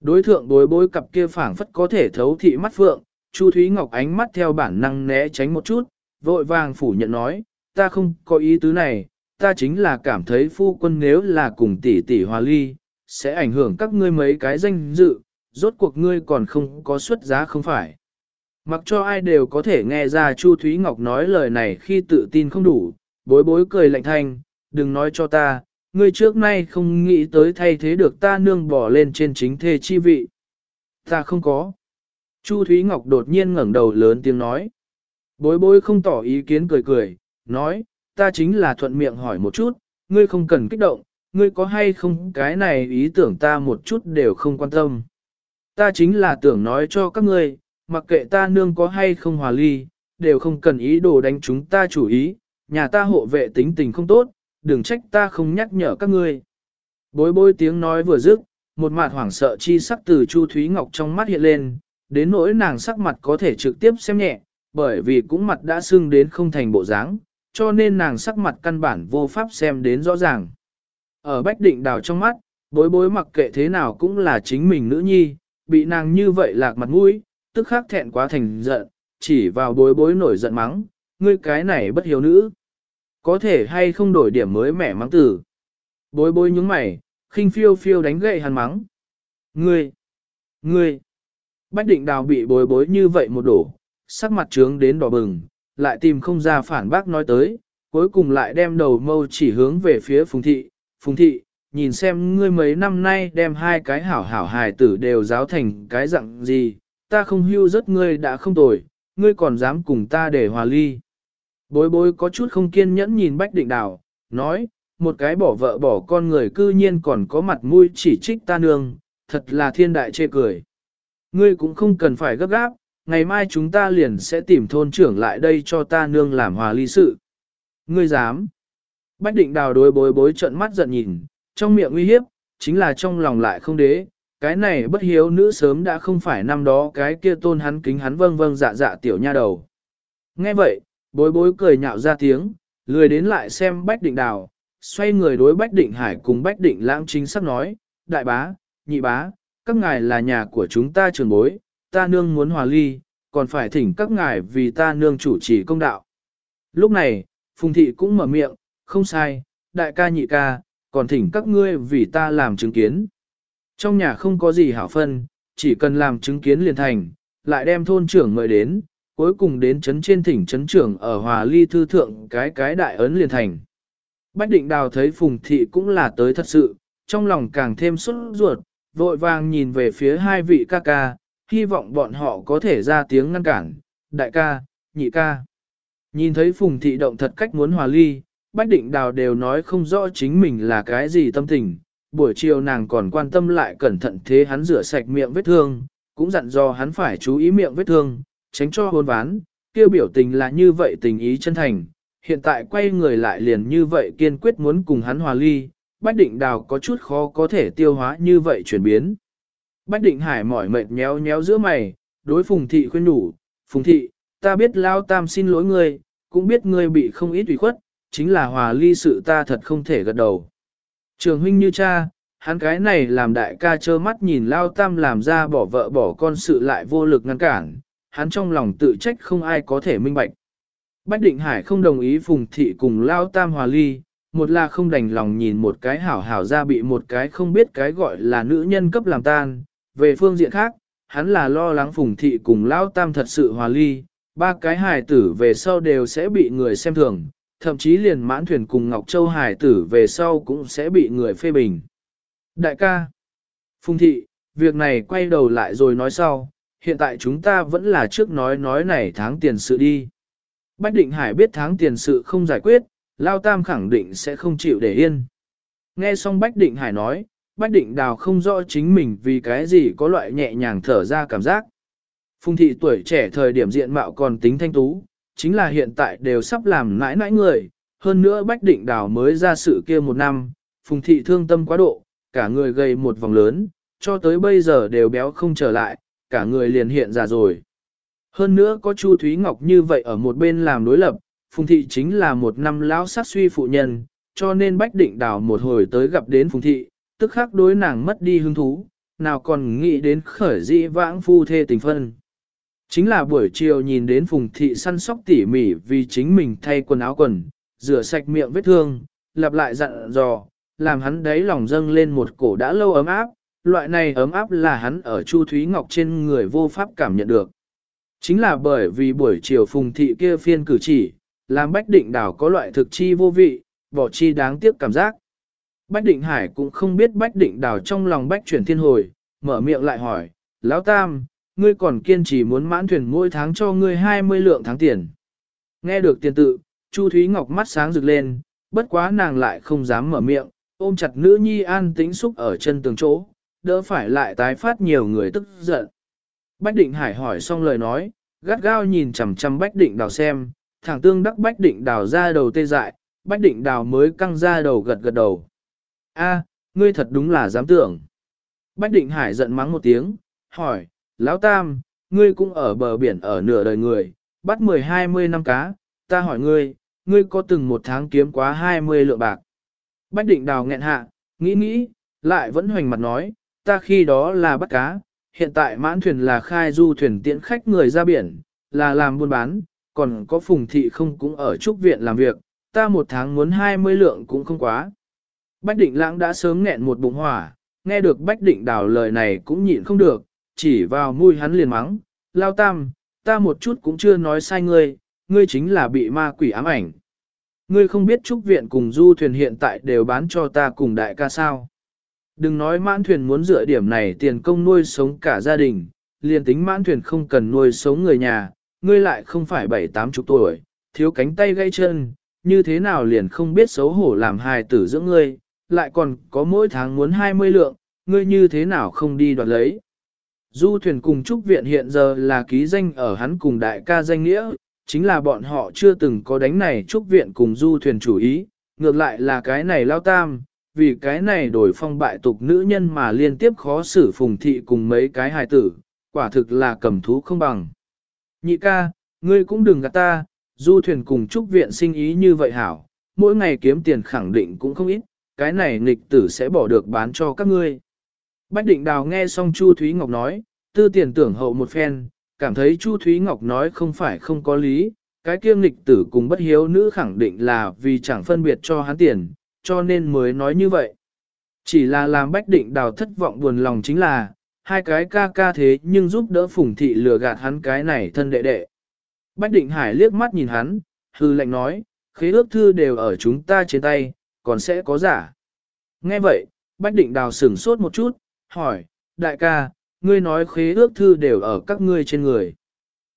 Đối thượng đối bối cặp kia phảng phất có thể thấu thị mắt phượng, Chu Thúy Ngọc ánh mắt theo bản năng né tránh một chút, vội vàng phủ nhận nói, ta không có ý tứ này, ta chính là cảm thấy phu quân nếu là cùng tỷ tỷ hòa ly, sẽ ảnh hưởng các ngươi mấy cái danh dự, rốt cuộc ngươi còn không có xuất giá không phải. Mặc cho ai đều có thể nghe ra Chu Thúy Ngọc nói lời này khi tự tin không đủ, bối bối cười lạnh thanh, đừng nói cho ta, ngươi trước nay không nghĩ tới thay thế được ta nương bỏ lên trên chính thê chi vị. Ta không có. Chu Thúy Ngọc đột nhiên ngẩng đầu lớn tiếng nói. Bối bối không tỏ ý kiến cười cười, nói, ta chính là thuận miệng hỏi một chút, ngươi không cần kích động, ngươi có hay không cái này ý tưởng ta một chút đều không quan tâm. Ta chính là tưởng nói cho các ngươi, mặc kệ ta nương có hay không hòa ly, đều không cần ý đồ đánh chúng ta chủ ý, nhà ta hộ vệ tính tình không tốt, đừng trách ta không nhắc nhở các ngươi. Bối bối tiếng nói vừa dứt, một mặt hoảng sợ chi sắc từ Chu Thúy Ngọc trong mắt hiện lên, đến nỗi nàng sắc mặt có thể trực tiếp xem nhẹ, bởi vì cũng mặt đã sưng đến không thành bộ dáng, cho nên nàng sắc mặt căn bản vô pháp xem đến rõ ràng. Ở Bách Định Đào trong mắt, bối bối mặc kệ thế nào cũng là chính mình nữ nhi, bị nàng như vậy lạc mặt mũi, tức khắc thẹn quá thành giận, chỉ vào bối bối nổi giận mắng, ngươi cái này bất hiếu nữ. Có thể hay không đổi điểm mới mẻ mắng tử. Bối bối nhúng mày, khinh phiêu phiêu đánh gậy hắn mắng. Ngươi! Ngươi! Bách định đào bị bối bối như vậy một đổ, sắc mặt trướng đến đỏ bừng, lại tìm không ra phản bác nói tới, cuối cùng lại đem đầu mâu chỉ hướng về phía phùng thị. Phùng thị, nhìn xem ngươi mấy năm nay đem hai cái hảo hảo hài tử đều giáo thành cái dạng gì, ta không hưu rất ngươi đã không tồi, ngươi còn dám cùng ta để hòa ly. Bối bối có chút không kiên nhẫn nhìn Bách Định Đào, nói, một cái bỏ vợ bỏ con người cư nhiên còn có mặt mũi chỉ trích ta nương, thật là thiên đại chê cười. Ngươi cũng không cần phải gấp gáp, ngày mai chúng ta liền sẽ tìm thôn trưởng lại đây cho ta nương làm hòa ly sự. Ngươi dám. Bách định đào đối bối bối trận mắt giận nhìn, trong miệng uy hiếp, chính là trong lòng lại không đế. Cái này bất hiếu nữ sớm đã không phải năm đó cái kia tôn hắn kính hắn vâng vâng dạ dạ tiểu nha đầu. Nghe vậy, bối bối cười nhạo ra tiếng, lười đến lại xem bách định đào, xoay người đối bách định hải cùng bách định lãng chính sắp nói, đại bá, nhị bá, các ngài là nhà của chúng ta trường bối, ta nương muốn hòa ly, còn phải thỉnh các ngài vì ta nương chủ trì công đạo. Lúc này, Phùng Thị cũng mở miệng, không sai, đại ca nhị ca, còn thỉnh các ngươi vì ta làm chứng kiến. Trong nhà không có gì hảo phân, chỉ cần làm chứng kiến liền thành, lại đem thôn trưởng mời đến, cuối cùng đến chấn trên thỉnh chấn trưởng ở Hòa Ly Thư Thượng cái cái đại ấn liền thành. Bách định đào thấy Phùng Thị cũng là tới thật sự, trong lòng càng thêm xuất ruột, vội vàng nhìn về phía hai vị ca ca, hy vọng bọn họ có thể ra tiếng ngăn cản, đại ca, nhị ca. Nhìn thấy Phùng Thị động thật cách muốn hòa ly, Bách Định Đào đều nói không rõ chính mình là cái gì tâm tình, buổi chiều nàng còn quan tâm lại cẩn thận thế hắn rửa sạch miệng vết thương, cũng dặn do hắn phải chú ý miệng vết thương, tránh cho hôn ván, kêu biểu tình là như vậy tình ý chân thành, hiện tại quay người lại liền như vậy kiên quyết muốn cùng hắn hòa ly, Bách Định Đào có chút khó có thể tiêu hóa như vậy chuyển biến. Bách Định Hải mỏi mệt nhéo nhéo giữa mày, đối Phùng Thị khuyên nhủ, Phùng Thị, ta biết Lao Tam xin lỗi ngươi, cũng biết ngươi bị không ít ủy khuất, chính là hòa ly sự ta thật không thể gật đầu. Trường huynh như cha, hắn cái này làm đại ca trơ mắt nhìn Lao Tam làm ra bỏ vợ bỏ con sự lại vô lực ngăn cản, hắn trong lòng tự trách không ai có thể minh bạch. Bách Định Hải không đồng ý Phùng Thị cùng Lao Tam hòa ly, một là không đành lòng nhìn một cái hảo hảo ra bị một cái không biết cái gọi là nữ nhân cấp làm tan. Về phương diện khác, hắn là lo lắng Phùng Thị cùng Lao Tam thật sự hòa ly, ba cái hài tử về sau đều sẽ bị người xem thường, thậm chí liền mãn thuyền cùng Ngọc Châu hài tử về sau cũng sẽ bị người phê bình. Đại ca, Phùng Thị, việc này quay đầu lại rồi nói sau, hiện tại chúng ta vẫn là trước nói nói này tháng tiền sự đi. Bách Định Hải biết tháng tiền sự không giải quyết, Lao Tam khẳng định sẽ không chịu để yên. Nghe xong Bách Định Hải nói, Bách Định Đào không rõ chính mình vì cái gì có loại nhẹ nhàng thở ra cảm giác. Phùng thị tuổi trẻ thời điểm diện mạo còn tính thanh tú, chính là hiện tại đều sắp làm nãi nãi người. Hơn nữa Bách Định Đào mới ra sự kia một năm, Phùng thị thương tâm quá độ, cả người gầy một vòng lớn, cho tới bây giờ đều béo không trở lại, cả người liền hiện ra rồi. Hơn nữa có Chu Thúy Ngọc như vậy ở một bên làm đối lập, Phùng Thị chính là một năm lão sát suy phụ nhân, cho nên Bách Định Đào một hồi tới gặp đến Phùng Thị, tức khắc đối nàng mất đi hứng thú, nào còn nghĩ đến khởi dĩ vãng phu thê tình phân. Chính là buổi chiều nhìn đến Phùng Thị săn sóc tỉ mỉ vì chính mình thay quần áo quần, rửa sạch miệng vết thương, lặp lại dặn dò, làm hắn đấy lòng dâng lên một cổ đã lâu ấm áp, loại này ấm áp là hắn ở Chu Thúy Ngọc trên người vô pháp cảm nhận được. Chính là bởi vì buổi chiều Phùng Thị kia phiên cử chỉ, làm Bách Định Đảo có loại thực chi vô vị, bỏ chi đáng tiếc cảm giác. Bách Định Hải cũng không biết Bách Định Đảo trong lòng Bách chuyển thiên hồi, mở miệng lại hỏi, Lão Tam, ngươi còn kiên trì muốn mãn thuyền mỗi tháng cho ngươi 20 lượng tháng tiền. Nghe được tiền tự, Chu Thúy Ngọc mắt sáng rực lên, bất quá nàng lại không dám mở miệng, ôm chặt nữ nhi an tĩnh xúc ở chân tường chỗ, đỡ phải lại tái phát nhiều người tức giận. Bách Định Hải hỏi xong lời nói, gắt gao nhìn chằm chằm Bách Định Đào xem, thẳng tương đắc Bách Định Đào ra đầu tê dại, Bách Định Đào mới căng ra đầu gật gật đầu. A, ngươi thật đúng là dám tưởng. Bách Định Hải giận mắng một tiếng, hỏi, Lão Tam, ngươi cũng ở bờ biển ở nửa đời người, bắt mười hai mươi năm cá, ta hỏi ngươi, ngươi có từng một tháng kiếm quá hai mươi lượng bạc. Bách định đào nghẹn hạ, nghĩ nghĩ, lại vẫn hoành mặt nói, ta khi đó là bắt cá, hiện tại mãn thuyền là khai du thuyền tiễn khách người ra biển, là làm buôn bán, còn có phùng thị không cũng ở trúc viện làm việc, ta một tháng muốn hai mươi lượng cũng không quá. Bách định lãng đã sớm nghẹn một bụng hỏa, nghe được bách định đảo lời này cũng nhịn không được, chỉ vào mùi hắn liền mắng, lao tam, ta một chút cũng chưa nói sai ngươi, ngươi chính là bị ma quỷ ám ảnh. Ngươi không biết trúc viện cùng du thuyền hiện tại đều bán cho ta cùng đại ca sao. Đừng nói mãn thuyền muốn dựa điểm này tiền công nuôi sống cả gia đình, liền tính mãn thuyền không cần nuôi sống người nhà, ngươi lại không phải bảy tám chục tuổi, thiếu cánh tay gây chân, như thế nào liền không biết xấu hổ làm hài tử dưỡng ngươi, lại còn có mỗi tháng muốn 20 lượng, ngươi như thế nào không đi đoạt lấy. Du thuyền cùng Trúc Viện hiện giờ là ký danh ở hắn cùng đại ca danh nghĩa, chính là bọn họ chưa từng có đánh này Trúc Viện cùng Du thuyền chủ ý, ngược lại là cái này lao tam, vì cái này đổi phong bại tục nữ nhân mà liên tiếp khó xử phùng thị cùng mấy cái hài tử, quả thực là cầm thú không bằng. Nhị ca, ngươi cũng đừng gạt ta, Du thuyền cùng Trúc Viện sinh ý như vậy hảo, mỗi ngày kiếm tiền khẳng định cũng không ít, cái này nghịch tử sẽ bỏ được bán cho các ngươi. Bách định đào nghe xong Chu Thúy Ngọc nói, tư tiền tưởng hậu một phen, cảm thấy Chu Thúy Ngọc nói không phải không có lý, cái kiêm nghịch tử cùng bất hiếu nữ khẳng định là vì chẳng phân biệt cho hắn tiền, cho nên mới nói như vậy. Chỉ là làm bách định đào thất vọng buồn lòng chính là, hai cái ca ca thế nhưng giúp đỡ phủng thị lừa gạt hắn cái này thân đệ đệ. Bách định hải liếc mắt nhìn hắn, hư lệnh nói, khế ước thư đều ở chúng ta trên tay, còn sẽ có giả. Nghe vậy, Bách định đào sửng sốt một chút, hỏi, đại ca, ngươi nói khế ước thư đều ở các ngươi trên người.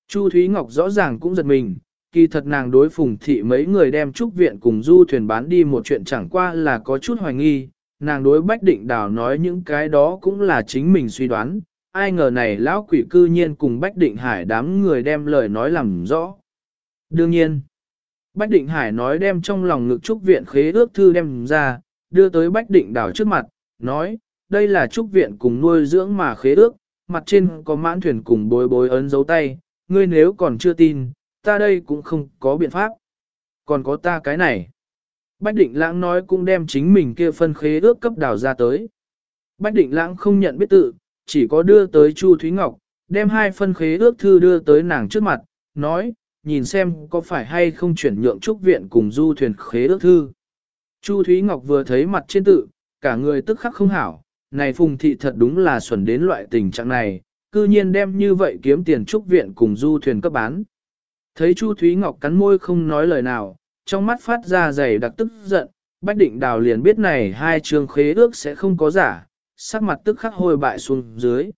Chu Thúy Ngọc rõ ràng cũng giật mình, kỳ thật nàng đối phùng thị mấy người đem trúc viện cùng du thuyền bán đi một chuyện chẳng qua là có chút hoài nghi, nàng đối Bách Định Đào nói những cái đó cũng là chính mình suy đoán, ai ngờ này lão quỷ cư nhiên cùng Bách Định Hải đám người đem lời nói làm rõ. Đương nhiên, Bách Định Hải nói đem trong lòng ngực trúc viện khế ước thư đem ra, đưa tới Bách Định Đào trước mặt, nói, đây là trúc viện cùng nuôi dưỡng mà khế ước, mặt trên có mãn thuyền cùng bối bối ấn dấu tay, ngươi nếu còn chưa tin, ta đây cũng không có biện pháp. Còn có ta cái này. Bách định lãng nói cũng đem chính mình kia phân khế ước cấp đào ra tới. Bách định lãng không nhận biết tự, chỉ có đưa tới Chu Thúy Ngọc, đem hai phân khế ước thư đưa tới nàng trước mặt, nói, nhìn xem có phải hay không chuyển nhượng trúc viện cùng du thuyền khế ước thư. Chu Thúy Ngọc vừa thấy mặt trên tự, cả người tức khắc không hảo, này phùng thị thật đúng là xuẩn đến loại tình trạng này, cư nhiên đem như vậy kiếm tiền trúc viện cùng du thuyền cấp bán. Thấy Chu Thúy Ngọc cắn môi không nói lời nào, trong mắt phát ra dày đặc tức giận, Bách Định Đào liền biết này hai trường khế ước sẽ không có giả, sắc mặt tức khắc hôi bại xuống dưới.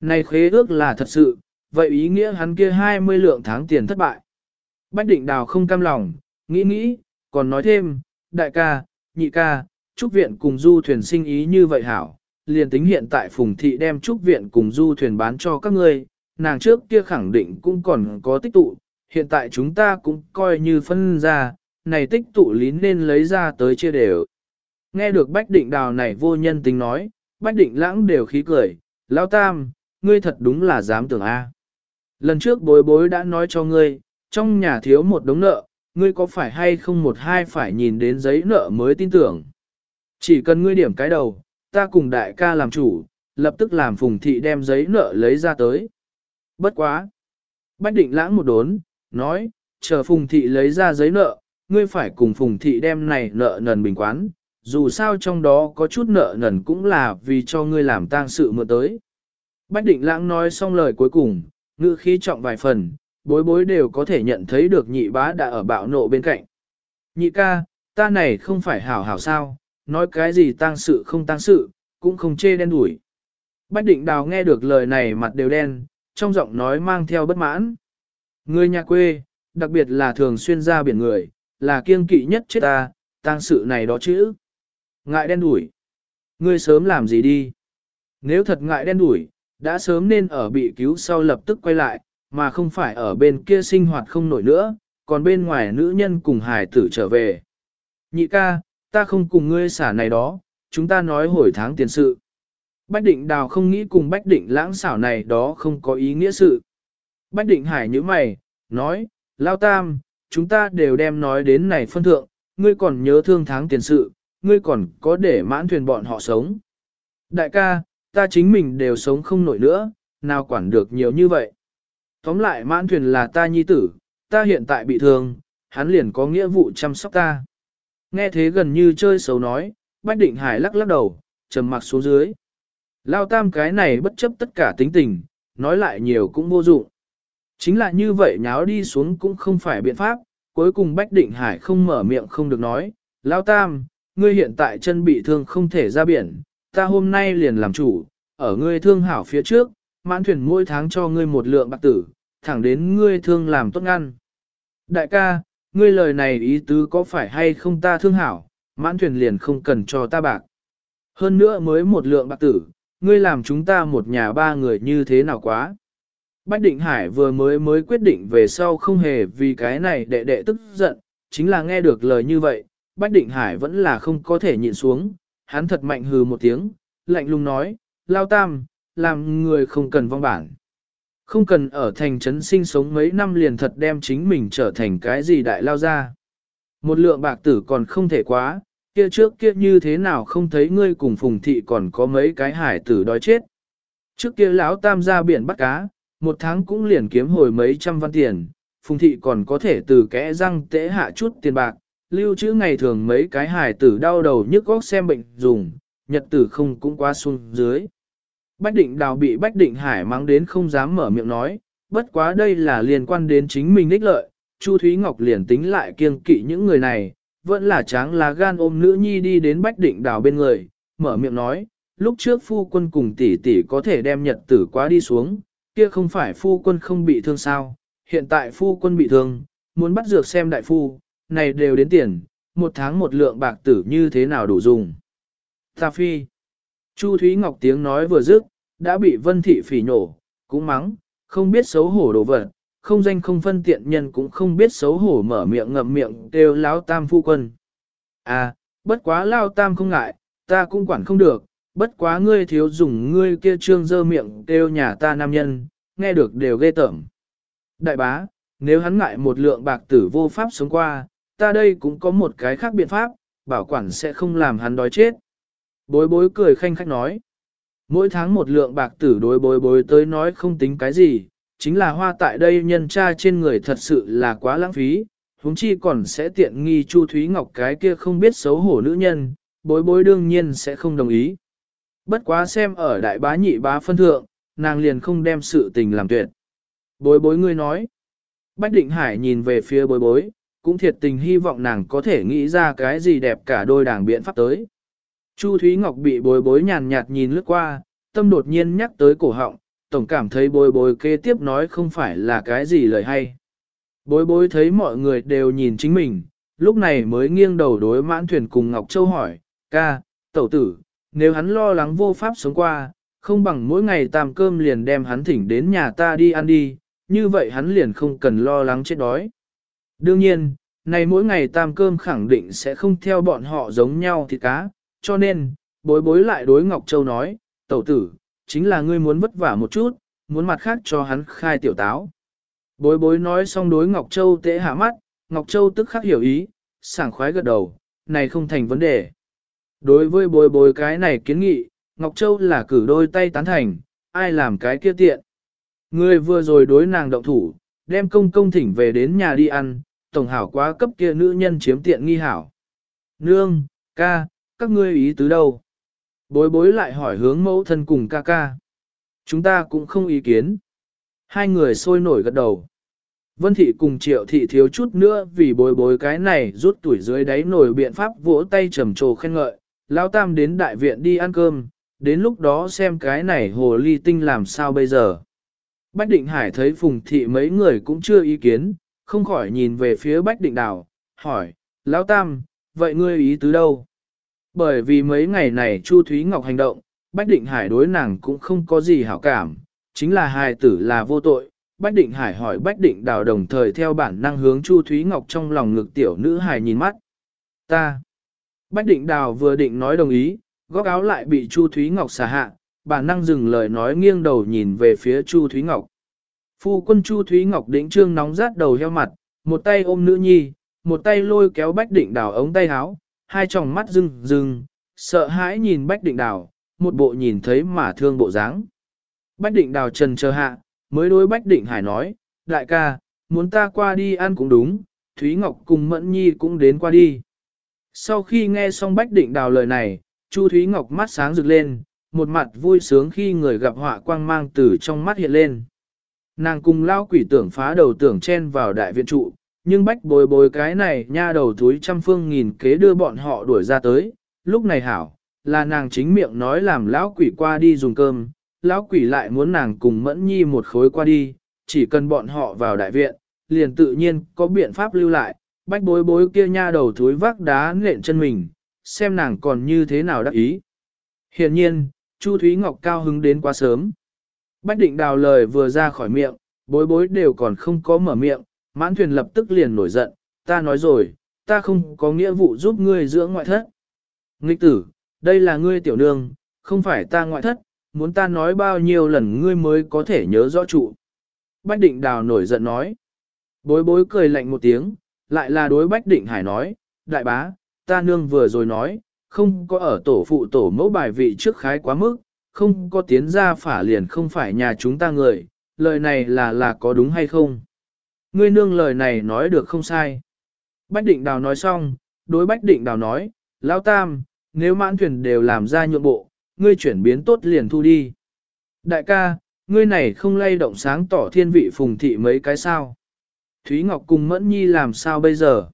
Này khế ước là thật sự, vậy ý nghĩa hắn kia 20 lượng tháng tiền thất bại. Bách Định Đào không cam lòng, nghĩ nghĩ, còn nói thêm, đại ca, nhị ca, trúc viện cùng du thuyền sinh ý như vậy hảo, liền tính hiện tại phùng thị đem trúc viện cùng du thuyền bán cho các ngươi, nàng trước kia khẳng định cũng còn có tích tụ, hiện tại chúng ta cũng coi như phân ra, này tích tụ lý nên lấy ra tới chia đều. Nghe được Bách Định Đào này vô nhân tính nói, Bách Định Lãng đều khí cười, Lão Tam, ngươi thật đúng là dám tưởng A. Lần trước bối bối đã nói cho ngươi, trong nhà thiếu một đống nợ, ngươi có phải hay không một hai phải nhìn đến giấy nợ mới tin tưởng. Chỉ cần ngươi điểm cái đầu, ta cùng đại ca làm chủ, lập tức làm phùng thị đem giấy nợ lấy ra tới. Bất quá. Bách định lãng một đốn, nói, chờ phùng thị lấy ra giấy nợ, ngươi phải cùng phùng thị đem này nợ nần bình quán, dù sao trong đó có chút nợ nần cũng là vì cho ngươi làm tang sự mượn tới. Bách định lãng nói xong lời cuối cùng, ngữ khí trọng vài phần, bối bối đều có thể nhận thấy được nhị bá đã ở bạo nộ bên cạnh. Nhị ca, ta này không phải hảo hảo sao, nói cái gì tang sự không tang sự, cũng không chê đen đuổi. Bách định đào nghe được lời này mặt đều đen, trong giọng nói mang theo bất mãn. Người nhà quê, đặc biệt là thường xuyên ra biển người, là kiêng kỵ nhất chết ta, tang sự này đó chứ. Ngại đen đuổi. Ngươi sớm làm gì đi? Nếu thật ngại đen đuổi, đã sớm nên ở bị cứu sau lập tức quay lại, mà không phải ở bên kia sinh hoạt không nổi nữa, còn bên ngoài nữ nhân cùng hải tử trở về. Nhị ca, ta không cùng ngươi xả này đó, chúng ta nói hồi tháng tiền sự. Bách định đào không nghĩ cùng bách định lãng xảo này đó không có ý nghĩa sự. Bách định hải như mày, nói, lao tam, chúng ta đều đem nói đến này phân thượng, ngươi còn nhớ thương tháng tiền sự, ngươi còn có để mãn thuyền bọn họ sống. Đại ca, ta chính mình đều sống không nổi nữa, nào quản được nhiều như vậy. Tóm lại mãn thuyền là ta nhi tử, ta hiện tại bị thương, hắn liền có nghĩa vụ chăm sóc ta. Nghe thế gần như chơi xấu nói, Bách Định Hải lắc lắc đầu, trầm mặc xuống dưới. Lao tam cái này bất chấp tất cả tính tình, nói lại nhiều cũng vô dụng. Chính là như vậy nháo đi xuống cũng không phải biện pháp, cuối cùng Bách Định Hải không mở miệng không được nói. Lao tam, ngươi hiện tại chân bị thương không thể ra biển, ta hôm nay liền làm chủ, ở ngươi thương hảo phía trước, mãn thuyền mỗi tháng cho ngươi một lượng bạc tử, thẳng đến ngươi thương làm tốt ngăn. Đại ca, ngươi lời này ý tứ có phải hay không ta thương hảo, mãn thuyền liền không cần cho ta bạc. Hơn nữa mới một lượng bạc tử, ngươi làm chúng ta một nhà ba người như thế nào quá. Bách Định Hải vừa mới mới quyết định về sau không hề vì cái này đệ đệ tức giận, chính là nghe được lời như vậy, Bách Định Hải vẫn là không có thể nhịn xuống, hắn thật mạnh hừ một tiếng, lạnh lùng nói, lao tam, làm người không cần vong bản. Không cần ở thành trấn sinh sống mấy năm liền thật đem chính mình trở thành cái gì đại lao ra. Một lượng bạc tử còn không thể quá, kia trước kia như thế nào không thấy ngươi cùng phùng thị còn có mấy cái hải tử đói chết. Trước kia lão tam ra biển bắt cá, một tháng cũng liền kiếm hồi mấy trăm văn tiền, phùng thị còn có thể từ kẽ răng tễ hạ chút tiền bạc, lưu trữ ngày thường mấy cái hài tử đau đầu nhức góc xem bệnh dùng, nhật tử không cũng qua xuống dưới. Bách định đào bị Bách định hải mang đến không dám mở miệng nói, bất quá đây là liên quan đến chính mình ích lợi, Chu Thúy Ngọc liền tính lại kiêng kỵ những người này, vẫn là tráng lá gan ôm nữ nhi đi đến Bách định đào bên người, mở miệng nói, lúc trước phu quân cùng tỷ tỷ có thể đem nhật tử quá đi xuống, kia không phải phu quân không bị thương sao, hiện tại phu quân bị thương, muốn bắt dược xem đại phu, này đều đến tiền, một tháng một lượng bạc tử như thế nào đủ dùng. Ta phi. Chu Thúy Ngọc tiếng nói vừa dứt, đã bị Vân Thị phỉ nổ, cũng mắng, không biết xấu hổ đồ vật, không danh không phân tiện nhân cũng không biết xấu hổ mở miệng ngậm miệng kêu lão tam phu quân. À, bất quá lao tam không ngại, ta cũng quản không được, bất quá ngươi thiếu dùng ngươi kia trương dơ miệng kêu nhà ta nam nhân, nghe được đều ghê tởm. Đại bá, nếu hắn ngại một lượng bạc tử vô pháp sống qua, ta đây cũng có một cái khác biện pháp, bảo quản sẽ không làm hắn đói chết. Bối bối cười khanh khách nói. Mỗi tháng một lượng bạc tử đối bối bối tới nói không tính cái gì, chính là hoa tại đây nhân tra trên người thật sự là quá lãng phí, huống chi còn sẽ tiện nghi Chu Thúy Ngọc cái kia không biết xấu hổ nữ nhân, bối bối đương nhiên sẽ không đồng ý. Bất quá xem ở đại bá nhị bá phân thượng, nàng liền không đem sự tình làm tuyệt. Bối bối ngươi nói. Bách Định Hải nhìn về phía bối bối, cũng thiệt tình hy vọng nàng có thể nghĩ ra cái gì đẹp cả đôi đảng biện pháp tới. Chu Thúy Ngọc bị bối bối nhàn nhạt nhìn lướt qua, tâm đột nhiên nhắc tới cổ họng, tổng cảm thấy bối bối kế tiếp nói không phải là cái gì lời hay. Bối bối thấy mọi người đều nhìn chính mình, lúc này mới nghiêng đầu đối mãn thuyền cùng Ngọc Châu hỏi, ca, tẩu tử, nếu hắn lo lắng vô pháp sống qua, không bằng mỗi ngày tàm cơm liền đem hắn thỉnh đến nhà ta đi ăn đi, như vậy hắn liền không cần lo lắng chết đói. Đương nhiên, này mỗi ngày tam cơm khẳng định sẽ không theo bọn họ giống nhau thịt cá, cho nên, bối bối lại đối Ngọc Châu nói, tẩu tử, chính là ngươi muốn vất vả một chút, muốn mặt khác cho hắn khai tiểu táo. Bối bối nói xong đối Ngọc Châu tễ hạ mắt, Ngọc Châu tức khắc hiểu ý, sảng khoái gật đầu, này không thành vấn đề. Đối với bồi bồi cái này kiến nghị, Ngọc Châu là cử đôi tay tán thành, ai làm cái kia tiện. Người vừa rồi đối nàng động thủ, đem công công thỉnh về đến nhà đi ăn, tổng hảo quá cấp kia nữ nhân chiếm tiện nghi hảo. Nương, ca, các ngươi ý tứ đâu? Bối bối lại hỏi hướng mẫu thân cùng ca ca. Chúng ta cũng không ý kiến. Hai người sôi nổi gật đầu. Vân thị cùng triệu thị thiếu chút nữa vì bối bối cái này rút tuổi dưới đáy nổi biện pháp vỗ tay trầm trồ khen ngợi. Lão tam đến đại viện đi ăn cơm, đến lúc đó xem cái này hồ ly tinh làm sao bây giờ. Bách Định Hải thấy Phùng Thị mấy người cũng chưa ý kiến, không khỏi nhìn về phía Bách Định Đào, hỏi, Lão Tam, vậy ngươi ý tứ đâu? Bởi vì mấy ngày này Chu Thúy Ngọc hành động, Bách Định Hải đối nàng cũng không có gì hảo cảm, chính là hài tử là vô tội. Bách Định Hải hỏi Bách Định Đào đồng thời theo bản năng hướng Chu Thúy Ngọc trong lòng ngực tiểu nữ hài nhìn mắt. Ta. Bách Định Đào vừa định nói đồng ý, góc áo lại bị Chu Thúy Ngọc xả hạ, bản năng dừng lời nói nghiêng đầu nhìn về phía Chu Thúy Ngọc. Phu quân Chu Thúy Ngọc đĩnh trương nóng rát đầu heo mặt, một tay ôm nữ nhi, một tay lôi kéo Bách Định Đào ống tay áo, hai tròng mắt rưng rưng, sợ hãi nhìn Bách Định Đào, một bộ nhìn thấy mà thương bộ dáng. Bách Định Đào trần chờ hạ, mới đối Bách Định Hải nói, đại ca, muốn ta qua đi ăn cũng đúng, Thúy Ngọc cùng Mẫn Nhi cũng đến qua đi. Sau khi nghe xong Bách Định Đào lời này, Chu Thúy Ngọc mắt sáng rực lên, một mặt vui sướng khi người gặp họa quang mang từ trong mắt hiện lên. Nàng cùng lao quỷ tưởng phá đầu tưởng chen vào đại viện trụ, nhưng bách bồi bồi cái này nha đầu túi trăm phương nghìn kế đưa bọn họ đuổi ra tới, lúc này hảo, là nàng chính miệng nói làm lão quỷ qua đi dùng cơm, lão quỷ lại muốn nàng cùng mẫn nhi một khối qua đi, chỉ cần bọn họ vào đại viện, liền tự nhiên có biện pháp lưu lại, bách bối bối kia nha đầu thúi vác đá nện chân mình, xem nàng còn như thế nào đắc ý. Hiện nhiên, Chu Thúy Ngọc cao hứng đến quá sớm. Bách định đào lời vừa ra khỏi miệng, bối bối đều còn không có mở miệng, mãn thuyền lập tức liền nổi giận, ta nói rồi, ta không có nghĩa vụ giúp ngươi dưỡng ngoại thất. Nghịch tử, đây là ngươi tiểu nương, không phải ta ngoại thất, muốn ta nói bao nhiêu lần ngươi mới có thể nhớ rõ trụ. Bách định đào nổi giận nói. Bối bối cười lạnh một tiếng, lại là đối Bách định hải nói, đại bá, ta nương vừa rồi nói, không có ở tổ phụ tổ mẫu bài vị trước khái quá mức, không có tiến ra phả liền không phải nhà chúng ta người, lời này là là có đúng hay không? Ngươi nương lời này nói được không sai. Bách định đào nói xong, đối bách định đào nói, Lão Tam, nếu mãn thuyền đều làm ra nhượng bộ, ngươi chuyển biến tốt liền thu đi. Đại ca, ngươi này không lay động sáng tỏ thiên vị phùng thị mấy cái sao. Thúy Ngọc cùng Mẫn Nhi làm sao bây giờ?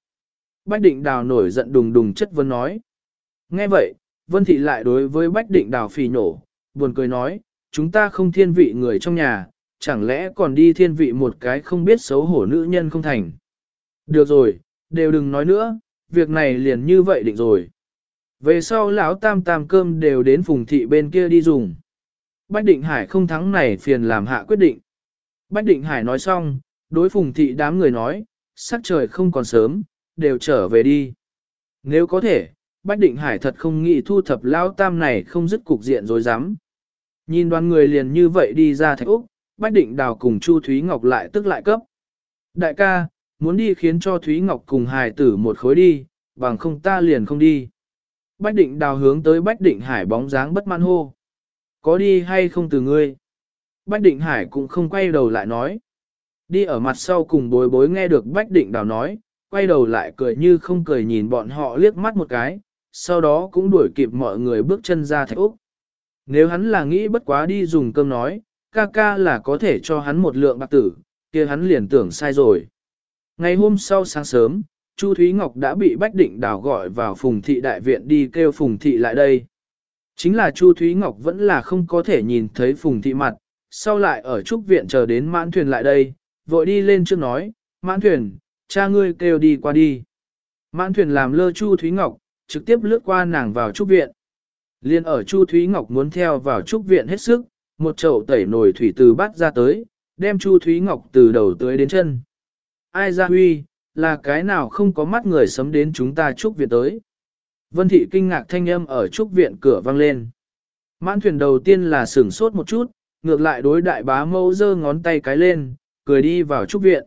Bách định đào nổi giận đùng đùng chất vấn nói. Nghe vậy, Vân Thị lại đối với Bách định đào phì nổ, buồn cười nói, chúng ta không thiên vị người trong nhà, chẳng lẽ còn đi thiên vị một cái không biết xấu hổ nữ nhân không thành. Được rồi, đều đừng nói nữa, việc này liền như vậy định rồi. Về sau lão tam tam cơm đều đến phùng thị bên kia đi dùng. Bách định hải không thắng này phiền làm hạ quyết định. Bách định hải nói xong, đối phùng thị đám người nói, sắc trời không còn sớm, đều trở về đi. Nếu có thể, Bách định hải thật không nghĩ thu thập lão tam này không dứt cục diện rồi dám. Nhìn đoàn người liền như vậy đi ra thạch Úc, Bách định đào cùng Chu Thúy Ngọc lại tức lại cấp. Đại ca, muốn đi khiến cho Thúy Ngọc cùng Hải tử một khối đi, bằng không ta liền không đi. Bách định đào hướng tới Bách định hải bóng dáng bất mãn hô. Có đi hay không từ ngươi? Bách định hải cũng không quay đầu lại nói. Đi ở mặt sau cùng bối bối nghe được Bách định đào nói, quay đầu lại cười như không cười nhìn bọn họ liếc mắt một cái, sau đó cũng đuổi kịp mọi người bước chân ra thạch Úc. Nếu hắn là nghĩ bất quá đi dùng cơm nói, ca ca là có thể cho hắn một lượng bạc tử, kia hắn liền tưởng sai rồi. Ngày hôm sau sáng sớm, Chu Thúy Ngọc đã bị Bách Định Đào gọi vào Phùng Thị Đại Viện đi kêu Phùng Thị lại đây. Chính là Chu Thúy Ngọc vẫn là không có thể nhìn thấy Phùng Thị mặt, sau lại ở Trúc Viện chờ đến mãn thuyền lại đây, vội đi lên trước nói, mãn thuyền, cha ngươi kêu đi qua đi. Mãn thuyền làm lơ Chu Thúy Ngọc, trực tiếp lướt qua nàng vào Trúc Viện. Liên ở Chu Thúy Ngọc muốn theo vào Trúc Viện hết sức, một chậu tẩy nồi thủy từ bắt ra tới, đem Chu Thúy Ngọc từ đầu tới đến chân. Ai ra huy, là cái nào không có mắt người sấm đến chúng ta Trúc Viện tới. Vân Thị kinh ngạc thanh âm ở Trúc Viện cửa vang lên. Mãn thuyền đầu tiên là sửng sốt một chút, ngược lại đối đại bá mâu giơ ngón tay cái lên, cười đi vào Trúc Viện.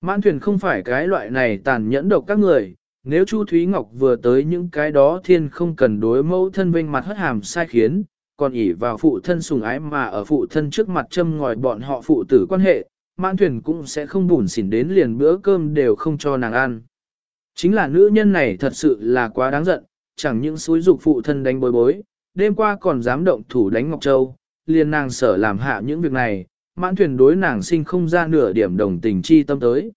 Mãn thuyền không phải cái loại này tàn nhẫn độc các người, nếu Chu Thúy Ngọc vừa tới những cái đó thiên không cần đối mẫu thân vinh mặt hất hàm sai khiến, còn ỉ vào phụ thân sùng ái mà ở phụ thân trước mặt châm ngòi bọn họ phụ tử quan hệ, mãn thuyền cũng sẽ không bùn xỉn đến liền bữa cơm đều không cho nàng ăn. Chính là nữ nhân này thật sự là quá đáng giận, chẳng những xúi dục phụ thân đánh bối bối, đêm qua còn dám động thủ đánh Ngọc Châu, liền nàng sở làm hạ những việc này, mãn thuyền đối nàng sinh không ra nửa điểm đồng tình chi tâm tới.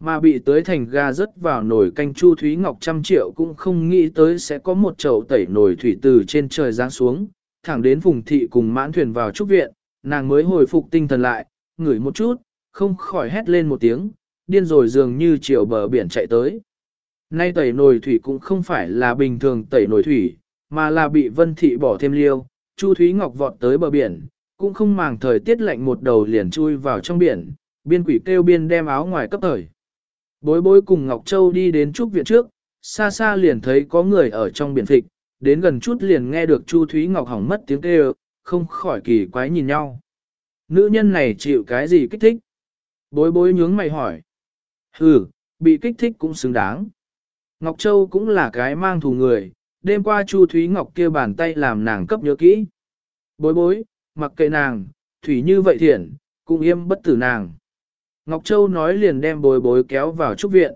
Mà bị tới thành ga rớt vào nồi canh Chu Thúy Ngọc trăm triệu cũng không nghĩ tới sẽ có một chậu tẩy nồi thủy từ trên trời giáng xuống, thẳng đến vùng thị cùng mãn thuyền vào trúc viện, nàng mới hồi phục tinh thần lại, ngửi một chút, không khỏi hét lên một tiếng, điên rồi dường như chiều bờ biển chạy tới. Nay tẩy nồi thủy cũng không phải là bình thường tẩy nồi thủy, mà là bị vân thị bỏ thêm liêu, Chu Thúy Ngọc vọt tới bờ biển, cũng không màng thời tiết lạnh một đầu liền chui vào trong biển, biên quỷ kêu biên đem áo ngoài cấp thời. Bối bối cùng Ngọc Châu đi đến trúc viện trước, xa xa liền thấy có người ở trong biển thịt, đến gần chút liền nghe được Chu Thúy Ngọc hỏng mất tiếng kêu, không khỏi kỳ quái nhìn nhau. Nữ nhân này chịu cái gì kích thích? Bối bối nhướng mày hỏi. Ừ, bị kích thích cũng xứng đáng. Ngọc Châu cũng là cái mang thù người, đêm qua Chu Thúy Ngọc kia bàn tay làm nàng cấp nhớ kỹ. Bối bối, mặc kệ nàng, thủy như vậy thiện, cũng im bất tử nàng. Ngọc Châu nói liền đem bối bối kéo vào trúc viện.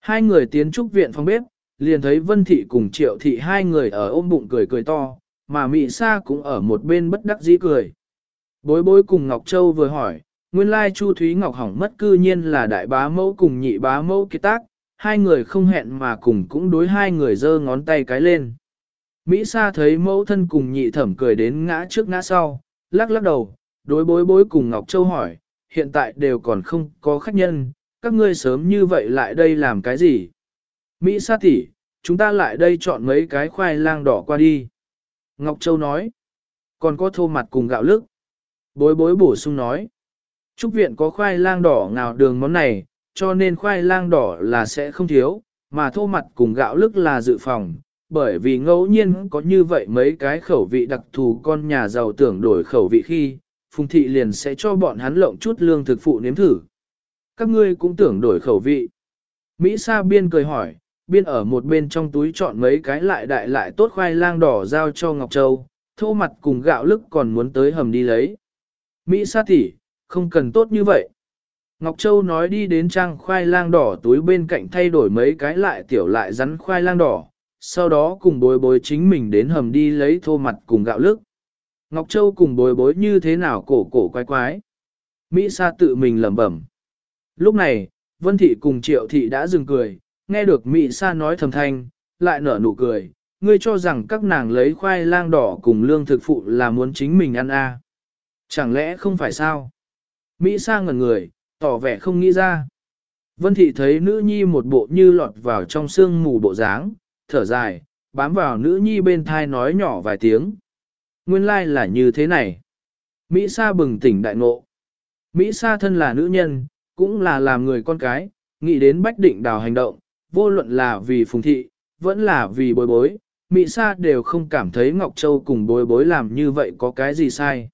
Hai người tiến trúc viện phòng bếp, liền thấy Vân Thị cùng Triệu Thị hai người ở ôm bụng cười cười to, mà Mị Sa cũng ở một bên bất đắc dĩ cười. Bối bối cùng Ngọc Châu vừa hỏi, nguyên lai Chu Thúy Ngọc hỏng mất cư nhiên là đại bá mẫu cùng nhị bá mẫu kết tác, hai người không hẹn mà cùng cũng đối hai người giơ ngón tay cái lên. Mỹ Sa thấy mẫu thân cùng nhị thẩm cười đến ngã trước ngã sau, lắc lắc đầu, đối bối bối cùng Ngọc Châu hỏi, hiện tại đều còn không có khách nhân, các ngươi sớm như vậy lại đây làm cái gì? Mỹ Sa tỷ, chúng ta lại đây chọn mấy cái khoai lang đỏ qua đi. Ngọc Châu nói, còn có thô mặt cùng gạo lức. Bối bối bổ sung nói, Trúc viện có khoai lang đỏ ngào đường món này, cho nên khoai lang đỏ là sẽ không thiếu, mà thô mặt cùng gạo lức là dự phòng, bởi vì ngẫu nhiên có như vậy mấy cái khẩu vị đặc thù con nhà giàu tưởng đổi khẩu vị khi, Phùng Thị liền sẽ cho bọn hắn lộng chút lương thực phụ nếm thử. Các ngươi cũng tưởng đổi khẩu vị. Mỹ Sa Biên cười hỏi, Biên ở một bên trong túi chọn mấy cái lại đại lại tốt khoai lang đỏ giao cho Ngọc Châu, thô mặt cùng gạo lức còn muốn tới hầm đi lấy. Mỹ Sa tỷ, không cần tốt như vậy. Ngọc Châu nói đi đến trang khoai lang đỏ túi bên cạnh thay đổi mấy cái lại tiểu lại rắn khoai lang đỏ, sau đó cùng bối bối chính mình đến hầm đi lấy thô mặt cùng gạo lức. Ngọc Châu cùng bối bối như thế nào cổ cổ quái quái. Mỹ Sa tự mình lẩm bẩm. Lúc này, Vân Thị cùng Triệu Thị đã dừng cười, nghe được Mỹ Sa nói thầm thanh, lại nở nụ cười. Ngươi cho rằng các nàng lấy khoai lang đỏ cùng lương thực phụ là muốn chính mình ăn à. Chẳng lẽ không phải sao? Mỹ Sa ngẩn người, tỏ vẻ không nghĩ ra. Vân Thị thấy nữ nhi một bộ như lọt vào trong sương mù bộ dáng, thở dài, bám vào nữ nhi bên thai nói nhỏ vài tiếng. Nguyên lai like là như thế này. Mỹ Sa bừng tỉnh đại ngộ. Mỹ Sa thân là nữ nhân, cũng là làm người con cái, nghĩ đến bách định đào hành động, vô luận là vì phùng thị, vẫn là vì bối bối. Mỹ Sa đều không cảm thấy Ngọc Châu cùng bối bối làm như vậy có cái gì sai.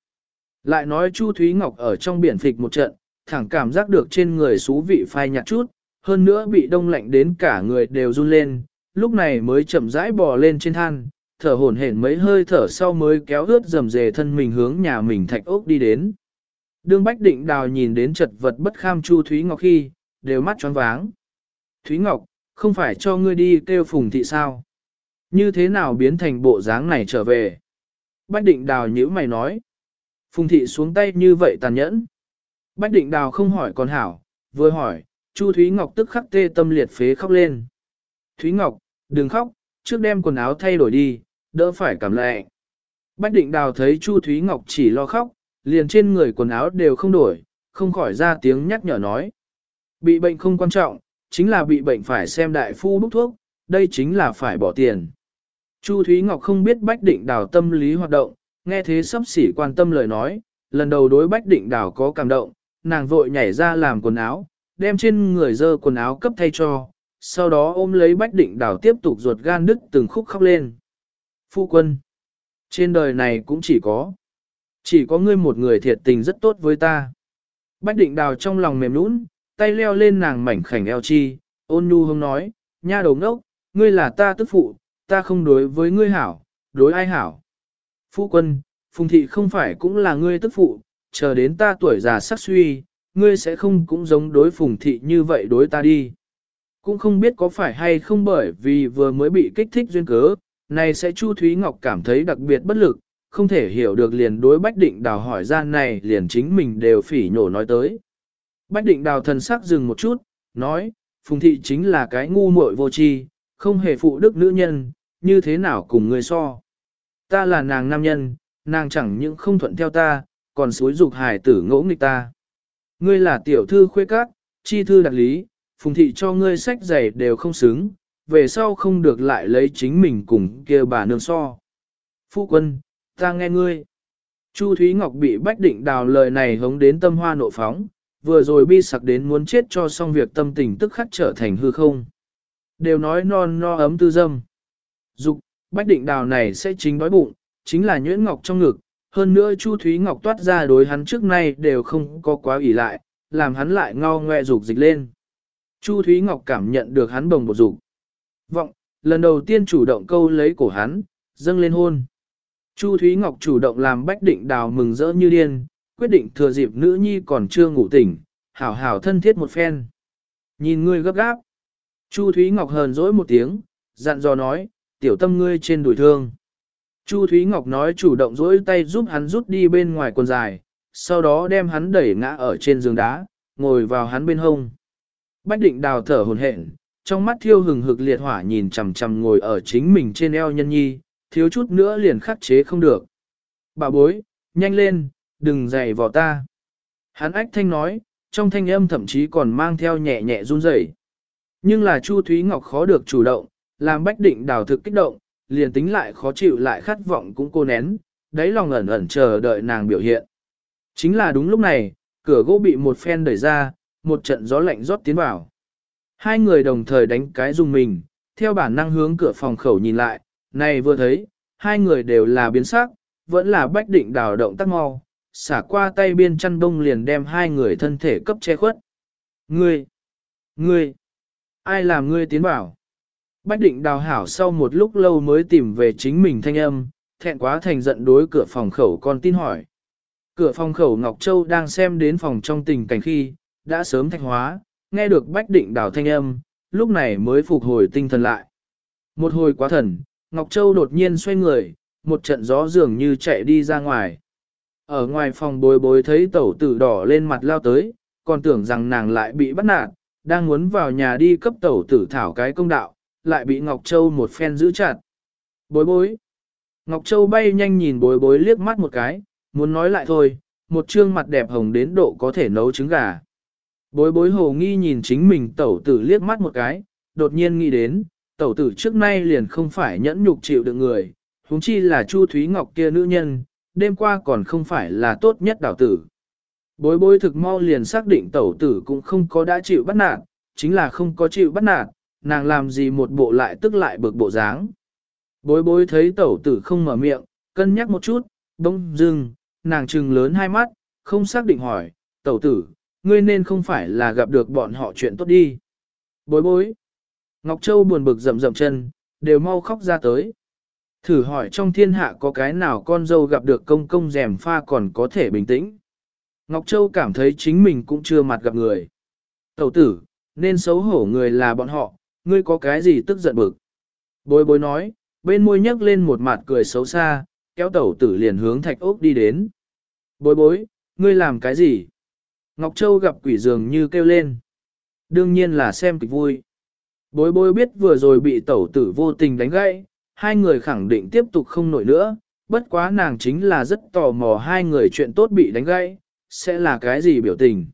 Lại nói Chu Thúy Ngọc ở trong biển phịch một trận, thẳng cảm giác được trên người xú vị phai nhạt chút, hơn nữa bị đông lạnh đến cả người đều run lên, lúc này mới chậm rãi bò lên trên than, thở hổn hển mấy hơi thở sau mới kéo ướt dầm dề thân mình hướng nhà mình thạch ốc đi đến. Đương Bách Định Đào nhìn đến chật vật bất kham Chu Thúy Ngọc khi, đều mắt tròn váng. Thúy Ngọc, không phải cho ngươi đi kêu phùng thị sao? Như thế nào biến thành bộ dáng này trở về? Bách Định Đào nhíu mày nói. Phùng thị xuống tay như vậy tàn nhẫn. Bách Định Đào không hỏi còn hảo, vừa hỏi, Chu Thúy Ngọc tức khắc tê tâm liệt phế khóc lên. Thúy Ngọc, đừng khóc, trước đem quần áo thay đổi đi, đỡ phải cảm lệ. Bách định đào thấy Chu Thúy Ngọc chỉ lo khóc, liền trên người quần áo đều không đổi, không khỏi ra tiếng nhắc nhở nói. Bị bệnh không quan trọng, chính là bị bệnh phải xem đại phu đúc thuốc, đây chính là phải bỏ tiền. Chu Thúy Ngọc không biết Bách Định Đào tâm lý hoạt động, nghe thế sắp xỉ quan tâm lời nói, lần đầu đối Bách Định Đào có cảm động, nàng vội nhảy ra làm quần áo, đem trên người dơ quần áo cấp thay cho, sau đó ôm lấy Bách Định Đào tiếp tục ruột gan đứt từng khúc khóc lên. Phu quân, trên đời này cũng chỉ có, chỉ có ngươi một người thiệt tình rất tốt với ta. Bách Định Đào trong lòng mềm nũng, tay leo lên nàng mảnh khảnh eo chi, ôn nhu hông nói, nha đầu ngốc, ngươi là ta tức phụ, ta không đối với ngươi hảo, đối ai hảo. Phu quân, Phùng thị không phải cũng là ngươi tức phụ, chờ đến ta tuổi già sắc suy, ngươi sẽ không cũng giống đối Phùng thị như vậy đối ta đi. Cũng không biết có phải hay không bởi vì vừa mới bị kích thích duyên cớ, này sẽ Chu Thúy Ngọc cảm thấy đặc biệt bất lực, không thể hiểu được liền đối Bách Định Đào hỏi ra này liền chính mình đều phỉ nhổ nói tới. Bách Định Đào thần sắc dừng một chút, nói, Phùng Thị chính là cái ngu muội vô tri, không hề phụ đức nữ nhân, như thế nào cùng người so. Ta là nàng nam nhân, nàng chẳng những không thuận theo ta, còn suối dục hài tử ngỗ nghịch ta. Ngươi là tiểu thư khuê cát chi thư đặc lý, Phùng Thị cho ngươi sách giày đều không xứng, về sau không được lại lấy chính mình cùng kia bà nương so. Phu quân, ta nghe ngươi. Chu Thúy Ngọc bị Bách Định Đào lời này hống đến tâm hoa nộ phóng, vừa rồi bi sặc đến muốn chết cho xong việc tâm tình tức khắc trở thành hư không. Đều nói non no ấm tư dâm. Dục, Bách Định Đào này sẽ chính đói bụng, chính là nhuyễn ngọc trong ngực, hơn nữa Chu Thúy Ngọc toát ra đối hắn trước nay đều không có quá ủy lại, làm hắn lại ngao ngoe dục dịch lên. Chu Thúy Ngọc cảm nhận được hắn bồng bột dục. Vọng, lần đầu tiên chủ động câu lấy cổ hắn, dâng lên hôn. Chu Thúy Ngọc chủ động làm Bách Định Đào mừng rỡ như điên, quyết định thừa dịp nữ nhi còn chưa ngủ tỉnh, hảo hảo thân thiết một phen. Nhìn ngươi gấp gáp. Chu Thúy Ngọc hờn dỗi một tiếng, dặn dò nói, tiểu tâm ngươi trên đùi thương. Chu Thúy Ngọc nói chủ động dỗi tay giúp hắn rút đi bên ngoài quần dài, sau đó đem hắn đẩy ngã ở trên giường đá, ngồi vào hắn bên hông. Bách định đào thở hồn hển, trong mắt thiêu hừng hực liệt hỏa nhìn chằm chằm ngồi ở chính mình trên eo nhân nhi, thiếu chút nữa liền khắc chế không được. Bà bối, nhanh lên, đừng dày vò ta. Hắn ách thanh nói, trong thanh âm thậm chí còn mang theo nhẹ nhẹ run rẩy. Nhưng là Chu Thúy Ngọc khó được chủ động, làm bách định đào thực kích động, liền tính lại khó chịu lại khát vọng cũng cô nén, đáy lòng ẩn ẩn chờ đợi nàng biểu hiện. Chính là đúng lúc này, cửa gỗ bị một phen đẩy ra, một trận gió lạnh rót tiến vào. Hai người đồng thời đánh cái dùng mình, theo bản năng hướng cửa phòng khẩu nhìn lại, này vừa thấy, hai người đều là biến sắc, vẫn là bách định đào động tác mau, xả qua tay biên chăn đông liền đem hai người thân thể cấp che khuất. Ngươi! Ngươi! Ai làm ngươi tiến bảo? Bách định đào hảo sau một lúc lâu mới tìm về chính mình thanh âm, thẹn quá thành giận đối cửa phòng khẩu con tin hỏi. Cửa phòng khẩu Ngọc Châu đang xem đến phòng trong tình cảnh khi, đã sớm thanh hóa, nghe được bách định đào thanh âm, lúc này mới phục hồi tinh thần lại. Một hồi quá thần, Ngọc Châu đột nhiên xoay người, một trận gió dường như chạy đi ra ngoài. Ở ngoài phòng bối bối thấy tẩu tử đỏ lên mặt lao tới, còn tưởng rằng nàng lại bị bắt nạt, đang muốn vào nhà đi cấp tẩu tử thảo cái công đạo, lại bị Ngọc Châu một phen giữ chặt. Bối bối. Ngọc Châu bay nhanh nhìn bối bối liếc mắt một cái, muốn nói lại thôi, một trương mặt đẹp hồng đến độ có thể nấu trứng gà. Bối bối hồ nghi nhìn chính mình tẩu tử liếc mắt một cái, đột nhiên nghĩ đến, tẩu tử trước nay liền không phải nhẫn nhục chịu được người, huống chi là Chu Thúy Ngọc kia nữ nhân, đêm qua còn không phải là tốt nhất đảo tử. Bối bối thực mau liền xác định tẩu tử cũng không có đã chịu bắt nạt, chính là không có chịu bắt nạt, nàng làm gì một bộ lại tức lại bực bộ dáng. Bối bối thấy tẩu tử không mở miệng, cân nhắc một chút, bỗng dưng, nàng trừng lớn hai mắt, không xác định hỏi, tẩu tử, ngươi nên không phải là gặp được bọn họ chuyện tốt đi. Bối bối. Ngọc Châu buồn bực rậm rậm chân, đều mau khóc ra tới. Thử hỏi trong thiên hạ có cái nào con dâu gặp được công công rèm pha còn có thể bình tĩnh. Ngọc Châu cảm thấy chính mình cũng chưa mặt gặp người. Tẩu tử, nên xấu hổ người là bọn họ, ngươi có cái gì tức giận bực. Bối bối nói, bên môi nhấc lên một mặt cười xấu xa, kéo tẩu tử liền hướng thạch ốc đi đến. Bối bối, ngươi làm cái gì? Ngọc Châu gặp quỷ dường như kêu lên. Đương nhiên là xem kịch vui. Bối bối biết vừa rồi bị tẩu tử vô tình đánh gãy, hai người khẳng định tiếp tục không nổi nữa, bất quá nàng chính là rất tò mò hai người chuyện tốt bị đánh gãy, sẽ là cái gì biểu tình.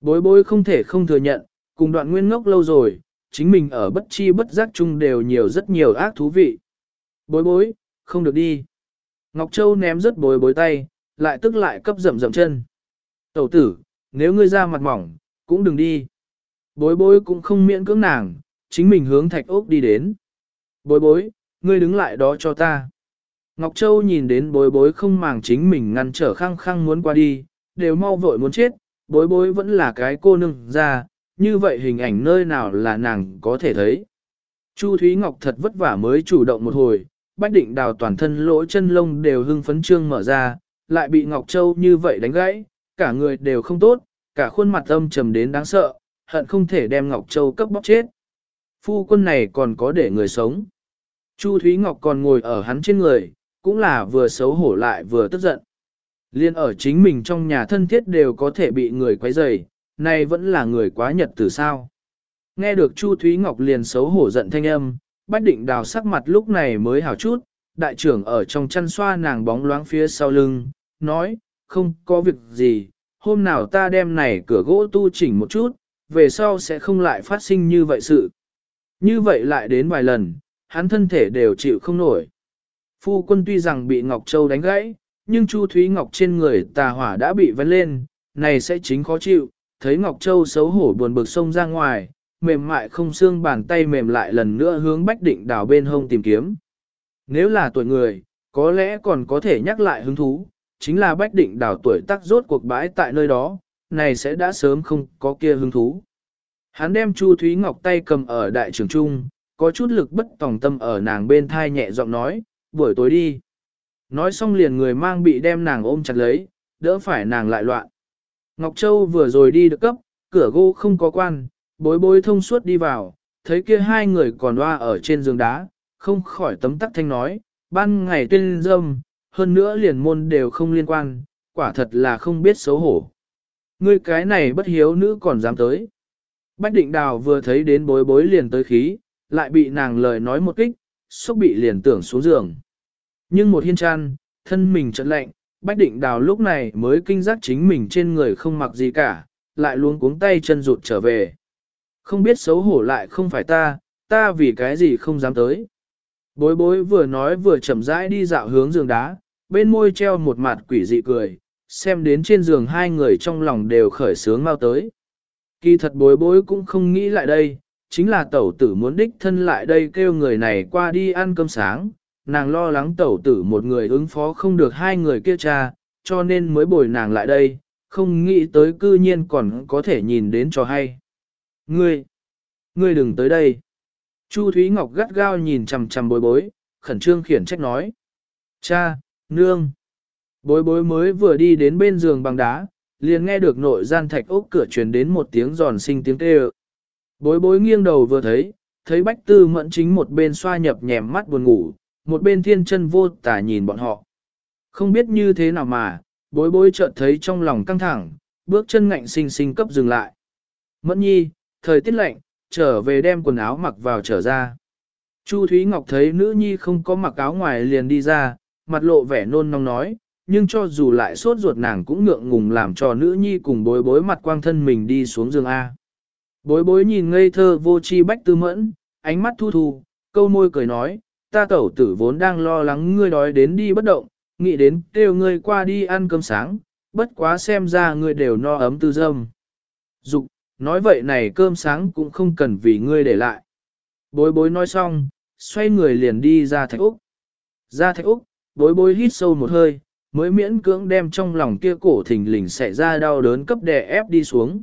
Bối bối không thể không thừa nhận, cùng đoạn nguyên ngốc lâu rồi, chính mình ở bất chi bất giác chung đều nhiều rất nhiều ác thú vị. Bối bối, không được đi. Ngọc Châu ném rất bối bối tay, lại tức lại cấp rậm rậm chân. Tẩu tử, nếu ngươi ra mặt mỏng, cũng đừng đi. Bối bối cũng không miễn cưỡng nàng, chính mình hướng thạch ốc đi đến. Bối bối, ngươi đứng lại đó cho ta. Ngọc Châu nhìn đến bối bối không màng chính mình ngăn trở khăng khăng muốn qua đi, đều mau vội muốn chết, bối bối vẫn là cái cô nương ra, như vậy hình ảnh nơi nào là nàng có thể thấy. Chu Thúy Ngọc thật vất vả mới chủ động một hồi, Bách Định Đào toàn thân lỗ chân lông đều hưng phấn trương mở ra, lại bị Ngọc Châu như vậy đánh gãy, cả người đều không tốt, cả khuôn mặt âm trầm đến đáng sợ, hận không thể đem Ngọc Châu cấp bóc chết. Phu quân này còn có để người sống. Chu Thúy Ngọc còn ngồi ở hắn trên người, cũng là vừa xấu hổ lại vừa tức giận. Liên ở chính mình trong nhà thân thiết đều có thể bị người quấy rầy, này vẫn là người quá nhật từ sao. Nghe được Chu Thúy Ngọc liền xấu hổ giận thanh âm, Bách Định Đào sắc mặt lúc này mới hảo chút, đại trưởng ở trong chăn xoa nàng bóng loáng phía sau lưng, nói, không có việc gì, hôm nào ta đem này cửa gỗ tu chỉnh một chút, về sau sẽ không lại phát sinh như vậy sự. Như vậy lại đến vài lần, hắn thân thể đều chịu không nổi. Phu quân tuy rằng bị Ngọc Châu đánh gãy, nhưng Chu Thúy Ngọc trên người tà hỏa đã bị vấn lên, này sẽ chính khó chịu, thấy Ngọc Châu xấu hổ buồn bực xông ra ngoài, mềm mại không xương bàn tay mềm lại lần nữa hướng Bách Định đào bên hông tìm kiếm. Nếu là tuổi người, có lẽ còn có thể nhắc lại hứng thú, chính là Bách Định đào tuổi tác rốt cuộc bãi tại nơi đó, này sẽ đã sớm không có kia hứng thú. Hắn đem Chu Thúy Ngọc tay cầm ở đại trường trung, có chút lực bất tòng tâm ở nàng bên thai nhẹ giọng nói, buổi tối đi. Nói xong liền người mang bị đem nàng ôm chặt lấy, đỡ phải nàng lại loạn. Ngọc Châu vừa rồi đi được cấp, cửa gỗ không có quan, bối bối thông suốt đi vào, thấy kia hai người còn loa ở trên giường đá, không khỏi tấm tắc thanh nói, ban ngày tuyên dâm, hơn nữa liền môn đều không liên quan, quả thật là không biết xấu hổ. Ngươi cái này bất hiếu nữ còn dám tới. Bách định đào vừa thấy đến bối bối liền tới khí, lại bị nàng lời nói một kích, sốc bị liền tưởng xuống giường. Nhưng một hiên chăn, thân mình trận lạnh, Bách định đào lúc này mới kinh giác chính mình trên người không mặc gì cả, lại luôn cuống tay chân rụt trở về. Không biết xấu hổ lại không phải ta, ta vì cái gì không dám tới. Bối bối vừa nói vừa chậm rãi đi dạo hướng giường đá, bên môi treo một mặt quỷ dị cười, xem đến trên giường hai người trong lòng đều khởi sướng mau tới. Kỳ thật bối bối cũng không nghĩ lại đây, chính là tẩu tử muốn đích thân lại đây kêu người này qua đi ăn cơm sáng, nàng lo lắng tẩu tử một người ứng phó không được hai người kia cha, cho nên mới bồi nàng lại đây, không nghĩ tới cư nhiên còn có thể nhìn đến cho hay. Ngươi, ngươi đừng tới đây. Chu Thúy Ngọc gắt gao nhìn chằm chằm bối bối, khẩn trương khiển trách nói. Cha, nương. Bối bối mới vừa đi đến bên giường bằng đá, liền nghe được nội gian thạch ốc cửa truyền đến một tiếng giòn sinh tiếng kêu. Bối bối nghiêng đầu vừa thấy, thấy bách tư mẫn chính một bên xoa nhập nhèm mắt buồn ngủ, một bên thiên chân vô tả nhìn bọn họ. Không biết như thế nào mà, bối bối chợt thấy trong lòng căng thẳng, bước chân ngạnh sinh sinh cấp dừng lại. Mẫn nhi, thời tiết lạnh, trở về đem quần áo mặc vào trở ra. Chu Thúy Ngọc thấy nữ nhi không có mặc áo ngoài liền đi ra, mặt lộ vẻ nôn nóng nói, nhưng cho dù lại sốt ruột nàng cũng ngượng ngùng làm cho nữ nhi cùng bối bối mặt quang thân mình đi xuống giường A. Bối bối nhìn ngây thơ vô chi bách tư mẫn, ánh mắt thu thu, câu môi cười nói, ta tẩu tử vốn đang lo lắng ngươi đói đến đi bất động, nghĩ đến kêu ngươi qua đi ăn cơm sáng, bất quá xem ra ngươi đều no ấm tư dâm. Dục, nói vậy này cơm sáng cũng không cần vì ngươi để lại. Bối bối nói xong, xoay người liền đi ra thạch Úc. Ra thạch Úc, bối bối hít sâu một hơi, mới miễn cưỡng đem trong lòng kia cổ thình lình xảy ra đau đớn cấp đè ép đi xuống.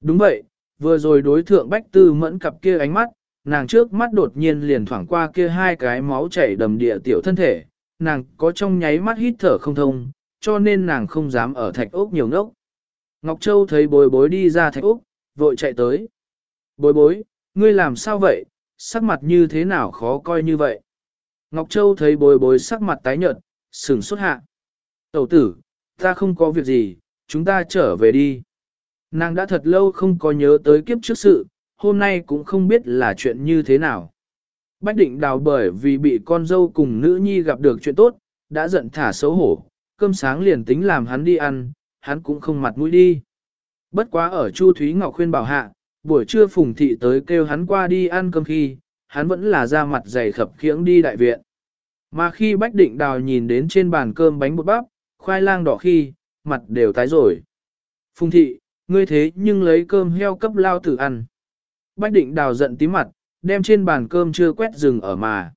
Đúng vậy, vừa rồi đối thượng bách tư mẫn cặp kia ánh mắt, nàng trước mắt đột nhiên liền thoảng qua kia hai cái máu chảy đầm địa tiểu thân thể, nàng có trong nháy mắt hít thở không thông, cho nên nàng không dám ở thạch ốc nhiều ngốc. Ngọc Châu thấy bối bối đi ra thạch ốc, vội chạy tới. Bối bối, ngươi làm sao vậy, sắc mặt như thế nào khó coi như vậy. Ngọc Châu thấy bối bối sắc mặt tái nhợt, sừng xuất hạ. Tẩu tử, ta không có việc gì, chúng ta trở về đi. Nàng đã thật lâu không có nhớ tới kiếp trước sự, hôm nay cũng không biết là chuyện như thế nào. Bách định đào bởi vì bị con dâu cùng nữ nhi gặp được chuyện tốt, đã giận thả xấu hổ, cơm sáng liền tính làm hắn đi ăn, hắn cũng không mặt mũi đi. Bất quá ở Chu Thúy Ngọc khuyên bảo hạ, buổi trưa phùng thị tới kêu hắn qua đi ăn cơm khi, hắn vẫn là ra mặt dày khập khiễng đi đại viện. Mà khi Bách Định Đào nhìn đến trên bàn cơm bánh bột bắp, khoai lang đỏ khi, mặt đều tái rồi. Phùng thị, ngươi thế nhưng lấy cơm heo cấp lao tử ăn. Bách định đào giận tí mặt, đem trên bàn cơm chưa quét rừng ở mà.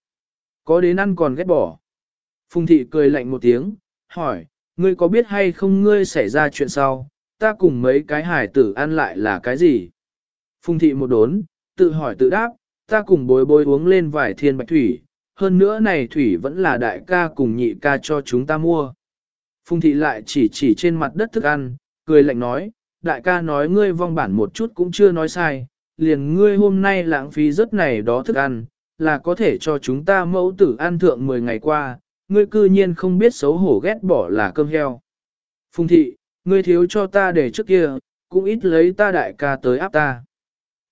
Có đến ăn còn ghét bỏ. Phùng thị cười lạnh một tiếng, hỏi, ngươi có biết hay không ngươi xảy ra chuyện sau, ta cùng mấy cái hải tử ăn lại là cái gì? Phùng thị một đốn, tự hỏi tự đáp, ta cùng bối bối uống lên vài thiên bạch thủy, hơn nữa này thủy vẫn là đại ca cùng nhị ca cho chúng ta mua. Phùng thị lại chỉ chỉ trên mặt đất thức ăn, cười lạnh nói, đại ca nói ngươi vong bản một chút cũng chưa nói sai, liền ngươi hôm nay lãng phí rất này đó thức ăn, là có thể cho chúng ta mẫu tử ăn thượng 10 ngày qua, ngươi cư nhiên không biết xấu hổ ghét bỏ là cơm heo. Phùng thị, ngươi thiếu cho ta để trước kia, cũng ít lấy ta đại ca tới áp ta.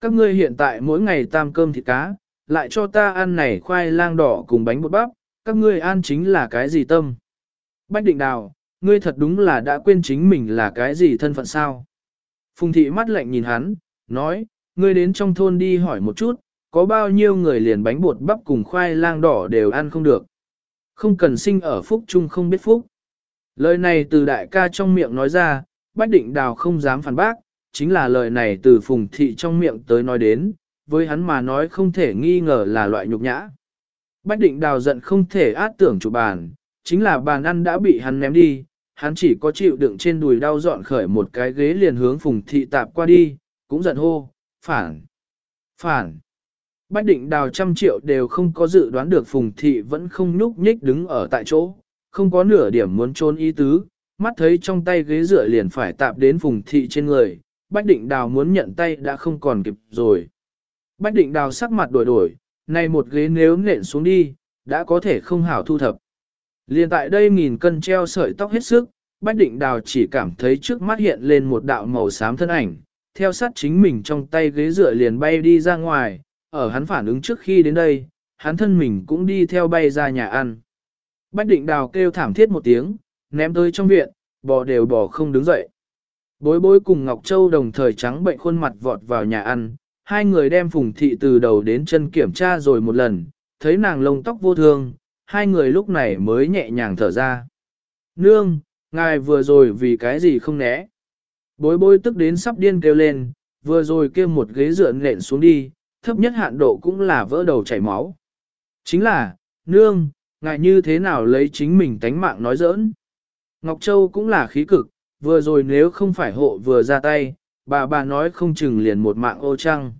Các ngươi hiện tại mỗi ngày tam cơm thịt cá, lại cho ta ăn này khoai lang đỏ cùng bánh bột bắp, các ngươi ăn chính là cái gì tâm? Bách định đào, ngươi thật đúng là đã quên chính mình là cái gì thân phận sao? Phùng thị mắt lạnh nhìn hắn, nói, ngươi đến trong thôn đi hỏi một chút, có bao nhiêu người liền bánh bột bắp cùng khoai lang đỏ đều ăn không được. Không cần sinh ở phúc chung không biết phúc. Lời này từ đại ca trong miệng nói ra, Bách Định Đào không dám phản bác, chính là lời này từ phùng thị trong miệng tới nói đến, với hắn mà nói không thể nghi ngờ là loại nhục nhã. Bách Định Đào giận không thể át tưởng chủ bàn, chính là bàn ăn đã bị hắn ném đi, hắn chỉ có chịu đựng trên đùi đau dọn khởi một cái ghế liền hướng phùng thị tạp qua đi, cũng giận hô, phản, phản. Bách định đào trăm triệu đều không có dự đoán được phùng thị vẫn không nhúc nhích đứng ở tại chỗ, không có nửa điểm muốn trôn ý tứ, mắt thấy trong tay ghế dựa liền phải tạp đến phùng thị trên người, bách định đào muốn nhận tay đã không còn kịp rồi. Bách định đào sắc mặt đổi đổi, này một ghế nếu nện xuống đi, đã có thể không hảo thu thập. Liên tại đây nghìn cân treo sợi tóc hết sức, Bách Định Đào chỉ cảm thấy trước mắt hiện lên một đạo màu xám thân ảnh, theo sát chính mình trong tay ghế dựa liền bay đi ra ngoài, ở hắn phản ứng trước khi đến đây, hắn thân mình cũng đi theo bay ra nhà ăn. Bách Định Đào kêu thảm thiết một tiếng, ném tới trong viện, bò đều bò không đứng dậy. Bối bối cùng Ngọc Châu đồng thời trắng bệnh khuôn mặt vọt vào nhà ăn, hai người đem phùng thị từ đầu đến chân kiểm tra rồi một lần, thấy nàng lông tóc vô thương, hai người lúc này mới nhẹ nhàng thở ra. Nương, ngài vừa rồi vì cái gì không né? Bối bối tức đến sắp điên kêu lên, vừa rồi kêu một ghế dựa nện xuống đi, thấp nhất hạn độ cũng là vỡ đầu chảy máu. Chính là, nương, ngài như thế nào lấy chính mình tánh mạng nói giỡn? Ngọc Châu cũng là khí cực, vừa rồi nếu không phải hộ vừa ra tay, bà bà nói không chừng liền một mạng ô trăng.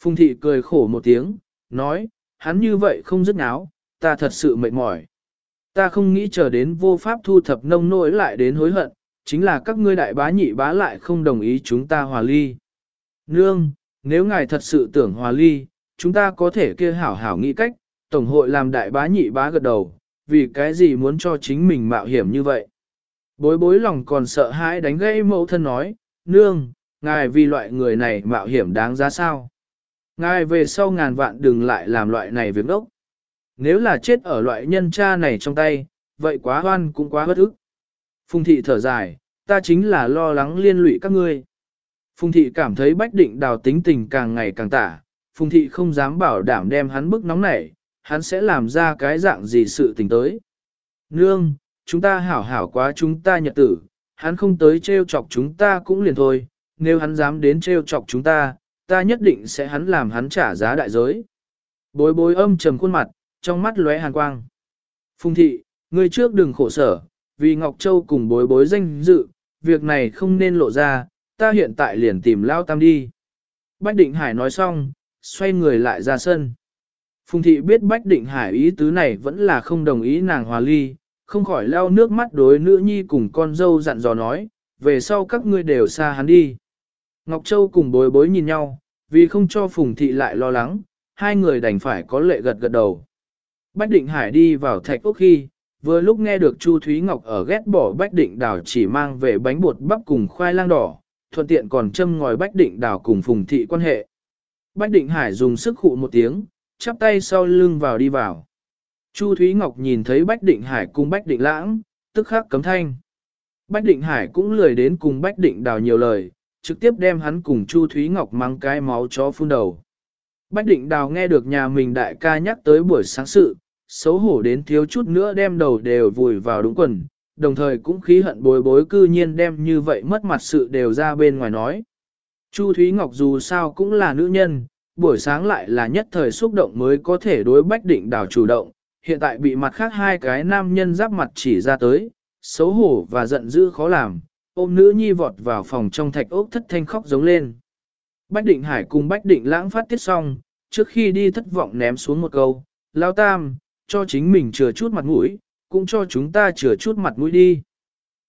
Phùng thị cười khổ một tiếng, nói, hắn như vậy không dứt áo, ta thật sự mệt mỏi. Ta không nghĩ chờ đến vô pháp thu thập nông nỗi lại đến hối hận, chính là các ngươi đại bá nhị bá lại không đồng ý chúng ta hòa ly. Nương, nếu ngài thật sự tưởng hòa ly, chúng ta có thể kia hảo hảo nghĩ cách, Tổng hội làm đại bá nhị bá gật đầu, vì cái gì muốn cho chính mình mạo hiểm như vậy. Bối bối lòng còn sợ hãi đánh gây mẫu thân nói, nương, ngài vì loại người này mạo hiểm đáng giá sao. Ngài về sau ngàn vạn đừng lại làm loại này việc đốc. Nếu là chết ở loại nhân cha này trong tay, vậy quá hoan cũng quá bất ức. Phùng thị thở dài, ta chính là lo lắng liên lụy các ngươi. Phùng thị cảm thấy bách định đào tính tình càng ngày càng tả, phùng thị không dám bảo đảm đem hắn bức nóng nảy, hắn sẽ làm ra cái dạng gì sự tình tới. Nương, chúng ta hảo hảo quá chúng ta nhật tử, hắn không tới trêu chọc chúng ta cũng liền thôi, nếu hắn dám đến trêu chọc chúng ta, ta nhất định sẽ hắn làm hắn trả giá đại giới. Bối bối âm trầm khuôn mặt, trong mắt lóe hàn quang. Phùng thị, ngươi trước đừng khổ sở, vì Ngọc Châu cùng bối bối danh dự, việc này không nên lộ ra, ta hiện tại liền tìm Lao Tam đi. Bách Định Hải nói xong, xoay người lại ra sân. Phùng thị biết Bách Định Hải ý tứ này vẫn là không đồng ý nàng hòa ly, không khỏi lao nước mắt đối nữ nhi cùng con dâu dặn dò nói, về sau các ngươi đều xa hắn đi. Ngọc Châu cùng bối bối nhìn nhau, vì không cho Phùng thị lại lo lắng, hai người đành phải có lệ gật gật đầu. Bách Định Hải đi vào thạch ốc khi, vừa lúc nghe được Chu Thúy Ngọc ở ghét bỏ Bách Định Đào chỉ mang về bánh bột bắp cùng khoai lang đỏ, thuận tiện còn châm ngòi Bách Định Đào cùng Phùng Thị quan hệ. Bách Định Hải dùng sức khụ một tiếng, chắp tay sau lưng vào đi vào. Chu Thúy Ngọc nhìn thấy Bách Định Hải cùng Bách Định Lãng, tức khắc cấm thanh. Bách Định Hải cũng lười đến cùng Bách Định Đào nhiều lời, trực tiếp đem hắn cùng Chu Thúy Ngọc mang cái máu chó phun đầu. Bách Định Đào nghe được nhà mình đại ca nhắc tới buổi sáng sự, xấu hổ đến thiếu chút nữa đem đầu đều vùi vào đúng quần, đồng thời cũng khí hận bối bối cư nhiên đem như vậy mất mặt sự đều ra bên ngoài nói. Chu Thúy Ngọc dù sao cũng là nữ nhân, buổi sáng lại là nhất thời xúc động mới có thể đối Bách Định Đào chủ động, hiện tại bị mặt khác hai cái nam nhân giáp mặt chỉ ra tới, xấu hổ và giận dữ khó làm, ôm nữ nhi vọt vào phòng trong thạch ốc thất thanh khóc giống lên. Bách Định Hải cùng Bách Định lãng phát tiết xong, trước khi đi thất vọng ném xuống một câu, Lao Tam, cho chính mình chừa chút mặt mũi, cũng cho chúng ta chừa chút mặt mũi đi.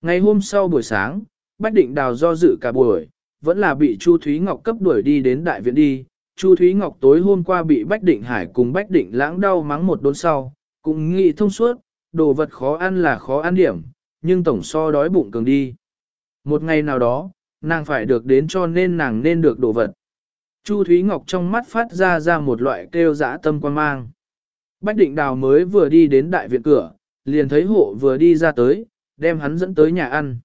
Ngày hôm sau buổi sáng, Bách Định Đào do dự cả buổi, vẫn là bị Chu Thúy Ngọc cấp đuổi đi đến đại viện đi. Chu Thúy Ngọc tối hôm qua bị Bách Định Hải cùng Bách Định lãng đau mắng một đốn sau, cũng nghĩ thông suốt, đồ vật khó ăn là khó ăn điểm, nhưng tổng so đói bụng cường đi. Một ngày nào đó, nàng phải được đến cho nên nàng nên được đồ vật. Chu Thúy Ngọc trong mắt phát ra ra một loại kêu dã tâm quan mang. Bách định đào mới vừa đi đến đại viện cửa, liền thấy hộ vừa đi ra tới, đem hắn dẫn tới nhà ăn.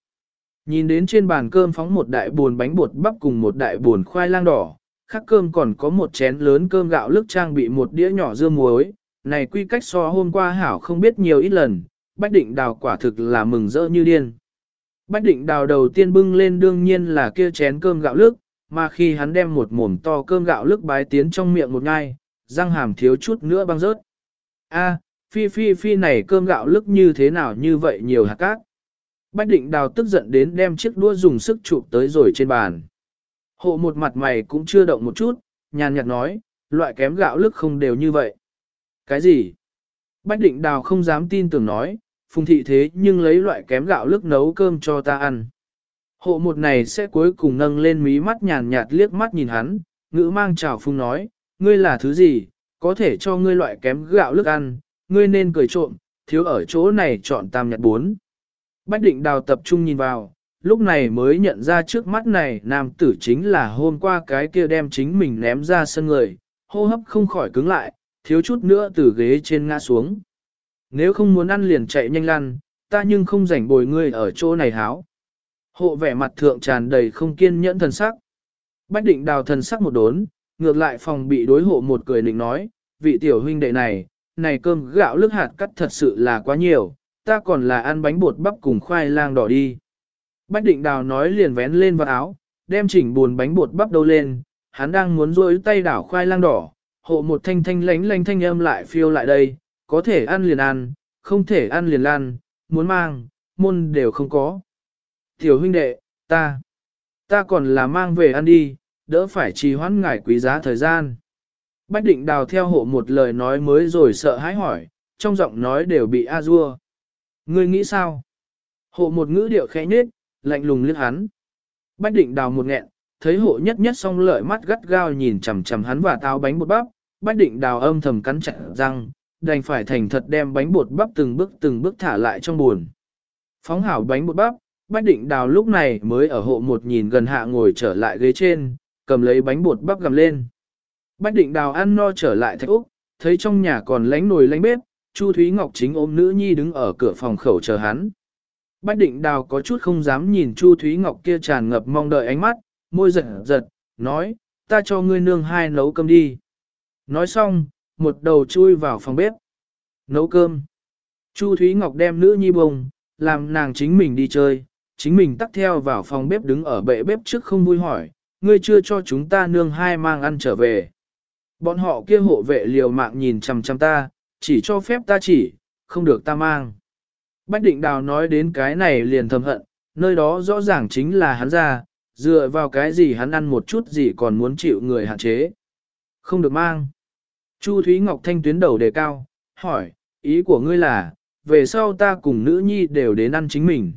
Nhìn đến trên bàn cơm phóng một đại buồn bánh bột bắp cùng một đại buồn khoai lang đỏ, khắc cơm còn có một chén lớn cơm gạo lức trang bị một đĩa nhỏ dưa muối, này quy cách so hôm qua hảo không biết nhiều ít lần, Bách Định Đào quả thực là mừng rỡ như điên. Bách Định Đào đầu tiên bưng lên đương nhiên là kia chén cơm gạo lức, mà khi hắn đem một mồm to cơm gạo lức bái tiến trong miệng một ngai, răng hàm thiếu chút nữa băng rớt. A, phi phi phi này cơm gạo lức như thế nào như vậy nhiều hạt cát. Bách định đào tức giận đến đem chiếc đũa dùng sức chụp tới rồi trên bàn. Hộ một mặt mày cũng chưa động một chút, nhàn nhạt nói, loại kém gạo lức không đều như vậy. Cái gì? Bách định đào không dám tin tưởng nói, phùng thị thế nhưng lấy loại kém gạo lức nấu cơm cho ta ăn. Hộ một này sẽ cuối cùng nâng lên mí mắt nhàn nhạt liếc mắt nhìn hắn, ngữ mang chào phùng nói, ngươi là thứ gì, có thể cho ngươi loại kém gạo lức ăn, ngươi nên cười trộm, thiếu ở chỗ này chọn tam nhật bốn. Bách định đào tập trung nhìn vào, lúc này mới nhận ra trước mắt này nam tử chính là hôm qua cái kia đem chính mình ném ra sân người, hô hấp không khỏi cứng lại, thiếu chút nữa từ ghế trên ngã xuống. Nếu không muốn ăn liền chạy nhanh lăn, ta nhưng không rảnh bồi ngươi ở chỗ này háo. Hộ vẻ mặt thượng tràn đầy không kiên nhẫn thần sắc. Bách định đào thần sắc một đốn, ngược lại phòng bị đối hộ một cười định nói, vị tiểu huynh đệ này, này cơm gạo lức hạt cắt thật sự là quá nhiều, ta còn là ăn bánh bột bắp cùng khoai lang đỏ đi. Bách định đào nói liền vén lên vào áo, đem chỉnh buồn bánh bột bắp đâu lên, hắn đang muốn rôi tay đảo khoai lang đỏ, hộ một thanh thanh lánh lánh thanh âm lại phiêu lại đây, có thể ăn liền ăn, không thể ăn liền lan, muốn mang, môn đều không có. Tiểu huynh đệ, ta, ta còn là mang về ăn đi, đỡ phải trì hoãn ngải quý giá thời gian. Bách định đào theo hộ một lời nói mới rồi sợ hãi hỏi, trong giọng nói đều bị a dua. Ngươi nghĩ sao? Hộ một ngữ điệu khẽ nhết, lạnh lùng liếc hắn. Bách định đào một nghẹn, thấy hộ nhất nhất song lợi mắt gắt gao nhìn chằm chằm hắn và táo bánh bột bắp. Bách định đào âm thầm cắn chặt răng, đành phải thành thật đem bánh bột bắp từng bước từng bước thả lại trong buồn. Phóng hảo bánh bột bắp, Bách định đào lúc này mới ở hộ một nhìn gần hạ ngồi trở lại ghế trên, cầm lấy bánh bột bắp gầm lên. Bách định đào ăn no trở lại thạch Úc, thấy trong nhà còn lánh nồi lánh bếp, Chu Thúy Ngọc chính ôm nữ nhi đứng ở cửa phòng khẩu chờ hắn. Bách định đào có chút không dám nhìn Chu Thúy Ngọc kia tràn ngập mong đợi ánh mắt, môi giật giật, nói, ta cho ngươi nương hai nấu cơm đi. Nói xong, một đầu chui vào phòng bếp. Nấu cơm. Chu Thúy Ngọc đem nữ nhi bồng làm nàng chính mình đi chơi, chính mình tắt theo vào phòng bếp đứng ở bệ bếp trước không vui hỏi, ngươi chưa cho chúng ta nương hai mang ăn trở về. Bọn họ kia hộ vệ liều mạng nhìn chằm chằm ta, chỉ cho phép ta chỉ, không được ta mang. Bách định đào nói đến cái này liền thầm hận, nơi đó rõ ràng chính là hắn ra, dựa vào cái gì hắn ăn một chút gì còn muốn chịu người hạn chế. Không được mang. Chu Thúy Ngọc Thanh tuyến đầu đề cao, hỏi, ý của ngươi là, về sau ta cùng nữ nhi đều đến ăn chính mình.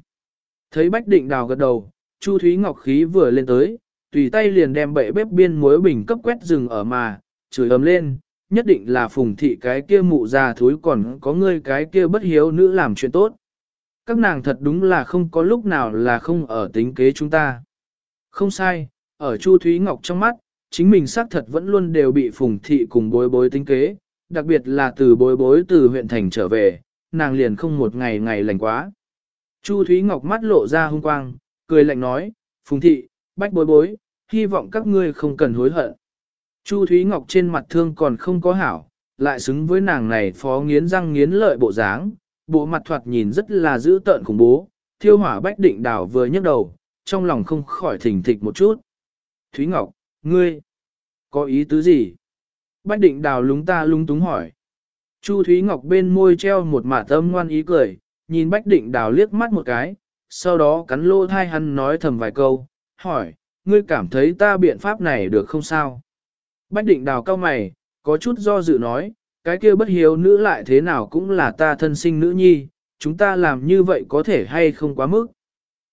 Thấy Bách Định Đào gật đầu, Chu Thúy Ngọc khí vừa lên tới, tùy tay liền đem bệ bếp biên muối bình cấp quét rừng ở mà, chửi ấm lên, nhất định là phùng thị cái kia mụ già thúi còn có ngươi cái kia bất hiếu nữ làm chuyện tốt. Các nàng thật đúng là không có lúc nào là không ở tính kế chúng ta. Không sai, ở Chu Thúy Ngọc trong mắt, chính mình xác thật vẫn luôn đều bị phùng thị cùng bối bối tính kế, đặc biệt là từ bối bối từ huyện thành trở về, nàng liền không một ngày ngày lành quá. Chu Thúy Ngọc mắt lộ ra hung quang, cười lạnh nói, Phùng Thị, Bách Bối Bối, hy vọng các ngươi không cần hối hận. Chu Thúy Ngọc trên mặt thương còn không có hảo, lại xứng với nàng này phó nghiến răng nghiến lợi bộ dáng, bộ mặt thoạt nhìn rất là dữ tợn khủng bố, thiêu hỏa Bách Định Đảo vừa nhấc đầu, trong lòng không khỏi thỉnh thịch một chút. Thúy Ngọc, ngươi, có ý tứ gì? Bách Định Đào lúng ta lúng túng hỏi. Chu Thúy Ngọc bên môi treo một mả tâm ngoan ý cười, nhìn Bách Định Đào liếc mắt một cái, sau đó cắn lô thai hắn nói thầm vài câu, hỏi, ngươi cảm thấy ta biện pháp này được không sao? Bách Định Đào cao mày, có chút do dự nói, Cái kia bất hiếu nữ lại thế nào cũng là ta thân sinh nữ nhi, chúng ta làm như vậy có thể hay không quá mức.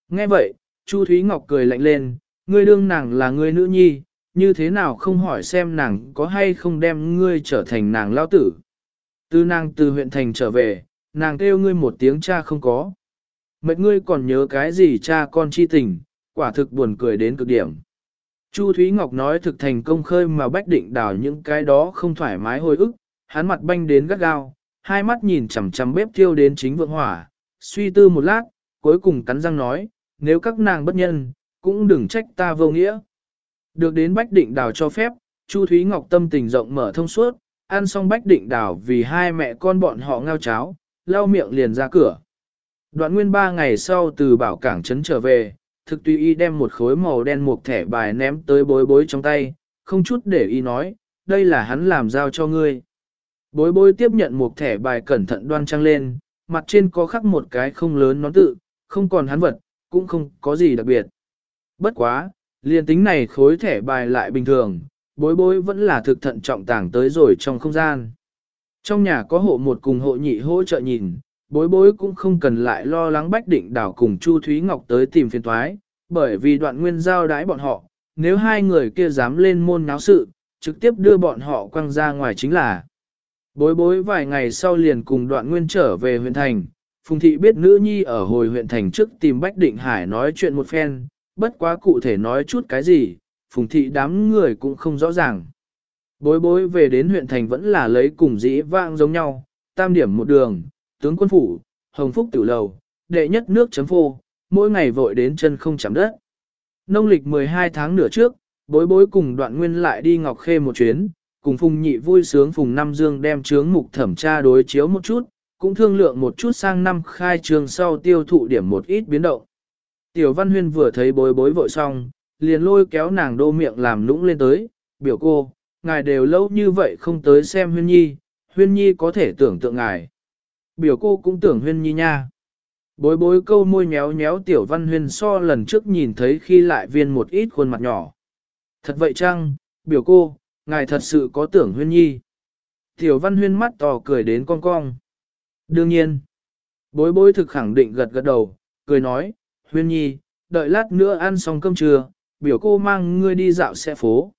Nghe vậy, Chu Thúy Ngọc cười lạnh lên, ngươi đương nàng là ngươi nữ nhi, như thế nào không hỏi xem nàng có hay không đem ngươi trở thành nàng lao tử. Từ nàng từ huyện thành trở về, nàng kêu ngươi một tiếng cha không có. Mệt ngươi còn nhớ cái gì cha con chi tình, quả thực buồn cười đến cực điểm. Chu Thúy Ngọc nói thực thành công khơi mà bách định đào những cái đó không thoải mái hồi ức, hắn mặt banh đến gắt gao, hai mắt nhìn chằm chằm bếp thiêu đến chính vượng hỏa, suy tư một lát, cuối cùng cắn răng nói, nếu các nàng bất nhân, cũng đừng trách ta vô nghĩa. Được đến bách định đào cho phép, Chu Thúy Ngọc tâm tình rộng mở thông suốt, ăn xong bách định đào vì hai mẹ con bọn họ ngao cháo, lau miệng liền ra cửa. Đoạn nguyên ba ngày sau từ bảo cảng trấn trở về, thực tùy y đem một khối màu đen một thẻ bài ném tới bối bối trong tay, không chút để y nói, đây là hắn làm giao cho ngươi. Bối bối tiếp nhận một thẻ bài cẩn thận đoan trang lên, mặt trên có khắc một cái không lớn nón tự, không còn hắn vật, cũng không có gì đặc biệt. Bất quá, liền tính này khối thẻ bài lại bình thường, bối bối vẫn là thực thận trọng tàng tới rồi trong không gian. Trong nhà có hộ một cùng hộ nhị hỗ trợ nhìn, bối bối cũng không cần lại lo lắng bách định đảo cùng Chu Thúy Ngọc tới tìm phiền thoái, bởi vì đoạn nguyên giao đái bọn họ, nếu hai người kia dám lên môn náo sự, trực tiếp đưa bọn họ quăng ra ngoài chính là. Bối bối vài ngày sau liền cùng đoạn nguyên trở về huyện thành, Phùng Thị biết nữ nhi ở hồi huyện thành trước tìm Bách Định Hải nói chuyện một phen, bất quá cụ thể nói chút cái gì, Phùng Thị đám người cũng không rõ ràng. Bối bối về đến huyện thành vẫn là lấy cùng dĩ vang giống nhau, tam điểm một đường, tướng quân phủ, hồng phúc tiểu lầu, đệ nhất nước chấm phô, mỗi ngày vội đến chân không chạm đất. Nông lịch 12 tháng nửa trước, bối bối cùng đoạn nguyên lại đi Ngọc Khê một chuyến, cùng Phùng Nhị vui sướng Phùng Nam Dương đem chướng mục thẩm tra đối chiếu một chút, cũng thương lượng một chút sang năm khai trường sau tiêu thụ điểm một ít biến động. Tiểu Văn Huyên vừa thấy bối bối vội xong, liền lôi kéo nàng đô miệng làm nũng lên tới, biểu cô, ngài đều lâu như vậy không tới xem Huyên Nhi, Huyên Nhi có thể tưởng tượng ngài. Biểu cô cũng tưởng Huyên Nhi nha. Bối bối câu môi nhéo nhéo Tiểu Văn Huyên so lần trước nhìn thấy khi lại viên một ít khuôn mặt nhỏ. Thật vậy chăng, biểu cô, ngài thật sự có tưởng Huyên Nhi. Tiểu Văn Huyên mắt to cười đến cong cong. Đương nhiên, bối bối thực khẳng định gật gật đầu, cười nói, Huyên Nhi, đợi lát nữa ăn xong cơm trưa, biểu cô mang ngươi đi dạo xe phố.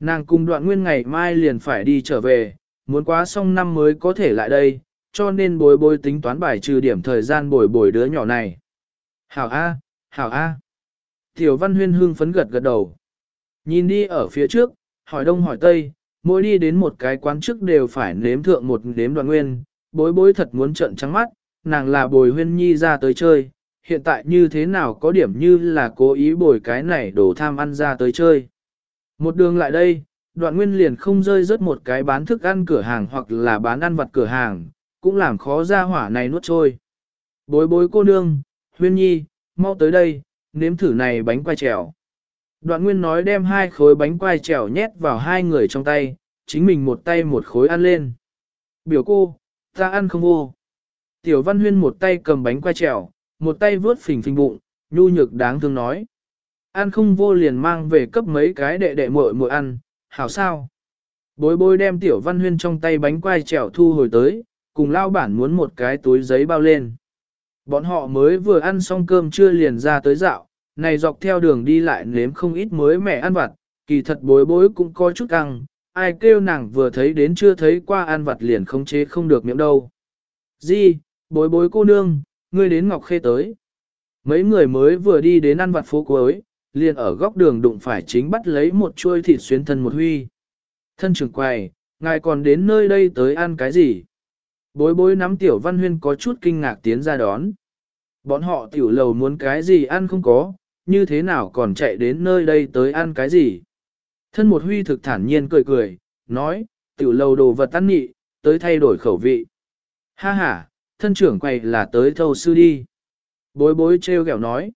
Nàng cùng đoạn nguyên ngày mai liền phải đi trở về, muốn quá xong năm mới có thể lại đây, cho nên bối bối tính toán bài trừ điểm thời gian bồi bồi đứa nhỏ này. Hảo A, Hảo A. Tiểu Văn Huyên hương phấn gật gật đầu. Nhìn đi ở phía trước, hỏi đông hỏi tây, mỗi đi đến một cái quán trước đều phải nếm thượng một nếm đoạn nguyên, bối bối thật muốn trận trắng mắt, nàng là bồi huyên nhi ra tới chơi, hiện tại như thế nào có điểm như là cố ý bồi cái này đổ tham ăn ra tới chơi. Một đường lại đây, đoạn nguyên liền không rơi rớt một cái bán thức ăn cửa hàng hoặc là bán ăn vặt cửa hàng, cũng làm khó ra hỏa này nuốt trôi. Bối bối cô nương, huyên nhi, mau tới đây, nếm thử này bánh quai trèo. Đoạn nguyên nói đem hai khối bánh quai trèo nhét vào hai người trong tay, chính mình một tay một khối ăn lên. Biểu cô, ta ăn không vô. Tiểu văn huyên một tay cầm bánh quai trèo, một tay vướt phình phình bụng, nhu nhược đáng thương nói. Ăn không vô liền mang về cấp mấy cái đệ đệ muội muội ăn, hảo sao? Bối bối đem tiểu văn huyên trong tay bánh quai trèo thu hồi tới, cùng lao bản muốn một cái túi giấy bao lên. Bọn họ mới vừa ăn xong cơm trưa liền ra tới dạo, này dọc theo đường đi lại nếm không ít mới mẻ ăn vặt, kỳ thật bối bối cũng có chút căng, ai kêu nàng vừa thấy đến chưa thấy qua ăn vặt liền không chế không được miệng đâu. Di, bối bối cô nương, ngươi đến Ngọc Khê tới. Mấy người mới vừa đi đến ăn vặt phố cuối, liền ở góc đường đụng phải chính bắt lấy một chuôi thịt xuyến thân một huy. Thân trưởng quầy, ngài còn đến nơi đây tới ăn cái gì? Bối bối nắm tiểu văn huyên có chút kinh ngạc tiến ra đón. Bọn họ tiểu lầu muốn cái gì ăn không có, như thế nào còn chạy đến nơi đây tới ăn cái gì? Thân một huy thực thản nhiên cười cười, nói, tiểu lầu đồ vật ăn nhị, tới thay đổi khẩu vị. Ha ha, thân trưởng quầy là tới thâu sư đi. Bối bối treo kẹo nói.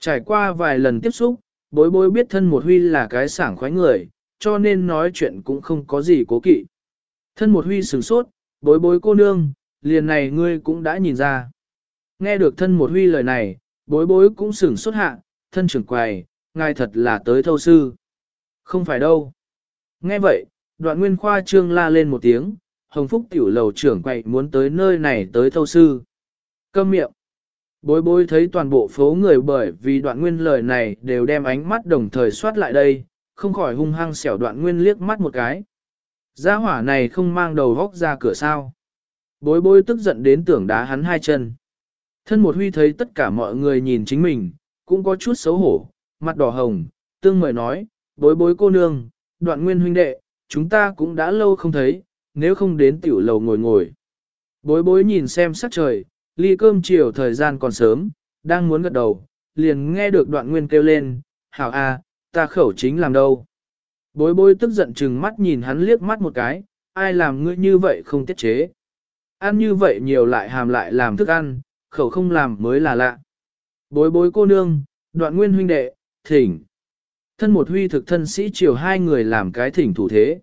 Trải qua vài lần tiếp xúc, bối bối biết thân một huy là cái sảng khoái người, cho nên nói chuyện cũng không có gì cố kỵ. Thân một huy sửng sốt, bối bối cô nương, liền này ngươi cũng đã nhìn ra. Nghe được thân một huy lời này, bối bối cũng sửng sốt hạ, thân trưởng quầy, ngài thật là tới thâu sư. Không phải đâu. Nghe vậy, đoạn nguyên khoa trương la lên một tiếng, Hồng Phúc tiểu lầu trưởng quậy muốn tới nơi này tới thâu sư. Câm miệng. Bối bối thấy toàn bộ phố người bởi vì đoạn nguyên lời này đều đem ánh mắt đồng thời soát lại đây, không khỏi hung hăng xẻo đoạn nguyên liếc mắt một cái. Gia hỏa này không mang đầu góc ra cửa sao. Bối bối tức giận đến tưởng đá hắn hai chân. Thân một huy thấy tất cả mọi người nhìn chính mình, cũng có chút xấu hổ, mặt đỏ hồng, tương mời nói, bối bối cô nương, đoạn nguyên huynh đệ, chúng ta cũng đã lâu không thấy, nếu không đến tiểu lầu ngồi ngồi. Bối bối nhìn xem sắc trời, ly cơm chiều thời gian còn sớm, đang muốn gật đầu, liền nghe được đoạn nguyên kêu lên, hảo a, ta khẩu chính làm đâu. Bối bối tức giận chừng mắt nhìn hắn liếc mắt một cái, ai làm ngươi như vậy không tiết chế. Ăn như vậy nhiều lại hàm lại làm thức ăn, khẩu không làm mới là lạ. Bối bối cô nương, đoạn nguyên huynh đệ, thỉnh. Thân một huy thực thân sĩ chiều hai người làm cái thỉnh thủ thế.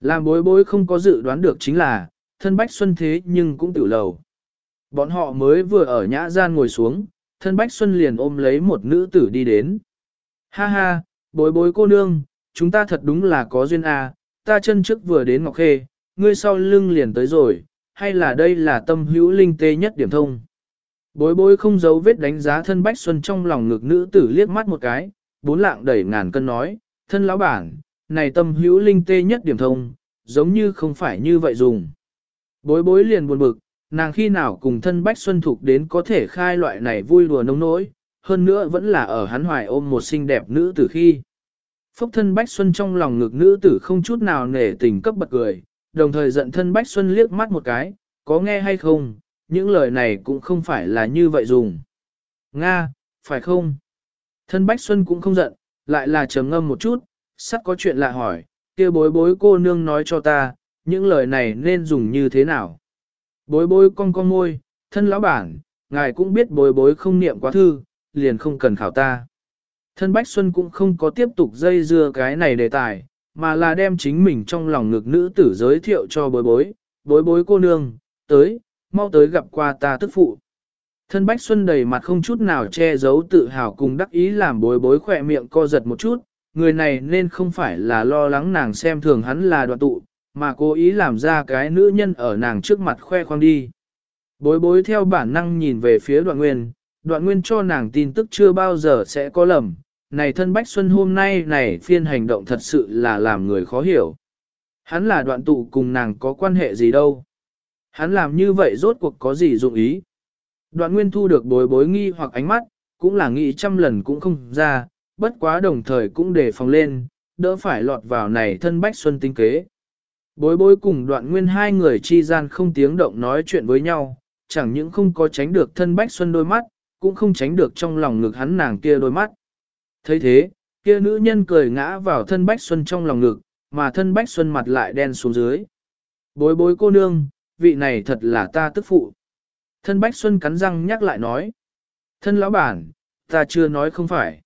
Làm bối bối không có dự đoán được chính là, thân bách xuân thế nhưng cũng tiểu lầu. Bọn họ mới vừa ở nhã gian ngồi xuống, thân bách xuân liền ôm lấy một nữ tử đi đến. Ha ha, bối bối cô nương, chúng ta thật đúng là có duyên à, ta chân trước vừa đến Ngọc Khê, ngươi sau lưng liền tới rồi, hay là đây là tâm hữu linh tê nhất điểm thông. Bối bối không giấu vết đánh giá thân Bách Xuân trong lòng ngực nữ tử liếc mắt một cái, bốn lạng đẩy ngàn cân nói, thân lão bản, này tâm hữu linh tê nhất điểm thông, giống như không phải như vậy dùng. Bối bối liền buồn bực, nàng khi nào cùng thân Bách Xuân Thục đến có thể khai loại này vui đùa nông nỗi, hơn nữa vẫn là ở hắn hoài ôm một xinh đẹp nữ tử khi. Phúc thân Bách Xuân trong lòng ngực nữ tử không chút nào nể tình cấp bật cười, đồng thời giận thân Bách Xuân liếc mắt một cái, có nghe hay không, những lời này cũng không phải là như vậy dùng. Nga, phải không? Thân Bách Xuân cũng không giận, lại là trầm ngâm một chút, sắp có chuyện lạ hỏi, kia bối bối cô nương nói cho ta, những lời này nên dùng như thế nào? Bối bối con con môi, thân lão bản, ngài cũng biết bối bối không niệm quá thư, liền không cần khảo ta. Thân Bách Xuân cũng không có tiếp tục dây dưa cái này đề tài, mà là đem chính mình trong lòng ngực nữ tử giới thiệu cho bối bối, bối bối cô nương, tới, mau tới gặp qua ta tức phụ. Thân Bách Xuân đầy mặt không chút nào che giấu tự hào cùng đắc ý làm bối bối khỏe miệng co giật một chút, người này nên không phải là lo lắng nàng xem thường hắn là đoạn tụ, mà cố ý làm ra cái nữ nhân ở nàng trước mặt khoe khoang đi. Bối bối theo bản năng nhìn về phía đoạn nguyên, đoạn nguyên cho nàng tin tức chưa bao giờ sẽ có lầm, này thân Bách Xuân hôm nay này phiên hành động thật sự là làm người khó hiểu. Hắn là đoạn tụ cùng nàng có quan hệ gì đâu. Hắn làm như vậy rốt cuộc có gì dụng ý. Đoạn nguyên thu được bối bối nghi hoặc ánh mắt, cũng là nghĩ trăm lần cũng không ra, bất quá đồng thời cũng đề phòng lên, đỡ phải lọt vào này thân Bách Xuân tinh kế. Bối bối cùng đoạn nguyên hai người chi gian không tiếng động nói chuyện với nhau, chẳng những không có tránh được thân Bách Xuân đôi mắt, cũng không tránh được trong lòng ngực hắn nàng kia đôi mắt thấy thế, kia nữ nhân cười ngã vào thân Bách Xuân trong lòng ngực, mà thân Bách Xuân mặt lại đen xuống dưới. Bối bối cô nương, vị này thật là ta tức phụ. Thân Bách Xuân cắn răng nhắc lại nói. Thân lão bản, ta chưa nói không phải.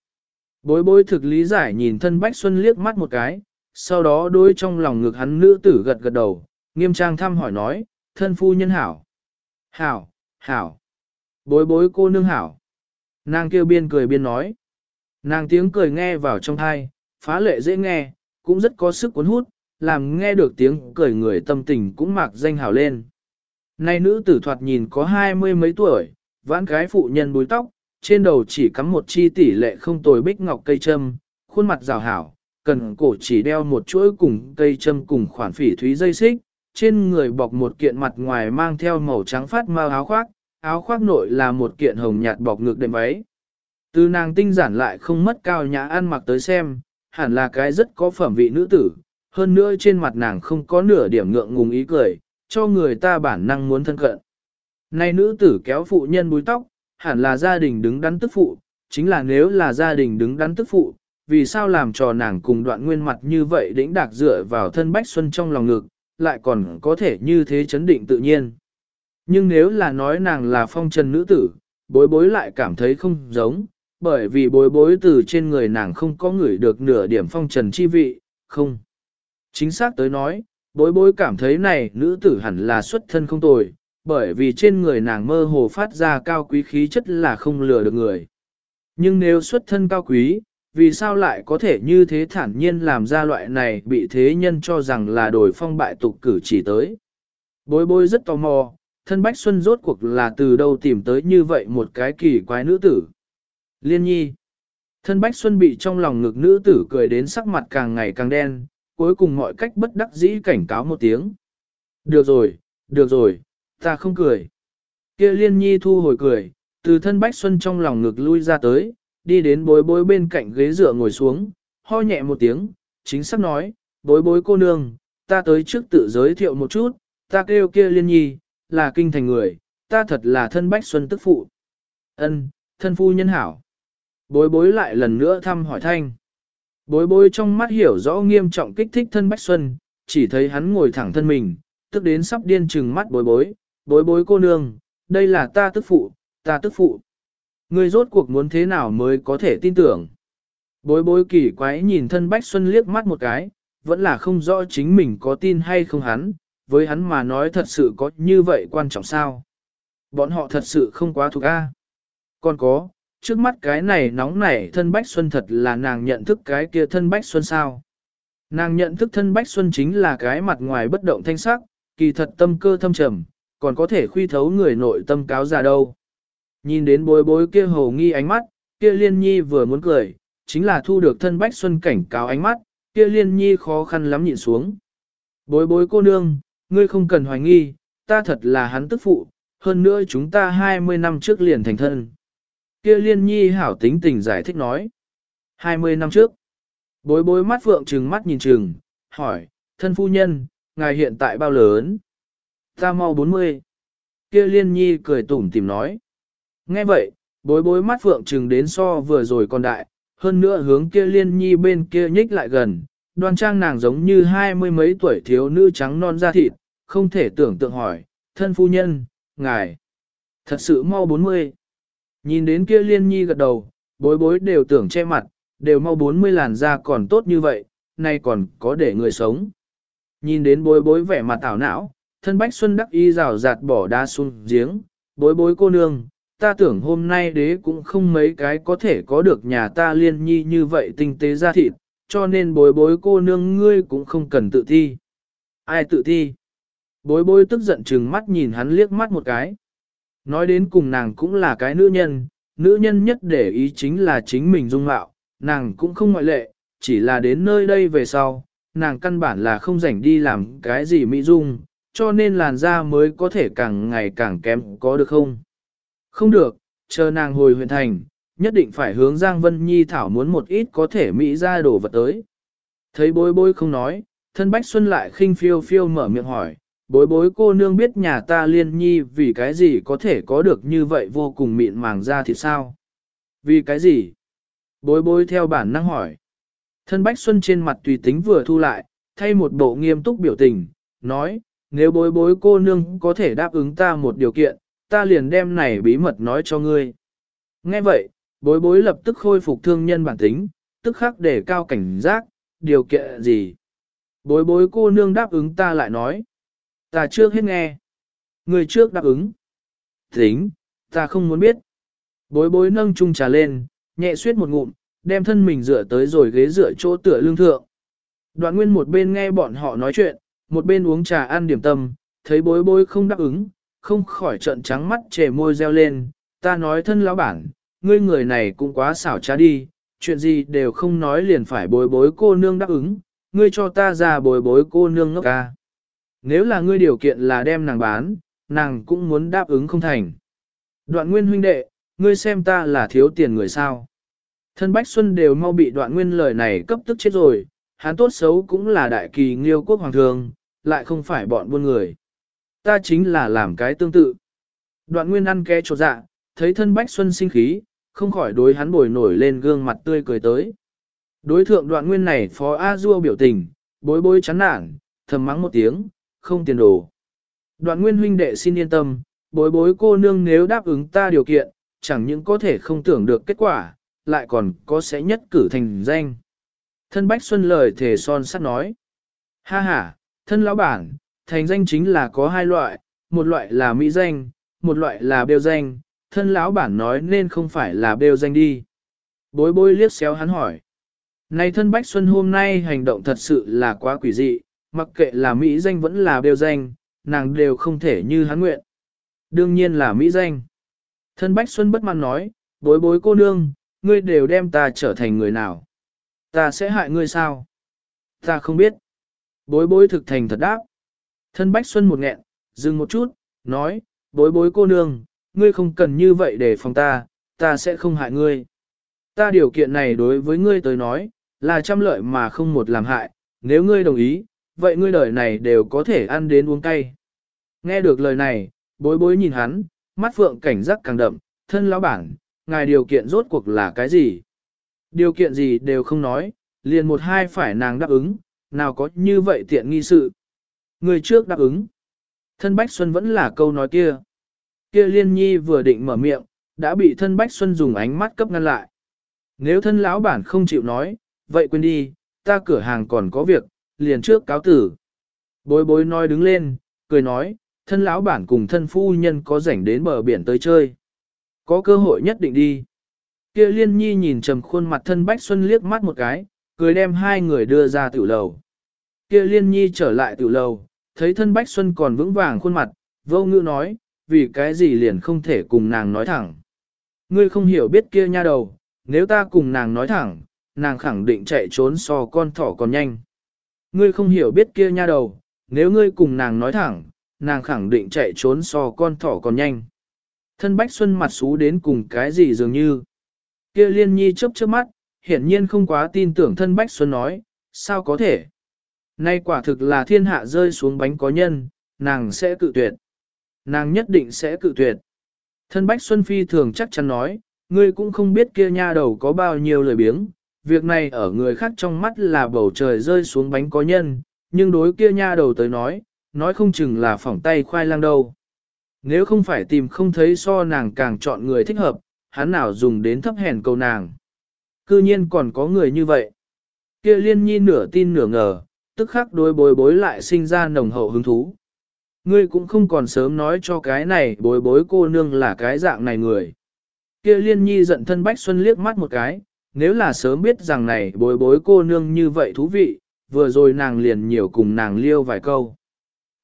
Bối bối thực lý giải nhìn thân Bách Xuân liếc mắt một cái, sau đó đôi trong lòng ngực hắn nữ tử gật gật đầu, nghiêm trang thăm hỏi nói, thân phu nhân hảo. Hảo, hảo. Bối bối cô nương hảo. Nàng kêu biên cười biên nói. Nàng tiếng cười nghe vào trong thai, phá lệ dễ nghe, cũng rất có sức cuốn hút, làm nghe được tiếng cười người tâm tình cũng mạc danh hảo lên. Này nữ tử thoạt nhìn có hai mươi mấy tuổi, vãn cái phụ nhân búi tóc, trên đầu chỉ cắm một chi tỷ lệ không tồi bích ngọc cây châm, khuôn mặt rào hảo, cần cổ chỉ đeo một chuỗi cùng cây châm cùng khoản phỉ thúy dây xích, trên người bọc một kiện mặt ngoài mang theo màu trắng phát mao áo khoác, áo khoác nội là một kiện hồng nhạt bọc ngực đệm váy. Từ nàng tinh giản lại không mất cao nhã ăn mặc tới xem, hẳn là cái rất có phẩm vị nữ tử, hơn nữa trên mặt nàng không có nửa điểm ngượng ngùng ý cười, cho người ta bản năng muốn thân cận. Nay nữ tử kéo phụ nhân búi tóc, hẳn là gia đình đứng đắn tức phụ, chính là nếu là gia đình đứng đắn tức phụ, vì sao làm trò nàng cùng đoạn nguyên mặt như vậy đĩnh đạc dựa vào thân Bách Xuân trong lòng ngực, lại còn có thể như thế chấn định tự nhiên. Nhưng nếu là nói nàng là phong trần nữ tử, bối bối lại cảm thấy không giống, bởi vì bối bối từ trên người nàng không có người được nửa điểm phong trần chi vị, không. Chính xác tới nói, bối bối cảm thấy này nữ tử hẳn là xuất thân không tồi, bởi vì trên người nàng mơ hồ phát ra cao quý khí chất là không lừa được người. Nhưng nếu xuất thân cao quý, vì sao lại có thể như thế thản nhiên làm ra loại này bị thế nhân cho rằng là đổi phong bại tục cử chỉ tới. Bối bối rất tò mò, thân Bách Xuân rốt cuộc là từ đâu tìm tới như vậy một cái kỳ quái nữ tử. Liên nhi. Thân Bách Xuân bị trong lòng ngực nữ tử cười đến sắc mặt càng ngày càng đen, cuối cùng mọi cách bất đắc dĩ cảnh cáo một tiếng. Được rồi, được rồi, ta không cười. Kia liên nhi thu hồi cười, từ thân Bách Xuân trong lòng ngực lui ra tới, đi đến bối bối bên cạnh ghế dựa ngồi xuống, ho nhẹ một tiếng, chính xác nói, bối bối cô nương, ta tới trước tự giới thiệu một chút, ta kêu kia liên nhi, là kinh thành người, ta thật là thân Bách Xuân tức phụ. ân thân phu nhân hảo. Bối bối lại lần nữa thăm hỏi thanh. Bối bối trong mắt hiểu rõ nghiêm trọng kích thích thân Bách Xuân, chỉ thấy hắn ngồi thẳng thân mình, tức đến sắp điên trừng mắt bối bối, bối bối cô nương, đây là ta tức phụ, ta tức phụ. Ngươi rốt cuộc muốn thế nào mới có thể tin tưởng. Bối bối kỳ quái nhìn thân Bách Xuân liếc mắt một cái, vẫn là không rõ chính mình có tin hay không hắn, với hắn mà nói thật sự có như vậy quan trọng sao. Bọn họ thật sự không quá thuộc A. Còn có, trước mắt cái này nóng nảy thân Bách Xuân thật là nàng nhận thức cái kia thân Bách Xuân sao. Nàng nhận thức thân Bách Xuân chính là cái mặt ngoài bất động thanh sắc, kỳ thật tâm cơ thâm trầm, còn có thể khuy thấu người nội tâm cáo già đâu. Nhìn đến bối bối kia hồ nghi ánh mắt, kia liên nhi vừa muốn cười, chính là thu được thân Bách Xuân cảnh cáo ánh mắt, kia liên nhi khó khăn lắm nhịn xuống. Bối bối cô nương, ngươi không cần hoài nghi, ta thật là hắn tức phụ, hơn nữa chúng ta 20 năm trước liền thành thân. Kia liên nhi hảo tính tình giải thích nói. 20 năm trước, bối bối mắt phượng trừng mắt nhìn trừng, hỏi, thân phu nhân, ngài hiện tại bao lớn? Ta mau 40. Kia liên nhi cười tủm tìm nói. Nghe vậy, bối bối mắt phượng trừng đến so vừa rồi còn đại, hơn nữa hướng kia liên nhi bên kia nhích lại gần, đoan trang nàng giống như hai mươi mấy tuổi thiếu nữ trắng non da thịt, không thể tưởng tượng hỏi, thân phu nhân, ngài, thật sự mau 40. Nhìn đến kia liên nhi gật đầu, bối bối đều tưởng che mặt, đều mau 40 làn da còn tốt như vậy, nay còn có để người sống. Nhìn đến bối bối vẻ mặt tảo não, thân bách xuân đắc y rào rạt bỏ đá xuống giếng, bối bối cô nương, ta tưởng hôm nay đế cũng không mấy cái có thể có được nhà ta liên nhi như vậy tinh tế ra thịt, cho nên bối bối cô nương ngươi cũng không cần tự thi. Ai tự thi? Bối bối tức giận chừng mắt nhìn hắn liếc mắt một cái. Nói đến cùng nàng cũng là cái nữ nhân, nữ nhân nhất để ý chính là chính mình dung mạo, nàng cũng không ngoại lệ, chỉ là đến nơi đây về sau, nàng căn bản là không rảnh đi làm cái gì mỹ dung, cho nên làn da mới có thể càng ngày càng kém có được không? Không được, chờ nàng hồi huyện thành, nhất định phải hướng Giang Vân Nhi thảo muốn một ít có thể mỹ ra đồ vật tới. Thấy bối bối không nói, thân Bách Xuân lại khinh phiêu phiêu mở miệng hỏi, bối bối cô nương biết nhà ta liên nhi vì cái gì có thể có được như vậy vô cùng mịn màng ra thì sao? Vì cái gì? Bối bối theo bản năng hỏi. Thân Bách Xuân trên mặt tùy tính vừa thu lại, thay một bộ nghiêm túc biểu tình, nói, nếu bối bối cô nương có thể đáp ứng ta một điều kiện, ta liền đem này bí mật nói cho ngươi. Nghe vậy, bối bối lập tức khôi phục thương nhân bản tính, tức khắc để cao cảnh giác, điều kiện gì? Bối bối cô nương đáp ứng ta lại nói. Ta trước hết nghe. Người trước đáp ứng. Tính, ta không muốn biết. Bối bối nâng chung trà lên, nhẹ suyết một ngụm, đem thân mình dựa tới rồi ghế dựa chỗ tựa lương thượng. Đoạn nguyên một bên nghe bọn họ nói chuyện, một bên uống trà ăn điểm tâm, thấy bối bối không đáp ứng, không khỏi trợn trắng mắt trẻ môi reo lên, ta nói thân lão bản, ngươi người này cũng quá xảo trá đi, chuyện gì đều không nói liền phải bối bối cô nương đáp ứng, ngươi cho ta ra bối bối cô nương ngốc ca. Nếu là ngươi điều kiện là đem nàng bán, nàng cũng muốn đáp ứng không thành. Đoạn nguyên huynh đệ, ngươi xem ta là thiếu tiền người sao. Thân Bách Xuân đều mau bị đoạn nguyên lời này cấp tức chết rồi, hắn tốt xấu cũng là đại kỳ nghiêu quốc hoàng thường, lại không phải bọn buôn người. Ta chính là làm cái tương tự. Đoạn nguyên ăn ké trột dạ, thấy thân Bách Xuân sinh khí, không khỏi đối hắn bồi nổi lên gương mặt tươi cười tới. Đối thượng đoạn nguyên này phó A-dua biểu tình, bối bối chán nản, thầm mắng một tiếng, không tiền đồ. Đoạn nguyên huynh đệ xin yên tâm, bối bối cô nương nếu đáp ứng ta điều kiện, chẳng những có thể không tưởng được kết quả, lại còn có sẽ nhất cử thành danh. Thân Bách Xuân lời thể son sắt nói. Ha ha, thân lão bản, thành danh chính là có hai loại, một loại là mỹ danh, một loại là bêu danh, thân lão bản nói nên không phải là bêu danh đi. Bối bối liếc xéo hắn hỏi. Này thân Bách Xuân hôm nay hành động thật sự là quá quỷ dị, mặc kệ là mỹ danh vẫn là bêu danh, nàng đều không thể như hắn nguyện. Đương nhiên là Mỹ danh. Thân Bách Xuân bất mãn nói, bối bối cô nương, ngươi đều đem ta trở thành người nào. Ta sẽ hại ngươi sao? Ta không biết. Bối bối thực thành thật đáp. Thân Bách Xuân một nghẹn, dừng một chút, nói, bối bối cô nương, ngươi không cần như vậy để phòng ta, ta sẽ không hại ngươi. Ta điều kiện này đối với ngươi tới nói, là trăm lợi mà không một làm hại, nếu ngươi đồng ý, vậy ngươi đời này đều có thể ăn đến uống cay. Nghe được lời này, bối bối nhìn hắn, mắt phượng cảnh giác càng đậm, thân lão bản, ngài điều kiện rốt cuộc là cái gì? Điều kiện gì đều không nói, liền một hai phải nàng đáp ứng, nào có như vậy tiện nghi sự. Người trước đáp ứng. Thân Bách Xuân vẫn là câu nói kia. Kia liên nhi vừa định mở miệng, đã bị thân Bách Xuân dùng ánh mắt cấp ngăn lại. Nếu thân lão bản không chịu nói, vậy quên đi, ta cửa hàng còn có việc, liền trước cáo tử. Bối bối nói đứng lên, cười nói, thân lão bản cùng thân phu nhân có rảnh đến bờ biển tới chơi. Có cơ hội nhất định đi. Kia liên nhi nhìn trầm khuôn mặt thân Bách Xuân liếc mắt một cái, cười đem hai người đưa ra tiểu lầu. Kia liên nhi trở lại tiểu lầu, thấy thân Bách Xuân còn vững vàng khuôn mặt, vô ngữ nói, vì cái gì liền không thể cùng nàng nói thẳng. Ngươi không hiểu biết kia nha đầu, nếu ta cùng nàng nói thẳng, nàng khẳng định chạy trốn so con thỏ còn nhanh. Ngươi không hiểu biết kia nha đầu, nếu ngươi cùng nàng nói thẳng, nàng khẳng định chạy trốn so con thỏ còn nhanh. Thân Bách Xuân mặt xú đến cùng cái gì dường như. Kia liên nhi chớp chớp mắt, hiển nhiên không quá tin tưởng thân Bách Xuân nói, sao có thể. Nay quả thực là thiên hạ rơi xuống bánh có nhân, nàng sẽ cự tuyệt. Nàng nhất định sẽ cự tuyệt. Thân Bách Xuân Phi thường chắc chắn nói, ngươi cũng không biết kia nha đầu có bao nhiêu lời biếng, việc này ở người khác trong mắt là bầu trời rơi xuống bánh có nhân, nhưng đối kia nha đầu tới nói, nói không chừng là phỏng tay khoai lang đâu. Nếu không phải tìm không thấy so nàng càng chọn người thích hợp, hắn nào dùng đến thấp hèn cầu nàng. Cư nhiên còn có người như vậy. Kia liên nhi nửa tin nửa ngờ, tức khắc đối bối bối lại sinh ra nồng hậu hứng thú. Ngươi cũng không còn sớm nói cho cái này bối bối cô nương là cái dạng này người. Kia liên nhi giận thân Bách Xuân liếc mắt một cái, nếu là sớm biết rằng này bối bối cô nương như vậy thú vị, vừa rồi nàng liền nhiều cùng nàng liêu vài câu.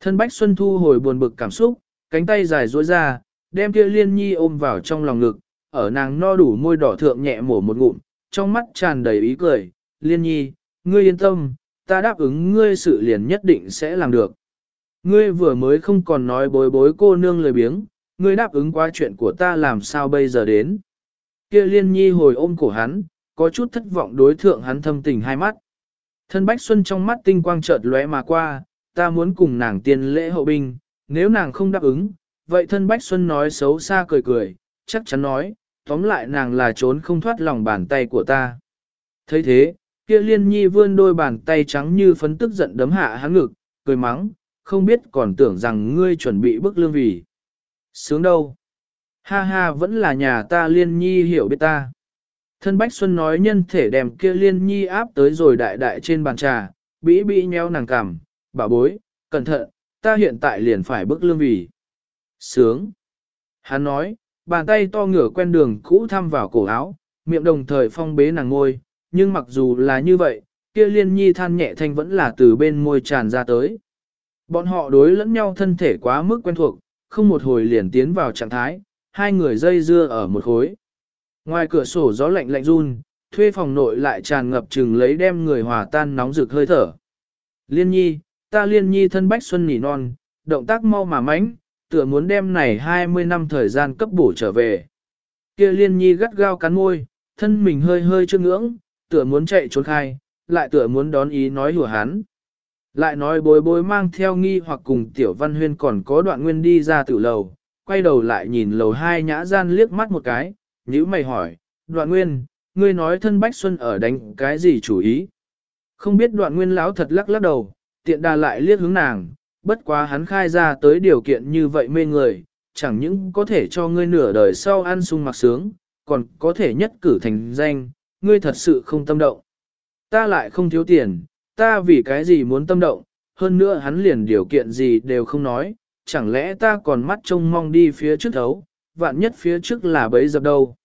Thân Bách Xuân thu hồi buồn bực cảm xúc, cánh tay dài duỗi ra, đem kia liên nhi ôm vào trong lòng ngực, ở nàng no đủ môi đỏ thượng nhẹ mổ một ngụm, trong mắt tràn đầy ý cười, liên nhi, ngươi yên tâm, ta đáp ứng ngươi sự liền nhất định sẽ làm được. Ngươi vừa mới không còn nói bối bối cô nương lời biếng, ngươi đáp ứng qua chuyện của ta làm sao bây giờ đến. Kia liên nhi hồi ôm cổ hắn, có chút thất vọng đối thượng hắn thâm tình hai mắt. Thân Bách Xuân trong mắt tinh quang chợt lóe mà qua, ta muốn cùng nàng tiên lễ hậu binh, nếu nàng không đáp ứng, vậy thân Bách Xuân nói xấu xa cười cười, chắc chắn nói, tóm lại nàng là trốn không thoát lòng bàn tay của ta. thấy thế, kia liên nhi vươn đôi bàn tay trắng như phấn tức giận đấm hạ hắn ngực, cười mắng, không biết còn tưởng rằng ngươi chuẩn bị bức lương vì. Sướng đâu? Ha ha vẫn là nhà ta liên nhi hiểu biết ta. Thân Bách Xuân nói nhân thể đem kia liên nhi áp tới rồi đại đại trên bàn trà, bĩ bĩ nheo nàng cằm, bà bối, cẩn thận, ta hiện tại liền phải bức lương vì. Sướng. Hắn nói, bàn tay to ngửa quen đường cũ thăm vào cổ áo, miệng đồng thời phong bế nàng ngôi, nhưng mặc dù là như vậy, kia liên nhi than nhẹ thanh vẫn là từ bên môi tràn ra tới. Bọn họ đối lẫn nhau thân thể quá mức quen thuộc, không một hồi liền tiến vào trạng thái, hai người dây dưa ở một khối. Ngoài cửa sổ gió lạnh lạnh run, thuê phòng nội lại tràn ngập chừng lấy đem người hòa tan nóng rực hơi thở. Liên nhi, ta liên nhi thân bách xuân nỉ non, động tác mau mà mãnh, tựa muốn đem này 20 năm thời gian cấp bổ trở về. Kia liên nhi gắt gao cắn môi, thân mình hơi hơi chưa ngưỡng, tựa muốn chạy trốn khai, lại tựa muốn đón ý nói hùa hắn. Lại nói bối bối mang theo nghi hoặc cùng tiểu văn huyên còn có đoạn nguyên đi ra tử lầu, quay đầu lại nhìn lầu hai nhã gian liếc mắt một cái, nhữ mày hỏi, đoạn nguyên, ngươi nói thân Bách Xuân ở đánh cái gì chủ ý? Không biết đoạn nguyên lão thật lắc lắc đầu, tiện đà lại liếc hướng nàng, bất quá hắn khai ra tới điều kiện như vậy mê người, chẳng những có thể cho ngươi nửa đời sau ăn sung mặc sướng, còn có thể nhất cử thành danh, ngươi thật sự không tâm động. Ta lại không thiếu tiền, ta vì cái gì muốn tâm động, hơn nữa hắn liền điều kiện gì đều không nói, chẳng lẽ ta còn mắt trông mong đi phía trước thấu, vạn nhất phía trước là bấy dập đâu.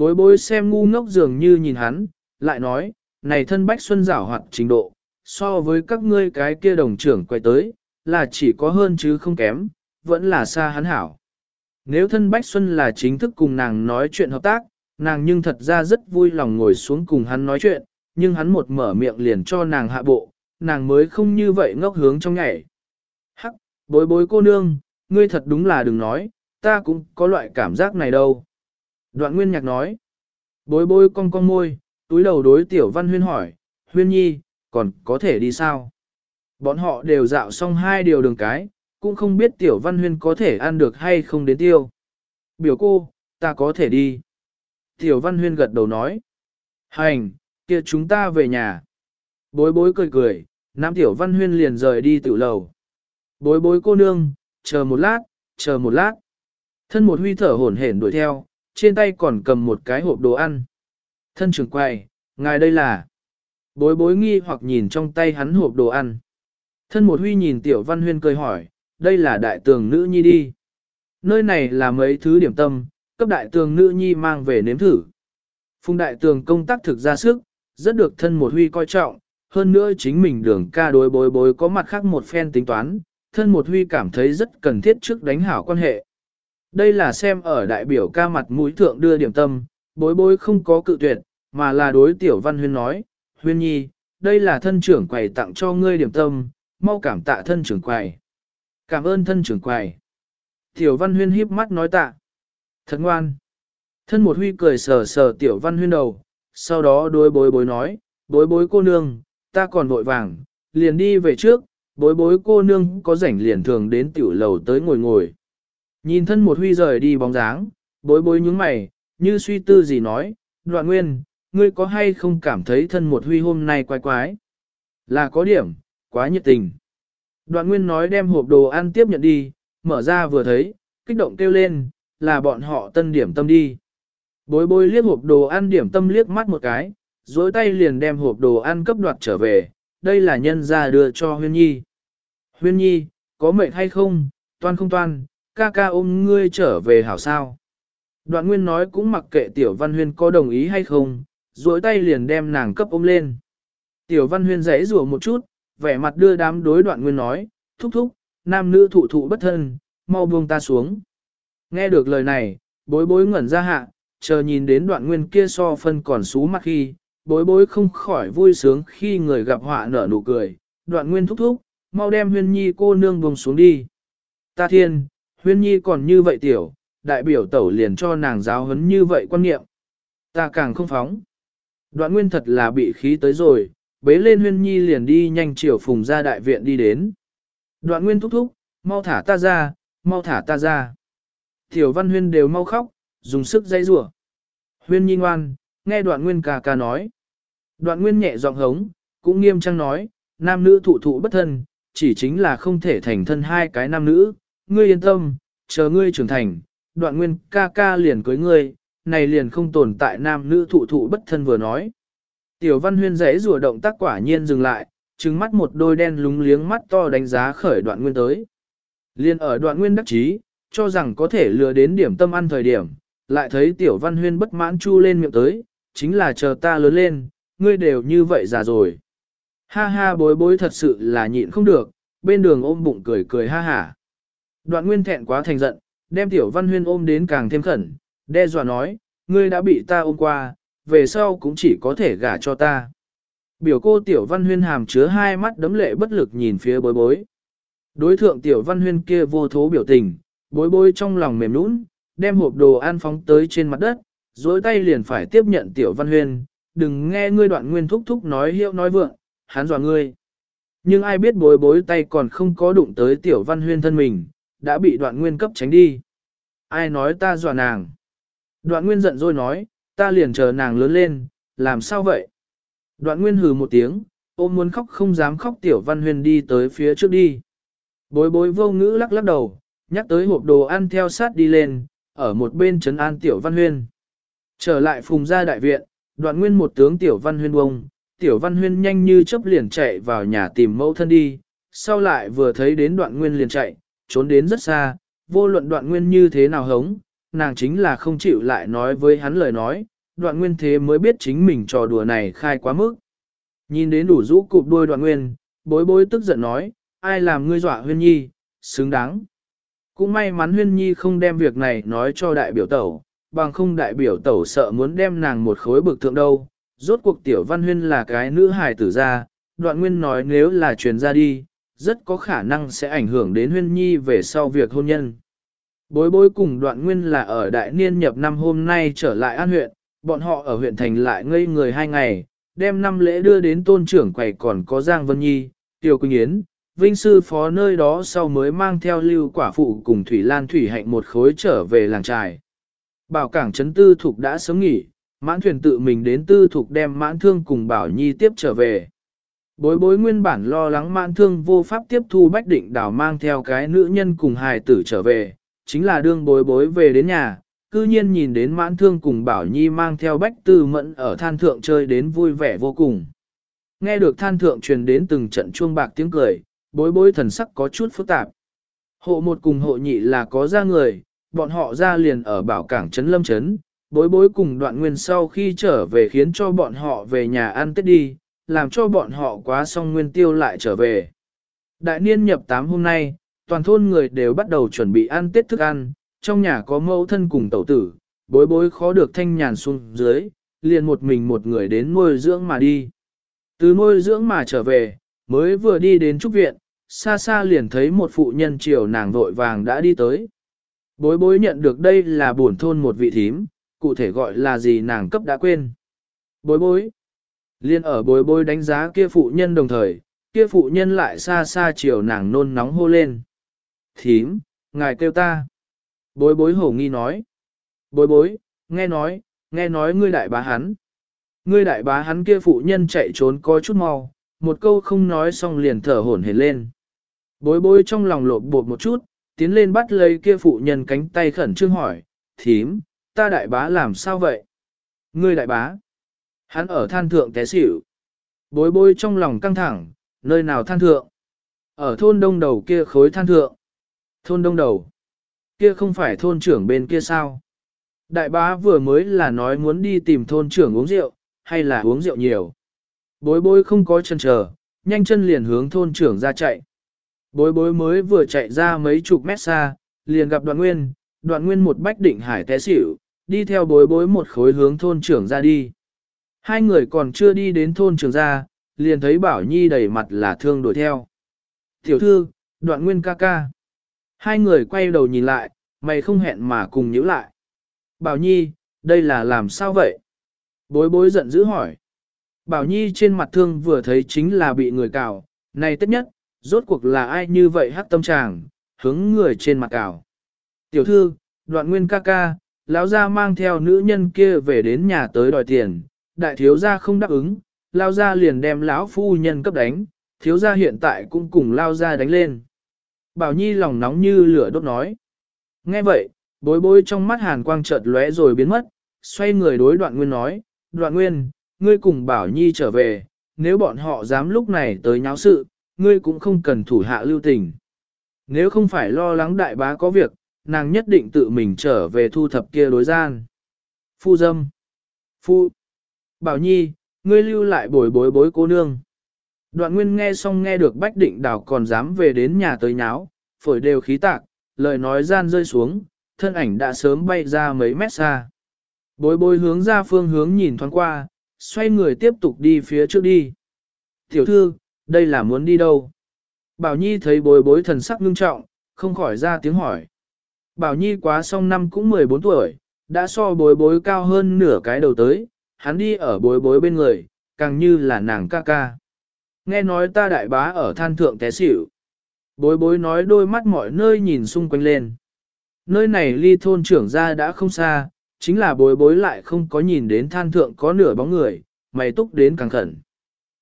Bối bối xem ngu ngốc dường như nhìn hắn, lại nói, này thân Bách Xuân giảo hoạt trình độ, so với các ngươi cái kia đồng trưởng quay tới, là chỉ có hơn chứ không kém, vẫn là xa hắn hảo. Nếu thân Bách Xuân là chính thức cùng nàng nói chuyện hợp tác, nàng nhưng thật ra rất vui lòng ngồi xuống cùng hắn nói chuyện, nhưng hắn một mở miệng liền cho nàng hạ bộ, nàng mới không như vậy ngốc hướng trong nhảy. Hắc, bối bối cô nương, ngươi thật đúng là đừng nói, ta cũng có loại cảm giác này đâu. Đoạn nguyên nhạc nói, bối bối cong cong môi, túi đầu đối tiểu văn huyên hỏi, huyên nhi, còn có thể đi sao? Bọn họ đều dạo xong hai điều đường cái, cũng không biết tiểu văn huyên có thể ăn được hay không đến tiêu. Biểu cô, ta có thể đi. Tiểu văn huyên gật đầu nói. Hành, kia chúng ta về nhà. Bối bối cười cười, nam tiểu văn huyên liền rời đi tự lầu. Bối bối cô nương, chờ một lát, chờ một lát. Thân một huy thở hổn hển đuổi theo, trên tay còn cầm một cái hộp đồ ăn. Thân trưởng quầy, ngài đây là. Bối bối nghi hoặc nhìn trong tay hắn hộp đồ ăn. Thân một huy nhìn tiểu văn huyên cười hỏi, đây là đại tường nữ nhi đi. Nơi này là mấy thứ điểm tâm, cấp đại tường nữ nhi mang về nếm thử. Phùng đại tường công tác thực ra sức, rất được thân một huy coi trọng, hơn nữa chính mình đường ca đối bối bối có mặt khác một phen tính toán, thân một huy cảm thấy rất cần thiết trước đánh hảo quan hệ. Đây là xem ở đại biểu ca mặt mũi thượng đưa điểm tâm, bối bối không có cự tuyệt, mà là đối tiểu văn huyên nói, huyên nhi, đây là thân trưởng quầy tặng cho ngươi điểm tâm, mau cảm tạ thân trưởng quầy. Cảm ơn thân trưởng quầy. Tiểu văn huyên híp mắt nói tạ. Thật ngoan. Thân một huy cười sờ sờ tiểu văn huyên đầu, sau đó đối bối bối nói, bối bối cô nương, ta còn vội vàng, liền đi về trước, bối bối cô nương có rảnh liền thường đến tiểu lầu tới ngồi ngồi. Nhìn thân một huy rời đi bóng dáng, bối bối nhúng mày, như suy tư gì nói, đoạn nguyên, ngươi có hay không cảm thấy thân một huy hôm nay quái quái? Là có điểm, quá nhiệt tình. Đoạn nguyên nói đem hộp đồ ăn tiếp nhận đi, mở ra vừa thấy, kích động kêu lên, là bọn họ tân điểm tâm đi. Bối bối liếc hộp đồ ăn điểm tâm liếc mắt một cái, dối tay liền đem hộp đồ ăn cấp đoạt trở về, đây là nhân ra đưa cho huyên nhi. Huyên nhi, có mệt hay không, toan không toan, ca ca ôm ngươi trở về hảo sao. Đoạn nguyên nói cũng mặc kệ tiểu văn huyên có đồng ý hay không, duỗi tay liền đem nàng cấp ôm lên. Tiểu văn huyên giấy rủa một chút, vẻ mặt đưa đám đối đoạn nguyên nói, thúc thúc, nam nữ thụ thụ bất thân, mau buông ta xuống. Nghe được lời này, bối bối ngẩn ra hạ, chờ nhìn đến đoạn nguyên kia so phân còn xú mặt khi, bối bối không khỏi vui sướng khi người gặp họa nở nụ cười, đoạn nguyên thúc thúc, mau đem huyên nhi cô nương buông xuống đi. Ta thiên, huyên nhi còn như vậy tiểu, đại biểu tẩu liền cho nàng giáo huấn như vậy quan niệm. Ta càng không phóng. Đoạn nguyên thật là bị khí tới rồi, bế lên huyên nhi liền đi nhanh chiều phùng ra đại viện đi đến. Đoạn nguyên thúc thúc, mau thả ta ra, mau thả ta ra. Tiểu văn huyên đều mau khóc, dùng sức dây rủa. Huyên nhi ngoan, nghe đoạn nguyên ca ca nói. Đoạn nguyên nhẹ giọng hống, cũng nghiêm trang nói, nam nữ thụ thụ bất thân, chỉ chính là không thể thành thân hai cái nam nữ. Ngươi yên tâm, chờ ngươi trưởng thành, đoạn nguyên ca ca liền cưới ngươi, này liền không tồn tại nam nữ thụ thụ bất thân vừa nói. Tiểu văn huyên rẽ rùa động tác quả nhiên dừng lại, trừng mắt một đôi đen lúng liếng mắt to đánh giá khởi đoạn nguyên tới. Liên ở đoạn nguyên đắc chí, cho rằng có thể lừa đến điểm tâm ăn thời điểm, lại thấy tiểu văn huyên bất mãn chu lên miệng tới, chính là chờ ta lớn lên, ngươi đều như vậy già rồi. Ha ha bối bối thật sự là nhịn không được, bên đường ôm bụng cười cười ha hả. Đoạn nguyên thẹn quá thành giận, đem tiểu văn huyên ôm đến càng thêm khẩn, đe dọa nói, ngươi đã bị ta ôm qua, về sau cũng chỉ có thể gả cho ta. Biểu cô tiểu văn huyên hàm chứa hai mắt đấm lệ bất lực nhìn phía bối bối. Đối thượng tiểu văn huyên kia vô thố biểu tình, bối bối trong lòng mềm nũng, đem hộp đồ ăn phóng tới trên mặt đất, dối tay liền phải tiếp nhận tiểu văn huyên, đừng nghe ngươi đoạn nguyên thúc thúc nói hiệu nói vượng, hắn dọa ngươi. Nhưng ai biết bối bối tay còn không có đụng tới tiểu văn huyên thân mình, đã bị đoạn nguyên cấp tránh đi. Ai nói ta dọa nàng? Đoạn nguyên giận rồi nói, ta liền chờ nàng lớn lên, làm sao vậy? Đoạn nguyên hừ một tiếng, ôm muốn khóc không dám khóc tiểu văn huyền đi tới phía trước đi. Bối bối vô ngữ lắc lắc đầu, nhắc tới hộp đồ ăn theo sát đi lên, ở một bên trấn an tiểu văn huyên. Trở lại phùng gia đại viện, đoạn nguyên một tướng tiểu văn huyên bông, tiểu văn huyên nhanh như chớp liền chạy vào nhà tìm mẫu thân đi, sau lại vừa thấy đến đoạn nguyên liền chạy, trốn đến rất xa, vô luận đoạn nguyên như thế nào hống, nàng chính là không chịu lại nói với hắn lời nói, đoạn nguyên thế mới biết chính mình trò đùa này khai quá mức. Nhìn đến đủ rũ cụp đuôi đoạn nguyên, bối bối tức giận nói, ai làm ngươi dọa huyên nhi, xứng đáng. Cũng may mắn huyên nhi không đem việc này nói cho đại biểu tẩu, bằng không đại biểu tẩu sợ muốn đem nàng một khối bực thượng đâu. Rốt cuộc tiểu văn huyên là cái nữ hài tử ra, đoạn nguyên nói nếu là truyền ra đi, rất có khả năng sẽ ảnh hưởng đến huyên nhi về sau việc hôn nhân. Bối bối cùng đoạn nguyên là ở đại niên nhập năm hôm nay trở lại an huyện, bọn họ ở huyện thành lại ngây người hai ngày, đem năm lễ đưa đến tôn trưởng quầy còn có Giang Vân Nhi, Tiêu Quỳnh Yến, Vinh Sư Phó nơi đó sau mới mang theo lưu quả phụ cùng Thủy Lan Thủy Hạnh một khối trở về làng trài. Bảo cảng trấn tư thục đã sớm nghỉ, mãn thuyền tự mình đến tư thục đem mãn thương cùng Bảo Nhi tiếp trở về. Bối bối nguyên bản lo lắng mãn thương vô pháp tiếp thu bách định đảo mang theo cái nữ nhân cùng hài tử trở về, chính là đương bối bối về đến nhà, cư nhiên nhìn đến mãn thương cùng Bảo Nhi mang theo bách tư mẫn ở than thượng chơi đến vui vẻ vô cùng. Nghe được than thượng truyền đến từng trận chuông bạc tiếng cười, bối bối thần sắc có chút phức tạp. Hộ một cùng hộ nhị là có ra người, bọn họ ra liền ở bảo cảng trấn lâm trấn, bối bối cùng đoạn nguyên sau khi trở về khiến cho bọn họ về nhà ăn tết đi, làm cho bọn họ quá xong nguyên tiêu lại trở về. Đại niên nhập 8 hôm nay, toàn thôn người đều bắt đầu chuẩn bị ăn tết thức ăn, trong nhà có mẫu thân cùng tẩu tử, bối bối khó được thanh nhàn xuống dưới, liền một mình một người đến nuôi dưỡng mà đi. Từ nuôi dưỡng mà trở về, mới vừa đi đến trúc viện, xa xa liền thấy một phụ nhân chiều nàng vội vàng đã đi tới. Bối bối nhận được đây là buồn thôn một vị thím, cụ thể gọi là gì nàng cấp đã quên. Bối bối. Liên ở bối bối đánh giá kia phụ nhân đồng thời, kia phụ nhân lại xa xa chiều nàng nôn nóng hô lên. Thím, ngài kêu ta. Bối bối hổ nghi nói. Bối bối, nghe nói, nghe nói ngươi đại bá hắn. Ngươi đại bá hắn kia phụ nhân chạy trốn có chút mau, một câu không nói xong liền thở hổn hển lên. Bối bối trong lòng lộp bột một chút, tiến lên bắt lấy kia phụ nhân cánh tay khẩn trương hỏi, thím, ta đại bá làm sao vậy? Ngươi đại bá, hắn ở than thượng té xỉu. Bối bối trong lòng căng thẳng, nơi nào than thượng? Ở thôn đông đầu kia khối than thượng. Thôn đông đầu. Kia không phải thôn trưởng bên kia sao? Đại bá vừa mới là nói muốn đi tìm thôn trưởng uống rượu, hay là uống rượu nhiều. Bối bối không có chân chờ, nhanh chân liền hướng thôn trưởng ra chạy. Bối bối mới vừa chạy ra mấy chục mét xa, liền gặp đoạn nguyên, đoạn nguyên một bách định hải té xỉu, đi theo bối bối một khối hướng thôn trưởng ra đi. Hai người còn chưa đi đến thôn Trường Gia, liền thấy Bảo Nhi đầy mặt là thương đuổi theo. Tiểu thư, đoạn nguyên ca ca. Hai người quay đầu nhìn lại, mày không hẹn mà cùng nhíu lại. Bảo Nhi, đây là làm sao vậy? Bối bối giận dữ hỏi. Bảo Nhi trên mặt thương vừa thấy chính là bị người cào, này tất nhất, rốt cuộc là ai như vậy hắc tâm tràng, hướng người trên mặt cào. Tiểu thư, đoạn nguyên ca ca, lão gia mang theo nữ nhân kia về đến nhà tới đòi tiền, đại thiếu gia không đáp ứng, lao gia liền đem lão phu nhân cấp đánh, thiếu gia hiện tại cũng cùng lao gia đánh lên. Bảo Nhi lòng nóng như lửa đốt nói. Nghe vậy, bối bối trong mắt hàn quang chợt lóe rồi biến mất, xoay người đối đoạn nguyên nói, đoạn nguyên, ngươi cùng Bảo Nhi trở về, nếu bọn họ dám lúc này tới nháo sự, ngươi cũng không cần thủ hạ lưu tình. Nếu không phải lo lắng đại bá có việc, nàng nhất định tự mình trở về thu thập kia đối gian. Phu dâm. Phu. Bảo Nhi, ngươi lưu lại bồi bối bối cô nương. Đoạn nguyên nghe xong nghe được bách định đảo còn dám về đến nhà tới nháo, phổi đều khí tạc, lời nói gian rơi xuống, thân ảnh đã sớm bay ra mấy mét xa. Bối bối hướng ra phương hướng nhìn thoáng qua, xoay người tiếp tục đi phía trước đi. Tiểu thư, đây là muốn đi đâu? Bảo Nhi thấy bối bối thần sắc ngưng trọng, không khỏi ra tiếng hỏi. Bảo Nhi quá xong năm cũng 14 tuổi, đã so bối bối cao hơn nửa cái đầu tới, hắn đi ở bối bối bên người, càng như là nàng ca ca. Nghe nói ta đại bá ở than thượng té xỉu. Bối bối nói đôi mắt mọi nơi nhìn xung quanh lên. Nơi này ly thôn trưởng ra đã không xa, chính là bối bối lại không có nhìn đến than thượng có nửa bóng người, mày túc đến càng khẩn.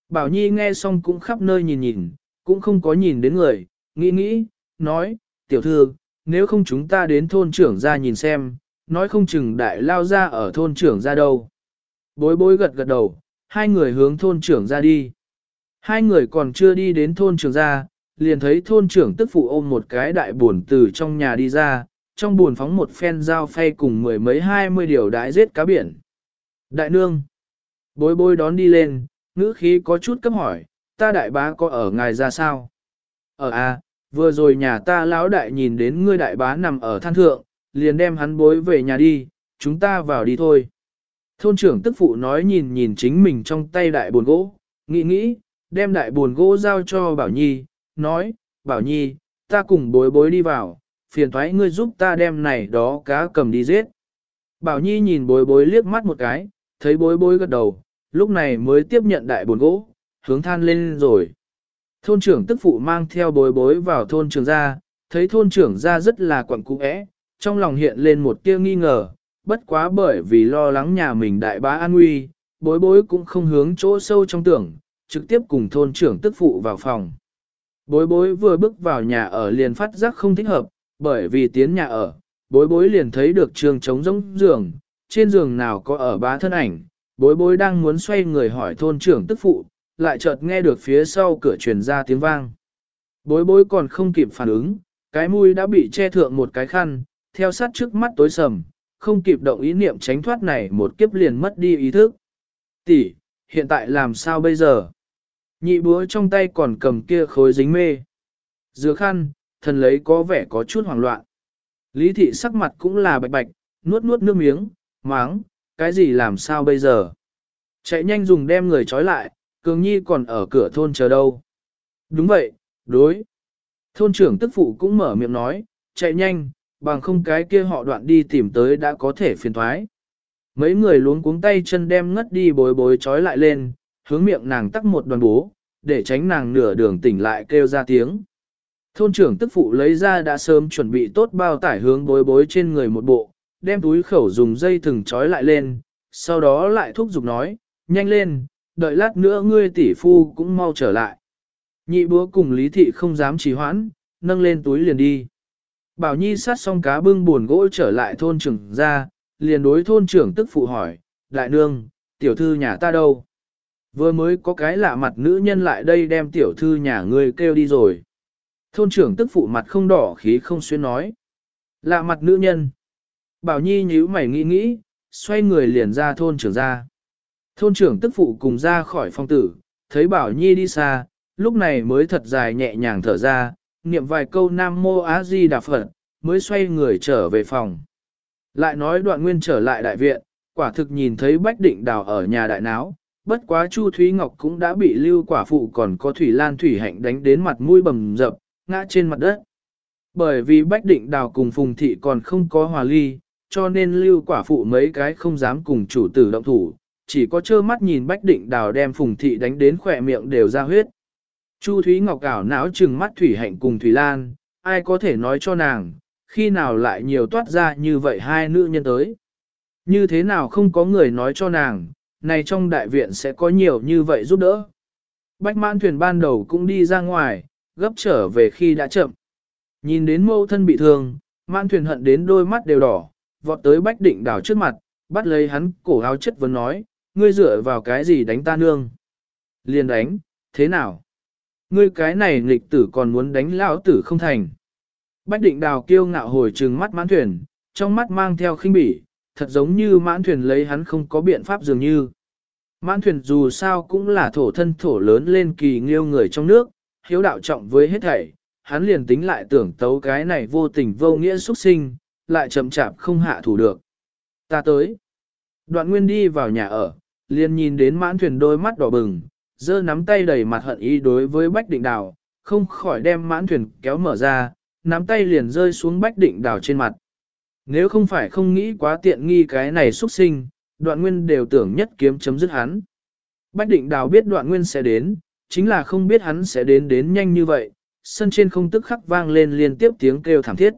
Bảo Nhi nghe xong cũng khắp nơi nhìn nhìn, cũng không có nhìn đến người, nghĩ nghĩ, nói, tiểu thư, nếu không chúng ta đến thôn trưởng ra nhìn xem, nói không chừng đại lao ra ở thôn trưởng ra đâu. Bối bối gật gật đầu, hai người hướng thôn trưởng ra đi. Hai người còn chưa đi đến thôn trưởng ra, liền thấy thôn trưởng tức phụ ôm một cái đại buồn từ trong nhà đi ra, trong buồn phóng một phen dao phay cùng mười mấy hai mươi điều đái giết cá biển. Đại nương, bối bối đón đi lên, ngữ khí có chút cấp hỏi, ta đại bá có ở ngài ra sao? Ở à, vừa rồi nhà ta lão đại nhìn đến ngươi đại bá nằm ở than thượng, liền đem hắn bối về nhà đi, chúng ta vào đi thôi. Thôn trưởng tức phụ nói nhìn nhìn chính mình trong tay đại buồn gỗ, nghĩ nghĩ, đem đại buồn gỗ giao cho Bảo Nhi, nói, Bảo Nhi, ta cùng bối bối đi vào, phiền thoái ngươi giúp ta đem này đó cá cầm đi giết. Bảo Nhi nhìn bối bối liếc mắt một cái, thấy bối bối gật đầu, lúc này mới tiếp nhận đại buồn gỗ, hướng than lên rồi. Thôn trưởng tức phụ mang theo bối bối vào thôn trưởng ra, thấy thôn trưởng ra rất là quẩn cũ ẽ, trong lòng hiện lên một tia nghi ngờ, bất quá bởi vì lo lắng nhà mình đại bá an nguy, bối bối cũng không hướng chỗ sâu trong tưởng, trực tiếp cùng thôn trưởng tức phụ vào phòng. Bối bối vừa bước vào nhà ở liền phát giác không thích hợp, bởi vì tiến nhà ở, bối bối liền thấy được trường trống rỗng giường, trên giường nào có ở bá thân ảnh, bối bối đang muốn xoay người hỏi thôn trưởng tức phụ, lại chợt nghe được phía sau cửa truyền ra tiếng vang. Bối bối còn không kịp phản ứng, cái mũi đã bị che thượng một cái khăn, theo sát trước mắt tối sầm, không kịp động ý niệm tránh thoát này một kiếp liền mất đi ý thức. Tỷ, hiện tại làm sao bây giờ? Nhị búa trong tay còn cầm kia khối dính mê. Dừa khăn, thần lấy có vẻ có chút hoảng loạn. Lý thị sắc mặt cũng là bạch bạch, nuốt nuốt nước miếng, máng, cái gì làm sao bây giờ? Chạy nhanh dùng đem người trói lại, cường nhi còn ở cửa thôn chờ đâu. Đúng vậy, đối. Thôn trưởng tức phụ cũng mở miệng nói, chạy nhanh, bằng không cái kia họ đoạn đi tìm tới đã có thể phiền thoái. Mấy người luống cuống tay chân đem ngất đi bối bối trói lại lên, hướng miệng nàng tắc một đoàn bố, để tránh nàng nửa đường tỉnh lại kêu ra tiếng. Thôn trưởng tức phụ lấy ra đã sớm chuẩn bị tốt bao tải hướng bối bối trên người một bộ, đem túi khẩu dùng dây thừng trói lại lên, sau đó lại thúc giục nói, nhanh lên, đợi lát nữa ngươi tỷ phu cũng mau trở lại. Nhị búa cùng lý thị không dám trì hoãn, nâng lên túi liền đi. Bảo Nhi sát xong cá bưng buồn gỗ trở lại thôn trưởng ra, liền đối thôn trưởng tức phụ hỏi, đại nương, tiểu thư nhà ta đâu? Vừa mới có cái lạ mặt nữ nhân lại đây đem tiểu thư nhà ngươi kêu đi rồi. Thôn trưởng tức phụ mặt không đỏ khí không xuyên nói. Lạ mặt nữ nhân. Bảo Nhi nhíu mày nghĩ nghĩ, xoay người liền ra thôn trưởng ra. Thôn trưởng tức phụ cùng ra khỏi phong tử, thấy Bảo Nhi đi xa, lúc này mới thật dài nhẹ nhàng thở ra, niệm vài câu Nam Mô Á Di Đà Phật, mới xoay người trở về phòng. Lại nói đoạn nguyên trở lại đại viện, quả thực nhìn thấy Bách Định Đào ở nhà đại náo, bất quá Chu Thúy Ngọc cũng đã bị lưu quả phụ còn có Thủy Lan Thủy Hạnh đánh đến mặt mũi bầm dập, ngã trên mặt đất. Bởi vì Bách Định Đào cùng Phùng Thị còn không có hòa ly, cho nên lưu quả phụ mấy cái không dám cùng chủ tử động thủ, chỉ có trơ mắt nhìn Bách Định Đào đem Phùng Thị đánh đến khỏe miệng đều ra huyết. Chu Thúy Ngọc ảo não trừng mắt Thủy Hạnh cùng Thủy Lan, ai có thể nói cho nàng, khi nào lại nhiều toát ra như vậy hai nữ nhân tới. Như thế nào không có người nói cho nàng, này trong đại viện sẽ có nhiều như vậy giúp đỡ. Bách mãn thuyền ban đầu cũng đi ra ngoài, gấp trở về khi đã chậm. Nhìn đến mâu thân bị thương, mãn thuyền hận đến đôi mắt đều đỏ, vọt tới bách định đảo trước mặt, bắt lấy hắn cổ áo chất vấn nói, ngươi dựa vào cái gì đánh ta nương. Liền đánh, thế nào? Ngươi cái này nghịch tử còn muốn đánh lão tử không thành. Bách định đào kiêu ngạo hồi trừng mắt mãn thuyền, trong mắt mang theo khinh bỉ, thật giống như mãn thuyền lấy hắn không có biện pháp dường như. Mãn thuyền dù sao cũng là thổ thân thổ lớn lên kỳ nghiêu người trong nước, hiếu đạo trọng với hết thảy, hắn liền tính lại tưởng tấu cái này vô tình vô nghĩa xuất sinh, lại chậm chạp không hạ thủ được. Ta tới. Đoạn nguyên đi vào nhà ở, liền nhìn đến mãn thuyền đôi mắt đỏ bừng, giơ nắm tay đầy mặt hận ý đối với Bách Định Đào, không khỏi đem mãn thuyền kéo mở ra, nắm tay liền rơi xuống Bách Định Đào trên mặt. Nếu không phải không nghĩ quá tiện nghi cái này xuất sinh, đoạn nguyên đều tưởng nhất kiếm chấm dứt hắn. Bách Định Đào biết đoạn nguyên sẽ đến, chính là không biết hắn sẽ đến đến nhanh như vậy, sân trên không tức khắc vang lên liên tiếp tiếng kêu thảm thiết.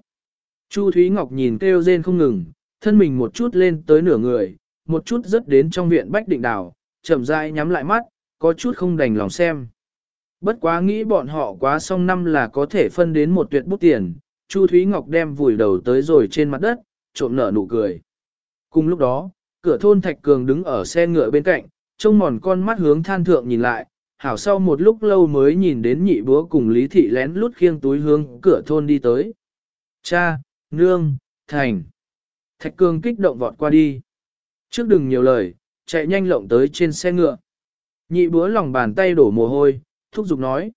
Chu Thúy Ngọc nhìn kêu rên không ngừng, thân mình một chút lên tới nửa người, một chút rất đến trong viện Bách Định Đào, chậm rãi nhắm lại mắt, có chút không đành lòng xem. Bất quá nghĩ bọn họ quá xong năm là có thể phân đến một tuyệt bút tiền, Chu Thúy Ngọc đem vùi đầu tới rồi trên mặt đất, trộm nở nụ cười. Cùng lúc đó, cửa thôn Thạch Cường đứng ở xe ngựa bên cạnh, trông mòn con mắt hướng than thượng nhìn lại, hảo sau một lúc lâu mới nhìn đến nhị búa cùng Lý Thị lén lút khiêng túi hướng cửa thôn đi tới. Cha, nương, thành. Thạch Cường kích động vọt qua đi. Trước đừng nhiều lời, chạy nhanh lộng tới trên xe ngựa. Nhị búa lòng bàn tay đổ mồ hôi, thúc giục nói.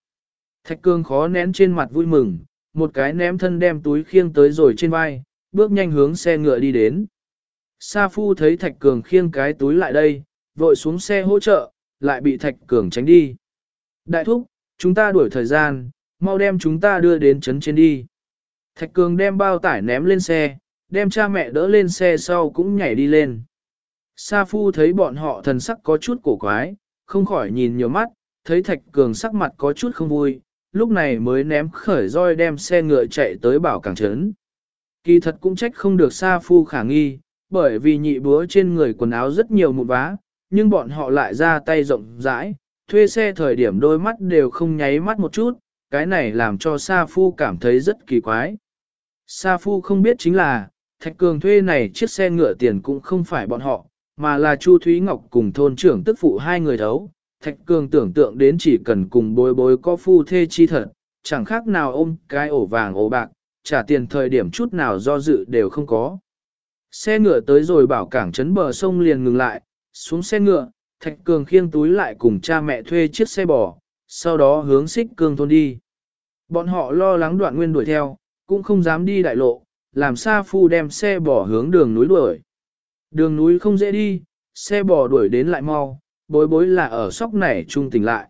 Thạch cương khó nén trên mặt vui mừng, một cái ném thân đem túi khiêng tới rồi trên vai, bước nhanh hướng xe ngựa đi đến. Sa Phu thấy Thạch Cường khiêng cái túi lại đây, vội xuống xe hỗ trợ, lại bị Thạch Cường tránh đi. Đại thúc, chúng ta đuổi thời gian, mau đem chúng ta đưa đến trấn trên đi. Thạch Cường đem bao tải ném lên xe, đem cha mẹ đỡ lên xe sau cũng nhảy đi lên. Sa Phu thấy bọn họ thần sắc có chút cổ quái, không khỏi nhìn nhiều mắt, thấy Thạch Cường sắc mặt có chút không vui, lúc này mới ném khởi roi đem xe ngựa chạy tới bảo cảng trấn. Kỳ thật cũng trách không được Sa Phu khả nghi, bởi vì nhị búa trên người quần áo rất nhiều mụn vá, nhưng bọn họ lại ra tay rộng rãi, thuê xe thời điểm đôi mắt đều không nháy mắt một chút, cái này làm cho Sa Phu cảm thấy rất kỳ quái. Sa Phu không biết chính là, Thạch Cường thuê này chiếc xe ngựa tiền cũng không phải bọn họ, mà là Chu Thúy Ngọc cùng thôn trưởng tức phụ hai người thấu. Thạch Cường tưởng tượng đến chỉ cần cùng bối bối có phu thê chi thật, chẳng khác nào ôm cái ổ vàng ổ bạc, trả tiền thời điểm chút nào do dự đều không có. Xe ngựa tới rồi bảo cảng trấn bờ sông liền ngừng lại, xuống xe ngựa, Thạch Cường khiêng túi lại cùng cha mẹ thuê chiếc xe bò, sau đó hướng xích cương thôn đi. Bọn họ lo lắng đoạn nguyên đuổi theo, cũng không dám đi đại lộ, làm Sa Phu đem xe bò hướng đường núi đuổi. Đường núi không dễ đi, xe bò đuổi đến lại mau, bối bối là ở sóc này trung tỉnh lại.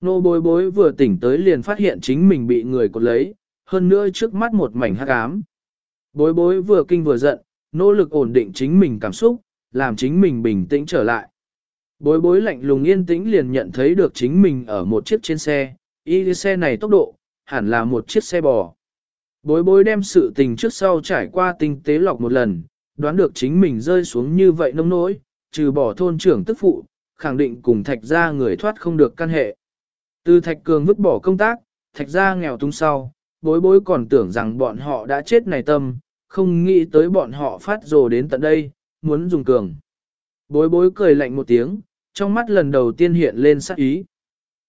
Nô bối bối vừa tỉnh tới liền phát hiện chính mình bị người cột lấy, hơn nữa trước mắt một mảnh hắc ám. Bối bối vừa kinh vừa giận, nỗ lực ổn định chính mình cảm xúc, làm chính mình bình tĩnh trở lại. Bối bối lạnh lùng yên tĩnh liền nhận thấy được chính mình ở một chiếc trên xe, y xe này tốc độ, hẳn là một chiếc xe bò. Bối bối đem sự tình trước sau trải qua tinh tế lọc một lần, đoán được chính mình rơi xuống như vậy nông nỗi, trừ bỏ thôn trưởng tức phụ, khẳng định cùng thạch gia người thoát không được căn hệ. Từ thạch cường vứt bỏ công tác, thạch gia nghèo tung sau, bối bối còn tưởng rằng bọn họ đã chết này tâm, không nghĩ tới bọn họ phát rồ đến tận đây, muốn dùng cường. Bối bối cười lạnh một tiếng, trong mắt lần đầu tiên hiện lên sắc ý.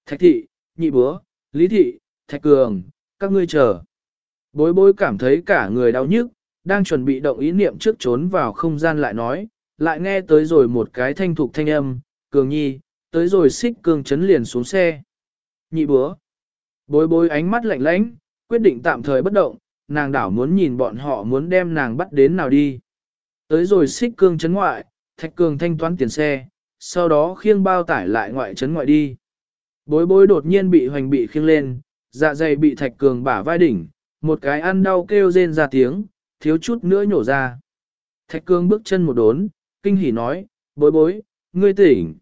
Thạch thị, nhị búa, lý thị, thạch cường, các ngươi chờ. Bối bối cảm thấy cả người đau nhức, đang chuẩn bị động ý niệm trước trốn vào không gian lại nói, lại nghe tới rồi một cái thanh thục thanh âm, cường nhi, tới rồi xích cường chấn liền xuống xe. Nhị búa. Bối bối ánh mắt lạnh lãnh, quyết định tạm thời bất động, nàng đảo muốn nhìn bọn họ muốn đem nàng bắt đến nào đi. Tới rồi xích cương chấn ngoại, thạch cường thanh toán tiền xe, sau đó khiêng bao tải lại ngoại chấn ngoại đi. Bối bối đột nhiên bị hoành bị khiêng lên, dạ dày bị thạch cường bả vai đỉnh, một cái ăn đau kêu rên ra tiếng, thiếu chút nữa nhổ ra. Thạch cường bước chân một đốn, kinh hỉ nói, bối bối, ngươi tỉnh.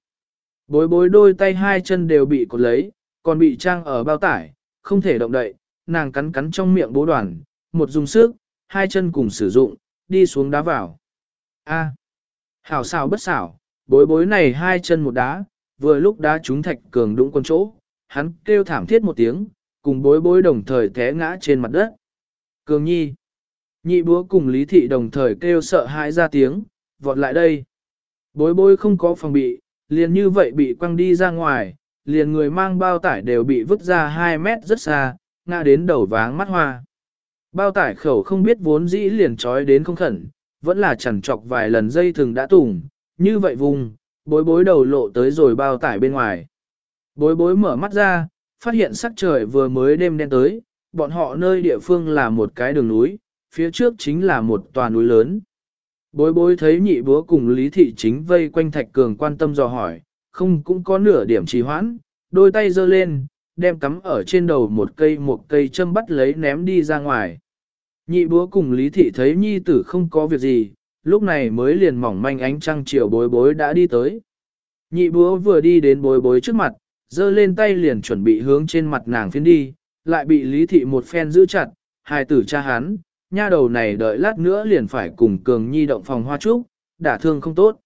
Bối bối đôi tay hai chân đều bị cột lấy, còn bị trang ở bao tải, không thể động đậy, nàng cắn cắn trong miệng bố đoàn, một dùng sức, hai chân cùng sử dụng, đi xuống đá vào. A. Hảo xảo bất xảo, bối bối này hai chân một đá, vừa lúc đá trúng thạch cường đụng con chỗ, hắn kêu thảm thiết một tiếng, cùng bối bối đồng thời té ngã trên mặt đất. Cường nhi. Nhị búa cùng lý thị đồng thời kêu sợ hãi ra tiếng, vọt lại đây. Bối bối không có phòng bị, liền như vậy bị quăng đi ra ngoài, liền người mang bao tải đều bị vứt ra 2 mét rất xa, ngã đến đầu váng mắt hoa. Bao tải khẩu không biết vốn dĩ liền trói đến không khẩn, vẫn là chẳng chọc vài lần dây thường đã tủng, như vậy vùng, bối bối đầu lộ tới rồi bao tải bên ngoài. Bối bối mở mắt ra, phát hiện sắc trời vừa mới đêm đen tới, bọn họ nơi địa phương là một cái đường núi, phía trước chính là một tòa núi lớn. Bối bối thấy nhị búa cùng Lý Thị chính vây quanh Thạch Cường quan tâm dò hỏi, không cũng có nửa điểm trì hoãn, đôi tay giơ lên, đem cắm ở trên đầu một cây một cây châm bắt lấy ném đi ra ngoài. Nhị búa cùng Lý Thị thấy nhi tử không có việc gì, lúc này mới liền mỏng manh ánh trăng chiều bối bối đã đi tới. Nhị búa vừa đi đến bối bối trước mặt, giơ lên tay liền chuẩn bị hướng trên mặt nàng phiến đi, lại bị Lý Thị một phen giữ chặt, hai tử cha hắn, nha đầu này đợi lát nữa liền phải cùng cường nhi động phòng hoa trúc, đả thương không tốt.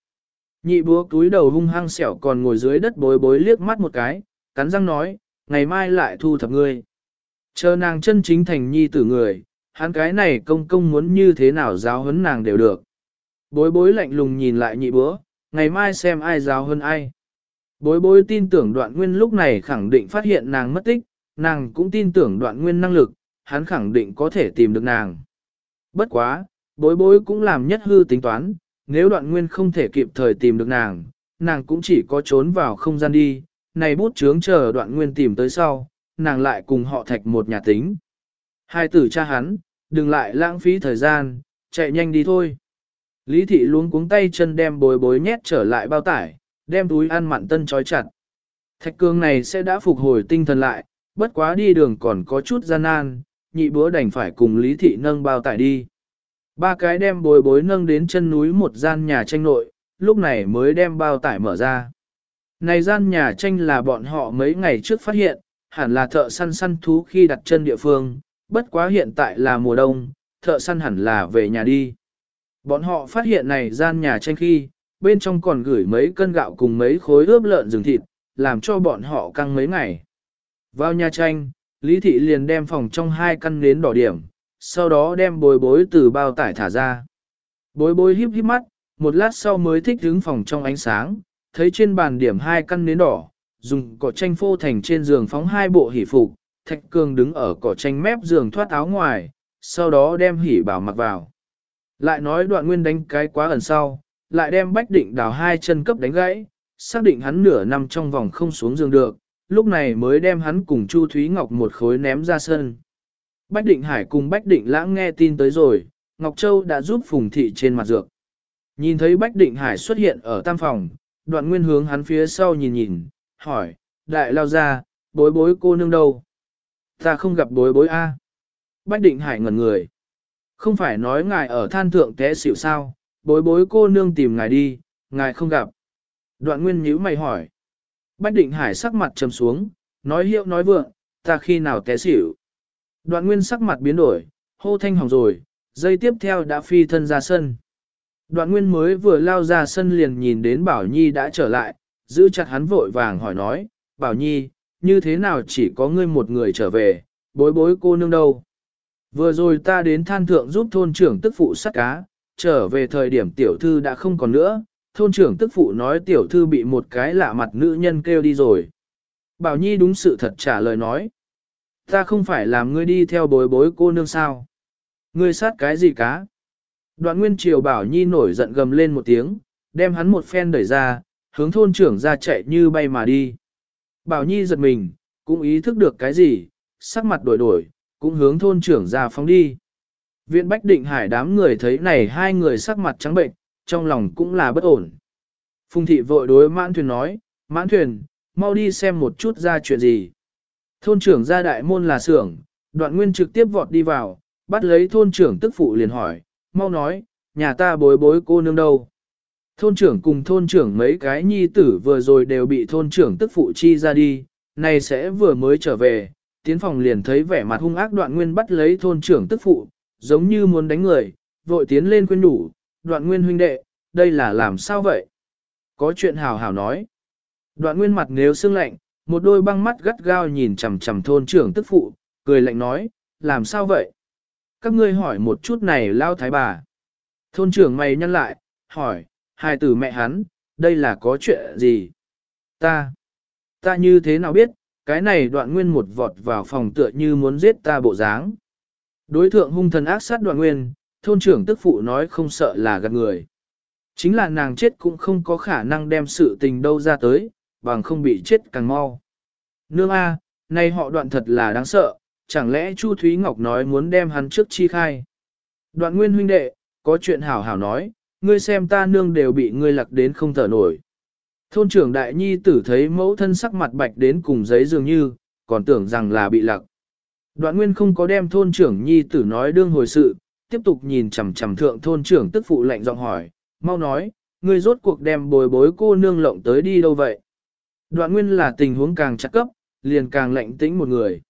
Nhị búa túi đầu hung hăng xẻo còn ngồi dưới đất bối bối liếc mắt một cái, cắn răng nói, ngày mai lại thu thập ngươi. Chờ nàng chân chính thành nhi tử người, hắn cái này công công muốn như thế nào giáo huấn nàng đều được. Bối bối lạnh lùng nhìn lại nhị búa, ngày mai xem ai giáo hơn ai. Bối bối tin tưởng đoạn nguyên lúc này khẳng định phát hiện nàng mất tích, nàng cũng tin tưởng đoạn nguyên năng lực, hắn khẳng định có thể tìm được nàng. Bất quá, bối bối cũng làm nhất hư tính toán, nếu đoạn nguyên không thể kịp thời tìm được nàng, nàng cũng chỉ có trốn vào không gian đi, này bút chướng chờ đoạn nguyên tìm tới sau, nàng lại cùng họ thạch một nhà tính. Hai tử cha hắn, đừng lại lãng phí thời gian, chạy nhanh đi thôi. Lý thị luống cuống tay chân đem bối bối nhét trở lại bao tải, đem túi ăn mặn tân trói chặt. Thạch cương này sẽ đã phục hồi tinh thần lại, bất quá đi đường còn có chút gian nan, nhị bữa đành phải cùng Lý thị nâng bao tải đi. Ba cái đem bối bối nâng đến chân núi một gian nhà tranh nội, lúc này mới đem bao tải mở ra. Này gian nhà tranh là bọn họ mấy ngày trước phát hiện, hẳn là thợ săn săn thú khi đặt chân địa phương, bất quá hiện tại là mùa đông, thợ săn hẳn là về nhà đi. Bọn họ phát hiện này gian nhà tranh khi, bên trong còn gửi mấy cân gạo cùng mấy khối ướp lợn rừng thịt, làm cho bọn họ căng mấy ngày. Vào nhà tranh, Lý Thị liền đem phòng trong hai căn nến đỏ điểm, sau đó đem bối bối từ bao tải thả ra. Bối bối híp híp mắt, một lát sau mới thích đứng phòng trong ánh sáng, thấy trên bàn điểm hai căn nến đỏ, dùng cỏ tranh phô thành trên giường phóng hai bộ hỉ phục, Thạch Cương đứng ở cỏ tranh mép giường thoát áo ngoài, sau đó đem hỉ bảo mặc vào. Lại nói đoạn nguyên đánh cái quá ẩn sau, lại đem bách định đào hai chân cấp đánh gãy, xác định hắn nửa năm trong vòng không xuống giường được, lúc này mới đem hắn cùng Chu Thúy Ngọc một khối ném ra sân. Bách định hải cùng bách định lãng nghe tin tới rồi, Ngọc Châu đã giúp phùng thị trên mặt dược. Nhìn thấy bách định hải xuất hiện ở tam phòng, đoạn nguyên hướng hắn phía sau nhìn nhìn, hỏi, đại lao ra, bối bối cô nương đâu? Ta không gặp bối bối A. Bách định hải ngẩn người. Không phải nói ngài ở than thượng té xỉu sao, bối bối cô nương tìm ngài đi, ngài không gặp. Đoạn nguyên nhíu mày hỏi. Bách định hải sắc mặt trầm xuống, nói hiệu nói vượng, ta khi nào té xỉu. Đoạn nguyên sắc mặt biến đổi, hô thanh hỏng rồi, dây tiếp theo đã phi thân ra sân. Đoạn nguyên mới vừa lao ra sân liền nhìn đến Bảo Nhi đã trở lại, giữ chặt hắn vội vàng hỏi nói, Bảo Nhi, như thế nào chỉ có ngươi một người trở về, bối bối cô nương đâu. Vừa rồi ta đến than thượng giúp thôn trưởng tức phụ sắt cá, trở về thời điểm tiểu thư đã không còn nữa, thôn trưởng tức phụ nói tiểu thư bị một cái lạ mặt nữ nhân kêu đi rồi. Bảo Nhi đúng sự thật trả lời nói. Ta không phải làm ngươi đi theo bối bối cô nương sao. Ngươi sát cái gì cá? Đoạn nguyên triều Bảo Nhi nổi giận gầm lên một tiếng, đem hắn một phen đẩy ra, hướng thôn trưởng ra chạy như bay mà đi. Bảo Nhi giật mình, cũng ý thức được cái gì, sắc mặt đổi đổi, cũng hướng thôn trưởng ra phóng đi. Viện Bách Định Hải đám người thấy này hai người sắc mặt trắng bệnh, trong lòng cũng là bất ổn. Phùng thị vội đối mãn thuyền nói, mãn thuyền, mau đi xem một chút ra chuyện gì. Thôn trưởng ra đại môn là xưởng, đoạn nguyên trực tiếp vọt đi vào, bắt lấy thôn trưởng tức phụ liền hỏi, mau nói, nhà ta bối bối cô nương đâu. Thôn trưởng cùng thôn trưởng mấy cái nhi tử vừa rồi đều bị thôn trưởng tức phụ chi ra đi, này sẽ vừa mới trở về, tiến phòng liền thấy vẻ mặt hung ác đoạn nguyên bắt lấy thôn trưởng tức phụ, giống như muốn đánh người, vội tiến lên khuyên đủ, đoạn nguyên huynh đệ, đây là làm sao vậy? Có chuyện hào hào nói. Đoạn nguyên mặt nếu sương lạnh, một đôi băng mắt gắt gao nhìn chằm chằm thôn trưởng tức phụ, cười lạnh nói, làm sao vậy? Các ngươi hỏi một chút này lao thái bà. Thôn trưởng mày nhăn lại, hỏi, hai tử mẹ hắn, đây là có chuyện gì? Ta, ta như thế nào biết, cái này đoạn nguyên một vọt vào phòng tựa như muốn giết ta bộ dáng. Đối thượng hung thần ác sát đoạn nguyên, thôn trưởng tức phụ nói không sợ là gạt người. Chính là nàng chết cũng không có khả năng đem sự tình đâu ra tới, bằng không bị chết càng mau. Nương A, nay họ đoạn thật là đáng sợ, chẳng lẽ Chu Thúy Ngọc nói muốn đem hắn trước chi khai. Đoạn nguyên huynh đệ, có chuyện hảo hảo nói, ngươi xem ta nương đều bị ngươi lặc đến không thở nổi. Thôn trưởng đại nhi tử thấy mẫu thân sắc mặt bạch đến cùng giấy dường như, còn tưởng rằng là bị lặc. Đoạn nguyên không có đem thôn trưởng nhi tử nói đương hồi sự, tiếp tục nhìn chằm chằm thượng thôn trưởng tức phụ lạnh giọng hỏi, mau nói, ngươi rốt cuộc đem bồi bối cô nương lộng tới đi đâu vậy? Đoạn nguyên là tình huống càng chắc cấp, liền càng lạnh tĩnh một người.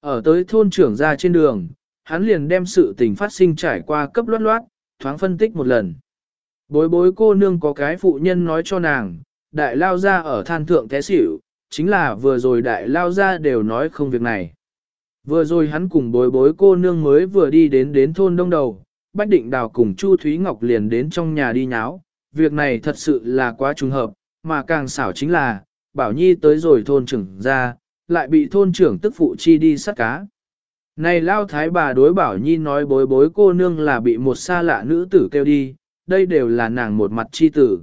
Ở tới thôn trưởng ra trên đường, hắn liền đem sự tình phát sinh trải qua cấp loát loát, thoáng phân tích một lần. Bối bối cô nương có cái phụ nhân nói cho nàng, đại lao ra ở than thượng té xỉu, chính là vừa rồi đại lao ra đều nói không việc này. Vừa rồi hắn cùng bối bối cô nương mới vừa đi đến đến thôn đông đầu, Bách Định Đào cùng Chu Thúy Ngọc liền đến trong nhà đi nháo, việc này thật sự là quá trùng hợp, mà càng xảo chính là, Bảo Nhi tới rồi thôn trưởng ra, lại bị thôn trưởng tức phụ chi đi sát cá. Này lao thái bà đối Bảo Nhi nói bối bối cô nương là bị một xa lạ nữ tử kêu đi, đây đều là nàng một mặt chi tử.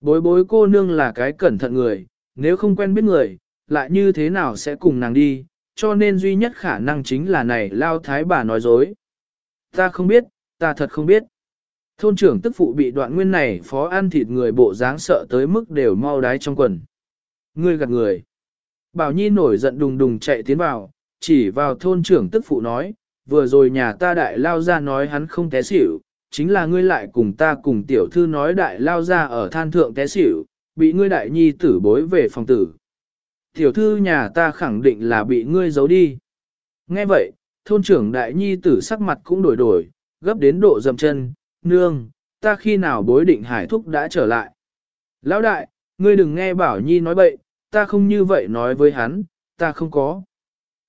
Bối bối cô nương là cái cẩn thận người, nếu không quen biết người, lại như thế nào sẽ cùng nàng đi, cho nên duy nhất khả năng chính là này lao thái bà nói dối. Ta không biết, ta thật không biết. Thôn trưởng tức phụ bị đoạn nguyên này phó ăn thịt người bộ dáng sợ tới mức đều mau đái trong quần. Ngươi gạt người. Bảo Nhi nổi giận đùng đùng chạy tiến vào, chỉ vào thôn trưởng tức phụ nói, vừa rồi nhà ta đại lao ra nói hắn không té xỉu, chính là ngươi lại cùng ta cùng tiểu thư nói đại lao ra ở than thượng té xỉu, bị ngươi đại nhi tử bối về phòng tử. Tiểu thư nhà ta khẳng định là bị ngươi giấu đi. Nghe vậy, thôn trưởng đại nhi tử sắc mặt cũng đổi đổi, gấp đến độ dầm chân, nương, ta khi nào bối định hải thúc đã trở lại. Lão đại, ngươi đừng nghe bảo nhi nói bậy, ta không như vậy nói với hắn, ta không có.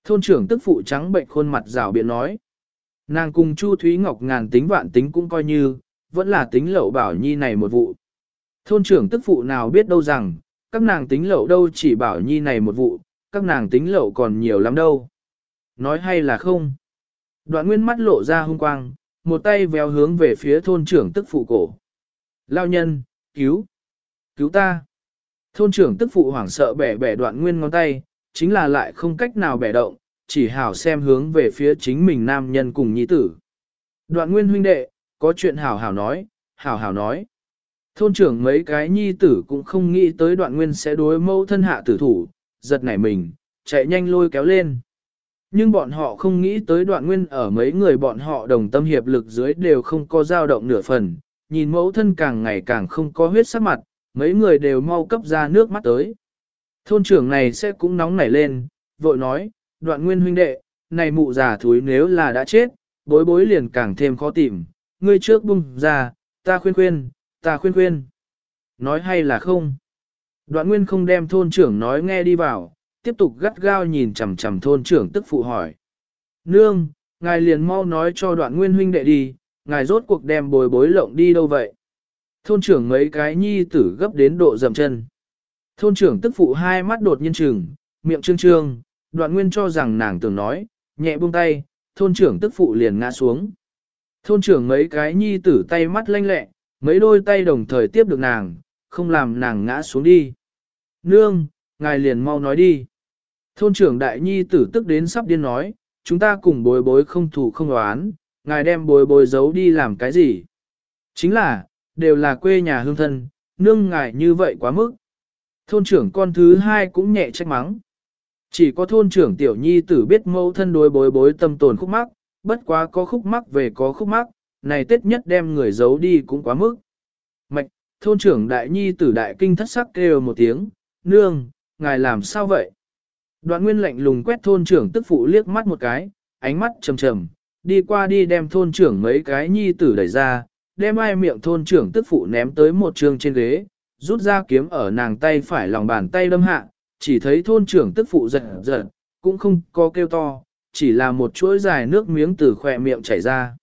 Thôn trưởng tức phụ trắng bệnh khuôn mặt rào biện nói. Nàng cùng Chu Thúy Ngọc ngàn tính vạn tính cũng coi như, vẫn là tính lậu bảo nhi này một vụ. Thôn trưởng tức phụ nào biết đâu rằng, các nàng tính lậu đâu chỉ bảo nhi này một vụ, các nàng tính lậu còn nhiều lắm đâu. Nói hay là không? Đoạn nguyên mắt lộ ra hung quang, một tay véo hướng về phía thôn trưởng tức phụ cổ. Lao nhân, cứu! Cứu ta! Thôn trưởng tức phụ hoảng sợ bẻ bẻ đoạn nguyên ngón tay, chính là lại không cách nào bẻ động, chỉ hảo xem hướng về phía chính mình nam nhân cùng nhi tử. Đoạn nguyên huynh đệ, có chuyện hảo hảo nói, hảo hảo nói. Thôn trưởng mấy cái nhi tử cũng không nghĩ tới đoạn nguyên sẽ đối mâu thân hạ tử thủ, giật nảy mình, chạy nhanh lôi kéo lên. Nhưng bọn họ không nghĩ tới đoạn nguyên ở mấy người bọn họ đồng tâm hiệp lực dưới đều không có dao động nửa phần, nhìn mẫu thân càng ngày càng không có huyết sắc mặt, mấy người đều mau cấp ra nước mắt tới. Thôn trưởng này sẽ cũng nóng nảy lên, vội nói, đoạn nguyên huynh đệ, này mụ già thúi nếu là đã chết, bối bối liền càng thêm khó tìm, ngươi trước bung ra, ta khuyên khuyên, ta khuyên khuyên. Nói hay là không? Đoạn nguyên không đem thôn trưởng nói nghe đi vào, tiếp tục gắt gao nhìn chằm chằm thôn trưởng tức phụ hỏi. Nương, ngài liền mau nói cho đoạn nguyên huynh đệ đi, ngài rốt cuộc đem bồi bối lộng đi đâu vậy? Thôn trưởng mấy cái nhi tử gấp đến độ dầm chân. Thôn trưởng tức phụ hai mắt đột nhiên trừng, miệng trương trương, đoạn nguyên cho rằng nàng tưởng nói, nhẹ buông tay, thôn trưởng tức phụ liền ngã xuống. Thôn trưởng mấy cái nhi tử tay mắt lanh lẹ, mấy đôi tay đồng thời tiếp được nàng, không làm nàng ngã xuống đi. Nương, ngài liền mau nói đi. Thôn trưởng đại nhi tử tức đến sắp điên nói, chúng ta cùng bối bối không thủ không đoán, ngài đem bối bối giấu đi làm cái gì? Chính là, đều là quê nhà hương thân, nương ngài như vậy quá mức. Thôn trưởng con thứ hai cũng nhẹ trách mắng. Chỉ có thôn trưởng tiểu nhi tử biết mẫu thân đối bối bối tâm tồn khúc mắc, bất quá có khúc mắc về có khúc mắc, này tết nhất đem người giấu đi cũng quá mức. Mạch, thôn trưởng đại nhi tử đại kinh thất sắc kêu một tiếng, nương, ngài làm sao vậy? Đoạn nguyên lạnh lùng quét thôn trưởng tức phụ liếc mắt một cái, ánh mắt trầm trầm, đi qua đi đem thôn trưởng mấy cái nhi tử đẩy ra, đem ai miệng thôn trưởng tức phụ ném tới một trường trên ghế, rút ra kiếm ở nàng tay phải lòng bàn tay đâm hạ, chỉ thấy thôn trưởng tức phụ giật giật, cũng không có kêu to, chỉ là một chuỗi dài nước miếng từ khỏe miệng chảy ra.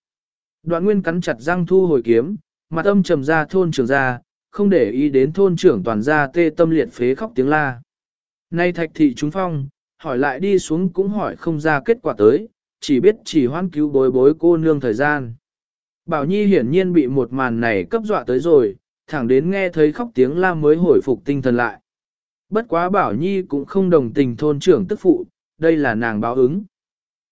Đoạn nguyên cắn chặt răng thu hồi kiếm, mặt âm trầm ra thôn trưởng ra, không để ý đến thôn trưởng toàn ra tê tâm liệt phế khóc tiếng la. Nay thạch thị chúng phong, hỏi lại đi xuống cũng hỏi không ra kết quả tới, chỉ biết chỉ hoan cứu bối bối cô nương thời gian. Bảo Nhi hiển nhiên bị một màn này cấp dọa tới rồi, thẳng đến nghe thấy khóc tiếng la mới hồi phục tinh thần lại. Bất quá Bảo Nhi cũng không đồng tình thôn trưởng tức phụ, đây là nàng báo ứng.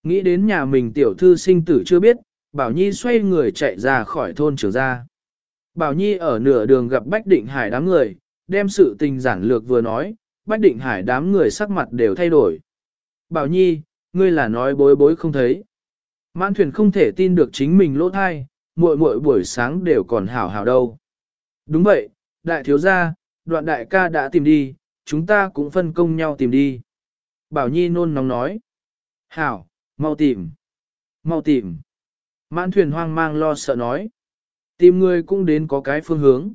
Nghĩ đến nhà mình tiểu thư sinh tử chưa biết, Bảo Nhi xoay người chạy ra khỏi thôn trưởng ra. Bảo Nhi ở nửa đường gặp Bách Định Hải đám người, đem sự tình giản lược vừa nói, Bách Định Hải đám người sắc mặt đều thay đổi. Bảo Nhi, ngươi là nói bối bối không thấy. Mãn thuyền không thể tin được chính mình lỗ thai, muội muội buổi sáng đều còn hảo hảo đâu. Đúng vậy, đại thiếu gia, đoạn đại ca đã tìm đi, chúng ta cũng phân công nhau tìm đi. Bảo Nhi nôn nóng nói. Hảo, mau tìm. Mau tìm. Mãn thuyền hoang mang lo sợ nói. Tìm người cũng đến có cái phương hướng.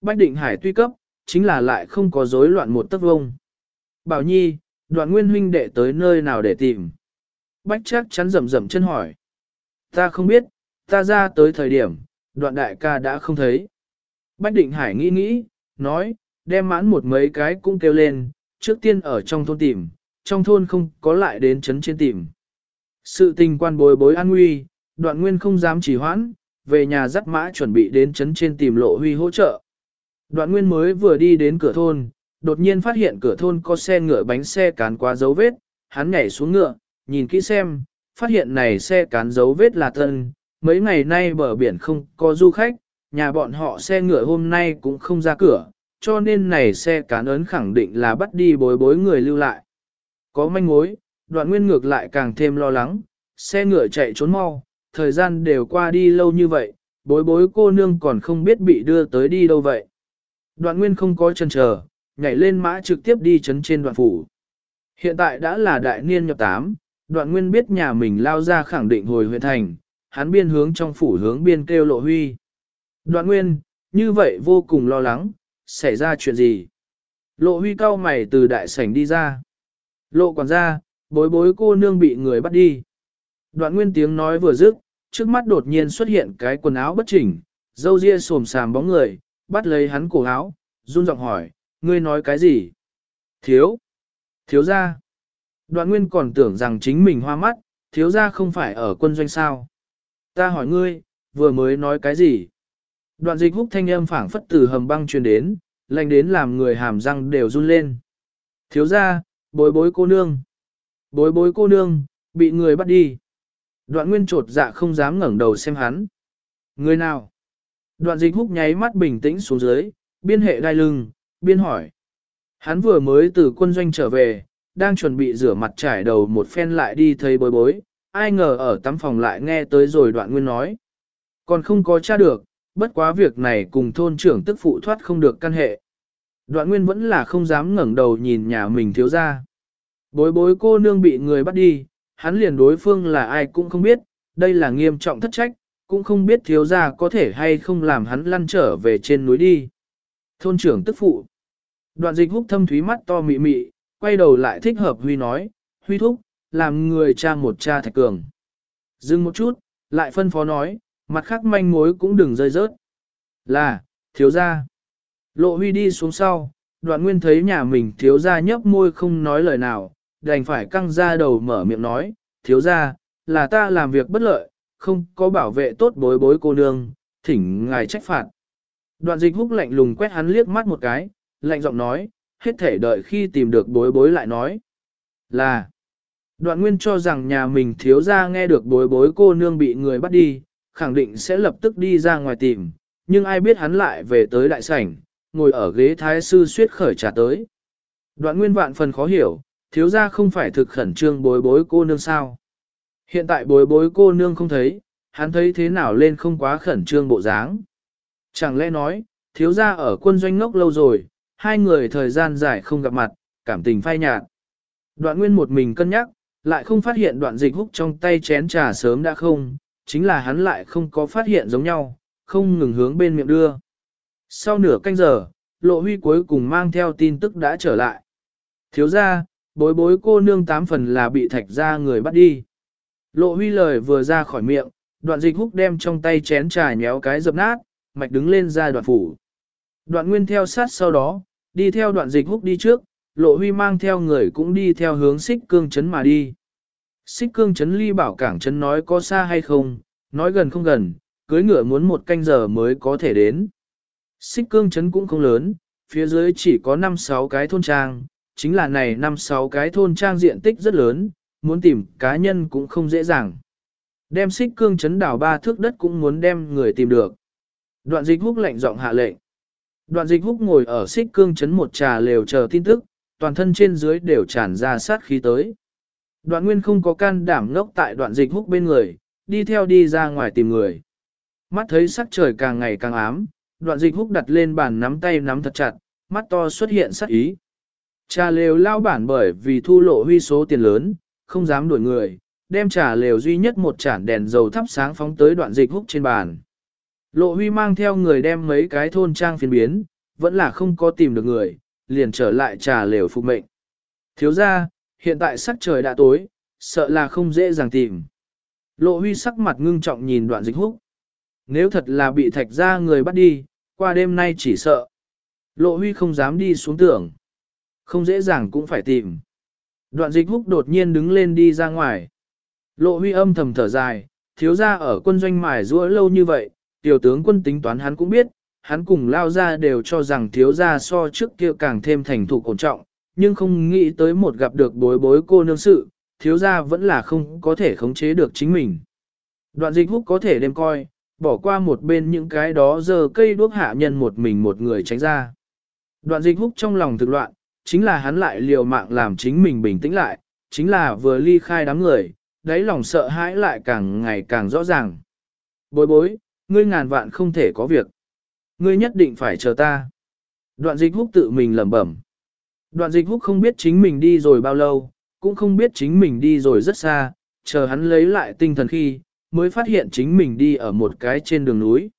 Bách định hải tuy cấp, chính là lại không có rối loạn một tấc vông. Bảo Nhi, đoạn nguyên huynh đệ tới nơi nào để tìm. Bách chắc chắn rầm rầm chân hỏi. Ta không biết, ta ra tới thời điểm, đoạn đại ca đã không thấy. Bách định hải nghĩ nghĩ, nói, đem mãn một mấy cái cũng kêu lên, trước tiên ở trong thôn tìm, trong thôn không có lại đến chấn trên tìm. Sự tình quan bối bối an nguy, đoạn nguyên không dám chỉ hoãn, về nhà dắt mã chuẩn bị đến chấn trên tìm lộ huy hỗ trợ. Đoạn nguyên mới vừa đi đến cửa thôn, đột nhiên phát hiện cửa thôn có xe ngựa bánh xe cán qua dấu vết, hắn nhảy xuống ngựa, nhìn kỹ xem, phát hiện này xe cán dấu vết là tân, mấy ngày nay bờ biển không có du khách, nhà bọn họ xe ngựa hôm nay cũng không ra cửa, cho nên này xe cán ấn khẳng định là bắt đi bối bối người lưu lại. Có manh mối, đoạn nguyên ngược lại càng thêm lo lắng, xe ngựa chạy trốn mau, thời gian đều qua đi lâu như vậy, bối bối cô nương còn không biết bị đưa tới đi đâu vậy. Đoạn nguyên không có chân chờ, nhảy lên mã trực tiếp đi chấn trên đoạn phủ. Hiện tại đã là đại niên nhập tám, đoạn nguyên biết nhà mình lao ra khẳng định hồi huyện thành, hắn biên hướng trong phủ hướng biên kêu lộ huy. Đoạn nguyên, như vậy vô cùng lo lắng, xảy ra chuyện gì? Lộ huy cao mày từ đại sảnh đi ra. Lộ quản gia, bối bối cô nương bị người bắt đi. Đoạn nguyên tiếng nói vừa dứt, trước mắt đột nhiên xuất hiện cái quần áo bất chỉnh, dâu ria xồm xàm bóng người, bắt lấy hắn cổ áo, run giọng hỏi, ngươi nói cái gì? Thiếu! Thiếu ra! Đoạn nguyên còn tưởng rằng chính mình hoa mắt, thiếu ra không phải ở quân doanh sao. Ta hỏi ngươi, vừa mới nói cái gì? Đoạn dịch húc thanh âm phảng phất từ hầm băng truyền đến, lành đến làm người hàm răng đều run lên. Thiếu ra, bối bối cô nương. Bối bối cô nương, bị người bắt đi. Đoạn nguyên trột dạ không dám ngẩng đầu xem hắn. Người nào? Đoạn dịch húc nháy mắt bình tĩnh xuống dưới, biên hệ đai lưng, biên hỏi. Hắn vừa mới từ quân doanh trở về, đang chuẩn bị rửa mặt trải đầu một phen lại đi thấy bối bối, ai ngờ ở tắm phòng lại nghe tới rồi đoạn nguyên nói. Còn không có tra được, bất quá việc này cùng thôn trưởng tức phụ thoát không được căn hệ. Đoạn nguyên vẫn là không dám ngẩng đầu nhìn nhà mình thiếu ra. Bối bối cô nương bị người bắt đi, hắn liền đối phương là ai cũng không biết, đây là nghiêm trọng thất trách, cũng không biết thiếu gia có thể hay không làm hắn lăn trở về trên núi đi. Thôn trưởng tức phụ. Đoạn dịch húc thâm thúy mắt to mị mị, quay đầu lại thích hợp Huy nói, Huy thúc, làm người cha một cha thạch cường. Dừng một chút, lại phân phó nói, mặt khác manh mối cũng đừng rơi rớt. Là, thiếu gia. Lộ Huy đi xuống sau, đoạn nguyên thấy nhà mình thiếu gia nhấp môi không nói lời nào, đành phải căng ra đầu mở miệng nói, thiếu gia, là ta làm việc bất lợi, không có bảo vệ tốt bối bối cô nương, thỉnh ngài trách phạt. Đoạn dịch húc lạnh lùng quét hắn liếc mắt một cái, lạnh giọng nói, hết thể đợi khi tìm được bối bối lại nói. Là, đoạn nguyên cho rằng nhà mình thiếu gia nghe được bối bối cô nương bị người bắt đi, khẳng định sẽ lập tức đi ra ngoài tìm, nhưng ai biết hắn lại về tới đại sảnh, ngồi ở ghế thái sư suyết khởi trả tới. Đoạn nguyên vạn phần khó hiểu, thiếu gia không phải thực khẩn trương bối bối cô nương sao. Hiện tại bối bối cô nương không thấy, hắn thấy thế nào lên không quá khẩn trương bộ dáng. Chẳng lẽ nói, thiếu gia ở quân doanh ngốc lâu rồi, hai người thời gian dài không gặp mặt, cảm tình phai nhạt. Đoạn nguyên một mình cân nhắc, lại không phát hiện đoạn dịch húc trong tay chén trà sớm đã không, chính là hắn lại không có phát hiện giống nhau, không ngừng hướng bên miệng đưa. Sau nửa canh giờ, lộ huy cuối cùng mang theo tin tức đã trở lại. Thiếu gia, bối bối cô nương tám phần là bị thạch ra người bắt đi. Lộ huy lời vừa ra khỏi miệng, đoạn dịch húc đem trong tay chén trà nhéo cái dập nát, mạch đứng lên ra đoạn phủ. Đoạn nguyên theo sát sau đó, đi theo đoạn dịch húc đi trước, lộ huy mang theo người cũng đi theo hướng xích cương chấn mà đi. Xích cương chấn ly bảo cảng chấn nói có xa hay không, nói gần không gần, cưới ngựa muốn một canh giờ mới có thể đến. Xích cương chấn cũng không lớn, phía dưới chỉ có 5-6 cái thôn trang, chính là này 5-6 cái thôn trang diện tích rất lớn, muốn tìm cá nhân cũng không dễ dàng. Đem xích cương chấn đảo ba thước đất cũng muốn đem người tìm được. Đoạn dịch húc lệnh giọng hạ lệnh. Đoạn dịch húc ngồi ở xích cương chấn một trà lều chờ tin tức, toàn thân trên dưới đều tràn ra sát khí tới. Đoạn nguyên không có can đảm ngốc tại đoạn dịch húc bên người, đi theo đi ra ngoài tìm người. Mắt thấy sắc trời càng ngày càng ám, đoạn dịch húc đặt lên bàn nắm tay nắm thật chặt, mắt to xuất hiện sắc ý. Trà lều lao bản bởi vì thu lộ huy số tiền lớn, không dám đuổi người, đem trà lều duy nhất một chản đèn dầu thắp sáng phóng tới đoạn dịch húc trên bàn. Lộ huy mang theo người đem mấy cái thôn trang phiên biến, vẫn là không có tìm được người, liền trở lại trà lều phục mệnh. Thiếu ra, hiện tại sắc trời đã tối, sợ là không dễ dàng tìm. Lộ huy sắc mặt ngưng trọng nhìn đoạn dịch húc. Nếu thật là bị thạch ra người bắt đi, qua đêm nay chỉ sợ. Lộ huy không dám đi xuống tưởng. Không dễ dàng cũng phải tìm. Đoạn dịch húc đột nhiên đứng lên đi ra ngoài. Lộ huy âm thầm thở dài, thiếu ra ở quân doanh mài rũa lâu như vậy, tiểu tướng quân tính toán hắn cũng biết, hắn cùng lao ra đều cho rằng thiếu ra so trước kia càng thêm thành thục ổn trọng, nhưng không nghĩ tới một gặp được bối bối cô nương sự, thiếu gia vẫn là không có thể khống chế được chính mình. Đoạn dịch húc có thể đem coi, bỏ qua một bên những cái đó giờ cây đuốc hạ nhân một mình một người tránh ra. Đoạn dịch húc trong lòng thực loạn, chính là hắn lại liều mạng làm chính mình bình tĩnh lại, chính là vừa ly khai đám người, đáy lòng sợ hãi lại càng ngày càng rõ ràng. Bối bối, ngươi ngàn vạn không thể có việc. Ngươi nhất định phải chờ ta. Đoạn dịch húc tự mình lẩm bẩm. Đoạn dịch húc không biết chính mình đi rồi bao lâu, cũng không biết chính mình đi rồi rất xa, chờ hắn lấy lại tinh thần khi, mới phát hiện chính mình đi ở một cái trên đường núi.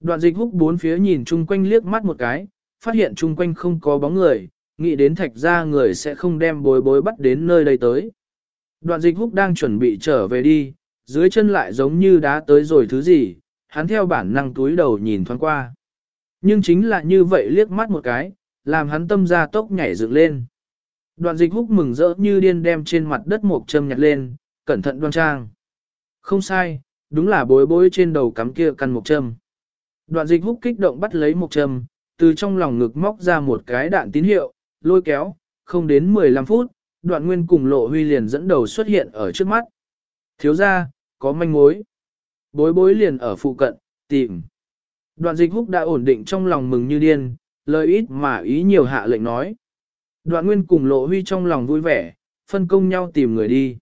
Đoạn dịch húc bốn phía nhìn chung quanh liếc mắt một cái, phát hiện chung quanh không có bóng người, nghĩ đến thạch ra người sẽ không đem bối bối bắt đến nơi đây tới. Đoạn dịch húc đang chuẩn bị trở về đi, dưới chân lại giống như đã tới rồi thứ gì, hắn theo bản năng túi đầu nhìn thoáng qua. Nhưng chính là như vậy liếc mắt một cái, làm hắn tâm ra tốc nhảy dựng lên. Đoạn dịch húc mừng rỡ như điên đem trên mặt đất một châm nhặt lên, cẩn thận đoan trang. Không sai, đúng là bối bối trên đầu cắm kia căn một châm. Đoạn dịch húc kích động bắt lấy một châm, từ trong lòng ngực móc ra một cái đạn tín hiệu, lôi kéo, không đến 15 phút, đoạn nguyên cùng lộ huy liền dẫn đầu xuất hiện ở trước mắt. Thiếu ra, có manh mối. Bối bối liền ở phụ cận, tìm. Đoạn dịch húc đã ổn định trong lòng mừng như điên, lời ít mà ý nhiều hạ lệnh nói. Đoạn nguyên cùng lộ huy trong lòng vui vẻ, phân công nhau tìm người đi.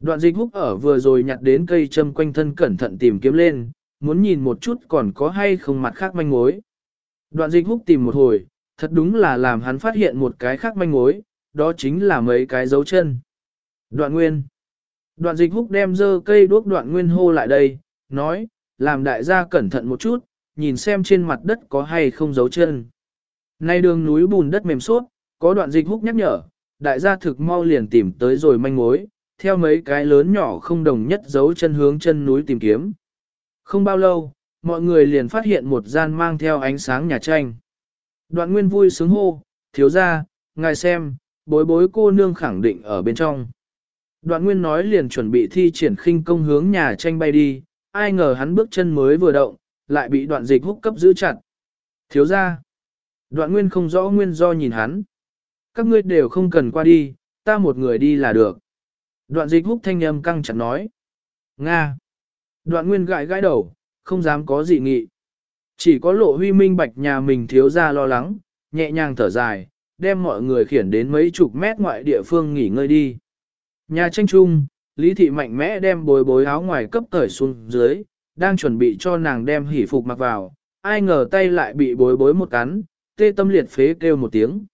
Đoạn dịch húc ở vừa rồi nhặt đến cây châm quanh thân cẩn thận tìm kiếm lên, muốn nhìn một chút còn có hay không mặt khác manh mối. Đoạn dịch húc tìm một hồi, thật đúng là làm hắn phát hiện một cái khác manh mối, đó chính là mấy cái dấu chân. Đoạn nguyên. Đoạn dịch húc đem dơ cây đuốc đoạn nguyên hô lại đây, nói, làm đại gia cẩn thận một chút, nhìn xem trên mặt đất có hay không dấu chân. Nay đường núi bùn đất mềm suốt, có đoạn dịch húc nhắc nhở, đại gia thực mau liền tìm tới rồi manh mối, theo mấy cái lớn nhỏ không đồng nhất dấu chân hướng chân núi tìm kiếm. Không bao lâu, mọi người liền phát hiện một gian mang theo ánh sáng nhà tranh. Đoạn nguyên vui sướng hô, thiếu ra, ngài xem, bối bối cô nương khẳng định ở bên trong. Đoạn nguyên nói liền chuẩn bị thi triển khinh công hướng nhà tranh bay đi, ai ngờ hắn bước chân mới vừa động, lại bị đoạn dịch húc cấp giữ chặt. Thiếu ra, đoạn nguyên không rõ nguyên do nhìn hắn. Các ngươi đều không cần qua đi, ta một người đi là được. Đoạn dịch húc thanh âm căng chặt nói. Nga. Đoạn nguyên gãi gãi đầu, không dám có gì nghị. Chỉ có lộ huy minh bạch nhà mình thiếu ra lo lắng, nhẹ nhàng thở dài, đem mọi người khiển đến mấy chục mét ngoại địa phương nghỉ ngơi đi. Nhà tranh trung, Lý Thị mạnh mẽ đem bồi bối áo ngoài cấp cởi xuống dưới, đang chuẩn bị cho nàng đem hỉ phục mặc vào, ai ngờ tay lại bị bối bối một cắn, tê tâm liệt phế kêu một tiếng.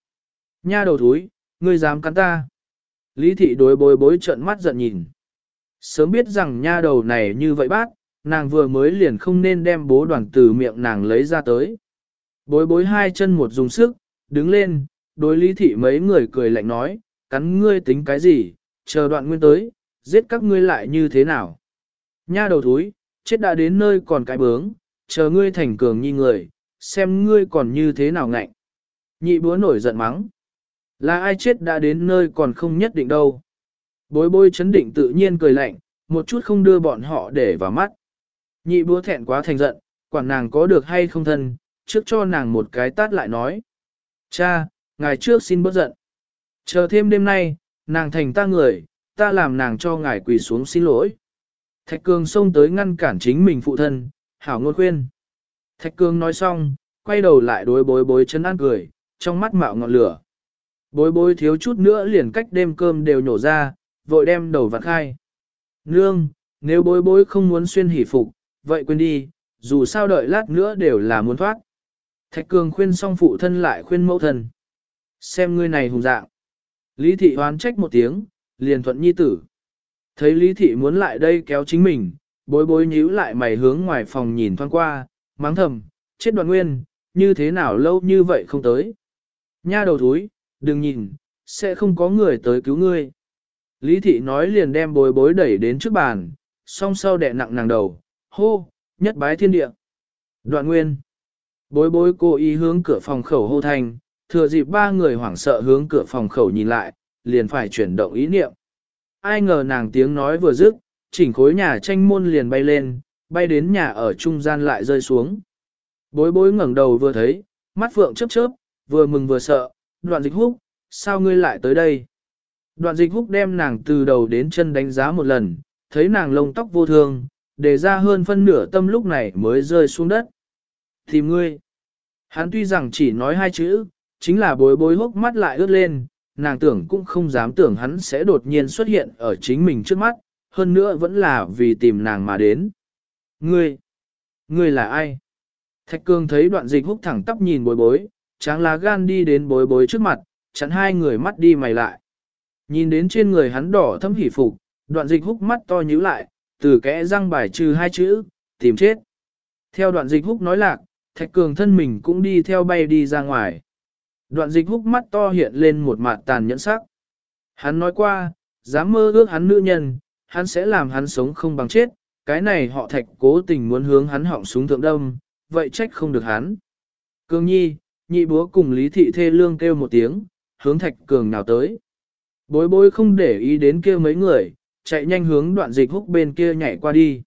Nha đầu thúi, ngươi dám cắn ta. Lý Thị đối bối bối trợn mắt giận nhìn. Sớm biết rằng nha đầu này như vậy bác, nàng vừa mới liền không nên đem bố đoàn từ miệng nàng lấy ra tới. Bối bối hai chân một dùng sức, đứng lên, đối lý thị mấy người cười lạnh nói, cắn ngươi tính cái gì, chờ đoạn nguyên tới, giết các ngươi lại như thế nào. Nha đầu thúi, chết đã đến nơi còn cái bướng, chờ ngươi thành cường nhi người, xem ngươi còn như thế nào ngạnh. Nhị búa nổi giận mắng. Là ai chết đã đến nơi còn không nhất định đâu. Bối bối chấn định tự nhiên cười lạnh, một chút không đưa bọn họ để vào mắt. Nhị búa thẹn quá thành giận, quản nàng có được hay không thân, trước cho nàng một cái tát lại nói. Cha, ngài trước xin bớt giận. Chờ thêm đêm nay, nàng thành ta người, ta làm nàng cho ngài quỳ xuống xin lỗi. Thạch Cường xông tới ngăn cản chính mình phụ thân, hảo ngôn khuyên. Thạch Cường nói xong, quay đầu lại đối bối bối chân ăn cười, trong mắt mạo ngọn lửa. Bối bối thiếu chút nữa liền cách đêm cơm đều nhổ ra, vội đem đầu vặn khai. Nương, nếu bối bối không muốn xuyên hỉ phục, vậy quên đi, dù sao đợi lát nữa đều là muốn thoát. Thạch Cường khuyên xong phụ thân lại khuyên mẫu thân. Xem ngươi này hùng dạng. Lý thị hoán trách một tiếng, liền thuận nhi tử. Thấy Lý thị muốn lại đây kéo chính mình, bối bối nhíu lại mày hướng ngoài phòng nhìn thoáng qua, mắng thầm, chết đoàn nguyên, như thế nào lâu như vậy không tới. Nha đầu thúi, đừng nhìn, sẽ không có người tới cứu ngươi. Lý thị nói liền đem bối bối đẩy đến trước bàn, song sau đè nặng nàng đầu, hô, nhất bái thiên địa. Đoạn nguyên. Bối bối cô ý hướng cửa phòng khẩu hô thành, thừa dịp ba người hoảng sợ hướng cửa phòng khẩu nhìn lại, liền phải chuyển động ý niệm. Ai ngờ nàng tiếng nói vừa dứt, chỉnh khối nhà tranh môn liền bay lên, bay đến nhà ở trung gian lại rơi xuống. Bối bối ngẩng đầu vừa thấy, mắt phượng chớp chớp, vừa mừng vừa sợ, đoạn dịch húc, sao ngươi lại tới đây? Đoạn dịch húc đem nàng từ đầu đến chân đánh giá một lần, thấy nàng lông tóc vô thương, để ra hơn phân nửa tâm lúc này mới rơi xuống đất. Tìm ngươi. Hắn tuy rằng chỉ nói hai chữ, chính là bối bối hốc mắt lại ướt lên, nàng tưởng cũng không dám tưởng hắn sẽ đột nhiên xuất hiện ở chính mình trước mắt, hơn nữa vẫn là vì tìm nàng mà đến. Ngươi, ngươi là ai? Thạch Cương thấy đoạn dịch húc thẳng tắp nhìn bối bối, tráng lá gan đi đến bối bối trước mặt, chắn hai người mắt đi mày lại. Nhìn đến trên người hắn đỏ thâm hỉ phục, đoạn dịch húc mắt to nhíu lại, từ kẽ răng bài trừ hai chữ, tìm chết. Theo đoạn dịch húc nói lạc, Thạch Cường thân mình cũng đi theo bay đi ra ngoài. Đoạn dịch húc mắt to hiện lên một mặt tàn nhẫn sắc. Hắn nói qua, dám mơ ước hắn nữ nhân, hắn sẽ làm hắn sống không bằng chết, cái này họ thạch cố tình muốn hướng hắn họng súng thượng đâm, vậy trách không được hắn. Cường nhi, nhị búa cùng Lý Thị Thê Lương kêu một tiếng, hướng thạch cường nào tới. Bối bối không để ý đến kêu mấy người, chạy nhanh hướng đoạn dịch húc bên kia nhảy qua đi.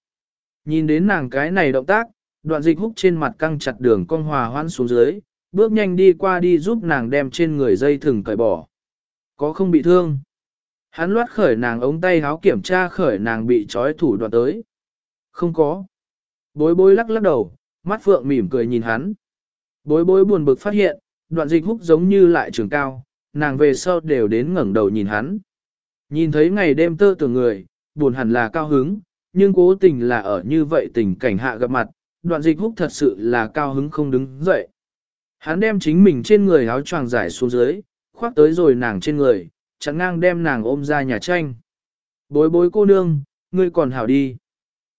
Nhìn đến nàng cái này động tác, đoạn dịch húc trên mặt căng chặt đường con hòa hoan xuống dưới, bước nhanh đi qua đi giúp nàng đem trên người dây thừng cởi bỏ. Có không bị thương? Hắn loát khởi nàng ống tay háo kiểm tra khởi nàng bị trói thủ đoạn tới. Không có. Bối bối lắc lắc đầu, mắt phượng mỉm cười nhìn hắn. Bối bối buồn bực phát hiện, đoạn dịch húc giống như lại trường cao, nàng về sau đều đến ngẩng đầu nhìn hắn. Nhìn thấy ngày đêm tơ tưởng người, buồn hẳn là cao hứng, nhưng cố tình là ở như vậy tình cảnh hạ gặp mặt, đoạn dịch húc thật sự là cao hứng không đứng dậy. Hắn đem chính mình trên người áo choàng giải xuống dưới, khoác tới rồi nàng trên người, chẳng ngang đem nàng ôm ra nhà tranh. Bối bối cô nương, ngươi còn hảo đi.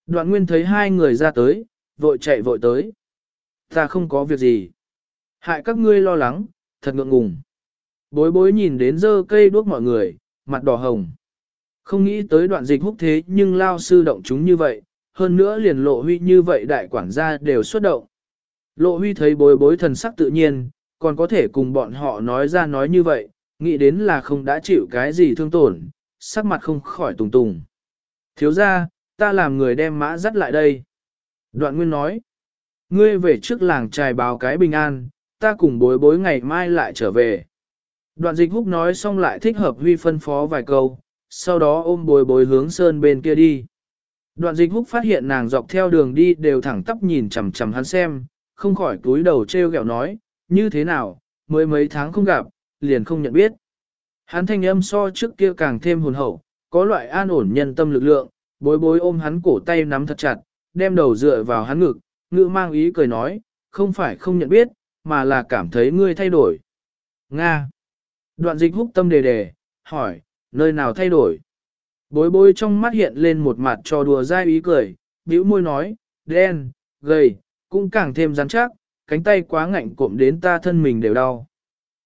Đoạn nguyên thấy hai người ra tới, vội chạy vội tới. Ta không có việc gì. Hại các ngươi lo lắng, thật ngượng ngùng. Bối bối nhìn đến dơ cây đuốc mọi người, mặt đỏ hồng. Không nghĩ tới đoạn dịch húc thế nhưng lao sư động chúng như vậy, hơn nữa liền lộ huy như vậy đại quản gia đều xuất động. Lộ huy thấy bối bối thần sắc tự nhiên, còn có thể cùng bọn họ nói ra nói như vậy, nghĩ đến là không đã chịu cái gì thương tổn, sắc mặt không khỏi tùng tùng. Thiếu ra, ta làm người đem mã dắt lại đây. Đoạn nguyên nói, ngươi về trước làng trài báo cái bình an, ta cùng bối bối ngày mai lại trở về. Đoạn dịch húc nói xong lại thích hợp huy phân phó vài câu, sau đó ôm bồi bồi hướng sơn bên kia đi. Đoạn dịch húc phát hiện nàng dọc theo đường đi đều thẳng tắp nhìn chằm chằm hắn xem, không khỏi túi đầu treo gẹo nói, như thế nào, mới mấy tháng không gặp, liền không nhận biết. Hắn thanh âm so trước kia càng thêm hồn hậu, có loại an ổn nhân tâm lực lượng, bối bối ôm hắn cổ tay nắm thật chặt, đem đầu dựa vào hắn ngực, ngữ mang ý cười nói, không phải không nhận biết, mà là cảm thấy ngươi thay đổi. Nga. Đoạn dịch húc tâm đề đề, hỏi, nơi nào thay đổi? Bối bối trong mắt hiện lên một mặt trò đùa dai ý cười, bĩu môi nói, đen, gầy, cũng càng thêm rắn chắc, cánh tay quá ngạnh cộm đến ta thân mình đều đau.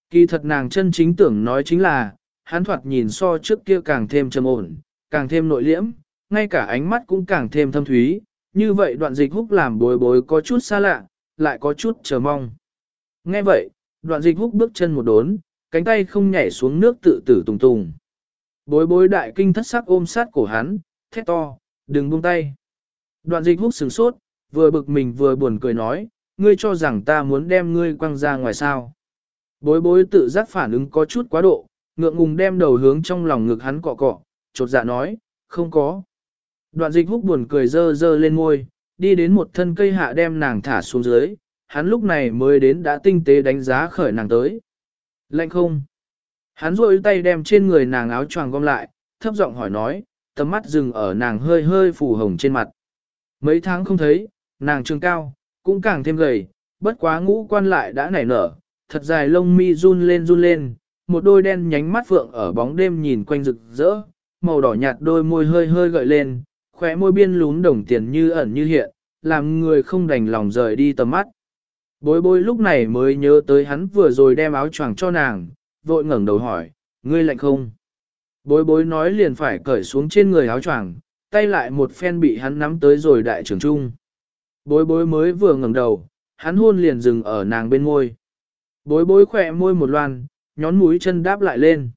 Kỳ thật nàng chân chính tưởng nói chính là, hắn thoạt nhìn so trước kia càng thêm trầm ổn, càng thêm nội liễm, ngay cả ánh mắt cũng càng thêm thâm thúy, như vậy đoạn dịch húc làm bối bối có chút xa lạ, lại có chút chờ mong. Nghe vậy, đoạn dịch húc bước chân một đốn, cánh tay không nhảy xuống nước tự tử tùng tùng. Bối bối đại kinh thất sắc ôm sát cổ hắn, thét to, đừng buông tay. Đoạn dịch húc sừng sốt, vừa bực mình vừa buồn cười nói, ngươi cho rằng ta muốn đem ngươi quăng ra ngoài sao. Bối bối tự giác phản ứng có chút quá độ, ngượng ngùng đem đầu hướng trong lòng ngực hắn cọ cọ, chột dạ nói, không có. Đoạn dịch húc buồn cười dơ dơ lên ngôi, đi đến một thân cây hạ đem nàng thả xuống dưới, hắn lúc này mới đến đã tinh tế đánh giá khởi nàng tới. Lạnh không? Hắn rôi tay đem trên người nàng áo choàng gom lại, thấp giọng hỏi nói, tầm mắt dừng ở nàng hơi hơi phủ hồng trên mặt. Mấy tháng không thấy, nàng trường cao, cũng càng thêm gầy, bất quá ngũ quan lại đã nảy nở, thật dài lông mi run lên run lên, một đôi đen nhánh mắt phượng ở bóng đêm nhìn quanh rực rỡ, màu đỏ nhạt đôi môi hơi hơi gợi lên, khóe môi biên lún đồng tiền như ẩn như hiện, làm người không đành lòng rời đi tầm mắt. Bối bối lúc này mới nhớ tới hắn vừa rồi đem áo choàng cho nàng, vội ngẩng đầu hỏi, ngươi lạnh không? Bối bối nói liền phải cởi xuống trên người áo choàng, tay lại một phen bị hắn nắm tới rồi đại trưởng trung. Bối bối mới vừa ngẩng đầu, hắn hôn liền dừng ở nàng bên môi. Bối bối khỏe môi một loan, nhón mũi chân đáp lại lên.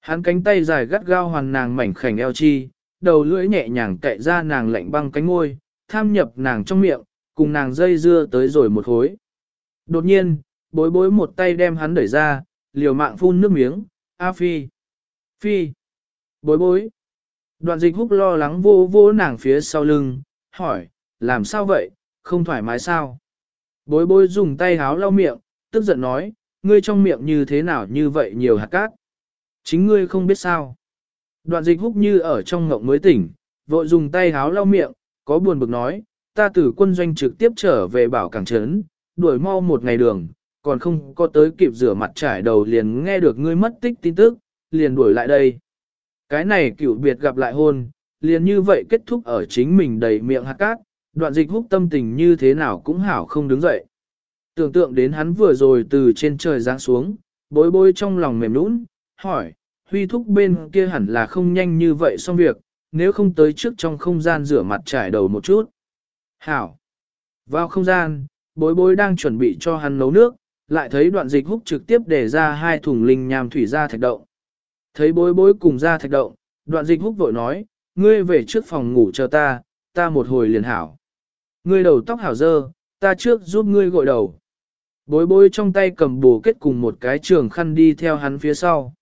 Hắn cánh tay dài gắt gao hoàn nàng mảnh khảnh eo chi, đầu lưỡi nhẹ nhàng cậy ra nàng lạnh băng cánh môi, tham nhập nàng trong miệng, cùng nàng dây dưa tới rồi một khối. Đột nhiên, bối bối một tay đem hắn đẩy ra, liều mạng phun nước miếng, A Phi. Phi. Bối bối. Đoạn dịch húc lo lắng vô vô nàng phía sau lưng, hỏi, làm sao vậy, không thoải mái sao? Bối bối dùng tay háo lau miệng, tức giận nói, ngươi trong miệng như thế nào như vậy nhiều hạt cát. Chính ngươi không biết sao. Đoạn dịch húc như ở trong ngộng mới tỉnh, vội dùng tay háo lau miệng, có buồn bực nói, ta từ quân doanh trực tiếp trở về bảo cảng trấn, đuổi mau một ngày đường, còn không có tới kịp rửa mặt trải đầu liền nghe được ngươi mất tích tin tức, liền đuổi lại đây. Cái này cựu biệt gặp lại hôn, liền như vậy kết thúc ở chính mình đầy miệng hạt cát, đoạn dịch húc tâm tình như thế nào cũng hảo không đứng dậy. Tưởng tượng đến hắn vừa rồi từ trên trời giáng xuống, bối bối trong lòng mềm nũng, hỏi, huy thúc bên kia hẳn là không nhanh như vậy xong việc, nếu không tới trước trong không gian rửa mặt trải đầu một chút. Hảo. Vào không gian, bối bối đang chuẩn bị cho hắn nấu nước, lại thấy đoạn dịch húc trực tiếp để ra hai thùng linh nham thủy ra thạch động. Thấy bối bối cùng ra thạch động, đoạn dịch húc vội nói, ngươi về trước phòng ngủ chờ ta, ta một hồi liền hảo. Ngươi đầu tóc hảo dơ, ta trước giúp ngươi gội đầu. Bối bối trong tay cầm bồ kết cùng một cái trường khăn đi theo hắn phía sau.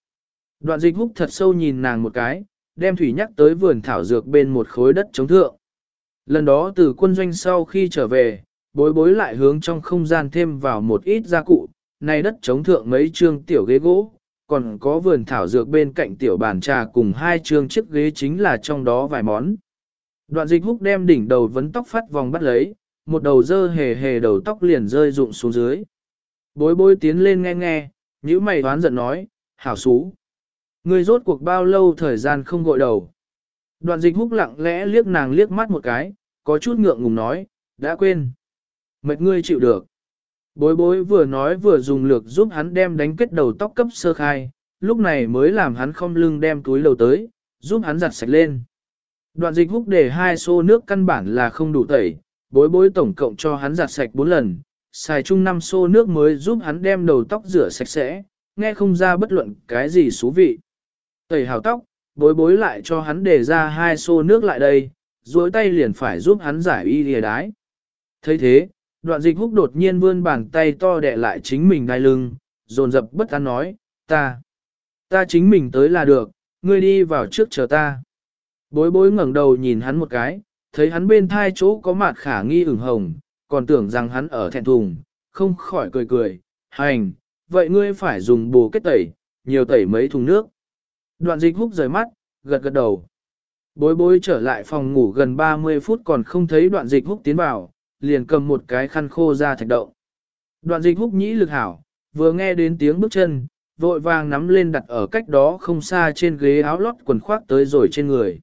Đoạn dịch húc thật sâu nhìn nàng một cái, đem thủy nhắc tới vườn thảo dược bên một khối đất chống thượng. Lần đó từ quân doanh sau khi trở về, bối bối lại hướng trong không gian thêm vào một ít gia cụ, này đất chống thượng mấy trương tiểu ghế gỗ, còn có vườn thảo dược bên cạnh tiểu bàn trà cùng hai trương chiếc ghế chính là trong đó vài món. Đoạn dịch húc đem đỉnh đầu vấn tóc phát vòng bắt lấy, một đầu dơ hề hề đầu tóc liền rơi rụng xuống dưới. Bối bối tiến lên nghe nghe, nhíu mày đoán giận nói, hảo xú. Người rốt cuộc bao lâu thời gian không gội đầu. Đoạn dịch húc lặng lẽ liếc nàng liếc mắt một cái, có chút ngượng ngùng nói, đã quên. Mệt ngươi chịu được. Bối bối vừa nói vừa dùng lược giúp hắn đem đánh kết đầu tóc cấp sơ khai, lúc này mới làm hắn không lưng đem túi đầu tới, giúp hắn giặt sạch lên. Đoạn dịch húc để hai xô nước căn bản là không đủ tẩy, bối bối tổng cộng cho hắn giặt sạch 4 lần, xài chung 5 xô nước mới giúp hắn đem đầu tóc rửa sạch sẽ, nghe không ra bất luận cái gì xú vị. Tẩy hào tóc, bối bối lại cho hắn để ra hai xô nước lại đây, duỗi tay liền phải giúp hắn giải y lìa đái. thấy thế, đoạn dịch húc đột nhiên vươn bàn tay to đẻ lại chính mình đai lưng, dồn dập bất an nói, ta, ta chính mình tới là được, ngươi đi vào trước chờ ta. Bối bối ngẩng đầu nhìn hắn một cái, thấy hắn bên thai chỗ có mặt khả nghi ửng hồng, còn tưởng rằng hắn ở thẹn thùng, không khỏi cười cười, hành, vậy ngươi phải dùng bồ kết tẩy, nhiều tẩy mấy thùng nước. Đoạn dịch húc rời mắt, gật gật đầu. Bối bối trở lại phòng ngủ gần 30 phút còn không thấy đoạn dịch húc tiến vào, liền cầm một cái khăn khô ra thạch động. Đoạn dịch húc nhĩ lực hảo, vừa nghe đến tiếng bước chân, vội vàng nắm lên đặt ở cách đó không xa trên ghế áo lót quần khoác tới rồi trên người.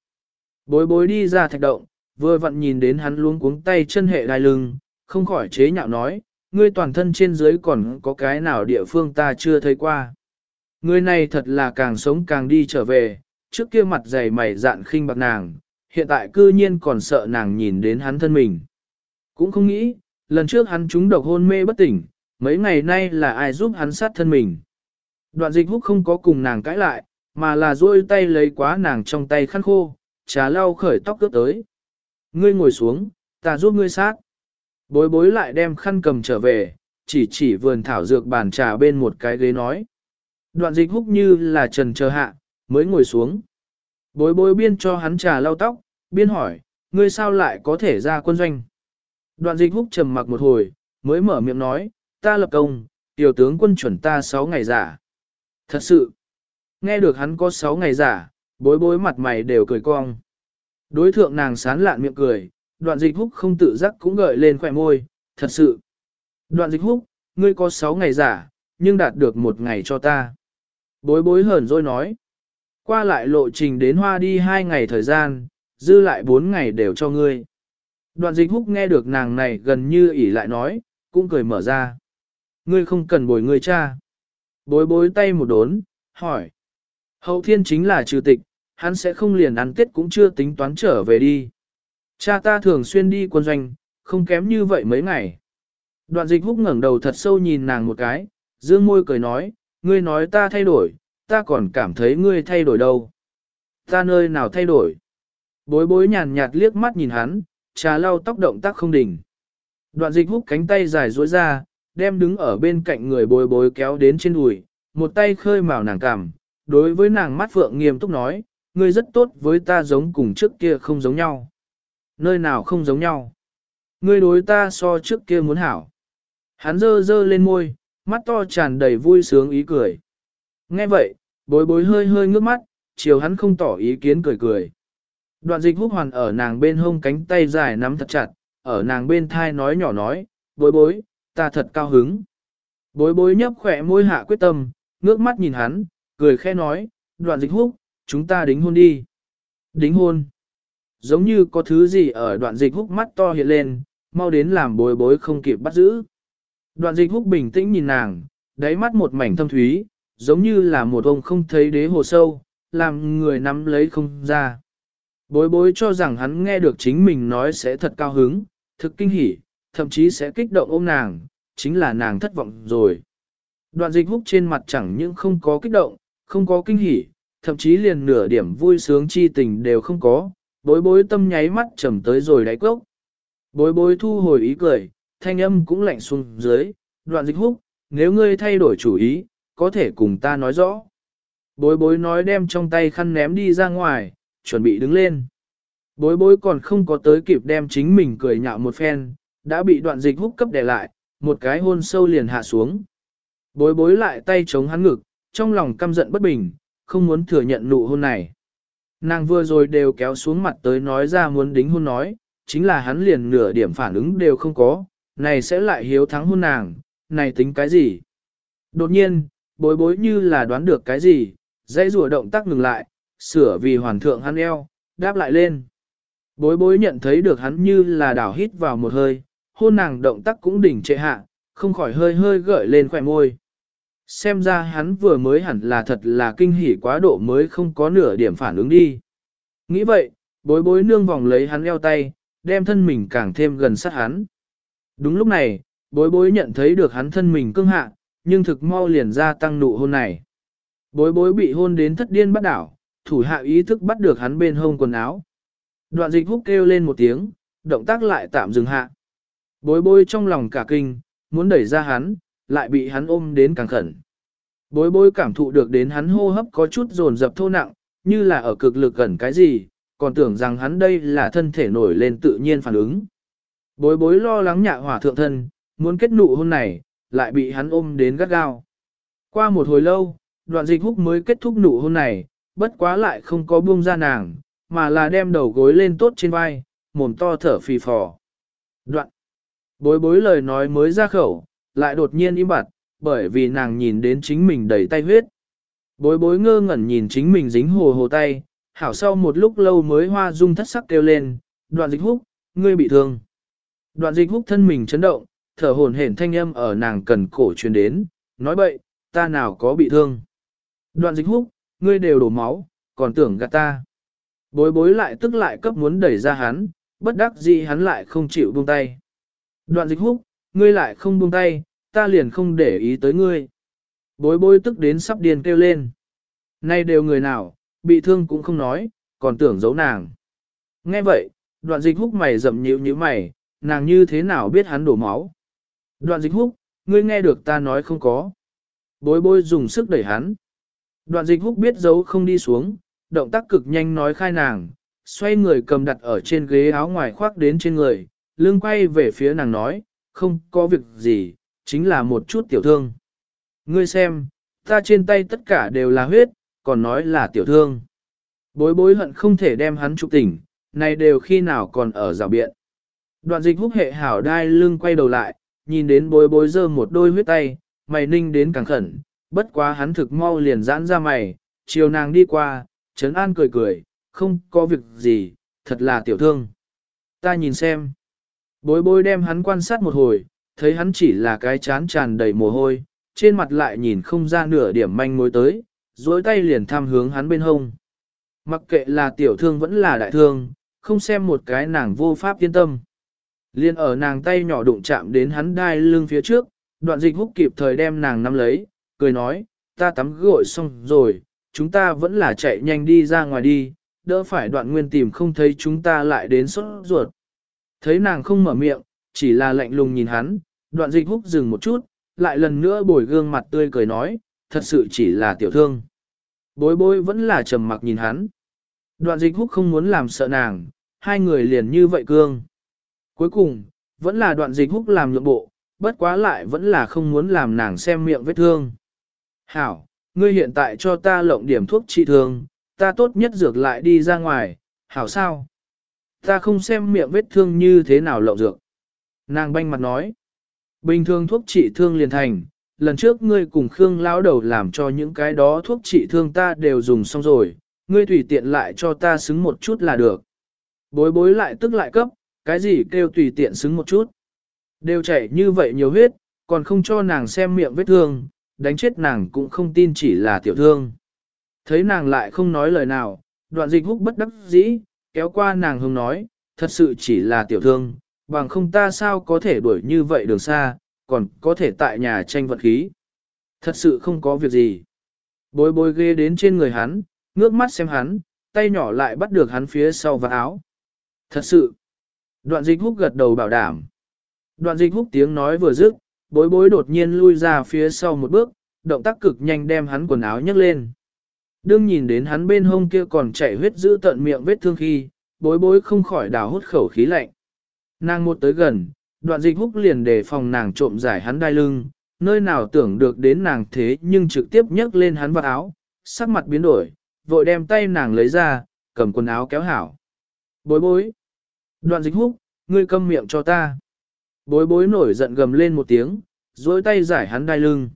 Bối bối đi ra thạch động, vừa vặn nhìn đến hắn luống cuống tay chân hệ đai lưng, không khỏi chế nhạo nói, ngươi toàn thân trên dưới còn có cái nào địa phương ta chưa thấy qua. Người này thật là càng sống càng đi trở về, trước kia mặt dày mày dạn khinh bạc nàng, hiện tại cư nhiên còn sợ nàng nhìn đến hắn thân mình. Cũng không nghĩ, lần trước hắn trúng độc hôn mê bất tỉnh, mấy ngày nay là ai giúp hắn sát thân mình. Đoạn dịch húc không có cùng nàng cãi lại, mà là duỗi tay lấy quá nàng trong tay khăn khô, trà lau khởi tóc cướp tới. Ngươi ngồi xuống, ta giúp ngươi sát. Bối bối lại đem khăn cầm trở về, chỉ chỉ vườn thảo dược bàn trà bên một cái ghế nói. Đoạn dịch húc như là trần chờ hạ, mới ngồi xuống. Bối bối biên cho hắn trà lau tóc, biên hỏi, ngươi sao lại có thể ra quân doanh? Đoạn dịch húc trầm mặc một hồi, mới mở miệng nói, ta lập công, tiểu tướng quân chuẩn ta 6 ngày giả. Thật sự, nghe được hắn có 6 ngày giả, bối bối mặt mày đều cười cong. Đối thượng nàng sán lạn miệng cười, đoạn dịch húc không tự giác cũng gợi lên khỏe môi, thật sự. Đoạn dịch húc, ngươi có 6 ngày giả, nhưng đạt được một ngày cho ta. Bối bối hờn rồi nói. Qua lại lộ trình đến hoa đi hai ngày thời gian, dư lại bốn ngày đều cho ngươi. Đoạn dịch húc nghe được nàng này gần như ỉ lại nói, cũng cười mở ra. Ngươi không cần bồi ngươi cha. Bối bối tay một đốn, hỏi. Hậu thiên chính là trừ tịch, hắn sẽ không liền ăn tết cũng chưa tính toán trở về đi. Cha ta thường xuyên đi quân doanh, không kém như vậy mấy ngày. Đoạn dịch húc ngẩng đầu thật sâu nhìn nàng một cái, dương môi cười nói, ngươi nói ta thay đổi, ta còn cảm thấy ngươi thay đổi đâu. Ta nơi nào thay đổi? Bối bối nhàn nhạt liếc mắt nhìn hắn, trà lau tóc động tác không đỉnh. Đoạn dịch hút cánh tay dài duỗi ra, đem đứng ở bên cạnh người bối bối kéo đến trên đùi, một tay khơi mào nàng cảm, đối với nàng mắt phượng nghiêm túc nói, ngươi rất tốt với ta giống cùng trước kia không giống nhau. Nơi nào không giống nhau? Ngươi đối ta so trước kia muốn hảo. Hắn dơ dơ lên môi, mắt to tràn đầy vui sướng ý cười. Nghe vậy, bối bối hơi hơi ngước mắt, chiều hắn không tỏ ý kiến cười cười. Đoạn dịch húc hoàn ở nàng bên hông cánh tay dài nắm thật chặt, ở nàng bên thai nói nhỏ nói, bối bối, ta thật cao hứng. Bối bối nhấp khỏe môi hạ quyết tâm, ngước mắt nhìn hắn, cười khẽ nói, đoạn dịch húc, chúng ta đính hôn đi. Đính hôn. Giống như có thứ gì ở đoạn dịch húc mắt to hiện lên, mau đến làm bối bối không kịp bắt giữ. Đoạn dịch húc bình tĩnh nhìn nàng, đáy mắt một mảnh thâm thúy, giống như là một ông không thấy đế hồ sâu, làm người nắm lấy không ra. Bối bối cho rằng hắn nghe được chính mình nói sẽ thật cao hứng, thực kinh hỉ, thậm chí sẽ kích động ôm nàng, chính là nàng thất vọng rồi. Đoạn dịch húc trên mặt chẳng những không có kích động, không có kinh hỉ, thậm chí liền nửa điểm vui sướng chi tình đều không có, bối bối tâm nháy mắt trầm tới rồi đáy cốc. Bối bối thu hồi ý cười, thanh âm cũng lạnh xuống dưới, đoạn dịch húc, nếu ngươi thay đổi chủ ý, có thể cùng ta nói rõ. Bối bối nói đem trong tay khăn ném đi ra ngoài, chuẩn bị đứng lên. Bối bối còn không có tới kịp đem chính mình cười nhạo một phen, đã bị đoạn dịch húc cấp đè lại, một cái hôn sâu liền hạ xuống. Bối bối lại tay chống hắn ngực, trong lòng căm giận bất bình, không muốn thừa nhận nụ hôn này. Nàng vừa rồi đều kéo xuống mặt tới nói ra muốn đính hôn nói, chính là hắn liền nửa điểm phản ứng đều không có, này sẽ lại hiếu thắng hôn nàng, này tính cái gì? Đột nhiên, bối bối như là đoán được cái gì, dãy rùa động tác ngừng lại, sửa vì hoàn thượng hắn eo, đáp lại lên. Bối bối nhận thấy được hắn như là đảo hít vào một hơi, hôn nàng động tác cũng đỉnh trệ hạ, không khỏi hơi hơi gợi lên khỏe môi. Xem ra hắn vừa mới hẳn là thật là kinh hỉ quá độ mới không có nửa điểm phản ứng đi. Nghĩ vậy, bối bối nương vòng lấy hắn eo tay, đem thân mình càng thêm gần sát hắn. Đúng lúc này, bối bối nhận thấy được hắn thân mình cưng hạ, nhưng thực mau liền ra tăng nụ hôn này. Bối bối bị hôn đến thất điên bắt đảo, thủ hạ ý thức bắt được hắn bên hông quần áo. Đoạn dịch húc kêu lên một tiếng, động tác lại tạm dừng hạ. Bối bối trong lòng cả kinh, muốn đẩy ra hắn, lại bị hắn ôm đến càng khẩn. Bối bối cảm thụ được đến hắn hô hấp có chút dồn dập thô nặng, như là ở cực lực gần cái gì, còn tưởng rằng hắn đây là thân thể nổi lên tự nhiên phản ứng. Bối bối lo lắng nhạ hỏa thượng thân, muốn kết nụ hôn này, lại bị hắn ôm đến gắt gao. Qua một hồi lâu, đoạn dịch húc mới kết thúc nụ hôn này, bất quá lại không có buông ra nàng, mà là đem đầu gối lên tốt trên vai, mồm to thở phì phò. Đoạn. Bối bối lời nói mới ra khẩu, lại đột nhiên im bặt, bởi vì nàng nhìn đến chính mình đầy tay huyết. Bối bối ngơ ngẩn nhìn chính mình dính hồ hồ tay, hảo sau một lúc lâu mới hoa dung thất sắc kêu lên, đoạn dịch húc, ngươi bị thương. Đoạn dịch húc thân mình chấn động, thở hồn hển thanh âm ở nàng cần cổ truyền đến, nói bậy, ta nào có bị thương. Đoạn dịch húc, ngươi đều đổ máu, còn tưởng gạt ta. Bối bối lại tức lại cấp muốn đẩy ra hắn, bất đắc dĩ hắn lại không chịu buông tay. Đoạn dịch húc, ngươi lại không buông tay, ta liền không để ý tới ngươi. Bối bối tức đến sắp điên kêu lên. Nay đều người nào, bị thương cũng không nói, còn tưởng giấu nàng. Nghe vậy, đoạn dịch húc mày rậm nhíu như mày, nàng như thế nào biết hắn đổ máu. Đoạn dịch húc, ngươi nghe được ta nói không có. Bối bối dùng sức đẩy hắn. Đoạn dịch húc biết giấu không đi xuống, động tác cực nhanh nói khai nàng, xoay người cầm đặt ở trên ghế áo ngoài khoác đến trên người, lưng quay về phía nàng nói, không có việc gì, chính là một chút tiểu thương. Ngươi xem, ta trên tay tất cả đều là huyết, còn nói là tiểu thương. Bối bối hận không thể đem hắn trục tỉnh, này đều khi nào còn ở rào biện. Đoạn dịch húc hệ hảo đai lưng quay đầu lại, nhìn đến bối bối dơ một đôi huyết tay, mày ninh đến càng khẩn, bất quá hắn thực mau liền giãn ra mày, chiều nàng đi qua, Trấn An cười cười, không có việc gì, thật là tiểu thương. Ta nhìn xem. Bối bối đem hắn quan sát một hồi, thấy hắn chỉ là cái chán tràn đầy mồ hôi, trên mặt lại nhìn không ra nửa điểm manh mối tới, dối tay liền tham hướng hắn bên hông. Mặc kệ là tiểu thương vẫn là đại thương, không xem một cái nàng vô pháp yên tâm. Liên ở nàng tay nhỏ đụng chạm đến hắn đai lưng phía trước, đoạn dịch húc kịp thời đem nàng nắm lấy, cười nói, ta tắm gội xong rồi, chúng ta vẫn là chạy nhanh đi ra ngoài đi, đỡ phải đoạn nguyên tìm không thấy chúng ta lại đến sốt ruột. Thấy nàng không mở miệng, chỉ là lạnh lùng nhìn hắn, đoạn dịch húc dừng một chút, lại lần nữa bồi gương mặt tươi cười nói, thật sự chỉ là tiểu thương. Bối bối vẫn là trầm mặc nhìn hắn. Đoạn dịch húc không muốn làm sợ nàng, hai người liền như vậy cương. Cuối cùng, vẫn là đoạn dịch húc làm nhượng bộ, bất quá lại vẫn là không muốn làm nàng xem miệng vết thương. Hảo, ngươi hiện tại cho ta lộng điểm thuốc trị thương, ta tốt nhất dược lại đi ra ngoài, hảo sao? Ta không xem miệng vết thương như thế nào lộng dược. Nàng banh mặt nói, bình thường thuốc trị thương liền thành, lần trước ngươi cùng Khương lão đầu làm cho những cái đó thuốc trị thương ta đều dùng xong rồi, ngươi tùy tiện lại cho ta xứng một chút là được. Bối bối lại tức lại cấp, cái gì kêu tùy tiện xứng một chút. Đều chảy như vậy nhiều huyết, còn không cho nàng xem miệng vết thương, đánh chết nàng cũng không tin chỉ là tiểu thương. Thấy nàng lại không nói lời nào, đoạn dịch húc bất đắc dĩ, kéo qua nàng hương nói, thật sự chỉ là tiểu thương, bằng không ta sao có thể đuổi như vậy đường xa, còn có thể tại nhà tranh vật khí. Thật sự không có việc gì. Bối bối ghê đến trên người hắn, ngước mắt xem hắn, tay nhỏ lại bắt được hắn phía sau và áo. Thật sự. Đoạn dịch húc gật đầu bảo đảm. Đoạn dịch húc tiếng nói vừa dứt, bối bối đột nhiên lui ra phía sau một bước, động tác cực nhanh đem hắn quần áo nhấc lên. Đương nhìn đến hắn bên hông kia còn chảy huyết giữ tận miệng vết thương khi, bối bối không khỏi đào hút khẩu khí lạnh. Nàng một tới gần, đoạn dịch húc liền để phòng nàng trộm giải hắn đai lưng, nơi nào tưởng được đến nàng thế nhưng trực tiếp nhấc lên hắn vào áo, sắc mặt biến đổi, vội đem tay nàng lấy ra, cầm quần áo kéo hảo. Bối bối. Đoạn dịch húc, ngươi câm miệng cho ta. Bối bối nổi giận gầm lên một tiếng, dối tay giải hắn đai lưng.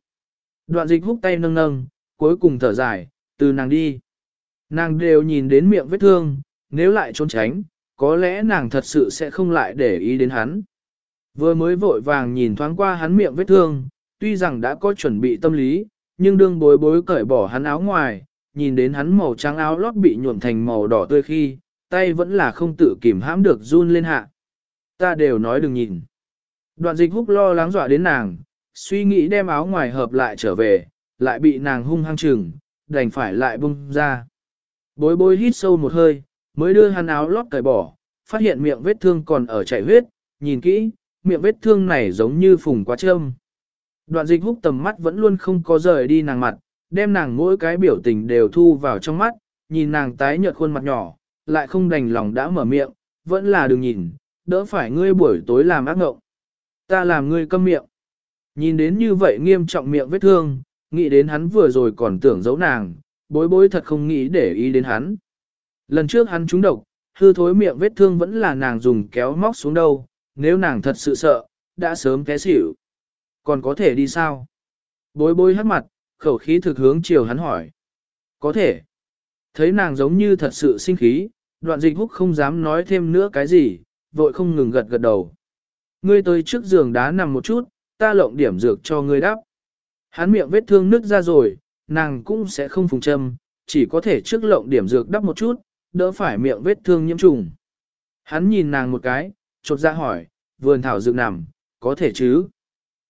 Đoạn dịch húc tay nâng nâng, cuối cùng thở dài, từ nàng đi. Nàng đều nhìn đến miệng vết thương, nếu lại trốn tránh, có lẽ nàng thật sự sẽ không lại để ý đến hắn. Vừa mới vội vàng nhìn thoáng qua hắn miệng vết thương, tuy rằng đã có chuẩn bị tâm lý, nhưng đương bối bối cởi bỏ hắn áo ngoài, nhìn đến hắn màu trắng áo lót bị nhuộm thành màu đỏ tươi khi, tay vẫn là không tự kìm hãm được run lên hạ. Ta đều nói đừng nhìn. Đoạn dịch húc lo lắng dọa đến nàng, suy nghĩ đem áo ngoài hợp lại trở về, lại bị nàng hung hăng trừng, đành phải lại bung ra. Bối bối hít sâu một hơi, mới đưa hắn áo lót cởi bỏ, phát hiện miệng vết thương còn ở chảy huyết, nhìn kỹ, miệng vết thương này giống như phùng quá châm. Đoạn dịch húc tầm mắt vẫn luôn không có rời đi nàng mặt, đem nàng mỗi cái biểu tình đều thu vào trong mắt, nhìn nàng tái nhợt khuôn mặt nhỏ, lại không đành lòng đã mở miệng, vẫn là đừng nhìn, đỡ phải ngươi buổi tối làm ác ngộng. Ta làm ngươi câm miệng. Nhìn đến như vậy nghiêm trọng miệng vết thương, nghĩ đến hắn vừa rồi còn tưởng giấu nàng, bối bối thật không nghĩ để ý đến hắn. Lần trước hắn trúng độc, hư thối miệng vết thương vẫn là nàng dùng kéo móc xuống đâu, nếu nàng thật sự sợ, đã sớm té xỉu. Còn có thể đi sao? Bối bối hát mặt, khẩu khí thực hướng chiều hắn hỏi. Có thể. Thấy nàng giống như thật sự sinh khí, đoạn dịch húc không dám nói thêm nữa cái gì, vội không ngừng gật gật đầu. Ngươi tới trước giường đá nằm một chút, ta lộng điểm dược cho ngươi đắp. Hắn miệng vết thương nứt ra rồi, nàng cũng sẽ không phùng châm, chỉ có thể trước lộng điểm dược đắp một chút, đỡ phải miệng vết thương nhiễm trùng. Hắn nhìn nàng một cái, chột ra hỏi, vườn thảo dược nằm, có thể chứ?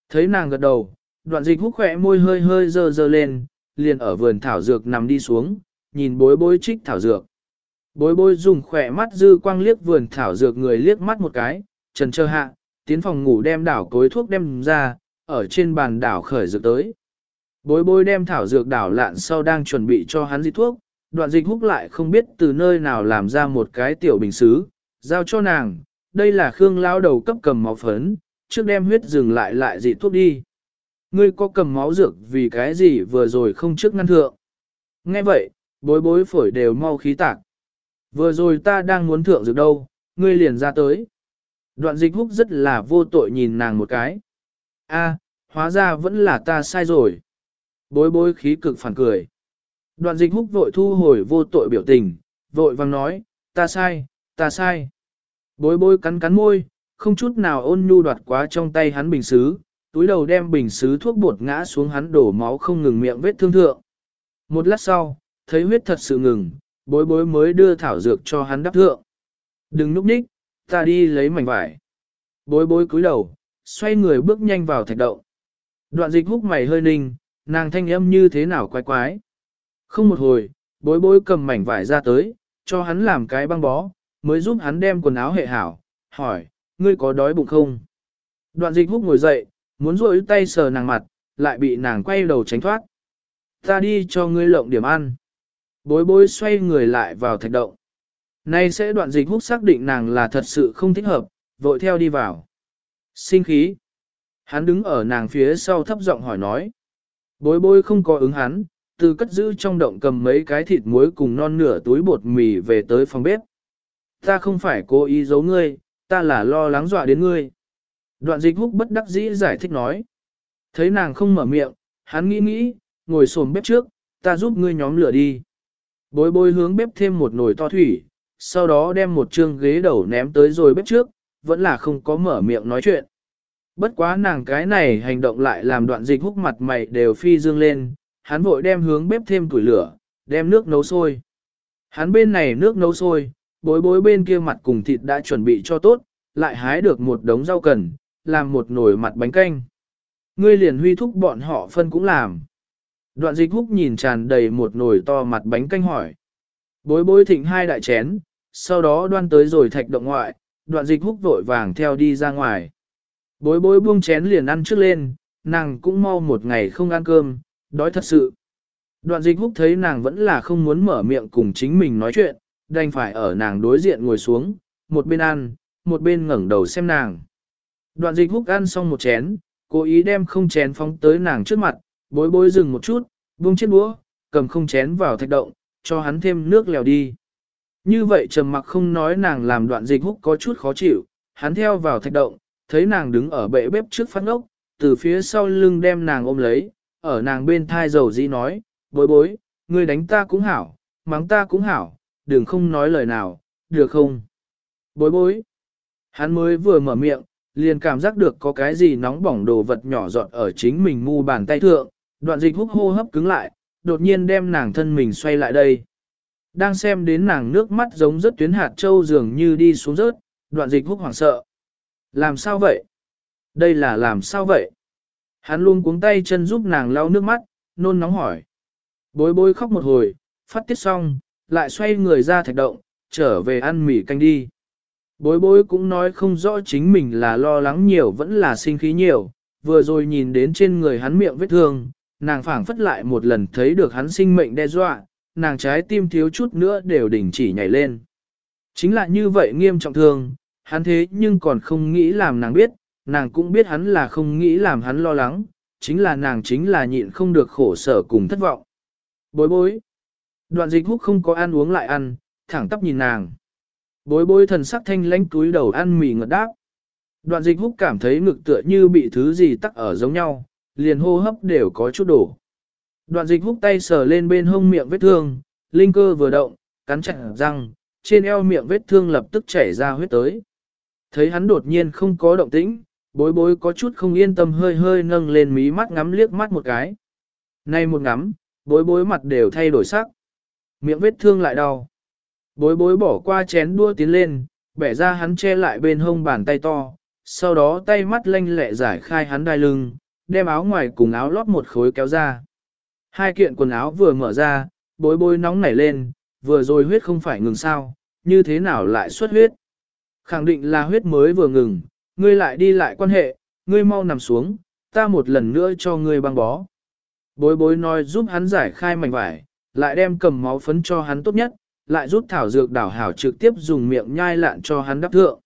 Thấy nàng gật đầu, đoạn dịch hút khỏe môi hơi hơi dơ dơ lên, liền ở vườn thảo dược nằm đi xuống, nhìn bối bối trích thảo dược. Bối bối dùng khỏe mắt dư quang liếc vườn thảo dược người liếc mắt một cái, trần trơ hạ, tiến phòng ngủ đem đảo cối thuốc đem ra, ở trên bàn đảo khởi dược tới. Bối bối đem thảo dược đảo lạn sau đang chuẩn bị cho hắn dịch thuốc, đoạn dịch húc lại không biết từ nơi nào làm ra một cái tiểu bình xứ, giao cho nàng, đây là Khương lao đầu cấp cầm máu phấn, trước đem huyết dừng lại lại dị thuốc đi. Ngươi có cầm máu dược vì cái gì vừa rồi không trước ngăn thượng. Nghe vậy, bối bối phổi đều mau khí tạc. Vừa rồi ta đang muốn thượng dược đâu, ngươi liền ra tới. Đoạn dịch húc rất là vô tội nhìn nàng một cái. a hóa ra vẫn là ta sai rồi. Bối bối khí cực phản cười. Đoạn dịch húc vội thu hồi vô tội biểu tình, vội vang nói, ta sai, ta sai. Bối bối cắn cắn môi, không chút nào ôn nhu đoạt quá trong tay hắn bình xứ, túi đầu đem bình xứ thuốc bột ngã xuống hắn đổ máu không ngừng miệng vết thương thượng. Một lát sau, thấy huyết thật sự ngừng, bối bối mới đưa thảo dược cho hắn đắp thượng. Đừng núp ních, ta đi lấy mảnh vải. Bối bối cúi đầu, xoay người bước nhanh vào thạch động. Đoạn dịch húc mày hơi ninh, nàng thanh âm như thế nào quái quái. Không một hồi, bối bối cầm mảnh vải ra tới, cho hắn làm cái băng bó, mới giúp hắn đem quần áo hệ hảo, hỏi, ngươi có đói bụng không? Đoạn dịch húc ngồi dậy, muốn rôi tay sờ nàng mặt, lại bị nàng quay đầu tránh thoát. Ta đi cho ngươi lộng điểm ăn. Bối bối xoay người lại vào thạch động. Nay sẽ đoạn dịch hút xác định nàng là thật sự không thích hợp, vội theo đi vào. Sinh khí. Hắn đứng ở nàng phía sau thấp giọng hỏi nói. Bối bối không có ứng hắn, từ cất giữ trong động cầm mấy cái thịt muối cùng non nửa túi bột mì về tới phòng bếp. Ta không phải cố ý giấu ngươi, ta là lo lắng dọa đến ngươi. Đoạn dịch húc bất đắc dĩ giải thích nói. Thấy nàng không mở miệng, hắn nghĩ nghĩ, ngồi xổm bếp trước, ta giúp ngươi nhóm lửa đi. Bối bối hướng bếp thêm một nồi to thủy, sau đó đem một chương ghế đầu ném tới rồi bếp trước, vẫn là không có mở miệng nói chuyện. Bất quá nàng cái này hành động lại làm đoạn dịch húc mặt mày đều phi dương lên, hắn vội đem hướng bếp thêm củi lửa, đem nước nấu sôi. Hắn bên này nước nấu sôi, bối bối bên kia mặt cùng thịt đã chuẩn bị cho tốt, lại hái được một đống rau cần, làm một nồi mặt bánh canh. Ngươi liền huy thúc bọn họ phân cũng làm. Đoạn dịch húc nhìn tràn đầy một nồi to mặt bánh canh hỏi. Bối bối thịnh hai đại chén, sau đó đoan tới rồi thạch động ngoại, đoạn dịch húc vội vàng theo đi ra ngoài. Bối bối buông chén liền ăn trước lên, nàng cũng mau một ngày không ăn cơm, đói thật sự. Đoạn dịch húc thấy nàng vẫn là không muốn mở miệng cùng chính mình nói chuyện, đành phải ở nàng đối diện ngồi xuống, một bên ăn, một bên ngẩng đầu xem nàng. Đoạn dịch húc ăn xong một chén, cố ý đem không chén phóng tới nàng trước mặt, bối bối dừng một chút, buông chiếc đũa, cầm không chén vào thạch động, cho hắn thêm nước lèo đi. Như vậy trầm mặc không nói nàng làm đoạn dịch húc có chút khó chịu, hắn theo vào thạch động, thấy nàng đứng ở bệ bếp trước phát ngốc, từ phía sau lưng đem nàng ôm lấy, ở nàng bên thai dầu dĩ nói, bối bối, ngươi đánh ta cũng hảo, mắng ta cũng hảo, đừng không nói lời nào, được không? Bối bối. Hắn mới vừa mở miệng, liền cảm giác được có cái gì nóng bỏng đồ vật nhỏ giọt ở chính mình mu bàn tay thượng, đoạn dịch húc hô hấp cứng lại, đột nhiên đem nàng thân mình xoay lại đây. Đang xem đến nàng nước mắt giống rất tuyến hạt châu dường như đi xuống rớt, đoạn dịch húc hoảng sợ. Làm sao vậy? Đây là làm sao vậy? Hắn luôn cuống tay chân giúp nàng lau nước mắt, nôn nóng hỏi. Bối bối khóc một hồi, phát tiết xong, lại xoay người ra thạch động, trở về ăn mì canh đi. Bối bối cũng nói không rõ chính mình là lo lắng nhiều vẫn là sinh khí nhiều, vừa rồi nhìn đến trên người hắn miệng vết thương, nàng phảng phất lại một lần thấy được hắn sinh mệnh đe dọa, nàng trái tim thiếu chút nữa đều đình chỉ nhảy lên. Chính là như vậy nghiêm trọng thương, hắn thế nhưng còn không nghĩ làm nàng biết, nàng cũng biết hắn là không nghĩ làm hắn lo lắng, chính là nàng chính là nhịn không được khổ sở cùng thất vọng. Bối bối. Đoạn dịch húc không có ăn uống lại ăn, thẳng tắp nhìn nàng. Bối bối thần sắc thanh lãnh túi đầu ăn mì ngợt đáp. Đoạn dịch húc cảm thấy ngực tựa như bị thứ gì tắc ở giống nhau, liền hô hấp đều có chút đổ. Đoạn dịch húc tay sờ lên bên hông miệng vết thương, linh cơ vừa động, cắn chặt răng, trên eo miệng vết thương lập tức chảy ra huyết tới. Thấy hắn đột nhiên không có động tĩnh, bối bối có chút không yên tâm hơi hơi nâng lên mí mắt ngắm liếc mắt một cái. Nay một ngắm, bối bối mặt đều thay đổi sắc. Miệng vết thương lại đau. Bối bối bỏ qua chén đua tiến lên, bẻ ra hắn che lại bên hông bàn tay to, sau đó tay mắt lanh lẹ giải khai hắn đai lưng, đem áo ngoài cùng áo lót một khối kéo ra. Hai kiện quần áo vừa mở ra, bối bối nóng nảy lên, vừa rồi huyết không phải ngừng sao, như thế nào lại xuất huyết. Khẳng định là huyết mới vừa ngừng, ngươi lại đi lại quan hệ, ngươi mau nằm xuống, ta một lần nữa cho ngươi băng bó. Bối bối nói giúp hắn giải khai mảnh vải, lại đem cầm máu phấn cho hắn tốt nhất, lại rút thảo dược đảo hảo trực tiếp dùng miệng nhai lạn cho hắn đắp thượng.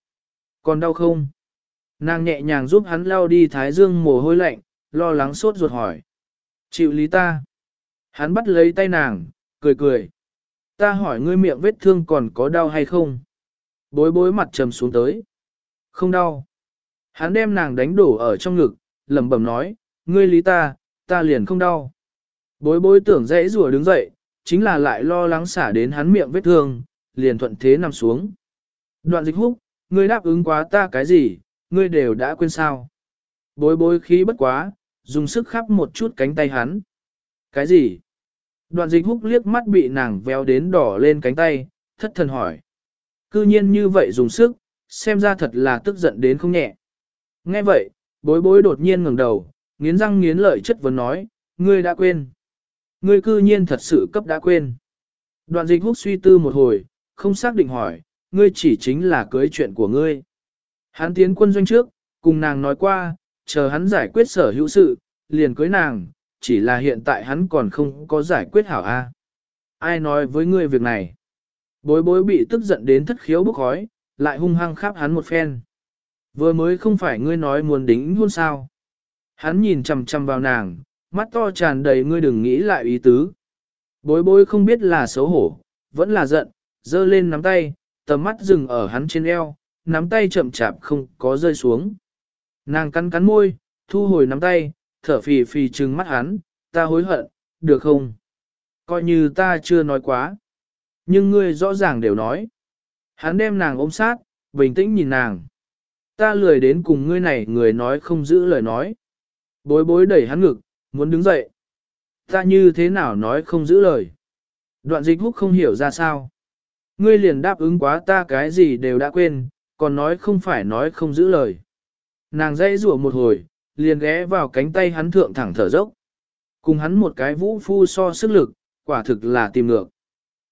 Còn đau không? Nàng nhẹ nhàng giúp hắn lau đi thái dương mồ hôi lạnh, lo lắng sốt ruột hỏi. Chịu lý ta. Hắn bắt lấy tay nàng, cười cười. Ta hỏi ngươi miệng vết thương còn có đau hay không? Bối bối mặt trầm xuống tới. Không đau. Hắn đem nàng đánh đổ ở trong ngực, lẩm bẩm nói, ngươi lý ta, ta liền không đau. Bối bối tưởng dễ rùa đứng dậy, chính là lại lo lắng xả đến hắn miệng vết thương, liền thuận thế nằm xuống. Đoạn dịch húc, ngươi đáp ứng quá ta cái gì, ngươi đều đã quên sao. Bối bối khí bất quá, dùng sức khắp một chút cánh tay hắn. Cái gì? Đoạn dịch húc liếc mắt bị nàng véo đến đỏ lên cánh tay, thất thần hỏi. Cư nhiên như vậy dùng sức, xem ra thật là tức giận đến không nhẹ. Nghe vậy, bối bối đột nhiên ngẩng đầu, nghiến răng nghiến lợi chất vấn nói, ngươi đã quên. Ngươi cư nhiên thật sự cấp đã quên. Đoạn dịch húc suy tư một hồi, không xác định hỏi, ngươi chỉ chính là cưới chuyện của ngươi. Hắn tiến quân doanh trước, cùng nàng nói qua, chờ hắn giải quyết sở hữu sự, liền cưới nàng, chỉ là hiện tại hắn còn không có giải quyết hảo A. Ai nói với ngươi việc này? Bối bối bị tức giận đến thất khiếu bức khói, lại hung hăng khắp hắn một phen. Vừa mới không phải ngươi nói muốn đính hôn sao. Hắn nhìn chằm chằm vào nàng, mắt to tràn đầy ngươi đừng nghĩ lại ý tứ. Bối bối không biết là xấu hổ, vẫn là giận, dơ lên nắm tay, tầm mắt dừng ở hắn trên eo, nắm tay chậm chạp không có rơi xuống. Nàng cắn cắn môi, thu hồi nắm tay, thở phì phì trừng mắt hắn, ta hối hận, được không? Coi như ta chưa nói quá. Nhưng ngươi rõ ràng đều nói. Hắn đem nàng ôm sát, bình tĩnh nhìn nàng. Ta lười đến cùng ngươi này người nói không giữ lời nói. Bối bối đẩy hắn ngực, muốn đứng dậy. Ta như thế nào nói không giữ lời. Đoạn dịch húc không hiểu ra sao. Ngươi liền đáp ứng quá ta cái gì đều đã quên, còn nói không phải nói không giữ lời. Nàng dãy rủa một hồi, liền ghé vào cánh tay hắn thượng thẳng thở dốc. Cùng hắn một cái vũ phu so sức lực, quả thực là tìm ngược.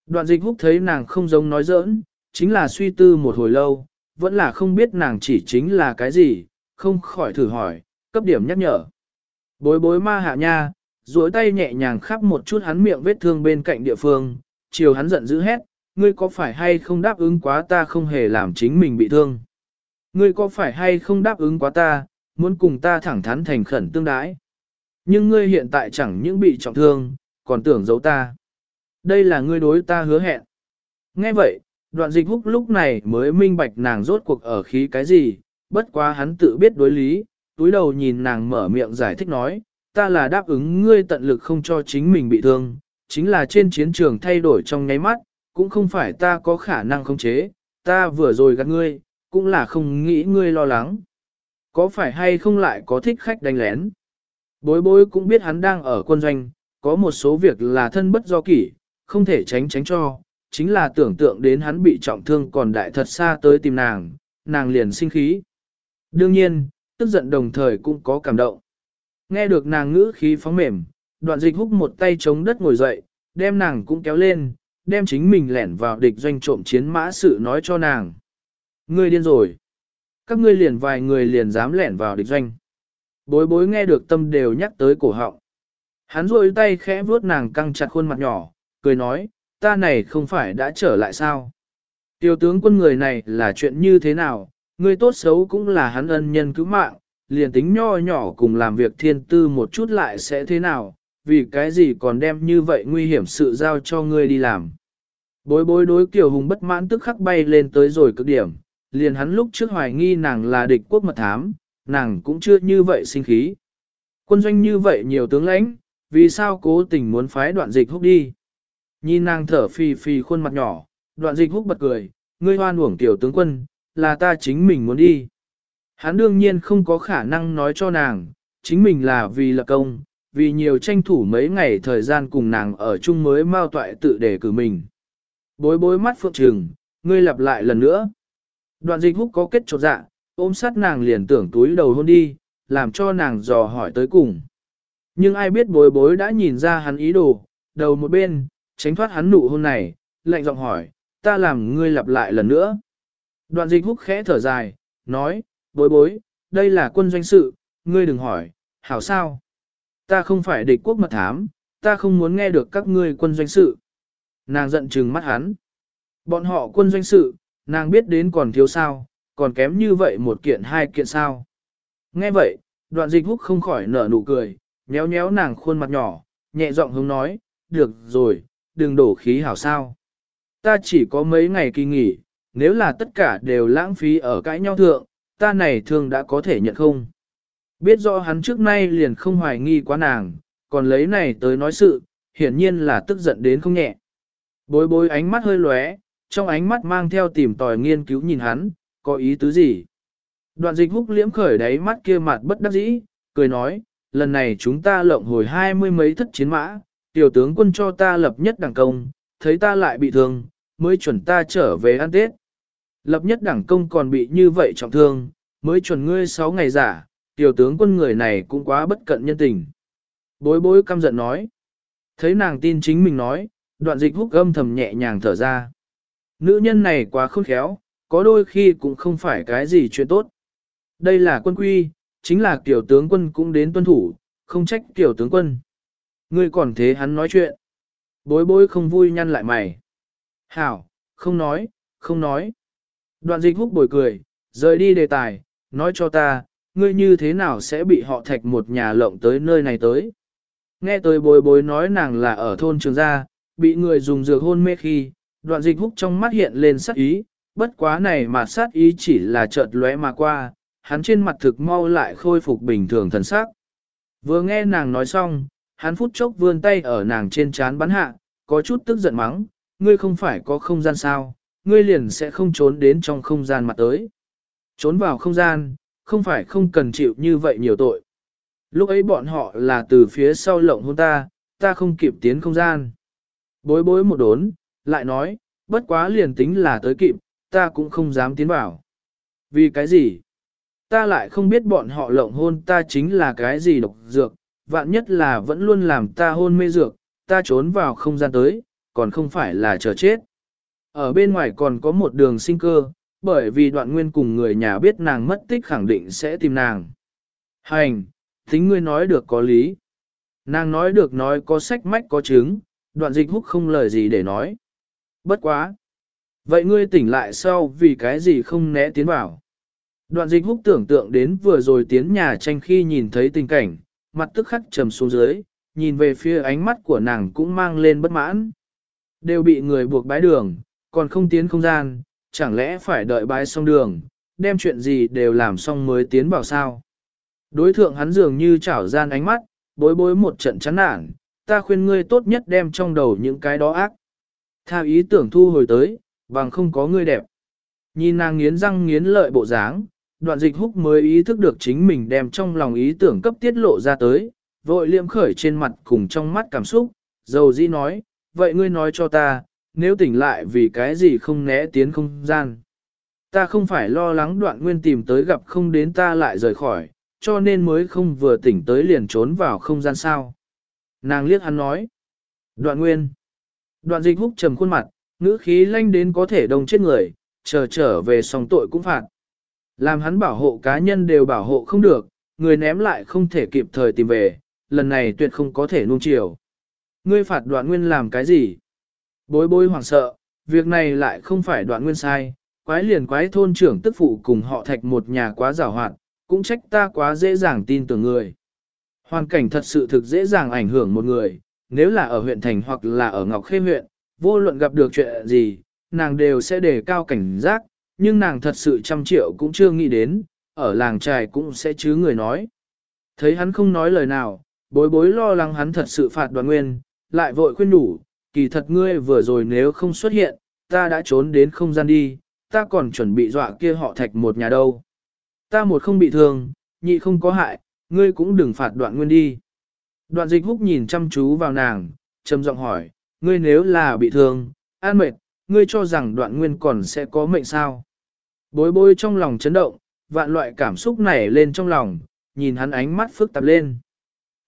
Đoạn dịch húc thấy nàng không giống nói giỡn, chính là suy tư một hồi lâu, vẫn là không biết nàng chỉ chính là cái gì, không khỏi thử hỏi, cấp điểm nhắc nhở. Bối bối ma hạ nha, duỗi tay nhẹ nhàng khắp một chút hắn miệng vết thương bên cạnh địa phương, chiều hắn giận dữ hét, ngươi có phải hay không đáp ứng quá ta không hề làm chính mình bị thương? Ngươi có phải hay không đáp ứng quá ta, muốn cùng ta thẳng thắn thành khẩn tương đái? Nhưng ngươi hiện tại chẳng những bị trọng thương, còn tưởng giấu ta. Đây là ngươi đối ta hứa hẹn. Nghe vậy, đoạn dịch húc lúc này mới minh bạch nàng rốt cuộc ở khí cái gì, bất quá hắn tự biết đối lý, túi đầu nhìn nàng mở miệng giải thích nói, ta là đáp ứng ngươi tận lực không cho chính mình bị thương, chính là trên chiến trường thay đổi trong nháy mắt, cũng không phải ta có khả năng khống chế, ta vừa rồi gạt ngươi, cũng là không nghĩ ngươi lo lắng. Có phải hay không lại có thích khách đánh lén? Bối bối cũng biết hắn đang ở quân doanh, có một số việc là thân bất do kỷ, không thể tránh tránh cho, chính là tưởng tượng đến hắn bị trọng thương còn đại thật xa tới tìm nàng, nàng liền sinh khí. Đương nhiên, tức giận đồng thời cũng có cảm động. Nghe được nàng ngữ khí phóng mềm, đoạn dịch húc một tay chống đất ngồi dậy, đem nàng cũng kéo lên, đem chính mình lẻn vào địch doanh trộm chiến mã sự nói cho nàng. Ngươi điên rồi. Các ngươi liền vài người liền dám lẻn vào địch doanh. Bối bối nghe được tâm đều nhắc tới cổ họng. Hắn rôi tay khẽ vuốt nàng căng chặt khuôn mặt nhỏ, cười nói, ta này không phải đã trở lại sao? Tiêu tướng quân người này là chuyện như thế nào, người tốt xấu cũng là hắn ân nhân cứu mạng, liền tính nho nhỏ cùng làm việc thiên tư một chút lại sẽ thế nào, vì cái gì còn đem như vậy nguy hiểm sự giao cho ngươi đi làm. Bối bối đối Kiều Hùng bất mãn tức khắc bay lên tới rồi cực điểm, liền hắn lúc trước hoài nghi nàng là địch quốc mật thám, nàng cũng chưa như vậy sinh khí. Quân doanh như vậy nhiều tướng lãnh, vì sao cố tình muốn phái đoạn dịch húc đi. Nhìn nàng thở phì phì khuôn mặt nhỏ, đoạn dịch húc bật cười, ngươi hoan uổng tiểu tướng quân, là ta chính mình muốn đi. Hắn đương nhiên không có khả năng nói cho nàng, chính mình là vì lập công, vì nhiều tranh thủ mấy ngày thời gian cùng nàng ở chung mới mau toại tự để cử mình. Bối bối mắt phượng trừng, ngươi lặp lại lần nữa. Đoạn dịch húc có kết trột dạ, ôm sát nàng liền tưởng túi đầu hôn đi, làm cho nàng dò hỏi tới cùng. Nhưng ai biết bối bối đã nhìn ra hắn ý đồ, đầu một bên, tránh thoát hắn nụ hôn này, lạnh giọng hỏi, ta làm ngươi lặp lại lần nữa. Đoạn dịch húc khẽ thở dài, nói, bối bối, đây là quân doanh sự, ngươi đừng hỏi, hảo sao? Ta không phải địch quốc mật thám, ta không muốn nghe được các ngươi quân doanh sự. Nàng giận trừng mắt hắn. Bọn họ quân doanh sự, nàng biết đến còn thiếu sao, còn kém như vậy một kiện hai kiện sao. Nghe vậy, đoạn dịch húc không khỏi nở nụ cười, nhéo nhéo nàng khuôn mặt nhỏ, nhẹ giọng hướng nói, được rồi, đừng đổ khí hảo sao. Ta chỉ có mấy ngày kỳ nghỉ, nếu là tất cả đều lãng phí ở cãi nhau thượng, ta này thường đã có thể nhận không. Biết rõ hắn trước nay liền không hoài nghi quá nàng, còn lấy này tới nói sự, hiển nhiên là tức giận đến không nhẹ. Bối bối ánh mắt hơi lóe, trong ánh mắt mang theo tìm tòi nghiên cứu nhìn hắn, có ý tứ gì. Đoạn dịch húc liễm khởi đáy mắt kia mặt bất đắc dĩ, cười nói, lần này chúng ta lộng hồi hai mươi mấy thất chiến mã, tiểu tướng quân cho ta lập nhất đảng công, thấy ta lại bị thương, mới chuẩn ta trở về ăn Tết. Lập nhất đảng công còn bị như vậy trọng thương, mới chuẩn ngươi sáu ngày giả, tiểu tướng quân người này cũng quá bất cận nhân tình. Bối bối căm giận nói. Thấy nàng tin chính mình nói, đoạn dịch húc âm thầm nhẹ nhàng thở ra. Nữ nhân này quá khôn khéo, có đôi khi cũng không phải cái gì chuyện tốt. Đây là quân quy, chính là tiểu tướng quân cũng đến tuân thủ, không trách tiểu tướng quân. Ngươi còn thế hắn nói chuyện. Bối bối không vui nhăn lại mày. Hảo, không nói, không nói. Đoạn dịch húc bồi cười, rời đi đề tài, nói cho ta, ngươi như thế nào sẽ bị họ thạch một nhà lộng tới nơi này tới. Nghe tới bối bối nói nàng là ở thôn trường gia, bị người dùng dược hôn mê khi, đoạn dịch húc trong mắt hiện lên sát ý, bất quá này mà sát ý chỉ là chợt lóe mà qua, hắn trên mặt thực mau lại khôi phục bình thường thần sắc. Vừa nghe nàng nói xong, hắn phút chốc vươn tay ở nàng trên trán bắn hạ, có chút tức giận mắng, ngươi không phải có không gian sao, ngươi liền sẽ không trốn đến trong không gian mặt tới. Trốn vào không gian, không phải không cần chịu như vậy nhiều tội. Lúc ấy bọn họ là từ phía sau lộng hôn ta, ta không kịp tiến không gian. Bối bối một đốn, lại nói, bất quá liền tính là tới kịp, ta cũng không dám tiến vào. Vì cái gì? Ta lại không biết bọn họ lộng hôn ta chính là cái gì độc dược, vạn nhất là vẫn luôn làm ta hôn mê dược, ta trốn vào không gian tới, còn không phải là chờ chết. Ở bên ngoài còn có một đường sinh cơ, bởi vì đoạn nguyên cùng người nhà biết nàng mất tích khẳng định sẽ tìm nàng. Hành, tính ngươi nói được có lý. Nàng nói được nói có sách mách có chứng, đoạn dịch húc không lời gì để nói. Bất quá. Vậy ngươi tỉnh lại sau vì cái gì không né tiến vào? Đoạn dịch húc tưởng tượng đến vừa rồi tiến nhà tranh khi nhìn thấy tình cảnh, mặt tức khắc trầm xuống dưới, nhìn về phía ánh mắt của nàng cũng mang lên bất mãn. Đều bị người buộc bái đường, còn không tiến không gian, chẳng lẽ phải đợi bái xong đường, đem chuyện gì đều làm xong mới tiến vào sao? Đối thượng hắn dường như chảo gian ánh mắt, bối bối một trận chán nản, ta khuyên ngươi tốt nhất đem trong đầu những cái đó ác. Tha ý tưởng thu hồi tới, bằng không có ngươi đẹp. Nhìn nàng nghiến răng nghiến lợi bộ dáng, đoạn dịch húc mới ý thức được chính mình đem trong lòng ý tưởng cấp tiết lộ ra tới, vội liệm khởi trên mặt cùng trong mắt cảm xúc, dầu dĩ nói, vậy ngươi nói cho ta, nếu tỉnh lại vì cái gì không né tiến không gian. Ta không phải lo lắng đoạn nguyên tìm tới gặp không đến ta lại rời khỏi, cho nên mới không vừa tỉnh tới liền trốn vào không gian sao. Nàng liếc hắn nói. Đoạn nguyên. Đoạn dịch húc trầm khuôn mặt, ngữ khí lanh đến có thể đông chết người, chờ trở về xong tội cũng phạt. Làm hắn bảo hộ cá nhân đều bảo hộ không được, người ném lại không thể kịp thời tìm về, lần này tuyệt không có thể nuông chiều. Ngươi phạt đoạn nguyên làm cái gì? Bối bối hoảng sợ, việc này lại không phải đoạn nguyên sai, quái liền quái thôn trưởng tức phụ cùng họ thạch một nhà quá rào hoạt, cũng trách ta quá dễ dàng tin tưởng người. Hoàn cảnh thật sự thực dễ dàng ảnh hưởng một người, nếu là ở huyện thành hoặc là ở Ngọc Khê huyện, vô luận gặp được chuyện gì, nàng đều sẽ đề cao cảnh giác, nhưng nàng thật sự trăm triệu cũng chưa nghĩ đến, ở làng trài cũng sẽ chứ người nói. Thấy hắn không nói lời nào, bối bối lo lắng hắn thật sự phạt đoàn nguyên, lại vội khuyên đủ, kỳ thật ngươi vừa rồi nếu không xuất hiện, ta đã trốn đến không gian đi, ta còn chuẩn bị dọa kia họ thạch một nhà đâu. Ta một không bị thương, nhị không có hại, ngươi cũng đừng phạt đoạn nguyên đi. Đoạn dịch húc nhìn chăm chú vào nàng, trầm giọng hỏi, ngươi nếu là bị thương, an mệt, ngươi cho rằng đoạn nguyên còn sẽ có mệnh sao. Bối bối trong lòng chấn động, vạn loại cảm xúc nảy lên trong lòng, nhìn hắn ánh mắt phức tạp lên.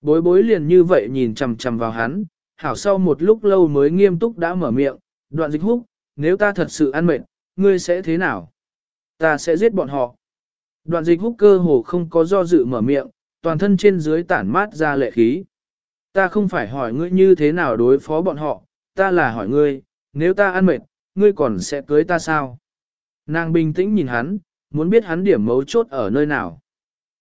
Bối bối liền như vậy nhìn chầm chầm vào hắn, hảo sau một lúc lâu mới nghiêm túc đã mở miệng, đoạn dịch húc, nếu ta thật sự ăn mệt, ngươi sẽ thế nào? Ta sẽ giết bọn họ. Đoạn dịch húc cơ hồ không có do dự mở miệng, toàn thân trên dưới tản mát ra lệ khí. Ta không phải hỏi ngươi như thế nào đối phó bọn họ, ta là hỏi ngươi, nếu ta ăn mệt, ngươi còn sẽ cưới ta sao? Nàng bình tĩnh nhìn hắn, muốn biết hắn điểm mấu chốt ở nơi nào.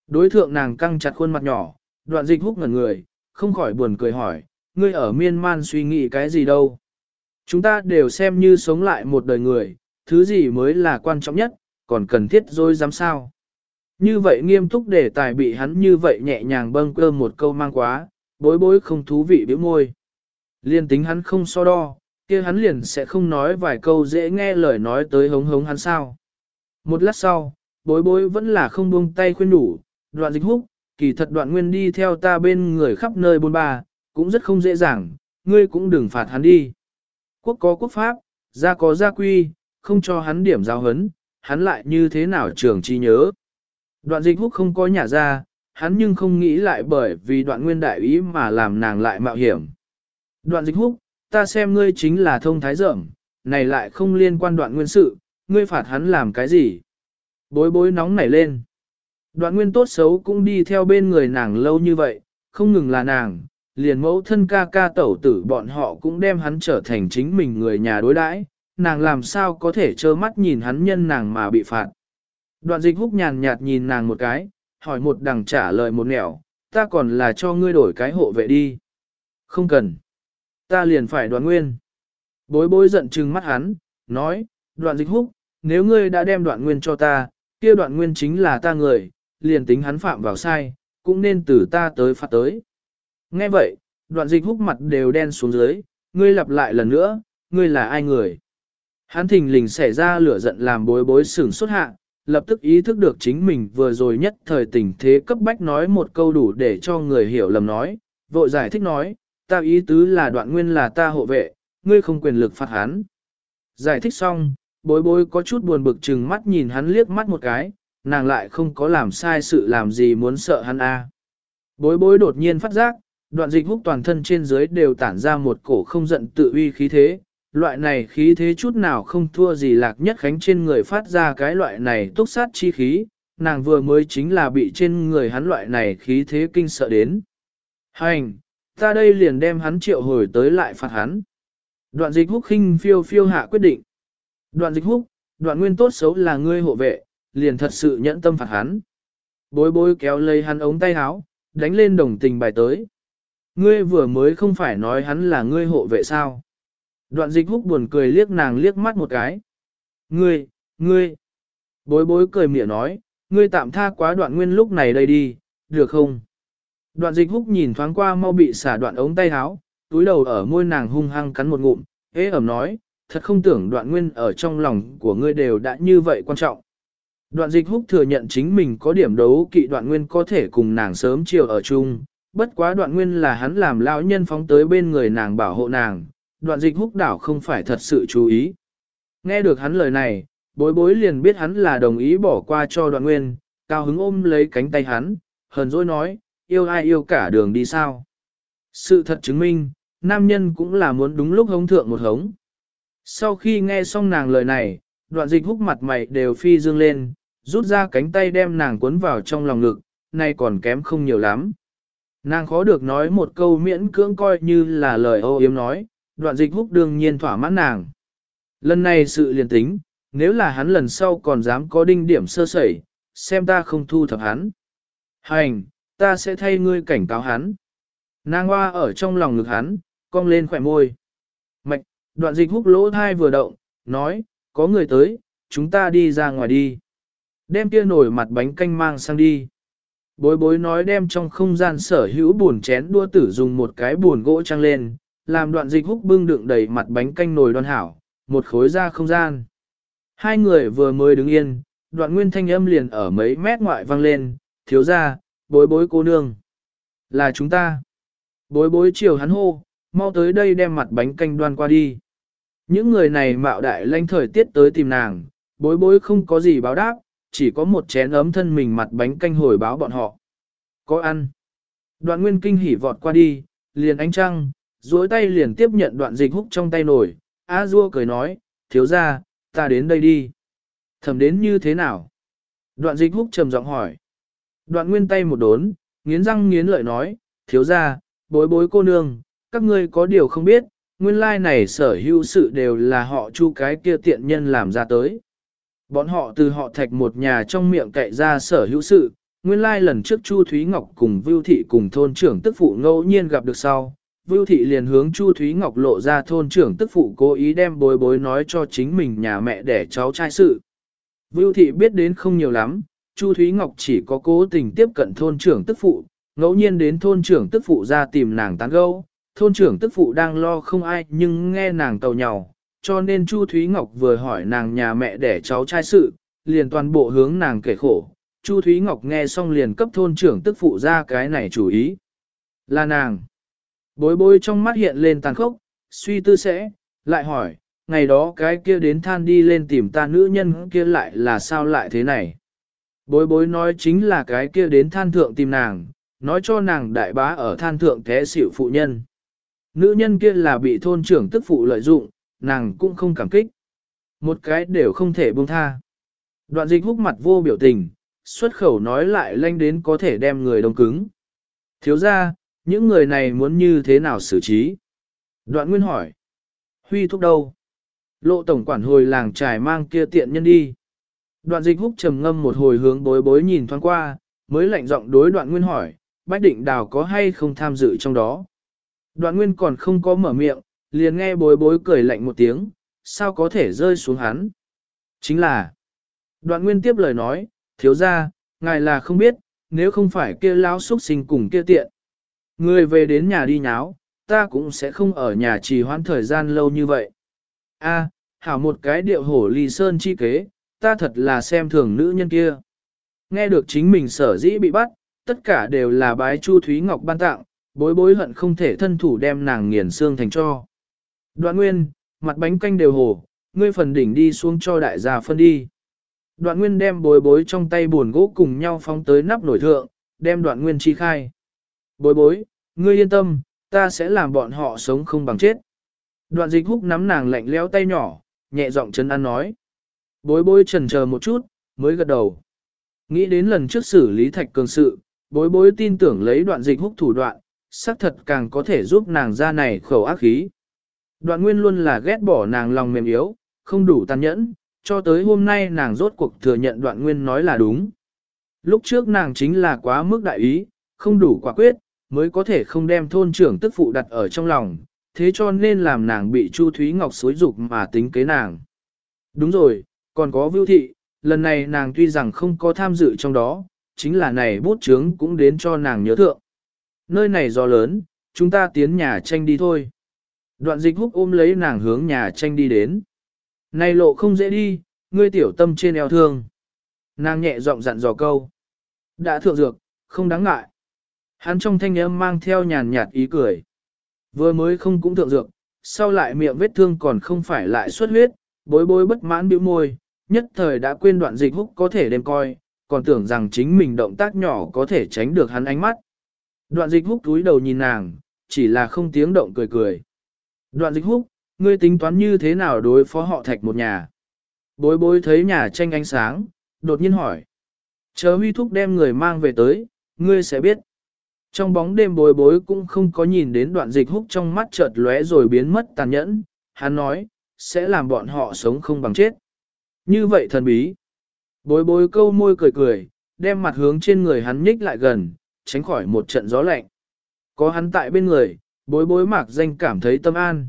Đối thượng nàng căng chặt khuôn mặt nhỏ, đoạn dịch húc ngẩn người, không khỏi buồn cười hỏi, ngươi ở miên man suy nghĩ cái gì đâu. Chúng ta đều xem như sống lại một đời người, thứ gì mới là quan trọng nhất, còn cần thiết rồi dám sao. Như vậy nghiêm túc để tài bị hắn như vậy nhẹ nhàng bâng cơ một câu mang quá, bối bối không thú vị biểu môi. Liên tính hắn không so đo, kia hắn liền sẽ không nói vài câu dễ nghe lời nói tới hống hống hắn sao. Một lát sau, bối bối vẫn là không buông tay khuyên đủ, đoạn dịch húc, kỳ thật đoạn nguyên đi theo ta bên người khắp nơi bôn ba, cũng rất không dễ dàng, ngươi cũng đừng phạt hắn đi. Quốc có quốc pháp, gia có gia quy, không cho hắn điểm giao hấn, hắn lại như thế nào trường chi nhớ. Đoạn dịch húc không có nhà ra, hắn nhưng không nghĩ lại bởi vì đoạn nguyên đại ý mà làm nàng lại mạo hiểm. Đoạn dịch húc, ta xem ngươi chính là thông thái dởm, này lại không liên quan đoạn nguyên sự, ngươi phạt hắn làm cái gì? Bối bối nóng nảy lên. Đoạn nguyên tốt xấu cũng đi theo bên người nàng lâu như vậy, không ngừng là nàng, liền mẫu thân ca ca tẩu tử bọn họ cũng đem hắn trở thành chính mình người nhà đối đãi, nàng làm sao có thể trơ mắt nhìn hắn nhân nàng mà bị phạt. Đoạn dịch húc nhàn nhạt nhìn nàng một cái, hỏi một đằng trả lời một nẻo, ta còn là cho ngươi đổi cái hộ vệ đi. Không cần. Ta liền phải đoạn nguyên. Bối bối giận trừng mắt hắn, nói, đoạn dịch húc, nếu ngươi đã đem đoạn nguyên cho ta, kia đoạn nguyên chính là ta người, liền tính hắn phạm vào sai, cũng nên từ ta tới phạt tới. Nghe vậy, đoạn dịch húc mặt đều đen xuống dưới, ngươi lặp lại lần nữa, ngươi là ai người? Hắn thình lình xảy ra lửa giận làm bối bối sửng xuất hạ, lập tức ý thức được chính mình vừa rồi nhất thời tình thế cấp bách nói một câu đủ để cho người hiểu lầm nói, vội giải thích nói, ta ý tứ là đoạn nguyên là ta hộ vệ, ngươi không quyền lực phạt hắn. Giải thích xong, bối bối có chút buồn bực chừng mắt nhìn hắn liếc mắt một cái, nàng lại không có làm sai sự làm gì muốn sợ hắn a. Bối bối đột nhiên phát giác, đoạn dịch húc toàn thân trên dưới đều tản ra một cổ không giận tự uy khí thế, loại này khí thế chút nào không thua gì lạc nhất khánh trên người phát ra cái loại này túc sát chi khí, nàng vừa mới chính là bị trên người hắn loại này khí thế kinh sợ đến. Hành, ta đây liền đem hắn triệu hồi tới lại phạt hắn. Đoạn dịch húc khinh phiêu phiêu hạ quyết định. Đoạn dịch húc, đoạn nguyên tốt xấu là ngươi hộ vệ, liền thật sự nhẫn tâm phạt hắn. Bối bối kéo lấy hắn ống tay áo, đánh lên đồng tình bài tới. Ngươi vừa mới không phải nói hắn là ngươi hộ vệ sao. Đoạn dịch húc buồn cười liếc nàng liếc mắt một cái. Ngươi, ngươi. Bối bối cười mỉa nói, ngươi tạm tha quá đoạn nguyên lúc này đây đi, được không? Đoạn dịch húc nhìn thoáng qua mau bị xả đoạn ống tay áo, túi đầu ở môi nàng hung hăng cắn một ngụm, hế ẩm nói, thật không tưởng đoạn nguyên ở trong lòng của ngươi đều đã như vậy quan trọng. Đoạn dịch húc thừa nhận chính mình có điểm đấu kỵ đoạn nguyên có thể cùng nàng sớm chiều ở chung, bất quá đoạn nguyên là hắn làm lão nhân phóng tới bên người nàng bảo hộ nàng, đoạn dịch húc đảo không phải thật sự chú ý. Nghe được hắn lời này, bối bối liền biết hắn là đồng ý bỏ qua cho đoạn nguyên, cao hứng ôm lấy cánh tay hắn, hờn dỗi nói, yêu ai yêu cả đường đi sao. Sự thật chứng minh, nam nhân cũng là muốn đúng lúc hống thượng một hống. Sau khi nghe xong nàng lời này, đoạn dịch húc mặt mày đều phi dương lên, rút ra cánh tay đem nàng cuốn vào trong lòng ngực, nay còn kém không nhiều lắm. Nàng khó được nói một câu miễn cưỡng coi như là lời ô yếm nói, đoạn dịch húc đương nhiên thỏa mãn nàng. Lần này sự liền tính, nếu là hắn lần sau còn dám có đinh điểm sơ sẩy, xem ta không thu thập hắn. Hành, ta sẽ thay ngươi cảnh cáo hắn. Nàng hoa ở trong lòng ngực hắn, cong lên khỏe môi. Mạch, đoạn dịch húc lỗ thai vừa động, nói, có người tới, chúng ta đi ra ngoài đi. Đem kia nổi mặt bánh canh mang sang đi. Bối bối nói đem trong không gian sở hữu buồn chén đua tử dùng một cái buồn gỗ trăng lên, làm đoạn dịch húc bưng đựng đầy mặt bánh canh nồi đoan hảo, một khối ra không gian. Hai người vừa mới đứng yên, đoạn nguyên thanh âm liền ở mấy mét ngoại vang lên, thiếu ra, bối bối cô nương. Là chúng ta. Bối bối chiều hắn hô, mau tới đây đem mặt bánh canh đoan qua đi. Những người này mạo đại lanh thời tiết tới tìm nàng, bối bối không có gì báo đáp, chỉ có một chén ấm thân mình mặt bánh canh hồi báo bọn họ. Có ăn. Đoạn nguyên kinh hỉ vọt qua đi, liền ánh trăng, duỗi tay liền tiếp nhận đoạn dịch húc trong tay nổi, A Dua cười nói, thiếu ra, ta đến đây đi. Thẩm đến như thế nào? Đoạn dịch húc trầm giọng hỏi. Đoạn nguyên tay một đốn, nghiến răng nghiến lợi nói, thiếu ra, bối bối cô nương, các ngươi có điều không biết, nguyên lai này sở hữu sự đều là họ chu cái kia tiện nhân làm ra tới. Bọn họ từ họ thạch một nhà trong miệng cậy ra sở hữu sự, nguyên lai lần trước Chu Thúy Ngọc cùng Vưu Thị cùng thôn trưởng tức phụ ngẫu nhiên gặp được sau. Vưu Thị liền hướng Chu Thúy Ngọc lộ ra thôn trưởng tức phụ cố ý đem bối bối nói cho chính mình nhà mẹ để cháu trai sự. Vưu Thị biết đến không nhiều lắm, Chu Thúy Ngọc chỉ có cố tình tiếp cận thôn trưởng tức phụ, ngẫu nhiên đến thôn trưởng tức phụ ra tìm nàng tán gẫu. Thôn trưởng tức phụ đang lo không ai nhưng nghe nàng tàu nhào, cho nên Chu Thúy Ngọc vừa hỏi nàng nhà mẹ để cháu trai sự, liền toàn bộ hướng nàng kể khổ. Chu Thúy Ngọc nghe xong liền cấp thôn trưởng tức phụ ra cái này chủ ý. Là nàng. Bối bối trong mắt hiện lên tàn khốc, suy tư sẽ, lại hỏi, ngày đó cái kia đến than đi lên tìm ta nữ nhân kia lại là sao lại thế này. Bối bối nói chính là cái kia đến than thượng tìm nàng, nói cho nàng đại bá ở than thượng thế xỉu phụ nhân. Nữ nhân kia là bị thôn trưởng tức phụ lợi dụng, nàng cũng không cảm kích. Một cái đều không thể buông tha. Đoạn dịch húc mặt vô biểu tình, xuất khẩu nói lại lanh đến có thể đem người đông cứng. Thiếu ra, những người này muốn như thế nào xử trí? Đoạn nguyên hỏi. Huy thúc đâu? Lộ tổng quản hồi làng trải mang kia tiện nhân đi. Đoạn dịch húc trầm ngâm một hồi hướng bối bối nhìn thoáng qua, mới lạnh giọng đối đoạn nguyên hỏi, Bách Định Đào có hay không tham dự trong đó. Đoạn nguyên còn không có mở miệng, liền nghe bối bối cười lạnh một tiếng, sao có thể rơi xuống hắn. Chính là, đoạn nguyên tiếp lời nói, thiếu ra, ngài là không biết, nếu không phải kia lão xuất sinh cùng kia tiện. Người về đến nhà đi nháo, ta cũng sẽ không ở nhà trì hoãn thời gian lâu như vậy. A, hảo một cái điệu hổ ly sơn chi kế, ta thật là xem thường nữ nhân kia. Nghe được chính mình sở dĩ bị bắt, tất cả đều là bái Chu Thúy Ngọc ban tặng, bối bối hận không thể thân thủ đem nàng nghiền xương thành cho. Đoạn nguyên, mặt bánh canh đều hổ, ngươi phần đỉnh đi xuống cho đại gia phân đi. Đoạn nguyên đem bối bối trong tay buồn gỗ cùng nhau phóng tới nắp nổi thượng, đem đoạn nguyên chi khai. Bối bối, ngươi yên tâm, ta sẽ làm bọn họ sống không bằng chết. Đoạn dịch húc nắm nàng lạnh lẽo tay nhỏ, nhẹ giọng chân ăn nói. Bối bối trần chờ một chút, mới gật đầu. Nghĩ đến lần trước xử lý thạch cường sự, bối bối tin tưởng lấy đoạn dịch húc thủ đoạn, xác thật càng có thể giúp nàng ra này khẩu ác khí. Đoạn nguyên luôn là ghét bỏ nàng lòng mềm yếu, không đủ tàn nhẫn, cho tới hôm nay nàng rốt cuộc thừa nhận đoạn nguyên nói là đúng. Lúc trước nàng chính là quá mức đại ý, không đủ quả quyết, mới có thể không đem thôn trưởng tức phụ đặt ở trong lòng, thế cho nên làm nàng bị Chu Thúy Ngọc xối dục mà tính kế nàng. Đúng rồi, còn có vưu thị, lần này nàng tuy rằng không có tham dự trong đó, chính là này bút chướng cũng đến cho nàng nhớ thượng. Nơi này gió lớn, chúng ta tiến nhà tranh đi thôi. Đoạn dịch húc ôm lấy nàng hướng nhà tranh đi đến. Này lộ không dễ đi, ngươi tiểu tâm trên eo thương. Nàng nhẹ giọng dặn dò câu. Đã thượng dược, không đáng ngại. Hắn trong thanh âm mang theo nhàn nhạt ý cười. Vừa mới không cũng thượng dược, sau lại miệng vết thương còn không phải lại xuất huyết, bối bối bất mãn bĩu môi, nhất thời đã quên đoạn dịch húc có thể đem coi, còn tưởng rằng chính mình động tác nhỏ có thể tránh được hắn ánh mắt. Đoạn dịch húc túi đầu nhìn nàng, chỉ là không tiếng động cười cười. Đoạn dịch húc, ngươi tính toán như thế nào đối phó họ thạch một nhà? Bối bối thấy nhà tranh ánh sáng, đột nhiên hỏi. Chờ huy thúc đem người mang về tới, ngươi sẽ biết. Trong bóng đêm bối bối cũng không có nhìn đến đoạn dịch húc trong mắt chợt lóe rồi biến mất tàn nhẫn, hắn nói, sẽ làm bọn họ sống không bằng chết. Như vậy thần bí. Bối bối câu môi cười cười, đem mặt hướng trên người hắn nhích lại gần, tránh khỏi một trận gió lạnh. Có hắn tại bên người, bối bối mạc danh cảm thấy tâm an.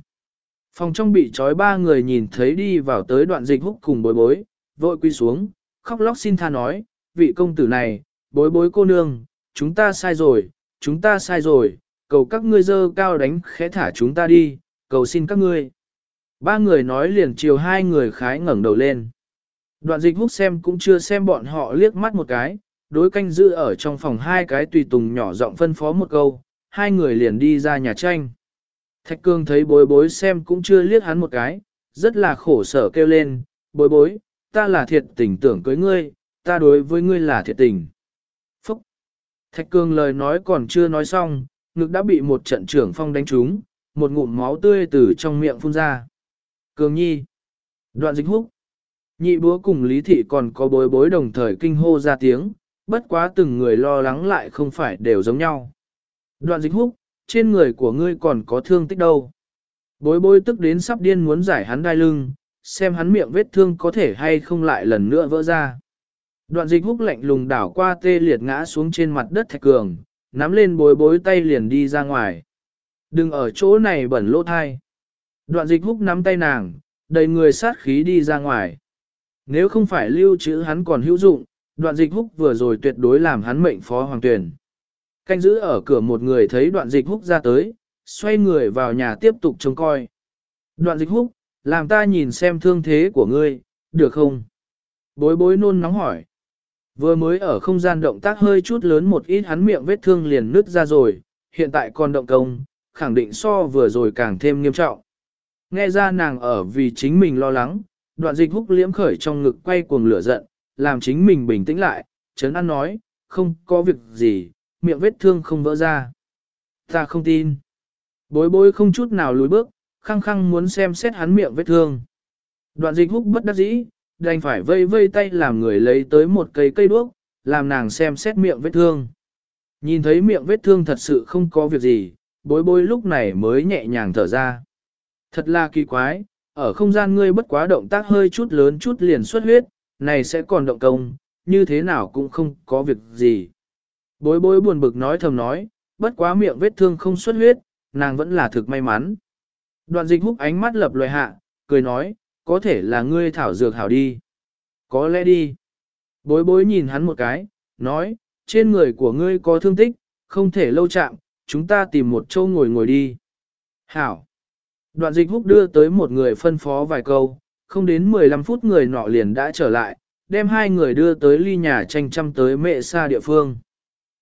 Phòng trong bị trói ba người nhìn thấy đi vào tới đoạn dịch húc cùng bối bối, vội quy xuống, khóc lóc xin tha nói, vị công tử này, bối bối cô nương, chúng ta sai rồi, chúng ta sai rồi, cầu các ngươi dơ cao đánh khẽ thả chúng ta đi, cầu xin các ngươi. Ba người nói liền chiều hai người khái ngẩng đầu lên. Đoạn dịch hút xem cũng chưa xem bọn họ liếc mắt một cái, đối canh giữ ở trong phòng hai cái tùy tùng nhỏ giọng phân phó một câu, hai người liền đi ra nhà tranh. Thạch cương thấy bối bối xem cũng chưa liếc hắn một cái, rất là khổ sở kêu lên, bối bối, ta là thiệt tình tưởng cưới ngươi, ta đối với ngươi là thiệt tình. Thạch cương lời nói còn chưa nói xong, ngực đã bị một trận trưởng phong đánh trúng, một ngụm máu tươi từ trong miệng phun ra. Cường nhi! Đoạn dịch húc! Nhị búa cùng lý thị còn có bối bối đồng thời kinh hô ra tiếng, bất quá từng người lo lắng lại không phải đều giống nhau. Đoạn dịch húc, trên người của ngươi còn có thương tích đâu. Bối bối tức đến sắp điên muốn giải hắn đai lưng, xem hắn miệng vết thương có thể hay không lại lần nữa vỡ ra. Đoạn dịch húc lạnh lùng đảo qua tê liệt ngã xuống trên mặt đất thạch cường, nắm lên bối bối tay liền đi ra ngoài. Đừng ở chỗ này bẩn lỗ thai. Đoạn dịch húc nắm tay nàng, đầy người sát khí đi ra ngoài. Nếu không phải lưu trữ hắn còn hữu dụng, đoạn dịch húc vừa rồi tuyệt đối làm hắn mệnh phó hoàng tuyển. Canh giữ ở cửa một người thấy đoạn dịch húc ra tới, xoay người vào nhà tiếp tục trông coi. Đoạn dịch húc, làm ta nhìn xem thương thế của ngươi, được không? Bối bối nôn nóng hỏi. Vừa mới ở không gian động tác hơi chút lớn một ít hắn miệng vết thương liền nứt ra rồi, hiện tại còn động công, khẳng định so vừa rồi càng thêm nghiêm trọng. Nghe ra nàng ở vì chính mình lo lắng, đoạn dịch húc liễm khởi trong ngực quay cuồng lửa giận, làm chính mình bình tĩnh lại, chấn an nói, không có việc gì, miệng vết thương không vỡ ra. Ta không tin. Bối bối không chút nào lùi bước, khăng khăng muốn xem xét hắn miệng vết thương. Đoạn dịch húc bất đắc dĩ, đành phải vây vây tay làm người lấy tới một cây cây đuốc, làm nàng xem xét miệng vết thương. Nhìn thấy miệng vết thương thật sự không có việc gì, bối bối lúc này mới nhẹ nhàng thở ra. Thật là kỳ quái, ở không gian ngươi bất quá động tác hơi chút lớn chút liền xuất huyết, này sẽ còn động công, như thế nào cũng không có việc gì. Bối bối buồn bực nói thầm nói, bất quá miệng vết thương không xuất huyết, nàng vẫn là thực may mắn. Đoạn dịch húc ánh mắt lập loài hạ, cười nói, có thể là ngươi thảo dược hảo đi. Có lẽ đi. Bối bối nhìn hắn một cái, nói, trên người của ngươi có thương tích, không thể lâu chạm, chúng ta tìm một chỗ ngồi ngồi đi. Hảo. Đoạn dịch húc đưa tới một người phân phó vài câu, không đến 15 phút người nọ liền đã trở lại, đem hai người đưa tới ly nhà tranh chăm tới mẹ xa địa phương.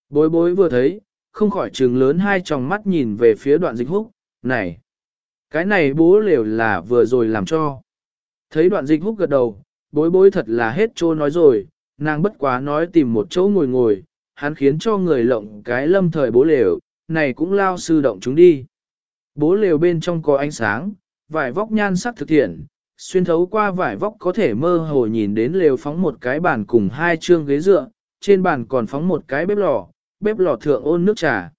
Bối bối vừa thấy, không khỏi trừng lớn hai tròng mắt nhìn về phía đoạn dịch húc, này, cái này bố lều là vừa rồi làm cho. Thấy đoạn dịch húc gật đầu, bối bối thật là hết trô nói rồi, nàng bất quá nói tìm một chỗ ngồi ngồi, hắn khiến cho người lộng cái lâm thời bố lều, này cũng lao sư động chúng đi. Bố lều bên trong có ánh sáng, vải vóc nhan sắc thực thiện, xuyên thấu qua vải vóc có thể mơ hồ nhìn đến lều phóng một cái bàn cùng hai chương ghế dựa, trên bàn còn phóng một cái bếp lò, bếp lò thượng ôn nước trà.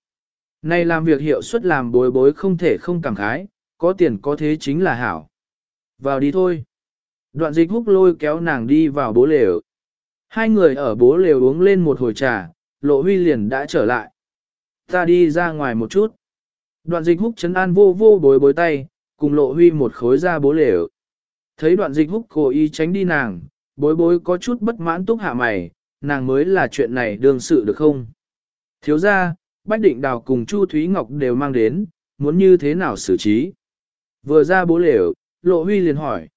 Này làm việc hiệu suất làm bối bối không thể không cảm khái, có tiền có thế chính là hảo. Vào đi thôi. Đoạn dịch húc lôi kéo nàng đi vào bố lều. Hai người ở bố lều uống lên một hồi trà, lộ huy liền đã trở lại. Ta đi ra ngoài một chút. Đoạn dịch húc chấn an vô vô bối bối tay, cùng lộ huy một khối ra bố lều. Thấy đoạn dịch húc cố ý tránh đi nàng, bối bối có chút bất mãn túc hạ mày, nàng mới là chuyện này đương sự được không? Thiếu ra, Bách Định Đào cùng Chu Thúy Ngọc đều mang đến, muốn như thế nào xử trí? Vừa ra bố lều, Lộ Huy liền hỏi.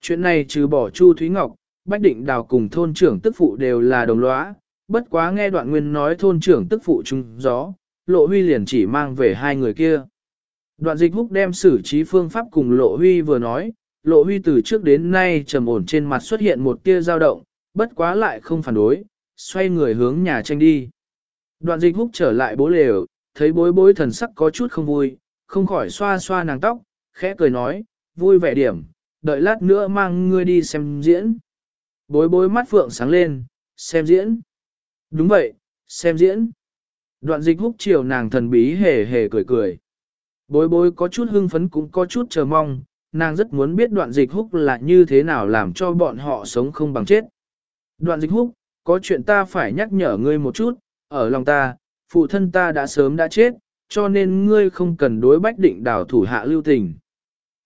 Chuyện này trừ bỏ Chu Thúy Ngọc, Bách Định Đào cùng thôn trưởng tức phụ đều là đồng lõa, bất quá nghe đoạn nguyên nói thôn trưởng tức phụ chung gió, Lộ Huy liền chỉ mang về hai người kia. Đoạn dịch húc đem xử trí phương pháp cùng Lộ Huy vừa nói, Lộ Huy từ trước đến nay trầm ổn trên mặt xuất hiện một tia dao động, bất quá lại không phản đối, xoay người hướng nhà tranh đi. Đoạn dịch húc trở lại bố lều, thấy bối bối thần sắc có chút không vui, không khỏi xoa xoa nàng tóc, khẽ cười nói, vui vẻ điểm, đợi lát nữa mang ngươi đi xem diễn. Bối bối mắt phượng sáng lên, xem diễn. Đúng vậy, xem diễn. Đoạn dịch húc chiều nàng thần bí hề hề cười cười. Bối bối có chút hưng phấn cũng có chút chờ mong, nàng rất muốn biết đoạn dịch húc là như thế nào làm cho bọn họ sống không bằng chết. Đoạn dịch húc, có chuyện ta phải nhắc nhở ngươi một chút, ở lòng ta, phụ thân ta đã sớm đã chết, cho nên ngươi không cần đối bách định đảo thủ hạ lưu tình.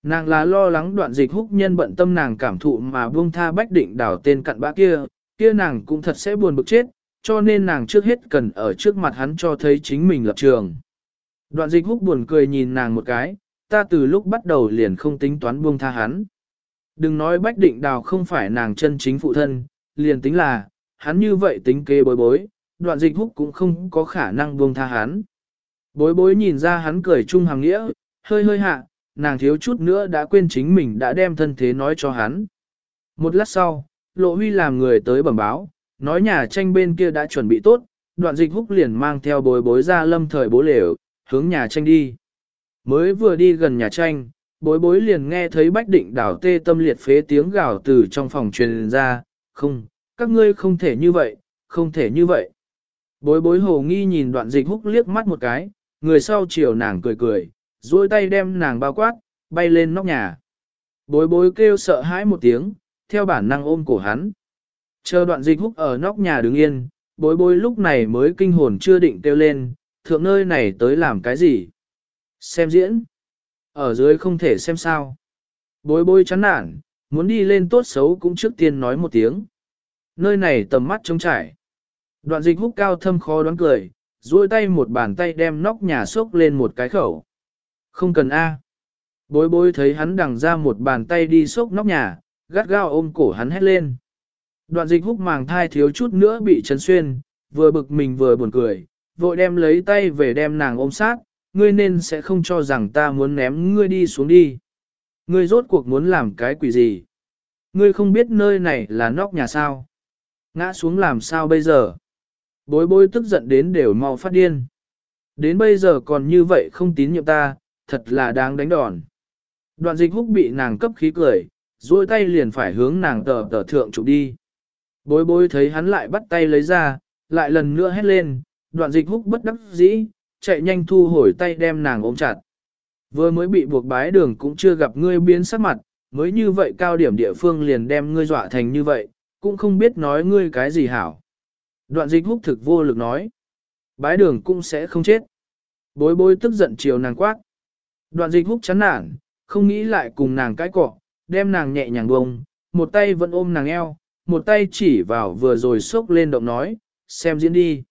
Nàng là lo lắng đoạn dịch húc nhân bận tâm nàng cảm thụ mà buông tha bách định đảo tên cặn bã kia, kia nàng cũng thật sẽ buồn bực chết, cho nên nàng trước hết cần ở trước mặt hắn cho thấy chính mình lập trường. Đoạn dịch húc buồn cười nhìn nàng một cái, ta từ lúc bắt đầu liền không tính toán buông tha hắn. Đừng nói bách định đào không phải nàng chân chính phụ thân, liền tính là, hắn như vậy tính kế bối bối, đoạn dịch húc cũng không có khả năng buông tha hắn. Bối bối nhìn ra hắn cười chung hàng nghĩa, hơi hơi hạ, nàng thiếu chút nữa đã quên chính mình đã đem thân thế nói cho hắn. Một lát sau, Lộ Huy làm người tới bẩm báo, nói nhà tranh bên kia đã chuẩn bị tốt, đoạn dịch húc liền mang theo bối bối ra lâm thời bố lều, hướng nhà tranh đi. Mới vừa đi gần nhà tranh, bối bối liền nghe thấy bách định đảo tê tâm liệt phế tiếng gào từ trong phòng truyền ra, không, các ngươi không thể như vậy, không thể như vậy. Bối bối hồ nghi nhìn đoạn dịch húc liếc mắt một cái, người sau chiều nàng cười cười, duỗi tay đem nàng bao quát, bay lên nóc nhà. Bối bối kêu sợ hãi một tiếng, theo bản năng ôm cổ hắn. Chờ đoạn dịch húc ở nóc nhà đứng yên, bối bối lúc này mới kinh hồn chưa định kêu lên, thượng nơi này tới làm cái gì? Xem diễn. Ở dưới không thể xem sao. Bối bối chán nản, muốn đi lên tốt xấu cũng trước tiên nói một tiếng. Nơi này tầm mắt trống trải. Đoạn dịch húc cao thâm khó đoán cười, duỗi tay một bàn tay đem nóc nhà xốc lên một cái khẩu. Không cần A. Bối bối thấy hắn đằng ra một bàn tay đi xốc nóc nhà, gắt gao ôm cổ hắn hét lên. Đoạn dịch húc màng thai thiếu chút nữa bị chấn xuyên, vừa bực mình vừa buồn cười, vội đem lấy tay về đem nàng ôm sát, ngươi nên sẽ không cho rằng ta muốn ném ngươi đi xuống đi. Ngươi rốt cuộc muốn làm cái quỷ gì? Ngươi không biết nơi này là nóc nhà sao? Ngã xuống làm sao bây giờ? Bối bối tức giận đến đều mau phát điên. Đến bây giờ còn như vậy không tín nhiệm ta, thật là đáng đánh đòn. Đoạn dịch húc bị nàng cấp khí cười, duỗi tay liền phải hướng nàng tờ tờ thượng chụp đi. Bối bối thấy hắn lại bắt tay lấy ra, lại lần nữa hét lên, đoạn dịch húc bất đắc dĩ, chạy nhanh thu hồi tay đem nàng ôm chặt. Vừa mới bị buộc bái đường cũng chưa gặp ngươi biến sắc mặt, mới như vậy cao điểm địa phương liền đem ngươi dọa thành như vậy, cũng không biết nói ngươi cái gì hảo. Đoạn dịch húc thực vô lực nói, bái đường cũng sẽ không chết. Bối bối tức giận chiều nàng quát. Đoạn dịch húc chán nản, không nghĩ lại cùng nàng cãi cọ, đem nàng nhẹ nhàng bông, một tay vẫn ôm nàng eo, một tay chỉ vào vừa rồi sốc lên động nói, xem diễn đi.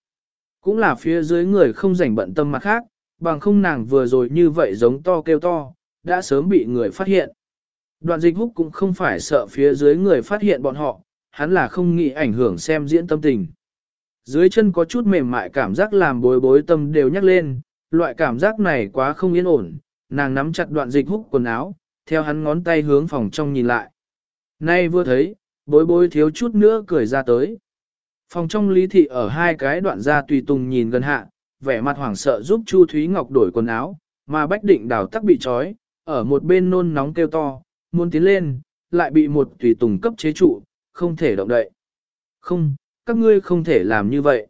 Cũng là phía dưới người không rảnh bận tâm mặt khác, bằng không nàng vừa rồi như vậy giống to kêu to, đã sớm bị người phát hiện. Đoạn dịch húc cũng không phải sợ phía dưới người phát hiện bọn họ, hắn là không nghĩ ảnh hưởng xem diễn tâm tình. Dưới chân có chút mềm mại cảm giác làm bối bối tâm đều nhắc lên, loại cảm giác này quá không yên ổn, nàng nắm chặt đoạn dịch húc quần áo, theo hắn ngón tay hướng phòng trong nhìn lại. Nay vừa thấy, bối bối thiếu chút nữa cười ra tới. Phòng trong lý thị ở hai cái đoạn ra tùy tùng nhìn gần hạ, vẻ mặt hoảng sợ giúp Chu Thúy Ngọc đổi quần áo, mà Bách Định đào tắc bị trói, ở một bên nôn nóng kêu to, muốn tiến lên, lại bị một tùy tùng cấp chế trụ, không thể động đậy. Không, các ngươi không thể làm như vậy.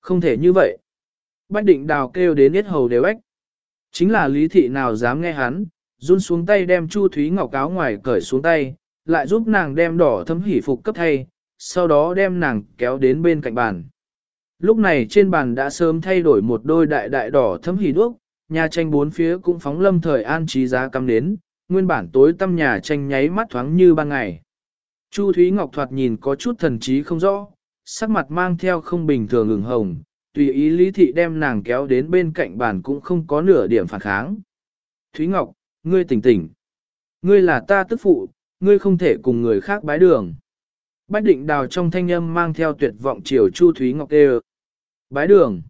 Không thể như vậy. Bách Định đào kêu đến yết hầu đều ếch. Chính là lý thị nào dám nghe hắn, run xuống tay đem Chu Thúy Ngọc áo ngoài cởi xuống tay, lại giúp nàng đem đỏ thấm hỉ phục cấp thay, sau đó đem nàng kéo đến bên cạnh bàn. Lúc này trên bàn đã sớm thay đổi một đôi đại đại đỏ thấm hỉ đuốc, nhà tranh bốn phía cũng phóng lâm thời an trí giá cắm đến, nguyên bản tối tăm nhà tranh nháy mắt thoáng như ban ngày. Chu Thúy Ngọc thoạt nhìn có chút thần trí không rõ, sắc mặt mang theo không bình thường ửng hồng, tùy ý lý thị đem nàng kéo đến bên cạnh bàn cũng không có nửa điểm phản kháng. Thúy Ngọc, ngươi tỉnh tỉnh. Ngươi là ta tức phụ, ngươi không thể cùng người khác bái đường. Bách định đào trong thanh âm mang theo tuyệt vọng chiều Chu Thúy Ngọc kêu. Bái đường.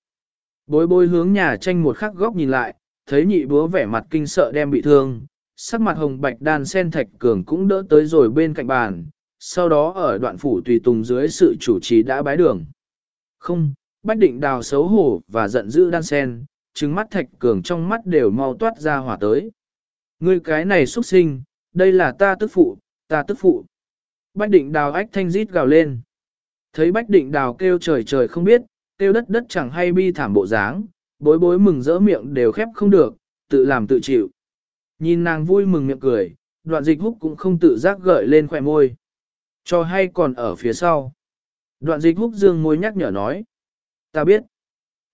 Bối bối hướng nhà tranh một khắc góc nhìn lại, thấy nhị búa vẻ mặt kinh sợ đem bị thương, sắc mặt hồng bạch đan sen thạch cường cũng đỡ tới rồi bên cạnh bàn, sau đó ở đoạn phủ tùy tùng dưới sự chủ trì đã bái đường. Không, bách định đào xấu hổ và giận dữ đan sen, trứng mắt thạch cường trong mắt đều mau toát ra hỏa tới. Ngươi cái này xuất sinh, đây là ta tức phụ, ta tức phụ. Bách định đào ách thanh rít gào lên. Thấy bách định đào kêu trời trời không biết, kêu đất đất chẳng hay bi thảm bộ dáng, bối bối mừng rỡ miệng đều khép không được, tự làm tự chịu. Nhìn nàng vui mừng miệng cười, đoạn dịch húc cũng không tự giác gợi lên khỏe môi. Cho hay còn ở phía sau. Đoạn dịch húc dương môi nhắc nhở nói. Ta biết.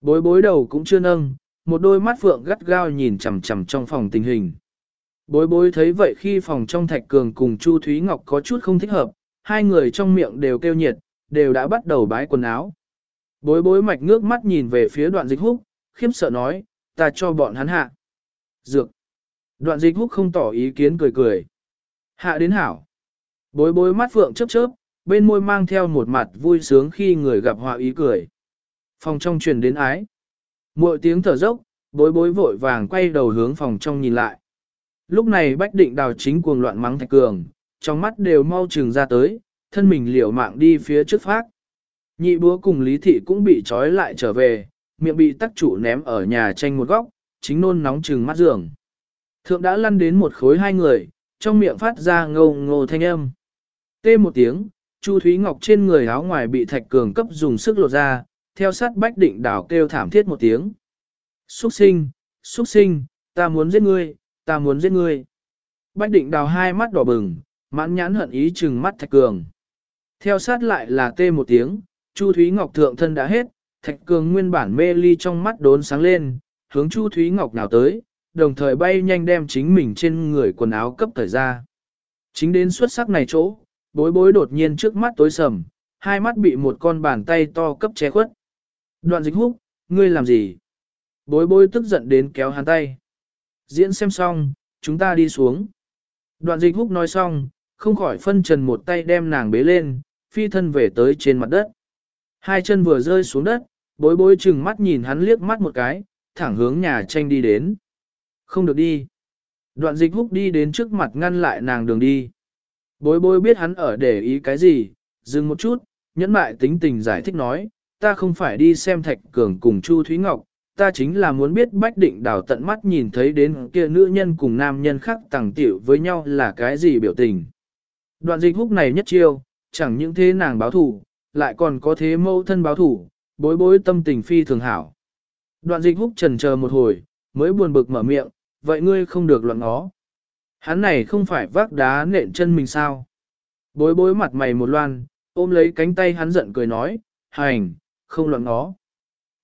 Bối bối đầu cũng chưa nâng, một đôi mắt phượng gắt gao nhìn chằm chằm trong phòng tình hình. Bối bối thấy vậy khi phòng trong thạch cường cùng Chu Thúy Ngọc có chút không thích hợp, hai người trong miệng đều kêu nhiệt, đều đã bắt đầu bái quần áo. Bối bối mạch ngước mắt nhìn về phía đoạn dịch húc, khiếp sợ nói, ta cho bọn hắn hạ. Dược. Đoạn dịch húc không tỏ ý kiến cười cười. Hạ đến hảo. Bối bối mắt phượng chớp chớp, bên môi mang theo một mặt vui sướng khi người gặp họa ý cười. Phòng trong truyền đến ái. Mỗi tiếng thở dốc, bối bối vội vàng quay đầu hướng phòng trong nhìn lại. Lúc này Bách Định Đào chính cuồng loạn mắng Thạch Cường, trong mắt đều mau trừng ra tới, thân mình liều mạng đi phía trước phát. Nhị búa cùng Lý Thị cũng bị trói lại trở về, miệng bị tắc chủ ném ở nhà tranh một góc, chính nôn nóng trừng mắt giường. Thượng đã lăn đến một khối hai người, trong miệng phát ra ngô ngô thanh âm. Tê một tiếng, Chu Thúy Ngọc trên người áo ngoài bị Thạch Cường cấp dùng sức lột ra, theo sát Bách Định Đào kêu thảm thiết một tiếng. Xuất sinh, xuất sinh, ta muốn giết ngươi, ta muốn giết ngươi. Bách định đào hai mắt đỏ bừng, mãn nhãn hận ý chừng mắt Thạch Cường. Theo sát lại là tê một tiếng, Chu Thúy Ngọc thượng thân đã hết, Thạch Cường nguyên bản mê ly trong mắt đốn sáng lên, hướng Chu Thúy Ngọc nào tới, đồng thời bay nhanh đem chính mình trên người quần áo cấp thời ra. Chính đến xuất sắc này chỗ, bối bối đột nhiên trước mắt tối sầm, hai mắt bị một con bàn tay to cấp che khuất. Đoạn dịch húc, ngươi làm gì? Bối bối tức giận đến kéo hắn tay. Diễn xem xong, chúng ta đi xuống. Đoạn dịch húc nói xong, không khỏi phân trần một tay đem nàng bế lên, phi thân về tới trên mặt đất. Hai chân vừa rơi xuống đất, bối bối chừng mắt nhìn hắn liếc mắt một cái, thẳng hướng nhà tranh đi đến. Không được đi. Đoạn dịch húc đi đến trước mặt ngăn lại nàng đường đi. Bối bối biết hắn ở để ý cái gì, dừng một chút, nhẫn mại tính tình giải thích nói, ta không phải đi xem Thạch Cường cùng Chu Thúy Ngọc, ta chính là muốn biết Bách Định Đào tận mắt nhìn thấy đến kia nữ nhân cùng nam nhân khác tàng tiểu với nhau là cái gì biểu tình. Đoạn dịch húc này nhất chiêu, chẳng những thế nàng báo thủ, lại còn có thế mâu thân báo thủ, bối bối tâm tình phi thường hảo. Đoạn dịch húc trần chờ một hồi, mới buồn bực mở miệng, vậy ngươi không được loạn nó. Hắn này không phải vác đá nện chân mình sao? Bối bối mặt mày một loan, ôm lấy cánh tay hắn giận cười nói, hành, không loạn nó.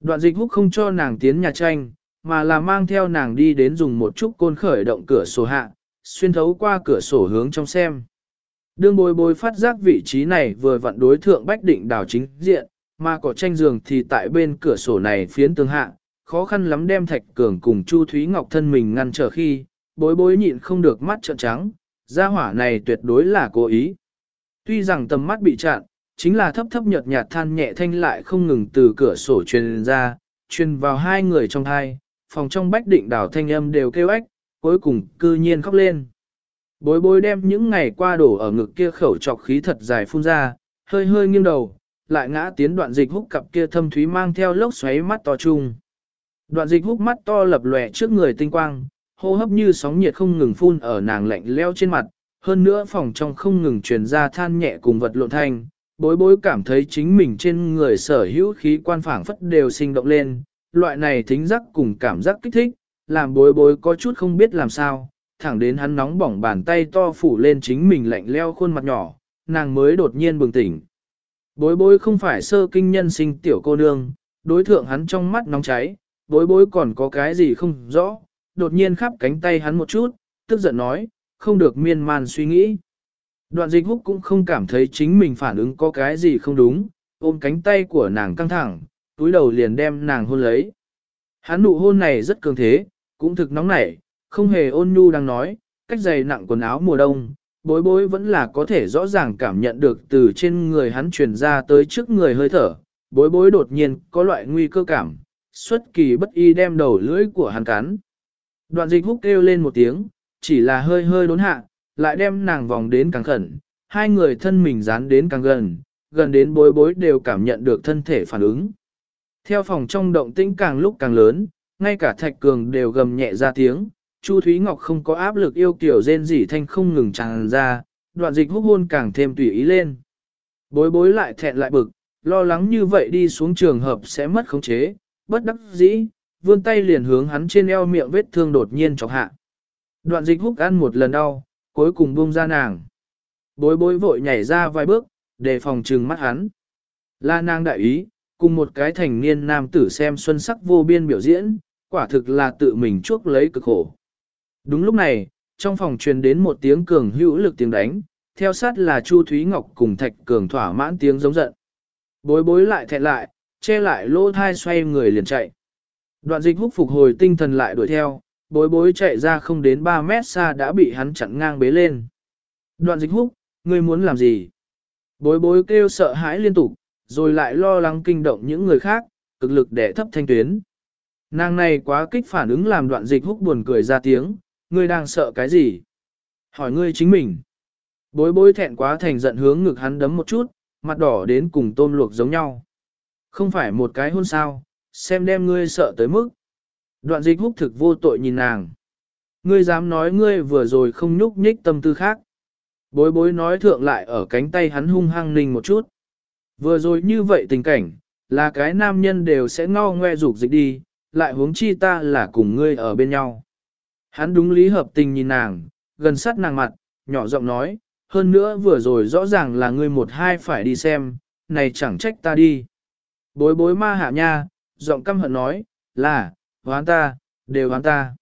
Đoạn dịch húc không cho nàng tiến nhà tranh, mà là mang theo nàng đi đến dùng một chút côn khởi động cửa sổ hạ, xuyên thấu qua cửa sổ hướng trong xem. Đương bối bối phát giác vị trí này vừa vặn đối thượng bách định đảo chính diện, mà cỏ tranh giường thì tại bên cửa sổ này phiến tương hạ, khó khăn lắm đem thạch cường cùng Chu Thúy Ngọc thân mình ngăn trở khi, bối bối nhịn không được mắt trợn trắng, gia hỏa này tuyệt đối là cố ý. Tuy rằng tầm mắt bị chặn, chính là thấp thấp nhợt nhạt than nhẹ thanh lại không ngừng từ cửa sổ truyền ra, truyền vào hai người trong hai, phòng trong bách định đảo thanh âm đều kêu ếch, cuối cùng cư nhiên khóc lên. Bối bối đem những ngày qua đổ ở ngực kia khẩu trọc khí thật dài phun ra, hơi hơi nghiêng đầu, lại ngã tiến đoạn dịch húc cặp kia thâm thúy mang theo lốc xoáy mắt to chung. Đoạn dịch húc mắt to lập lòe trước người tinh quang, hô hấp như sóng nhiệt không ngừng phun ở nàng lạnh leo trên mặt, hơn nữa phòng trong không ngừng truyền ra than nhẹ cùng vật lộn thanh, bối bối cảm thấy chính mình trên người sở hữu khí quan phảng phất đều sinh động lên, loại này thính giác cùng cảm giác kích thích, làm bối bối có chút không biết làm sao, thẳng đến hắn nóng bỏng bàn tay to phủ lên chính mình lạnh leo khuôn mặt nhỏ, nàng mới đột nhiên bừng tỉnh. Bối bối không phải sơ kinh nhân sinh tiểu cô nương, đối thượng hắn trong mắt nóng cháy, bối bối còn có cái gì không rõ, đột nhiên khắp cánh tay hắn một chút, tức giận nói, không được miên man suy nghĩ. Đoạn dịch húc cũng không cảm thấy chính mình phản ứng có cái gì không đúng, ôm cánh tay của nàng căng thẳng, túi đầu liền đem nàng hôn lấy. Hắn nụ hôn này rất cường thế, cũng thực nóng nảy, không hề ôn nhu đang nói, cách dày nặng quần áo mùa đông, bối bối vẫn là có thể rõ ràng cảm nhận được từ trên người hắn truyền ra tới trước người hơi thở, bối bối đột nhiên có loại nguy cơ cảm, xuất kỳ bất y đem đầu lưỡi của hắn cắn. Đoạn dịch húc kêu lên một tiếng, chỉ là hơi hơi đốn hạ, lại đem nàng vòng đến càng khẩn, hai người thân mình dán đến càng gần, gần đến bối bối đều cảm nhận được thân thể phản ứng. Theo phòng trong động tĩnh càng lúc càng lớn, ngay cả thạch cường đều gầm nhẹ ra tiếng, Chu Thúy Ngọc không có áp lực yêu kiểu rên rỉ thanh không ngừng tràn ra, đoạn dịch húc hôn càng thêm tùy ý lên. Bối bối lại thẹn lại bực, lo lắng như vậy đi xuống trường hợp sẽ mất khống chế, bất đắc dĩ, vươn tay liền hướng hắn trên eo miệng vết thương đột nhiên chọc hạ. Đoạn dịch húc ăn một lần đau, cuối cùng buông ra nàng. Bối bối vội nhảy ra vài bước, để phòng trừng mắt hắn. La nàng đại ý, cùng một cái thành niên nam tử xem xuân sắc vô biên biểu diễn, quả thực là tự mình chuốc lấy cực khổ. Đúng lúc này, trong phòng truyền đến một tiếng cường hữu lực tiếng đánh, theo sát là Chu Thúy Ngọc cùng Thạch Cường thỏa mãn tiếng giống giận. Bối bối lại thẹn lại, che lại lỗ thai xoay người liền chạy. Đoạn dịch húc phục hồi tinh thần lại đuổi theo, bối bối chạy ra không đến 3 mét xa đã bị hắn chặn ngang bế lên. Đoạn dịch húc, ngươi muốn làm gì? Bối bối kêu sợ hãi liên tục, rồi lại lo lắng kinh động những người khác, cực lực để thấp thanh tuyến. Nàng này quá kích phản ứng làm đoạn dịch húc buồn cười ra tiếng, ngươi đang sợ cái gì? Hỏi ngươi chính mình. Bối bối thẹn quá thành giận hướng ngực hắn đấm một chút, mặt đỏ đến cùng tôm luộc giống nhau. Không phải một cái hôn sao, xem đem ngươi sợ tới mức. Đoạn dịch húc thực vô tội nhìn nàng. Ngươi dám nói ngươi vừa rồi không nhúc nhích tâm tư khác. Bối bối nói thượng lại ở cánh tay hắn hung hăng ninh một chút. Vừa rồi như vậy tình cảnh, là cái nam nhân đều sẽ ngao ngoe rục dịch đi, lại huống chi ta là cùng ngươi ở bên nhau. Hắn đúng lý hợp tình nhìn nàng, gần sát nàng mặt, nhỏ giọng nói, hơn nữa vừa rồi rõ ràng là ngươi một hai phải đi xem, này chẳng trách ta đi. Bối bối ma hạ nha, giọng căm hận nói, là, hoán ta, đều hoán ta.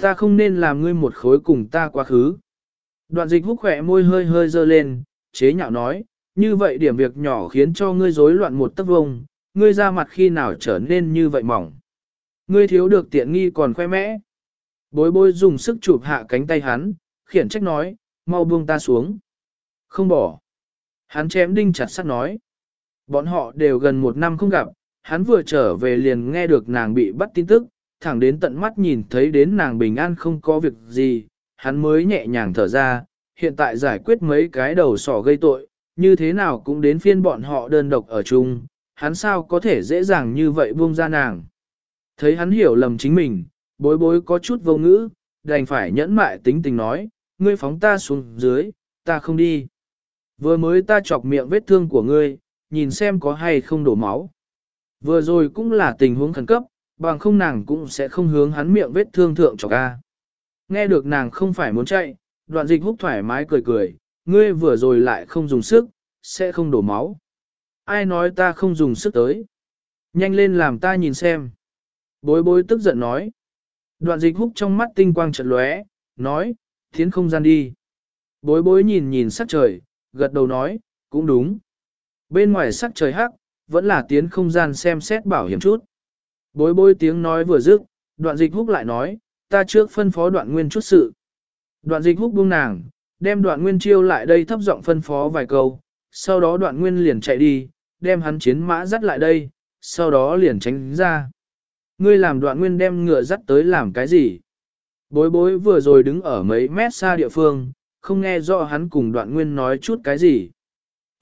Ta không nên làm ngươi một khối cùng ta quá khứ. Đoạn dịch hút khỏe môi hơi hơi dơ lên, chế nhạo nói, như vậy điểm việc nhỏ khiến cho ngươi rối loạn một tấc vông, ngươi ra mặt khi nào trở nên như vậy mỏng. Ngươi thiếu được tiện nghi còn khoe mẽ. Bối bối dùng sức chụp hạ cánh tay hắn, khiển trách nói, mau buông ta xuống. Không bỏ. Hắn chém đinh chặt sắt nói. Bọn họ đều gần một năm không gặp, hắn vừa trở về liền nghe được nàng bị bắt tin tức, thẳng đến tận mắt nhìn thấy đến nàng bình an không có việc gì, hắn mới nhẹ nhàng thở ra, hiện tại giải quyết mấy cái đầu sỏ gây tội, như thế nào cũng đến phiên bọn họ đơn độc ở chung, hắn sao có thể dễ dàng như vậy buông ra nàng. Thấy hắn hiểu lầm chính mình, bối bối có chút vô ngữ, đành phải nhẫn mại tính tình nói, ngươi phóng ta xuống dưới, ta không đi. Vừa mới ta chọc miệng vết thương của ngươi, nhìn xem có hay không đổ máu. Vừa rồi cũng là tình huống khẩn cấp, bằng không nàng cũng sẽ không hướng hắn miệng vết thương thượng cho ca. Nghe được nàng không phải muốn chạy, đoạn dịch húc thoải mái cười cười, ngươi vừa rồi lại không dùng sức, sẽ không đổ máu. Ai nói ta không dùng sức tới? Nhanh lên làm ta nhìn xem. Bối bối tức giận nói. Đoạn dịch húc trong mắt tinh quang trận lóe, nói, thiến không gian đi. Bối bối nhìn nhìn sắc trời, gật đầu nói, cũng đúng. Bên ngoài sắc trời hắc, vẫn là tiến không gian xem xét bảo hiểm chút. Bối bối tiếng nói vừa dứt, đoạn dịch húc lại nói, ta trước phân phó đoạn nguyên chút sự. Đoạn dịch húc buông nàng, đem đoạn nguyên chiêu lại đây thấp giọng phân phó vài câu, sau đó đoạn nguyên liền chạy đi, đem hắn chiến mã dắt lại đây, sau đó liền tránh ra. Ngươi làm đoạn nguyên đem ngựa dắt tới làm cái gì? Bối bối vừa rồi đứng ở mấy mét xa địa phương, không nghe rõ hắn cùng đoạn nguyên nói chút cái gì.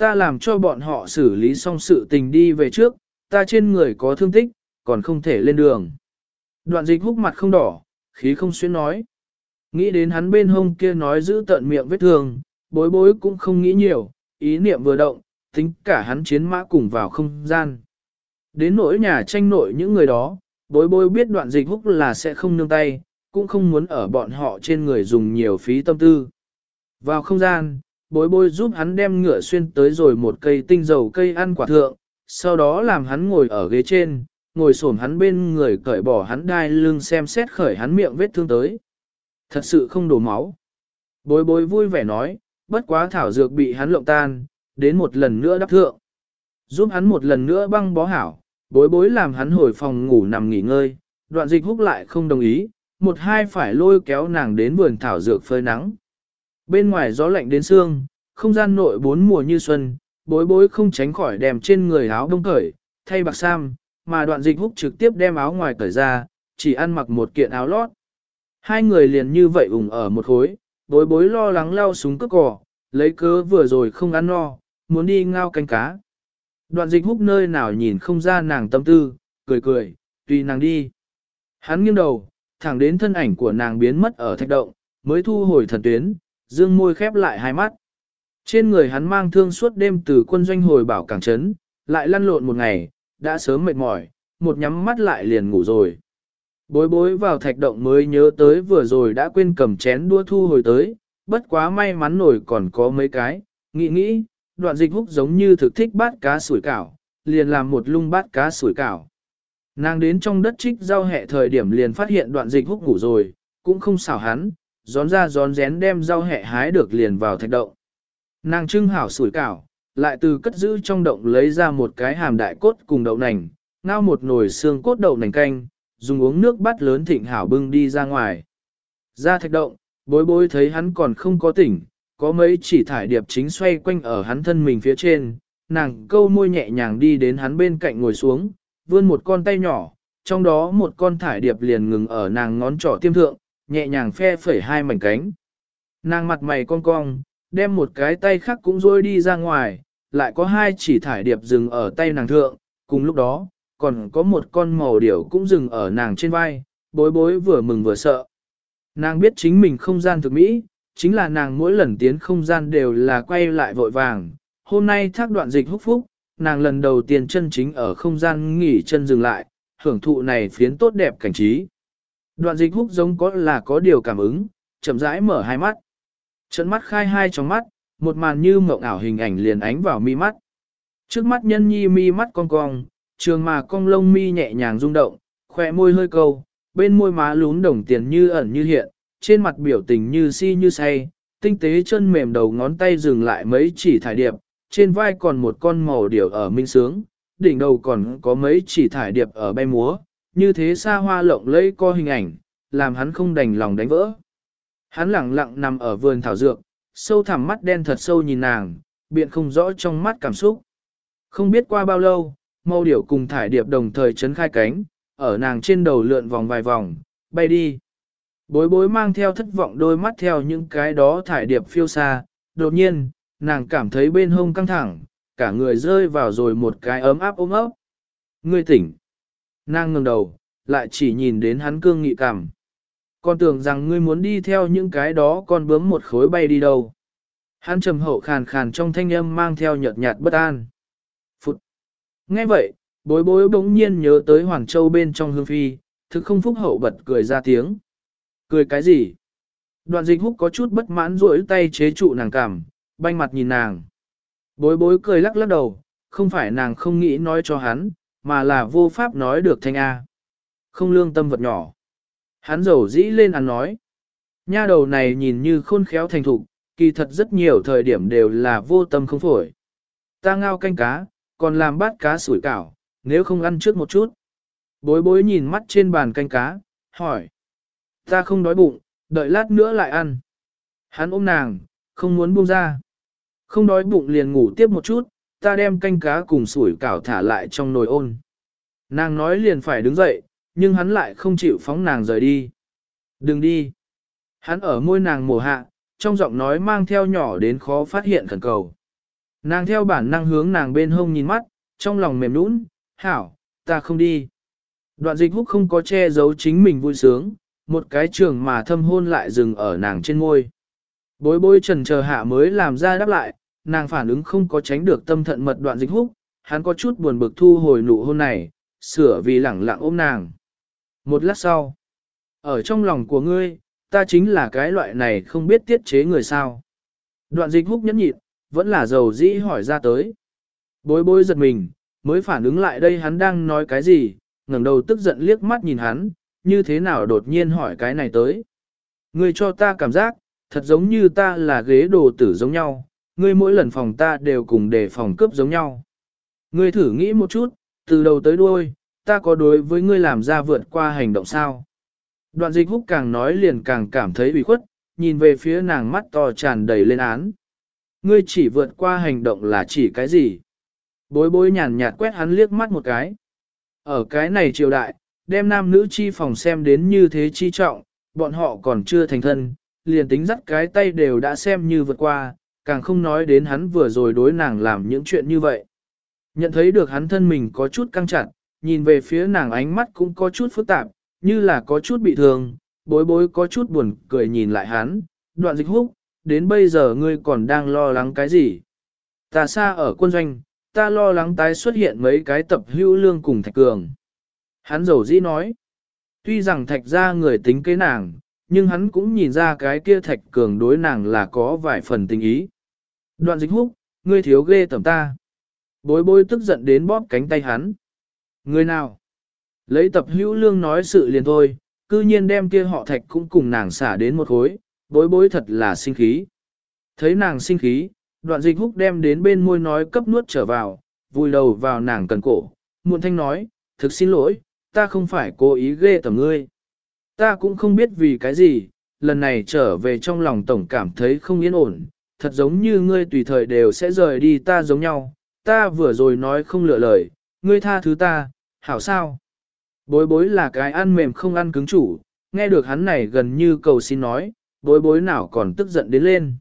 Ta làm cho bọn họ xử lý xong sự tình đi về trước, ta trên người có thương tích, còn không thể lên đường. Đoạn dịch húc mặt không đỏ, khí không xuyên nói. Nghĩ đến hắn bên hông kia nói giữ tận miệng vết thương, bối bối cũng không nghĩ nhiều, ý niệm vừa động, tính cả hắn chiến mã cùng vào không gian. Đến nỗi nhà tranh nội những người đó, bối bối biết đoạn dịch húc là sẽ không nương tay, cũng không muốn ở bọn họ trên người dùng nhiều phí tâm tư. Vào không gian, bối bối giúp hắn đem ngựa xuyên tới rồi một cây tinh dầu cây ăn quả thượng, sau đó làm hắn ngồi ở ghế trên, ngồi xổm hắn bên người cởi bỏ hắn đai lưng xem xét khởi hắn miệng vết thương tới. Thật sự không đổ máu. Bối bối vui vẻ nói, bất quá thảo dược bị hắn lộng tan, đến một lần nữa đắp thượng. Giúp hắn một lần nữa băng bó hảo, bối bối làm hắn hồi phòng ngủ nằm nghỉ ngơi, đoạn dịch húc lại không đồng ý, một hai phải lôi kéo nàng đến vườn thảo dược phơi nắng. Bên ngoài gió lạnh đến xương, không gian nội bốn mùa như xuân, bối bối không tránh khỏi đem trên người áo đông cởi, thay bạc sam, mà đoạn dịch húc trực tiếp đem áo ngoài cởi ra, chỉ ăn mặc một kiện áo lót. Hai người liền như vậy ủng ở một khối, bối bối lo lắng lao súng cướp cỏ, lấy cớ vừa rồi không ăn no, muốn đi ngao canh cá. Đoạn dịch húc nơi nào nhìn không ra nàng tâm tư, cười cười, tùy nàng đi. Hắn nghiêng đầu, thẳng đến thân ảnh của nàng biến mất ở thạch động, mới thu hồi thần tuyến, dương môi khép lại hai mắt. Trên người hắn mang thương suốt đêm từ quân doanh hồi bảo cảng trấn, lại lăn lộn một ngày, đã sớm mệt mỏi, một nhắm mắt lại liền ngủ rồi. Bối bối vào thạch động mới nhớ tới vừa rồi đã quên cầm chén đua thu hồi tới, bất quá may mắn nổi còn có mấy cái, nghĩ nghĩ, đoạn dịch húc giống như thực thích bát cá sủi cảo, liền làm một lung bát cá sủi cảo. Nàng đến trong đất trích rau hẹ thời điểm liền phát hiện đoạn dịch húc ngủ rồi, cũng không xảo hắn, gión ra gión rén đem rau hẹ hái được liền vào thạch động. Nàng trưng hảo sủi cảo, lại từ cất giữ trong động lấy ra một cái hàm đại cốt cùng đậu nành, ngao một nồi xương cốt đậu nành canh, dùng uống nước bát lớn thịnh hảo bưng đi ra ngoài. Ra thạch động, bối bối thấy hắn còn không có tỉnh, có mấy chỉ thải điệp chính xoay quanh ở hắn thân mình phía trên, nàng câu môi nhẹ nhàng đi đến hắn bên cạnh ngồi xuống, vươn một con tay nhỏ, trong đó một con thải điệp liền ngừng ở nàng ngón trỏ tiêm thượng, nhẹ nhàng phe phẩy hai mảnh cánh. Nàng mặt mày cong cong, đem một cái tay khác cũng rôi đi ra ngoài, lại có hai chỉ thải điệp dừng ở tay nàng thượng, cùng lúc đó, còn có một con màu điểu cũng dừng ở nàng trên vai, bối bối vừa mừng vừa sợ. Nàng biết chính mình không gian thực mỹ, chính là nàng mỗi lần tiến không gian đều là quay lại vội vàng. Hôm nay thác đoạn dịch húc phúc, nàng lần đầu tiên chân chính ở không gian nghỉ chân dừng lại, hưởng thụ này phiến tốt đẹp cảnh trí. Đoạn dịch húc giống có là có điều cảm ứng, chậm rãi mở hai mắt. Trận mắt khai hai trong mắt, một màn như mộng ảo hình ảnh liền ánh vào mi mắt. Trước mắt nhân nhi mi mắt cong cong, trường mà cong lông mi nhẹ nhàng rung động, khỏe môi hơi câu, bên môi má lún đồng tiền như ẩn như hiện, trên mặt biểu tình như si như say, tinh tế chân mềm đầu ngón tay dừng lại mấy chỉ thải điệp, trên vai còn một con màu điểu ở minh sướng, đỉnh đầu còn có mấy chỉ thải điệp ở bay múa, như thế xa hoa lộng lẫy co hình ảnh, làm hắn không đành lòng đánh vỡ. Hắn lặng lặng nằm ở vườn thảo dược, sâu thẳm mắt đen thật sâu nhìn nàng, biện không rõ trong mắt cảm xúc. Không biết qua bao lâu, mâu điểu cùng thải điệp đồng thời chấn khai cánh, ở nàng trên đầu lượn vòng vài vòng, bay đi. Bối bối mang theo thất vọng đôi mắt theo những cái đó thải điệp phiêu xa, đột nhiên, nàng cảm thấy bên hông căng thẳng, cả người rơi vào rồi một cái ấm áp ôm ấp. Ngươi tỉnh. Nàng ngừng đầu, lại chỉ nhìn đến hắn cương nghị cảm. Con tưởng rằng ngươi muốn đi theo những cái đó con bướm một khối bay đi đâu. Hắn trầm hậu khàn khàn trong thanh âm mang theo nhợt nhạt bất an. Phụt. Nghe vậy, bối bối bỗng nhiên nhớ tới Hoàng Châu bên trong hương phi, thực không phúc hậu bật cười ra tiếng. Cười cái gì? Đoạn dịch húc có chút bất mãn rỗi tay chế trụ nàng cảm, banh mặt nhìn nàng. Bối bối cười lắc lắc đầu, không phải nàng không nghĩ nói cho hắn, mà là vô pháp nói được thanh A. Không lương tâm vật nhỏ. Hắn dầu dĩ lên ăn nói. Nha đầu này nhìn như khôn khéo thành thục, kỳ thật rất nhiều thời điểm đều là vô tâm không phổi. Ta ngao canh cá, còn làm bát cá sủi cảo, nếu không ăn trước một chút. Bối bối nhìn mắt trên bàn canh cá, hỏi. Ta không đói bụng, đợi lát nữa lại ăn. Hắn ôm nàng, không muốn buông ra. Không đói bụng liền ngủ tiếp một chút, ta đem canh cá cùng sủi cảo thả lại trong nồi ôn. Nàng nói liền phải đứng dậy, nhưng hắn lại không chịu phóng nàng rời đi. Đừng đi. Hắn ở môi nàng mổ hạ, trong giọng nói mang theo nhỏ đến khó phát hiện khẩn cầu. Nàng theo bản năng hướng nàng bên hông nhìn mắt, trong lòng mềm nũng, hảo, ta không đi. Đoạn dịch húc không có che giấu chính mình vui sướng, một cái trường mà thâm hôn lại dừng ở nàng trên môi. Bối bối trần chờ hạ mới làm ra đáp lại, nàng phản ứng không có tránh được tâm thận mật đoạn dịch húc, hắn có chút buồn bực thu hồi nụ hôn này, sửa vì lẳng lặng ôm nàng. Một lát sau, ở trong lòng của ngươi, ta chính là cái loại này không biết tiết chế người sao. Đoạn dịch húc nhẫn nhịn, vẫn là dầu dĩ hỏi ra tới. Bối bối giật mình, mới phản ứng lại đây hắn đang nói cái gì, ngẩng đầu tức giận liếc mắt nhìn hắn, như thế nào đột nhiên hỏi cái này tới. Ngươi cho ta cảm giác, thật giống như ta là ghế đồ tử giống nhau, ngươi mỗi lần phòng ta đều cùng để phòng cướp giống nhau. Ngươi thử nghĩ một chút, từ đầu tới đuôi, ta có đối với ngươi làm ra vượt qua hành động sao? Đoạn dịch húc càng nói liền càng cảm thấy bị khuất, nhìn về phía nàng mắt to tràn đầy lên án. Ngươi chỉ vượt qua hành động là chỉ cái gì? Bối bối nhàn nhạt quét hắn liếc mắt một cái. Ở cái này triều đại, đem nam nữ chi phòng xem đến như thế chi trọng, bọn họ còn chưa thành thân, liền tính dắt cái tay đều đã xem như vượt qua, càng không nói đến hắn vừa rồi đối nàng làm những chuyện như vậy. Nhận thấy được hắn thân mình có chút căng chặt, nhìn về phía nàng ánh mắt cũng có chút phức tạp, như là có chút bị thương, bối bối có chút buồn cười nhìn lại hắn, đoạn dịch húc, đến bây giờ ngươi còn đang lo lắng cái gì? Ta xa ở quân doanh, ta lo lắng tái xuất hiện mấy cái tập hữu lương cùng thạch cường. Hắn dầu dĩ nói, tuy rằng thạch ra người tính kế nàng, nhưng hắn cũng nhìn ra cái kia thạch cường đối nàng là có vài phần tình ý. Đoạn dịch húc, ngươi thiếu ghê tầm ta. Bối bối tức giận đến bóp cánh tay hắn. Người nào? Lấy tập hữu lương nói sự liền thôi, cư nhiên đem kia họ thạch cũng cùng nàng xả đến một khối, bối bối thật là sinh khí. Thấy nàng sinh khí, đoạn dịch húc đem đến bên môi nói cấp nuốt trở vào, vùi đầu vào nàng cần cổ, muộn thanh nói, thực xin lỗi, ta không phải cố ý ghê tầm ngươi. Ta cũng không biết vì cái gì, lần này trở về trong lòng tổng cảm thấy không yên ổn, thật giống như ngươi tùy thời đều sẽ rời đi ta giống nhau, ta vừa rồi nói không lựa lời, ngươi tha thứ ta, hảo sao? Bối bối là cái ăn mềm không ăn cứng chủ, nghe được hắn này gần như cầu xin nói, bối bối nào còn tức giận đến lên.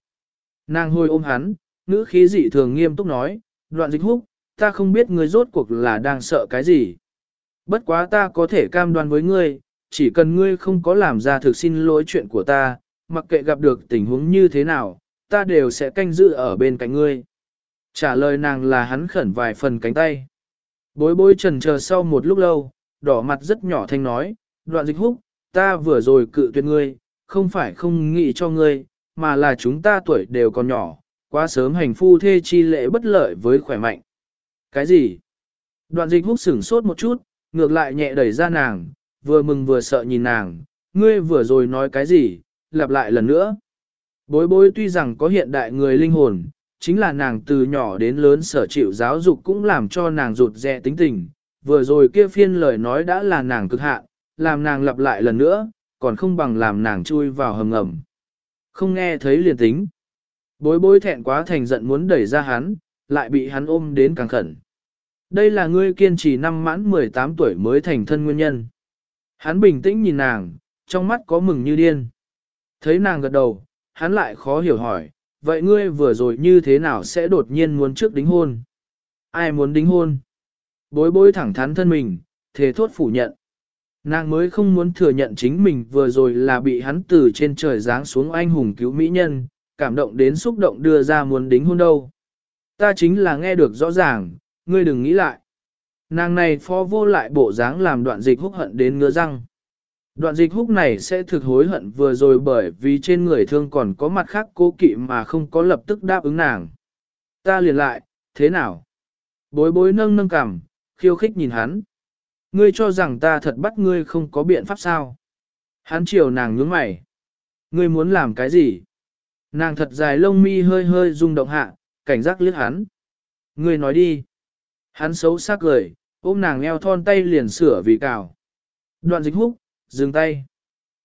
Nàng hôi ôm hắn, ngữ khí dị thường nghiêm túc nói, đoạn dịch húc, ta không biết ngươi rốt cuộc là đang sợ cái gì. Bất quá ta có thể cam đoan với ngươi, chỉ cần ngươi không có làm ra thực xin lỗi chuyện của ta, mặc kệ gặp được tình huống như thế nào, ta đều sẽ canh giữ ở bên cạnh ngươi. Trả lời nàng là hắn khẩn vài phần cánh tay. Bối bối trần chờ sau một lúc lâu, đỏ mặt rất nhỏ thanh nói, đoạn dịch húc, ta vừa rồi cự tuyệt ngươi, không phải không nghĩ cho ngươi, mà là chúng ta tuổi đều còn nhỏ, quá sớm hành phu thê chi lễ bất lợi với khỏe mạnh. Cái gì? Đoạn dịch húc sửng sốt một chút, ngược lại nhẹ đẩy ra nàng, vừa mừng vừa sợ nhìn nàng, ngươi vừa rồi nói cái gì, lặp lại lần nữa. Bối bối tuy rằng có hiện đại người linh hồn, chính là nàng từ nhỏ đến lớn sở chịu giáo dục cũng làm cho nàng rụt rè tính tình, vừa rồi kia phiên lời nói đã là nàng cực hạn, làm nàng lặp lại lần nữa, còn không bằng làm nàng chui vào hầm ngầm. Không nghe thấy liền tính. Bối bối thẹn quá thành giận muốn đẩy ra hắn, lại bị hắn ôm đến càng khẩn. Đây là ngươi kiên trì năm mãn 18 tuổi mới thành thân nguyên nhân. Hắn bình tĩnh nhìn nàng, trong mắt có mừng như điên. Thấy nàng gật đầu, hắn lại khó hiểu hỏi, vậy ngươi vừa rồi như thế nào sẽ đột nhiên muốn trước đính hôn? Ai muốn đính hôn? Bối bối thẳng thắn thân mình, thề thốt phủ nhận. Nàng mới không muốn thừa nhận chính mình vừa rồi là bị hắn từ trên trời giáng xuống anh hùng cứu mỹ nhân, cảm động đến xúc động đưa ra muốn đính hôn đâu. Ta chính là nghe được rõ ràng, ngươi đừng nghĩ lại. Nàng này phó vô lại bộ dáng làm đoạn dịch húc hận đến ngứa răng. Đoạn dịch húc này sẽ thực hối hận vừa rồi bởi vì trên người thương còn có mặt khác cố kỵ mà không có lập tức đáp ứng nàng. Ta liền lại, thế nào? Bối bối nâng nâng cằm, khiêu khích nhìn hắn. Ngươi cho rằng ta thật bắt ngươi không có biện pháp sao? Hắn chiều nàng nhướng mày. Ngươi muốn làm cái gì? Nàng thật dài lông mi hơi hơi rung động hạ, cảnh giác liếc hắn. Ngươi nói đi. Hắn xấu xác cười, ôm nàng eo thon tay liền sửa vì cào. Đoạn dịch húc, dừng tay.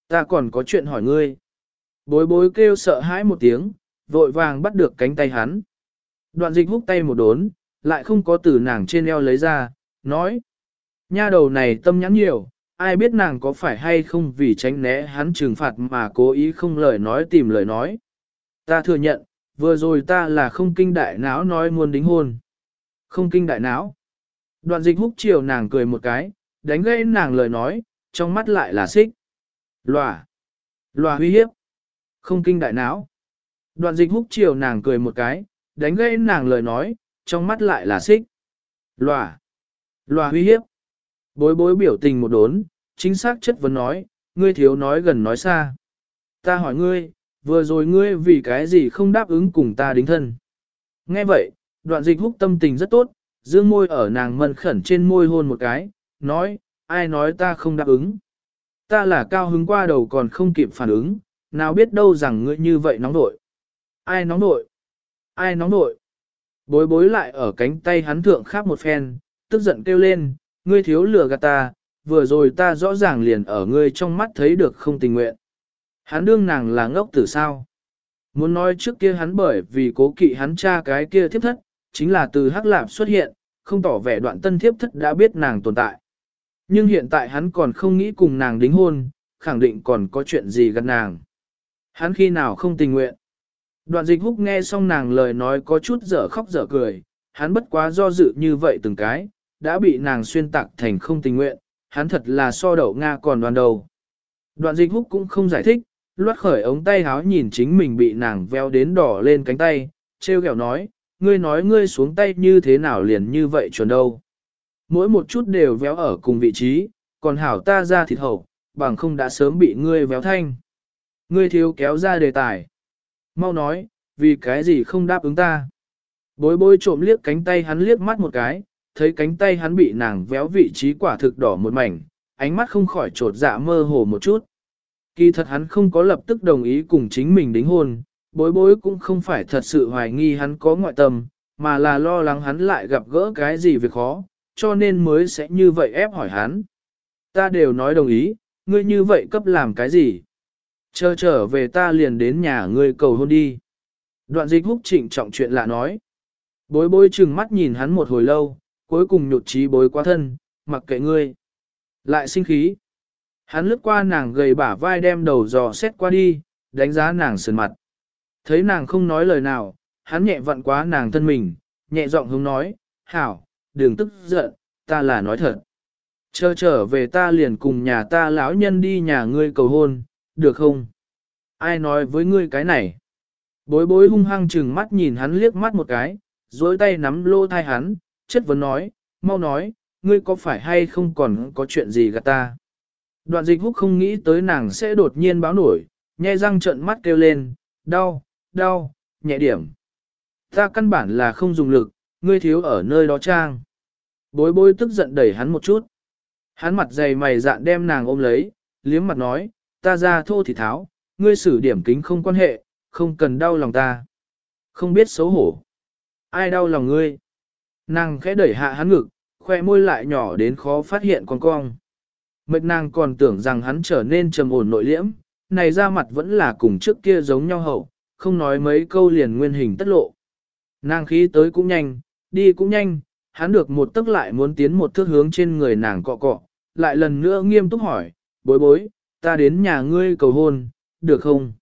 Ta còn có chuyện hỏi ngươi. Bối bối kêu sợ hãi một tiếng, vội vàng bắt được cánh tay hắn. Đoạn dịch húc tay một đốn, lại không có từ nàng trên eo lấy ra, nói. Nha đầu này tâm nhắn nhiều, ai biết nàng có phải hay không vì tránh né hắn trừng phạt mà cố ý không lời nói tìm lời nói. Ta thừa nhận, vừa rồi ta là không kinh đại não nói muốn đính hôn. Không kinh đại não. Đoạn dịch húc chiều nàng cười một cái, đánh gãy nàng lời nói, trong mắt lại là xích. Lòa. Lòa huy hiếp. Không kinh đại não. Đoạn dịch húc chiều nàng cười một cái, đánh gãy nàng lời nói, trong mắt lại là xích. Lòa. Lòa huy hiếp. Bối bối biểu tình một đốn, chính xác chất vấn nói, ngươi thiếu nói gần nói xa. Ta hỏi ngươi, vừa rồi ngươi vì cái gì không đáp ứng cùng ta đính thân. Nghe vậy, đoạn dịch húc tâm tình rất tốt, dương môi ở nàng mân khẩn trên môi hôn một cái, nói, ai nói ta không đáp ứng. Ta là cao hứng qua đầu còn không kịp phản ứng, nào biết đâu rằng ngươi như vậy nóng nội. Ai nóng nội? Ai nóng nội? Bối bối lại ở cánh tay hắn thượng khắp một phen, tức giận kêu lên, ngươi thiếu lừa gạt ta, vừa rồi ta rõ ràng liền ở ngươi trong mắt thấy được không tình nguyện. Hắn đương nàng là ngốc tử sao? Muốn nói trước kia hắn bởi vì cố kỵ hắn cha cái kia thiếp thất, chính là từ hắc lạp xuất hiện, không tỏ vẻ đoạn tân thiếp thất đã biết nàng tồn tại. Nhưng hiện tại hắn còn không nghĩ cùng nàng đính hôn, khẳng định còn có chuyện gì gần nàng. Hắn khi nào không tình nguyện. Đoạn dịch húc nghe xong nàng lời nói có chút dở khóc dở cười, hắn bất quá do dự như vậy từng cái, đã bị nàng xuyên tạc thành không tình nguyện, hắn thật là so đậu Nga còn đoàn đầu. Đoạn dịch húc cũng không giải thích, loát khởi ống tay háo nhìn chính mình bị nàng veo đến đỏ lên cánh tay, treo kẹo nói, ngươi nói ngươi xuống tay như thế nào liền như vậy chuẩn đâu. Mỗi một chút đều véo ở cùng vị trí, còn hảo ta ra thịt hậu, bằng không đã sớm bị ngươi véo thanh. Ngươi thiếu kéo ra đề tài. Mau nói, vì cái gì không đáp ứng ta. Bối bối trộm liếc cánh tay hắn liếc mắt một cái, thấy cánh tay hắn bị nàng véo vị trí quả thực đỏ một mảnh, ánh mắt không khỏi trột dạ mơ hồ một chút. Kỳ thật hắn không có lập tức đồng ý cùng chính mình đính hôn, bối bối cũng không phải thật sự hoài nghi hắn có ngoại tâm, mà là lo lắng hắn lại gặp gỡ cái gì việc khó, cho nên mới sẽ như vậy ép hỏi hắn. Ta đều nói đồng ý, ngươi như vậy cấp làm cái gì? Chờ trở về ta liền đến nhà ngươi cầu hôn đi. Đoạn dịch húc trịnh trọng chuyện lạ nói. Bối bối chừng mắt nhìn hắn một hồi lâu, cuối cùng nhột trí bối quá thân, mặc kệ ngươi. Lại sinh khí. Hắn lướt qua nàng gầy bả vai đem đầu dò xét qua đi, đánh giá nàng sườn mặt. Thấy nàng không nói lời nào, hắn nhẹ vặn quá nàng thân mình, nhẹ giọng hướng nói, hảo, đừng tức giận, ta là nói thật. Chờ trở về ta liền cùng nhà ta lão nhân đi nhà ngươi cầu hôn, được không? Ai nói với ngươi cái này? Bối bối hung hăng chừng mắt nhìn hắn liếc mắt một cái, dối tay nắm lô thai hắn, chất vấn nói, mau nói, ngươi có phải hay không còn có chuyện gì gạt ta? Đoạn dịch húc không nghĩ tới nàng sẽ đột nhiên báo nổi, nhai răng trợn mắt kêu lên, đau, đau, nhẹ điểm. Ta căn bản là không dùng lực, ngươi thiếu ở nơi đó trang. Bối bối tức giận đẩy hắn một chút. Hắn mặt dày mày dạn đem nàng ôm lấy, liếm mặt nói, ta ra thô thì tháo, ngươi xử điểm kính không quan hệ, không cần đau lòng ta. Không biết xấu hổ. Ai đau lòng ngươi? Nàng khẽ đẩy hạ hắn ngực, khoe môi lại nhỏ đến khó phát hiện con cong. Mệt nàng còn tưởng rằng hắn trở nên trầm ổn nội liễm, này ra mặt vẫn là cùng trước kia giống nhau hậu, không nói mấy câu liền nguyên hình tất lộ. Nàng khí tới cũng nhanh, đi cũng nhanh, hắn được một tức lại muốn tiến một thước hướng trên người nàng cọ cọ, lại lần nữa nghiêm túc hỏi, bối bối, ta đến nhà ngươi cầu hôn, được không?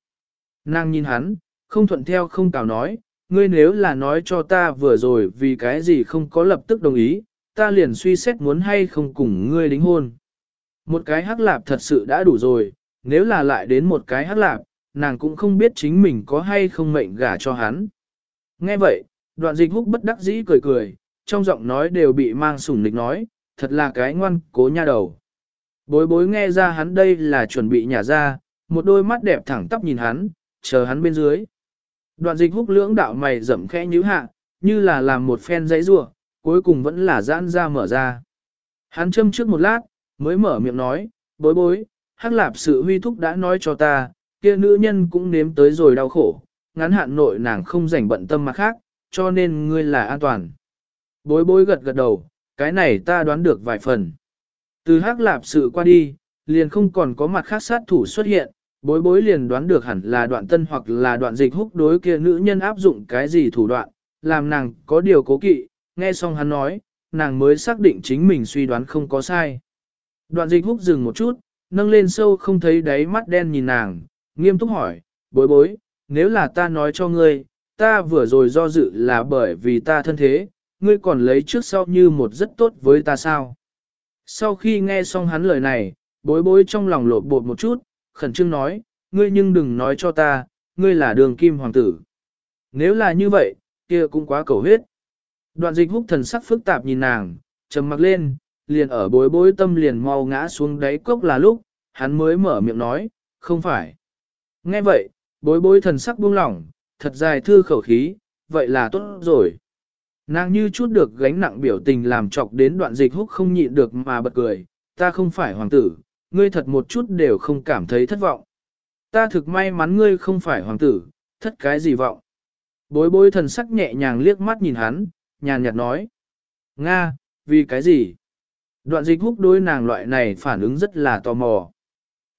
Nàng nhìn hắn, không thuận theo không cào nói, ngươi nếu là nói cho ta vừa rồi vì cái gì không có lập tức đồng ý, ta liền suy xét muốn hay không cùng ngươi đính hôn. Một cái hắc lạp thật sự đã đủ rồi, nếu là lại đến một cái hắc lạp, nàng cũng không biết chính mình có hay không mệnh gả cho hắn. Nghe vậy, đoạn dịch húc bất đắc dĩ cười cười, trong giọng nói đều bị mang sủng nịch nói, thật là cái ngoan cố nha đầu. Bối bối nghe ra hắn đây là chuẩn bị nhả ra, một đôi mắt đẹp thẳng tắp nhìn hắn, chờ hắn bên dưới. Đoạn dịch húc lưỡng đạo mày rậm khẽ nhíu hạ, như là làm một phen giấy rua, cuối cùng vẫn là giãn ra mở ra. Hắn châm trước một lát, mới mở miệng nói, bối bối, hắc lạp sự huy thúc đã nói cho ta, kia nữ nhân cũng nếm tới rồi đau khổ, ngắn hạn nội nàng không rảnh bận tâm mà khác, cho nên ngươi là an toàn. Bối bối gật gật đầu, cái này ta đoán được vài phần. Từ hắc lạp sự qua đi, liền không còn có mặt khác sát thủ xuất hiện, bối bối liền đoán được hẳn là đoạn tân hoặc là đoạn dịch húc đối kia nữ nhân áp dụng cái gì thủ đoạn, làm nàng có điều cố kỵ, nghe xong hắn nói, nàng mới xác định chính mình suy đoán không có sai. Đoạn dịch húc dừng một chút, nâng lên sâu không thấy đáy mắt đen nhìn nàng, nghiêm túc hỏi, bối bối, nếu là ta nói cho ngươi, ta vừa rồi do dự là bởi vì ta thân thế, ngươi còn lấy trước sau như một rất tốt với ta sao. Sau khi nghe xong hắn lời này, bối bối trong lòng lột bột một chút, khẩn trương nói, ngươi nhưng đừng nói cho ta, ngươi là đường kim hoàng tử. Nếu là như vậy, kia cũng quá cầu huyết. Đoạn dịch húc thần sắc phức tạp nhìn nàng, trầm mặc lên, liền ở bối bối tâm liền mau ngã xuống đáy cốc là lúc, hắn mới mở miệng nói, không phải. Nghe vậy, bối bối thần sắc buông lỏng, thật dài thư khẩu khí, vậy là tốt rồi. Nàng như chút được gánh nặng biểu tình làm chọc đến đoạn dịch húc không nhịn được mà bật cười, ta không phải hoàng tử, ngươi thật một chút đều không cảm thấy thất vọng. Ta thực may mắn ngươi không phải hoàng tử, thất cái gì vọng. Bối bối thần sắc nhẹ nhàng liếc mắt nhìn hắn, nhàn nhạt nói. Nga, vì cái gì? Đoạn dịch húc đối nàng loại này phản ứng rất là tò mò.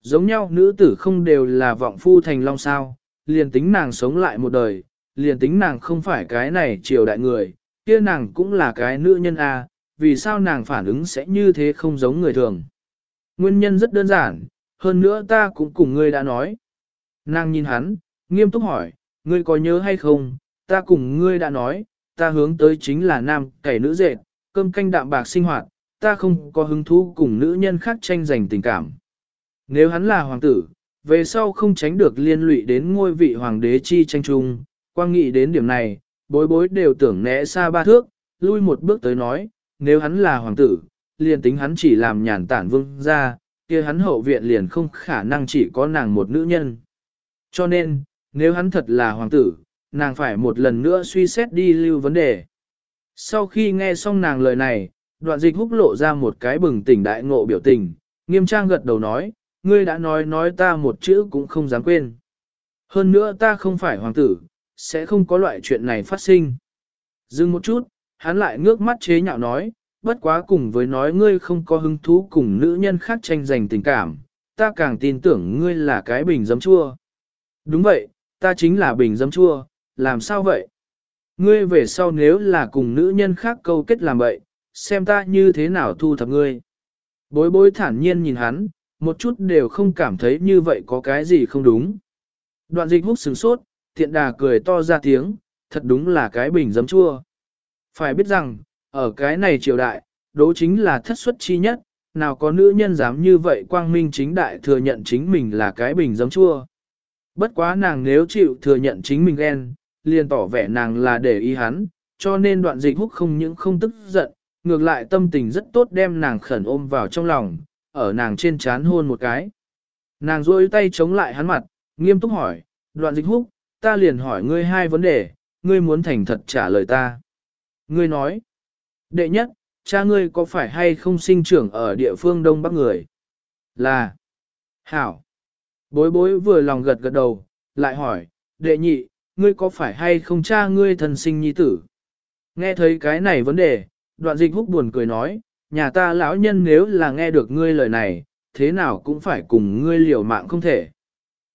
Giống nhau nữ tử không đều là vọng phu thành long sao, liền tính nàng sống lại một đời, liền tính nàng không phải cái này triều đại người, kia nàng cũng là cái nữ nhân a, à, vì sao nàng phản ứng sẽ như thế không giống người thường. Nguyên nhân rất đơn giản, hơn nữa ta cũng cùng ngươi đã nói. Nàng nhìn hắn, nghiêm túc hỏi, ngươi có nhớ hay không, ta cùng ngươi đã nói, ta hướng tới chính là nam cày nữ dệt, cơm canh đạm bạc sinh hoạt, ta không có hứng thú cùng nữ nhân khác tranh giành tình cảm. Nếu hắn là hoàng tử, về sau không tránh được liên lụy đến ngôi vị hoàng đế chi tranh trung, quang nghị đến điểm này, bối bối đều tưởng né xa ba thước, lui một bước tới nói, nếu hắn là hoàng tử, liền tính hắn chỉ làm nhàn tản vương ra, kia hắn hậu viện liền không khả năng chỉ có nàng một nữ nhân. Cho nên, nếu hắn thật là hoàng tử, nàng phải một lần nữa suy xét đi lưu vấn đề. Sau khi nghe xong nàng lời này, đoạn dịch húc lộ ra một cái bừng tỉnh đại ngộ biểu tình, nghiêm trang gật đầu nói, ngươi đã nói nói ta một chữ cũng không dám quên. Hơn nữa ta không phải hoàng tử, sẽ không có loại chuyện này phát sinh. Dừng một chút, hắn lại ngước mắt chế nhạo nói, bất quá cùng với nói ngươi không có hứng thú cùng nữ nhân khác tranh giành tình cảm, ta càng tin tưởng ngươi là cái bình giấm chua. Đúng vậy, ta chính là bình giấm chua, làm sao vậy? Ngươi về sau nếu là cùng nữ nhân khác câu kết làm vậy, xem ta như thế nào thu thập ngươi. Bối bối thản nhiên nhìn hắn, một chút đều không cảm thấy như vậy có cái gì không đúng. Đoạn dịch hút sừng sốt, thiện đà cười to ra tiếng, thật đúng là cái bình giấm chua. Phải biết rằng, ở cái này triều đại, đố chính là thất xuất chi nhất, nào có nữ nhân dám như vậy quang minh chính đại thừa nhận chính mình là cái bình giấm chua. Bất quá nàng nếu chịu thừa nhận chính mình ghen, liền tỏ vẻ nàng là để ý hắn, cho nên đoạn dịch húc không những không tức giận, ngược lại tâm tình rất tốt đem nàng khẩn ôm vào trong lòng, ở nàng trên chán hôn một cái. Nàng rôi tay chống lại hắn mặt, nghiêm túc hỏi, đoạn dịch húc, ta liền hỏi ngươi hai vấn đề, ngươi muốn thành thật trả lời ta. Ngươi nói, đệ nhất, cha ngươi có phải hay không sinh trưởng ở địa phương Đông Bắc người? Là, hảo. Bối bối vừa lòng gật gật đầu, lại hỏi, đệ nhị, ngươi có phải hay không cha ngươi thần sinh nhi tử? Nghe thấy cái này vấn đề, đoạn dịch húc buồn cười nói, nhà ta lão nhân nếu là nghe được ngươi lời này, thế nào cũng phải cùng ngươi liều mạng không thể.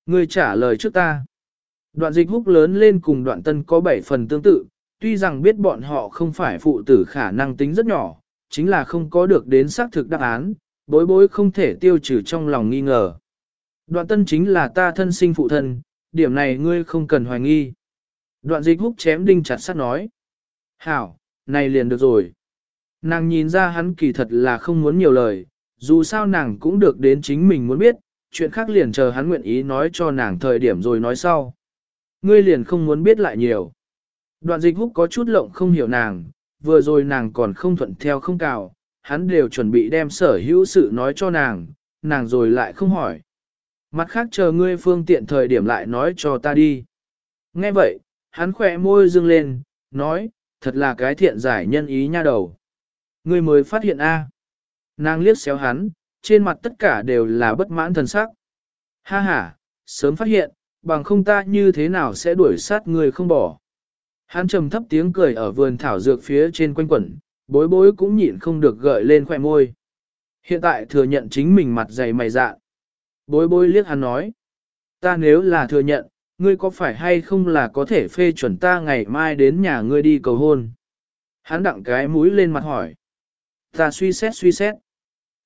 Ngươi trả lời trước ta. Đoạn dịch húc lớn lên cùng đoạn tân có 7 phần tương tự, tuy rằng biết bọn họ không phải phụ tử khả năng tính rất nhỏ, chính là không có được đến xác thực đáp án, bối bối không thể tiêu trừ trong lòng nghi ngờ. Đoạn tân chính là ta thân sinh phụ thân, điểm này ngươi không cần hoài nghi. Đoạn dịch húc chém đinh chặt sắt nói. Hảo, này liền được rồi. Nàng nhìn ra hắn kỳ thật là không muốn nhiều lời, dù sao nàng cũng được đến chính mình muốn biết, chuyện khác liền chờ hắn nguyện ý nói cho nàng thời điểm rồi nói sau. Ngươi liền không muốn biết lại nhiều. Đoạn dịch húc có chút lộng không hiểu nàng, vừa rồi nàng còn không thuận theo không cào, hắn đều chuẩn bị đem sở hữu sự nói cho nàng, nàng rồi lại không hỏi. Mặt khác chờ ngươi phương tiện thời điểm lại nói cho ta đi. Nghe vậy, hắn khỏe môi dương lên, nói, thật là cái thiện giải nhân ý nha đầu. Ngươi mới phát hiện a. À. Nàng liếc xéo hắn, trên mặt tất cả đều là bất mãn thần sắc. Ha ha, sớm phát hiện, bằng không ta như thế nào sẽ đuổi sát người không bỏ. Hắn trầm thấp tiếng cười ở vườn thảo dược phía trên quanh quẩn, bối bối cũng nhịn không được gợi lên khỏe môi. Hiện tại thừa nhận chính mình mặt dày mày dạ. Bối bối liếc hắn nói. Ta nếu là thừa nhận, ngươi có phải hay không là có thể phê chuẩn ta ngày mai đến nhà ngươi đi cầu hôn? Hắn đặng cái mũi lên mặt hỏi. Ta suy xét suy xét.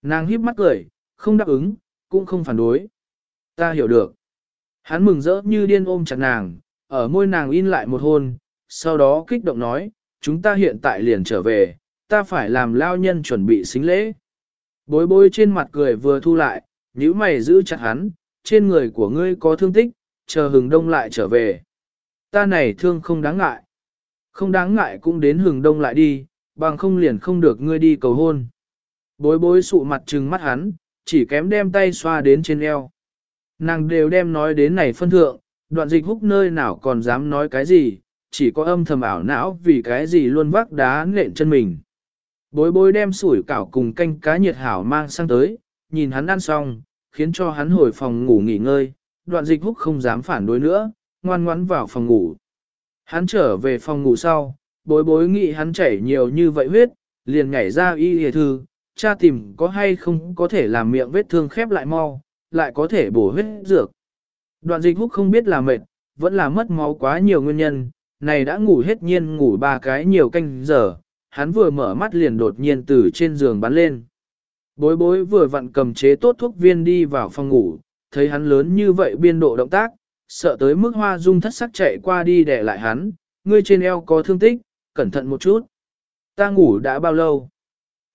Nàng híp mắt cười, không đáp ứng, cũng không phản đối. Ta hiểu được. Hắn mừng rỡ như điên ôm chặt nàng, ở môi nàng in lại một hôn, sau đó kích động nói, chúng ta hiện tại liền trở về, ta phải làm lao nhân chuẩn bị xính lễ. Bối bối trên mặt cười vừa thu lại, nhíu mày giữ chặt hắn, trên người của ngươi có thương tích, chờ hừng đông lại trở về. Ta này thương không đáng ngại. Không đáng ngại cũng đến hừng đông lại đi, bằng không liền không được ngươi đi cầu hôn. Bối bối sụ mặt trừng mắt hắn, chỉ kém đem tay xoa đến trên eo. Nàng đều đem nói đến này phân thượng, đoạn dịch húc nơi nào còn dám nói cái gì, chỉ có âm thầm ảo não vì cái gì luôn vác đá nện chân mình. Bối bối đem sủi cảo cùng canh cá nhiệt hảo mang sang tới, nhìn hắn ăn xong, khiến cho hắn hồi phòng ngủ nghỉ ngơi, đoạn dịch húc không dám phản đối nữa, ngoan ngoãn vào phòng ngủ. Hắn trở về phòng ngủ sau, bối bối nghĩ hắn chảy nhiều như vậy huyết, liền nhảy ra y hề thư, cha tìm có hay không có thể làm miệng vết thương khép lại mau, lại có thể bổ huyết dược. Đoạn dịch húc không biết là mệt, vẫn là mất máu quá nhiều nguyên nhân, này đã ngủ hết nhiên ngủ ba cái nhiều canh giờ, hắn vừa mở mắt liền đột nhiên từ trên giường bắn lên. Bối bối vừa vặn cầm chế tốt thuốc viên đi vào phòng ngủ, thấy hắn lớn như vậy biên độ động tác, sợ tới mức hoa dung thất sắc chạy qua đi để lại hắn, ngươi trên eo có thương tích, cẩn thận một chút. Ta ngủ đã bao lâu?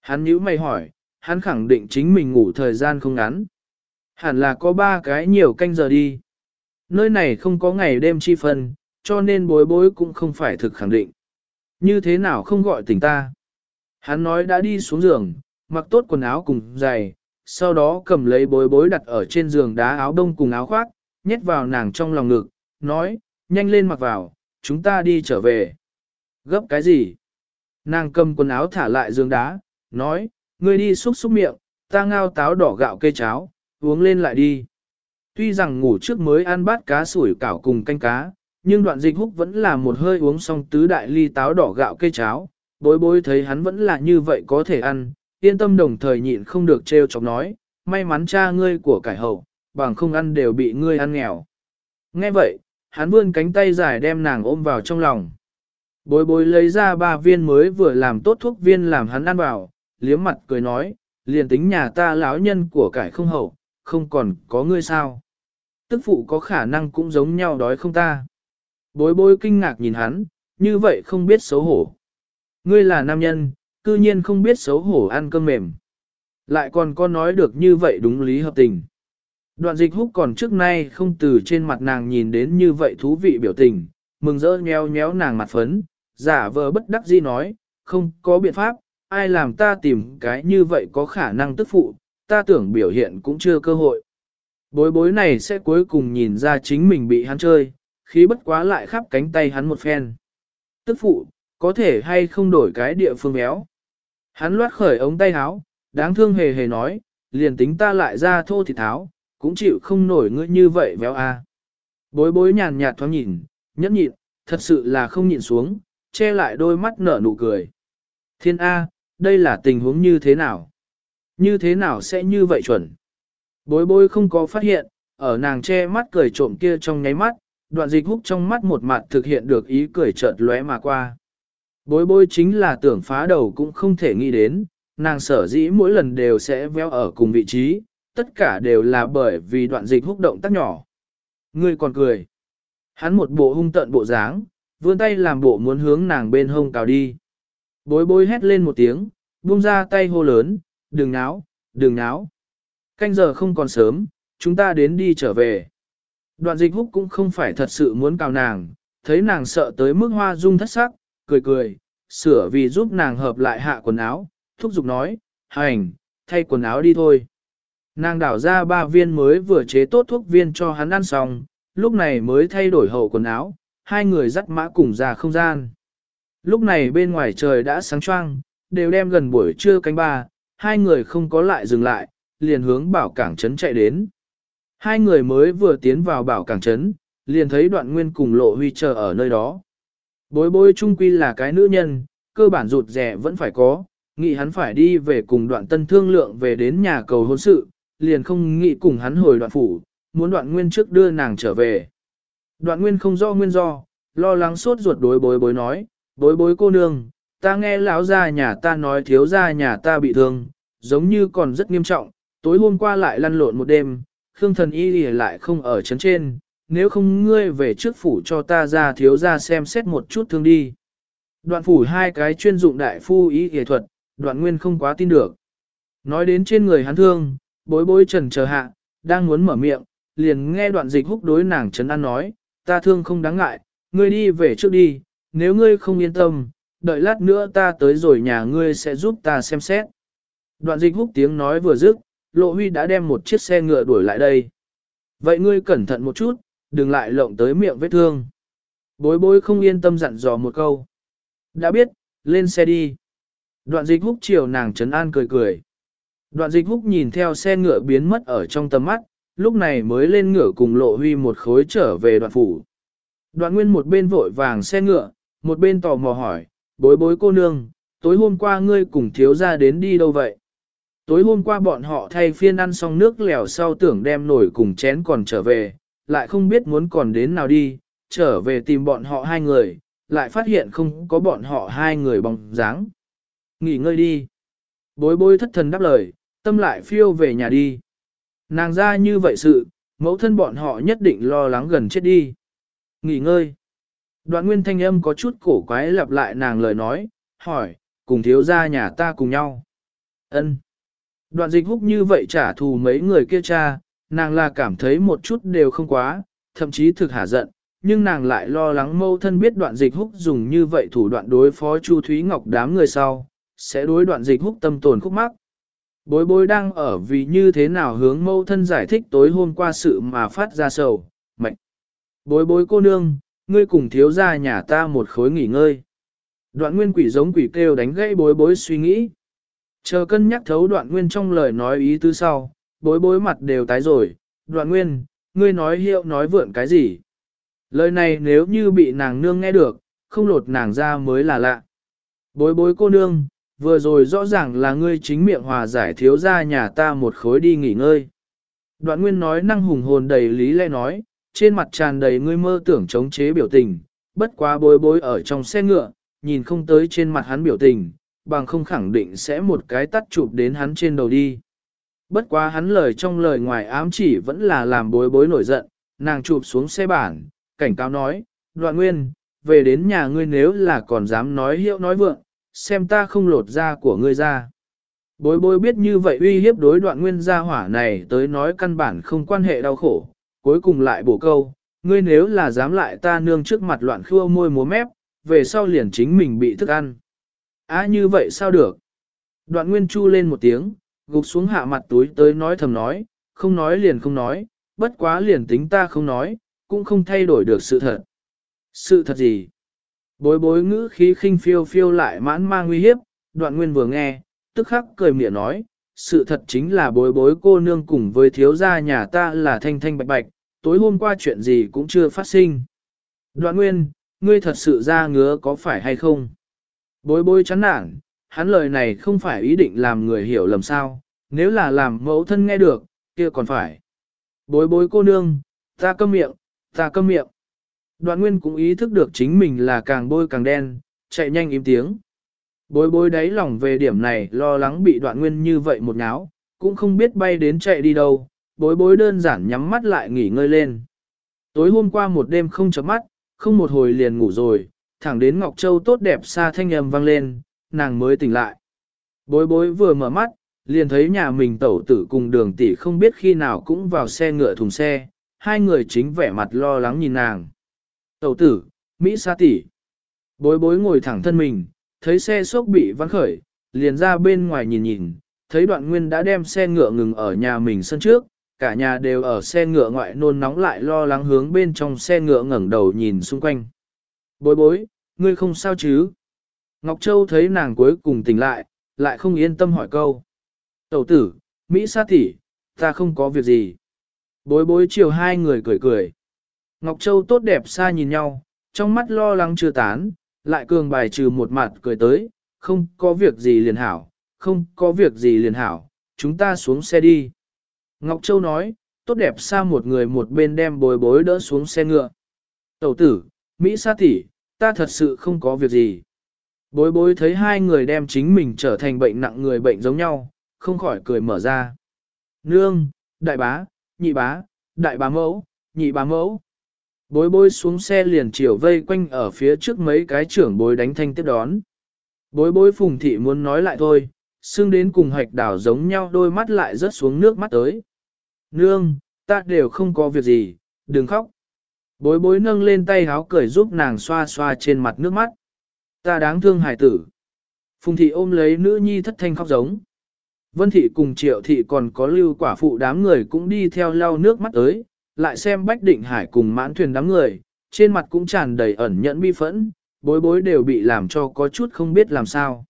Hắn nhíu mày hỏi, hắn khẳng định chính mình ngủ thời gian không ngắn. Hẳn là có ba cái nhiều canh giờ đi. Nơi này không có ngày đêm chi phân, cho nên bối bối cũng không phải thực khẳng định. Như thế nào không gọi tỉnh ta? Hắn nói đã đi xuống giường, mặc tốt quần áo cùng giày, sau đó cầm lấy bối bối đặt ở trên giường đá áo đông cùng áo khoác, nhét vào nàng trong lòng ngực, nói, nhanh lên mặc vào, chúng ta đi trở về. Gấp cái gì? Nàng cầm quần áo thả lại giường đá, nói, ngươi đi xúc xúc miệng, ta ngao táo đỏ gạo cây cháo, uống lên lại đi. Tuy rằng ngủ trước mới ăn bát cá sủi cảo cùng canh cá, nhưng đoạn dịch húc vẫn là một hơi uống xong tứ đại ly táo đỏ gạo cây cháo, bối bối thấy hắn vẫn là như vậy có thể ăn, yên tâm đồng thời nhịn không được trêu chọc nói, may mắn cha ngươi của cải hậu, bằng không ăn đều bị ngươi ăn nghèo. Nghe vậy, hắn vươn cánh tay dài đem nàng ôm vào trong lòng. Bối bối lấy ra ba viên mới vừa làm tốt thuốc viên làm hắn ăn vào, liếm mặt cười nói, liền tính nhà ta lão nhân của cải không hậu, không còn có ngươi sao. Tức phụ có khả năng cũng giống nhau đói không ta. Bối bối kinh ngạc nhìn hắn, như vậy không biết xấu hổ. Ngươi là nam nhân, cư nhiên không biết xấu hổ ăn cơm mềm. Lại còn có nói được như vậy đúng lý hợp tình. Đoạn dịch húc còn trước nay không từ trên mặt nàng nhìn đến như vậy thú vị biểu tình, mừng rỡ nheo nhéo nàng mặt phấn, giả vờ bất đắc dĩ nói, không có biện pháp, ai làm ta tìm cái như vậy có khả năng tức phụ, ta tưởng biểu hiện cũng chưa cơ hội. Bối bối này sẽ cuối cùng nhìn ra chính mình bị hắn chơi, khí bất quá lại khắp cánh tay hắn một phen. Tức phụ, có thể hay không đổi cái địa phương béo. Hắn loát khởi ống tay áo, đáng thương hề hề nói, liền tính ta lại ra thô thì tháo, cũng chịu không nổi ngươi như vậy béo a. À. Bối bối nhàn nhạt thoáng nhìn, nhẫn nhịn, thật sự là không nhịn xuống, che lại đôi mắt nở nụ cười. Thiên A, đây là tình huống như thế nào? Như thế nào sẽ như vậy chuẩn? Bối bối không có phát hiện, ở nàng che mắt cười trộm kia trong nháy mắt, đoạn dịch húc trong mắt một mặt thực hiện được ý cười chợt lóe mà qua. Bối bối chính là tưởng phá đầu cũng không thể nghĩ đến, nàng sở dĩ mỗi lần đều sẽ véo ở cùng vị trí, tất cả đều là bởi vì đoạn dịch húc động tác nhỏ. Ngươi còn cười. Hắn một bộ hung tận bộ dáng, vươn tay làm bộ muốn hướng nàng bên hông cào đi. Bối bối hét lên một tiếng, buông ra tay hô lớn, đừng náo, đừng náo. Canh giờ không còn sớm, chúng ta đến đi trở về. Đoạn dịch húc cũng không phải thật sự muốn cào nàng, thấy nàng sợ tới mức hoa dung thất sắc, cười cười, sửa vì giúp nàng hợp lại hạ quần áo, thúc giục nói, hành, thay quần áo đi thôi. Nàng đảo ra ba viên mới vừa chế tốt thuốc viên cho hắn ăn xong, lúc này mới thay đổi hậu quần áo, hai người dắt mã cùng ra không gian. Lúc này bên ngoài trời đã sáng choang, đều đem gần buổi trưa canh ba, hai người không có lại dừng lại, liền hướng bảo cảng trấn chạy đến. Hai người mới vừa tiến vào bảo cảng trấn, liền thấy đoạn nguyên cùng lộ huy chờ ở nơi đó. Bối bối trung quy là cái nữ nhân, cơ bản rụt rẻ vẫn phải có, nghĩ hắn phải đi về cùng đoạn tân thương lượng về đến nhà cầu hôn sự, liền không nghĩ cùng hắn hồi đoạn phủ, muốn đoạn nguyên trước đưa nàng trở về. Đoạn nguyên không rõ nguyên do, lo lắng sốt ruột đối bối bối nói, bối bối cô nương, ta nghe lão gia nhà ta nói thiếu gia nhà ta bị thương, giống như còn rất nghiêm trọng, tối hôm qua lại lăn lộn một đêm, Khương thần y lại không ở chấn trên, nếu không ngươi về trước phủ cho ta ra thiếu gia xem xét một chút thương đi. Đoạn phủ hai cái chuyên dụng đại phu y y thuật, đoạn nguyên không quá tin được. Nói đến trên người hắn thương, bối bối trần chờ hạ, đang muốn mở miệng, liền nghe đoạn dịch húc đối nàng trấn an nói, ta thương không đáng ngại, ngươi đi về trước đi, nếu ngươi không yên tâm, đợi lát nữa ta tới rồi nhà ngươi sẽ giúp ta xem xét. Đoạn dịch húc tiếng nói vừa dứt, Lộ Huy đã đem một chiếc xe ngựa đuổi lại đây. Vậy ngươi cẩn thận một chút, đừng lại lộng tới miệng vết thương. Bối bối không yên tâm dặn dò một câu. Đã biết, lên xe đi. Đoạn dịch húc chiều nàng trấn an cười cười. Đoạn dịch húc nhìn theo xe ngựa biến mất ở trong tầm mắt, lúc này mới lên ngựa cùng lộ huy một khối trở về đoạn phủ. Đoạn nguyên một bên vội vàng xe ngựa, một bên tò mò hỏi, bối bối cô nương, tối hôm qua ngươi cùng thiếu ra đến đi đâu vậy? Tối hôm qua bọn họ thay phiên ăn xong nước lèo sau tưởng đem nổi cùng chén còn trở về, lại không biết muốn còn đến nào đi, trở về tìm bọn họ hai người, lại phát hiện không có bọn họ hai người bóng dáng. Nghỉ ngơi đi. Bối bối thất thần đáp lời, tâm lại phiêu về nhà đi. Nàng ra như vậy sự, mẫu thân bọn họ nhất định lo lắng gần chết đi. Nghỉ ngơi. Đoạn nguyên thanh âm có chút cổ quái lặp lại nàng lời nói, hỏi, cùng thiếu gia nhà ta cùng nhau. ân Đoạn dịch húc như vậy trả thù mấy người kia cha, nàng là cảm thấy một chút đều không quá, thậm chí thực hả giận, nhưng nàng lại lo lắng mâu thân biết đoạn dịch húc dùng như vậy thủ đoạn đối phó Chu Thúy Ngọc đám người sau, sẽ đối đoạn dịch húc tâm tồn khúc mắc. Bối bối đang ở vì như thế nào hướng mâu thân giải thích tối hôm qua sự mà phát ra sầu, mệnh. Bối bối cô nương, ngươi cùng thiếu ra nhà ta một khối nghỉ ngơi. Đoạn nguyên quỷ giống quỷ kêu đánh gãy bối bối suy nghĩ. Chờ cân nhắc thấu đoạn nguyên trong lời nói ý tứ sau, bối bối mặt đều tái rồi, đoạn nguyên, ngươi nói hiệu nói vượn cái gì. Lời này nếu như bị nàng nương nghe được, không lột nàng ra mới là lạ. Bối bối cô nương, vừa rồi rõ ràng là ngươi chính miệng hòa giải thiếu ra nhà ta một khối đi nghỉ ngơi. Đoạn nguyên nói năng hùng hồn đầy lý lẽ nói, trên mặt tràn đầy ngươi mơ tưởng chống chế biểu tình, bất quá bối bối ở trong xe ngựa, nhìn không tới trên mặt hắn biểu tình, bằng không khẳng định sẽ một cái tắt chụp đến hắn trên đầu đi. Bất quá hắn lời trong lời ngoài ám chỉ vẫn là làm bối bối nổi giận, nàng chụp xuống xe bản, cảnh cáo nói, đoạn nguyên, về đến nhà ngươi nếu là còn dám nói hiệu nói vượng, xem ta không lột da của ngươi ra. Bối bối biết như vậy uy hiếp đối đoạn nguyên gia hỏa này tới nói căn bản không quan hệ đau khổ, cuối cùng lại bổ câu, ngươi nếu là dám lại ta nương trước mặt loạn khua môi múa mép, về sau liền chính mình bị thức ăn. Á như vậy sao được? Đoạn nguyên chu lên một tiếng, gục xuống hạ mặt túi tới nói thầm nói, không nói liền không nói, bất quá liền tính ta không nói, cũng không thay đổi được sự thật. Sự thật gì? Bối bối ngữ khí khinh phiêu phiêu lại mãn mang nguy hiếp, đoạn nguyên vừa nghe, tức khắc cười miệng nói, sự thật chính là bối bối cô nương cùng với thiếu gia nhà ta là thanh thanh bạch bạch, tối hôm qua chuyện gì cũng chưa phát sinh. Đoạn nguyên, ngươi thật sự ra ngứa có phải hay không? Bối bối chán nản, hắn lời này không phải ý định làm người hiểu lầm sao, nếu là làm mẫu thân nghe được, kia còn phải. Bối bối cô nương, ta câm miệng, ta câm miệng. Đoạn nguyên cũng ý thức được chính mình là càng bôi càng đen, chạy nhanh im tiếng. Bối bối đáy lòng về điểm này lo lắng bị đoạn nguyên như vậy một nháo, cũng không biết bay đến chạy đi đâu, bối bối đơn giản nhắm mắt lại nghỉ ngơi lên. Tối hôm qua một đêm không chấm mắt, không một hồi liền ngủ rồi, thẳng đến Ngọc Châu tốt đẹp xa thanh âm vang lên, nàng mới tỉnh lại. Bối bối vừa mở mắt, liền thấy nhà mình tẩu tử cùng đường tỷ không biết khi nào cũng vào xe ngựa thùng xe, hai người chính vẻ mặt lo lắng nhìn nàng. Tẩu tử, Mỹ sa tỷ. Bối bối ngồi thẳng thân mình, thấy xe sốc bị vắng khởi, liền ra bên ngoài nhìn nhìn, thấy đoạn nguyên đã đem xe ngựa ngừng ở nhà mình sân trước, cả nhà đều ở xe ngựa ngoại nôn nóng lại lo lắng hướng bên trong xe ngựa ngẩng đầu nhìn xung quanh. Bối bối, ngươi không sao chứ? Ngọc Châu thấy nàng cuối cùng tỉnh lại, lại không yên tâm hỏi câu. Tẩu tử, Mỹ sa tỷ, ta không có việc gì. Bối bối chiều hai người cười cười. Ngọc Châu tốt đẹp xa nhìn nhau, trong mắt lo lắng chưa tán, lại cường bài trừ một mặt cười tới, không có việc gì liền hảo, không có việc gì liền hảo, chúng ta xuống xe đi. Ngọc Châu nói, tốt đẹp xa một người một bên đem bồi bối đỡ xuống xe ngựa. Tẩu tử, Mỹ sa tỷ, ta thật sự không có việc gì. Bối bối thấy hai người đem chính mình trở thành bệnh nặng người bệnh giống nhau, không khỏi cười mở ra. Nương, đại bá, nhị bá, đại bá mẫu, nhị bá mẫu. Bối bối xuống xe liền chiều vây quanh ở phía trước mấy cái trưởng bối đánh thanh tiếp đón. Bối bối phùng thị muốn nói lại thôi, xương đến cùng hạch đảo giống nhau đôi mắt lại rớt xuống nước mắt tới. Nương, ta đều không có việc gì, đừng khóc. Bối bối nâng lên tay háo cười giúp nàng xoa xoa trên mặt nước mắt. Ta đáng thương hải tử. Phùng thị ôm lấy nữ nhi thất thanh khóc giống. Vân thị cùng triệu thị còn có lưu quả phụ đám người cũng đi theo lau nước mắt tới, lại xem bách định hải cùng mãn thuyền đám người, trên mặt cũng tràn đầy ẩn nhẫn bi phẫn, bối bối đều bị làm cho có chút không biết làm sao.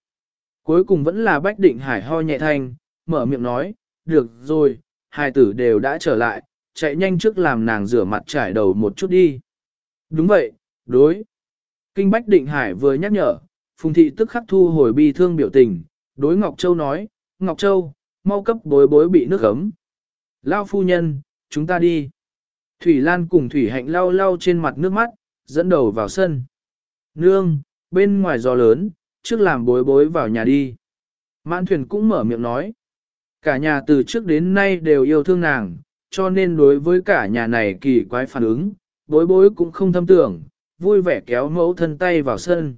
Cuối cùng vẫn là bách định hải ho nhẹ thanh, mở miệng nói, được rồi, hai tử đều đã trở lại, chạy nhanh trước làm nàng rửa mặt trải đầu một chút đi. Đúng vậy, đối. Kinh Bách Định Hải vừa nhắc nhở, Phùng Thị tức khắc thu hồi bi thương biểu tình, đối Ngọc Châu nói, Ngọc Châu, mau cấp bối bối bị nước ấm. Lao phu nhân, chúng ta đi. Thủy Lan cùng Thủy Hạnh lau lau trên mặt nước mắt, dẫn đầu vào sân. Nương, bên ngoài gió lớn, trước làm bối bối vào nhà đi. Mãn thuyền cũng mở miệng nói. Cả nhà từ trước đến nay đều yêu thương nàng, cho nên đối với cả nhà này kỳ quái phản ứng, bối bối cũng không thâm tưởng, vui vẻ kéo mẫu thân tay vào sân.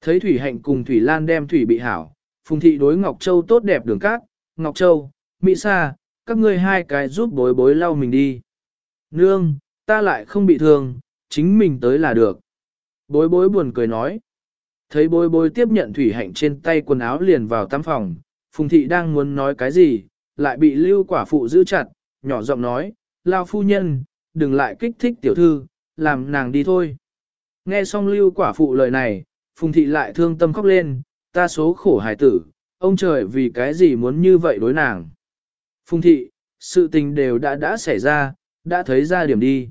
Thấy Thủy Hạnh cùng Thủy Lan đem Thủy bị hảo, Phùng Thị đối Ngọc Châu tốt đẹp đường cát, Ngọc Châu, Mỹ Sa, các ngươi hai cái giúp bối bối lau mình đi. Nương, ta lại không bị thương, chính mình tới là được. Bối bối buồn cười nói. Thấy bối bối tiếp nhận Thủy Hạnh trên tay quần áo liền vào tắm phòng, Phùng Thị đang muốn nói cái gì, lại bị lưu quả phụ giữ chặt, nhỏ giọng nói, lao phu nhân, đừng lại kích thích tiểu thư, làm nàng đi thôi. Nghe xong lưu quả phụ lời này, Phùng Thị lại thương tâm khóc lên, ta số khổ hài tử, ông trời vì cái gì muốn như vậy đối nàng. Phùng Thị, sự tình đều đã đã xảy ra, đã thấy ra điểm đi.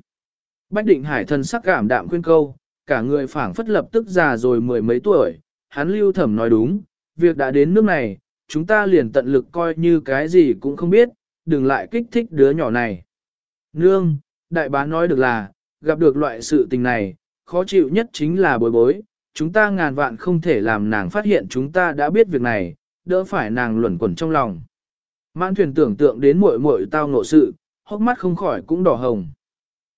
Bách định hải thân sắc cảm đạm khuyên câu, cả người phảng phất lập tức già rồi mười mấy tuổi, hắn lưu thẩm nói đúng, việc đã đến nước này, chúng ta liền tận lực coi như cái gì cũng không biết, đừng lại kích thích đứa nhỏ này. Nương, đại bá nói được là, gặp được loại sự tình này, khó chịu nhất chính là bối bối, chúng ta ngàn vạn không thể làm nàng phát hiện chúng ta đã biết việc này, đỡ phải nàng luẩn quẩn trong lòng. Mãn thuyền tưởng tượng đến muội muội tao ngộ sự, hốc mắt không khỏi cũng đỏ hồng.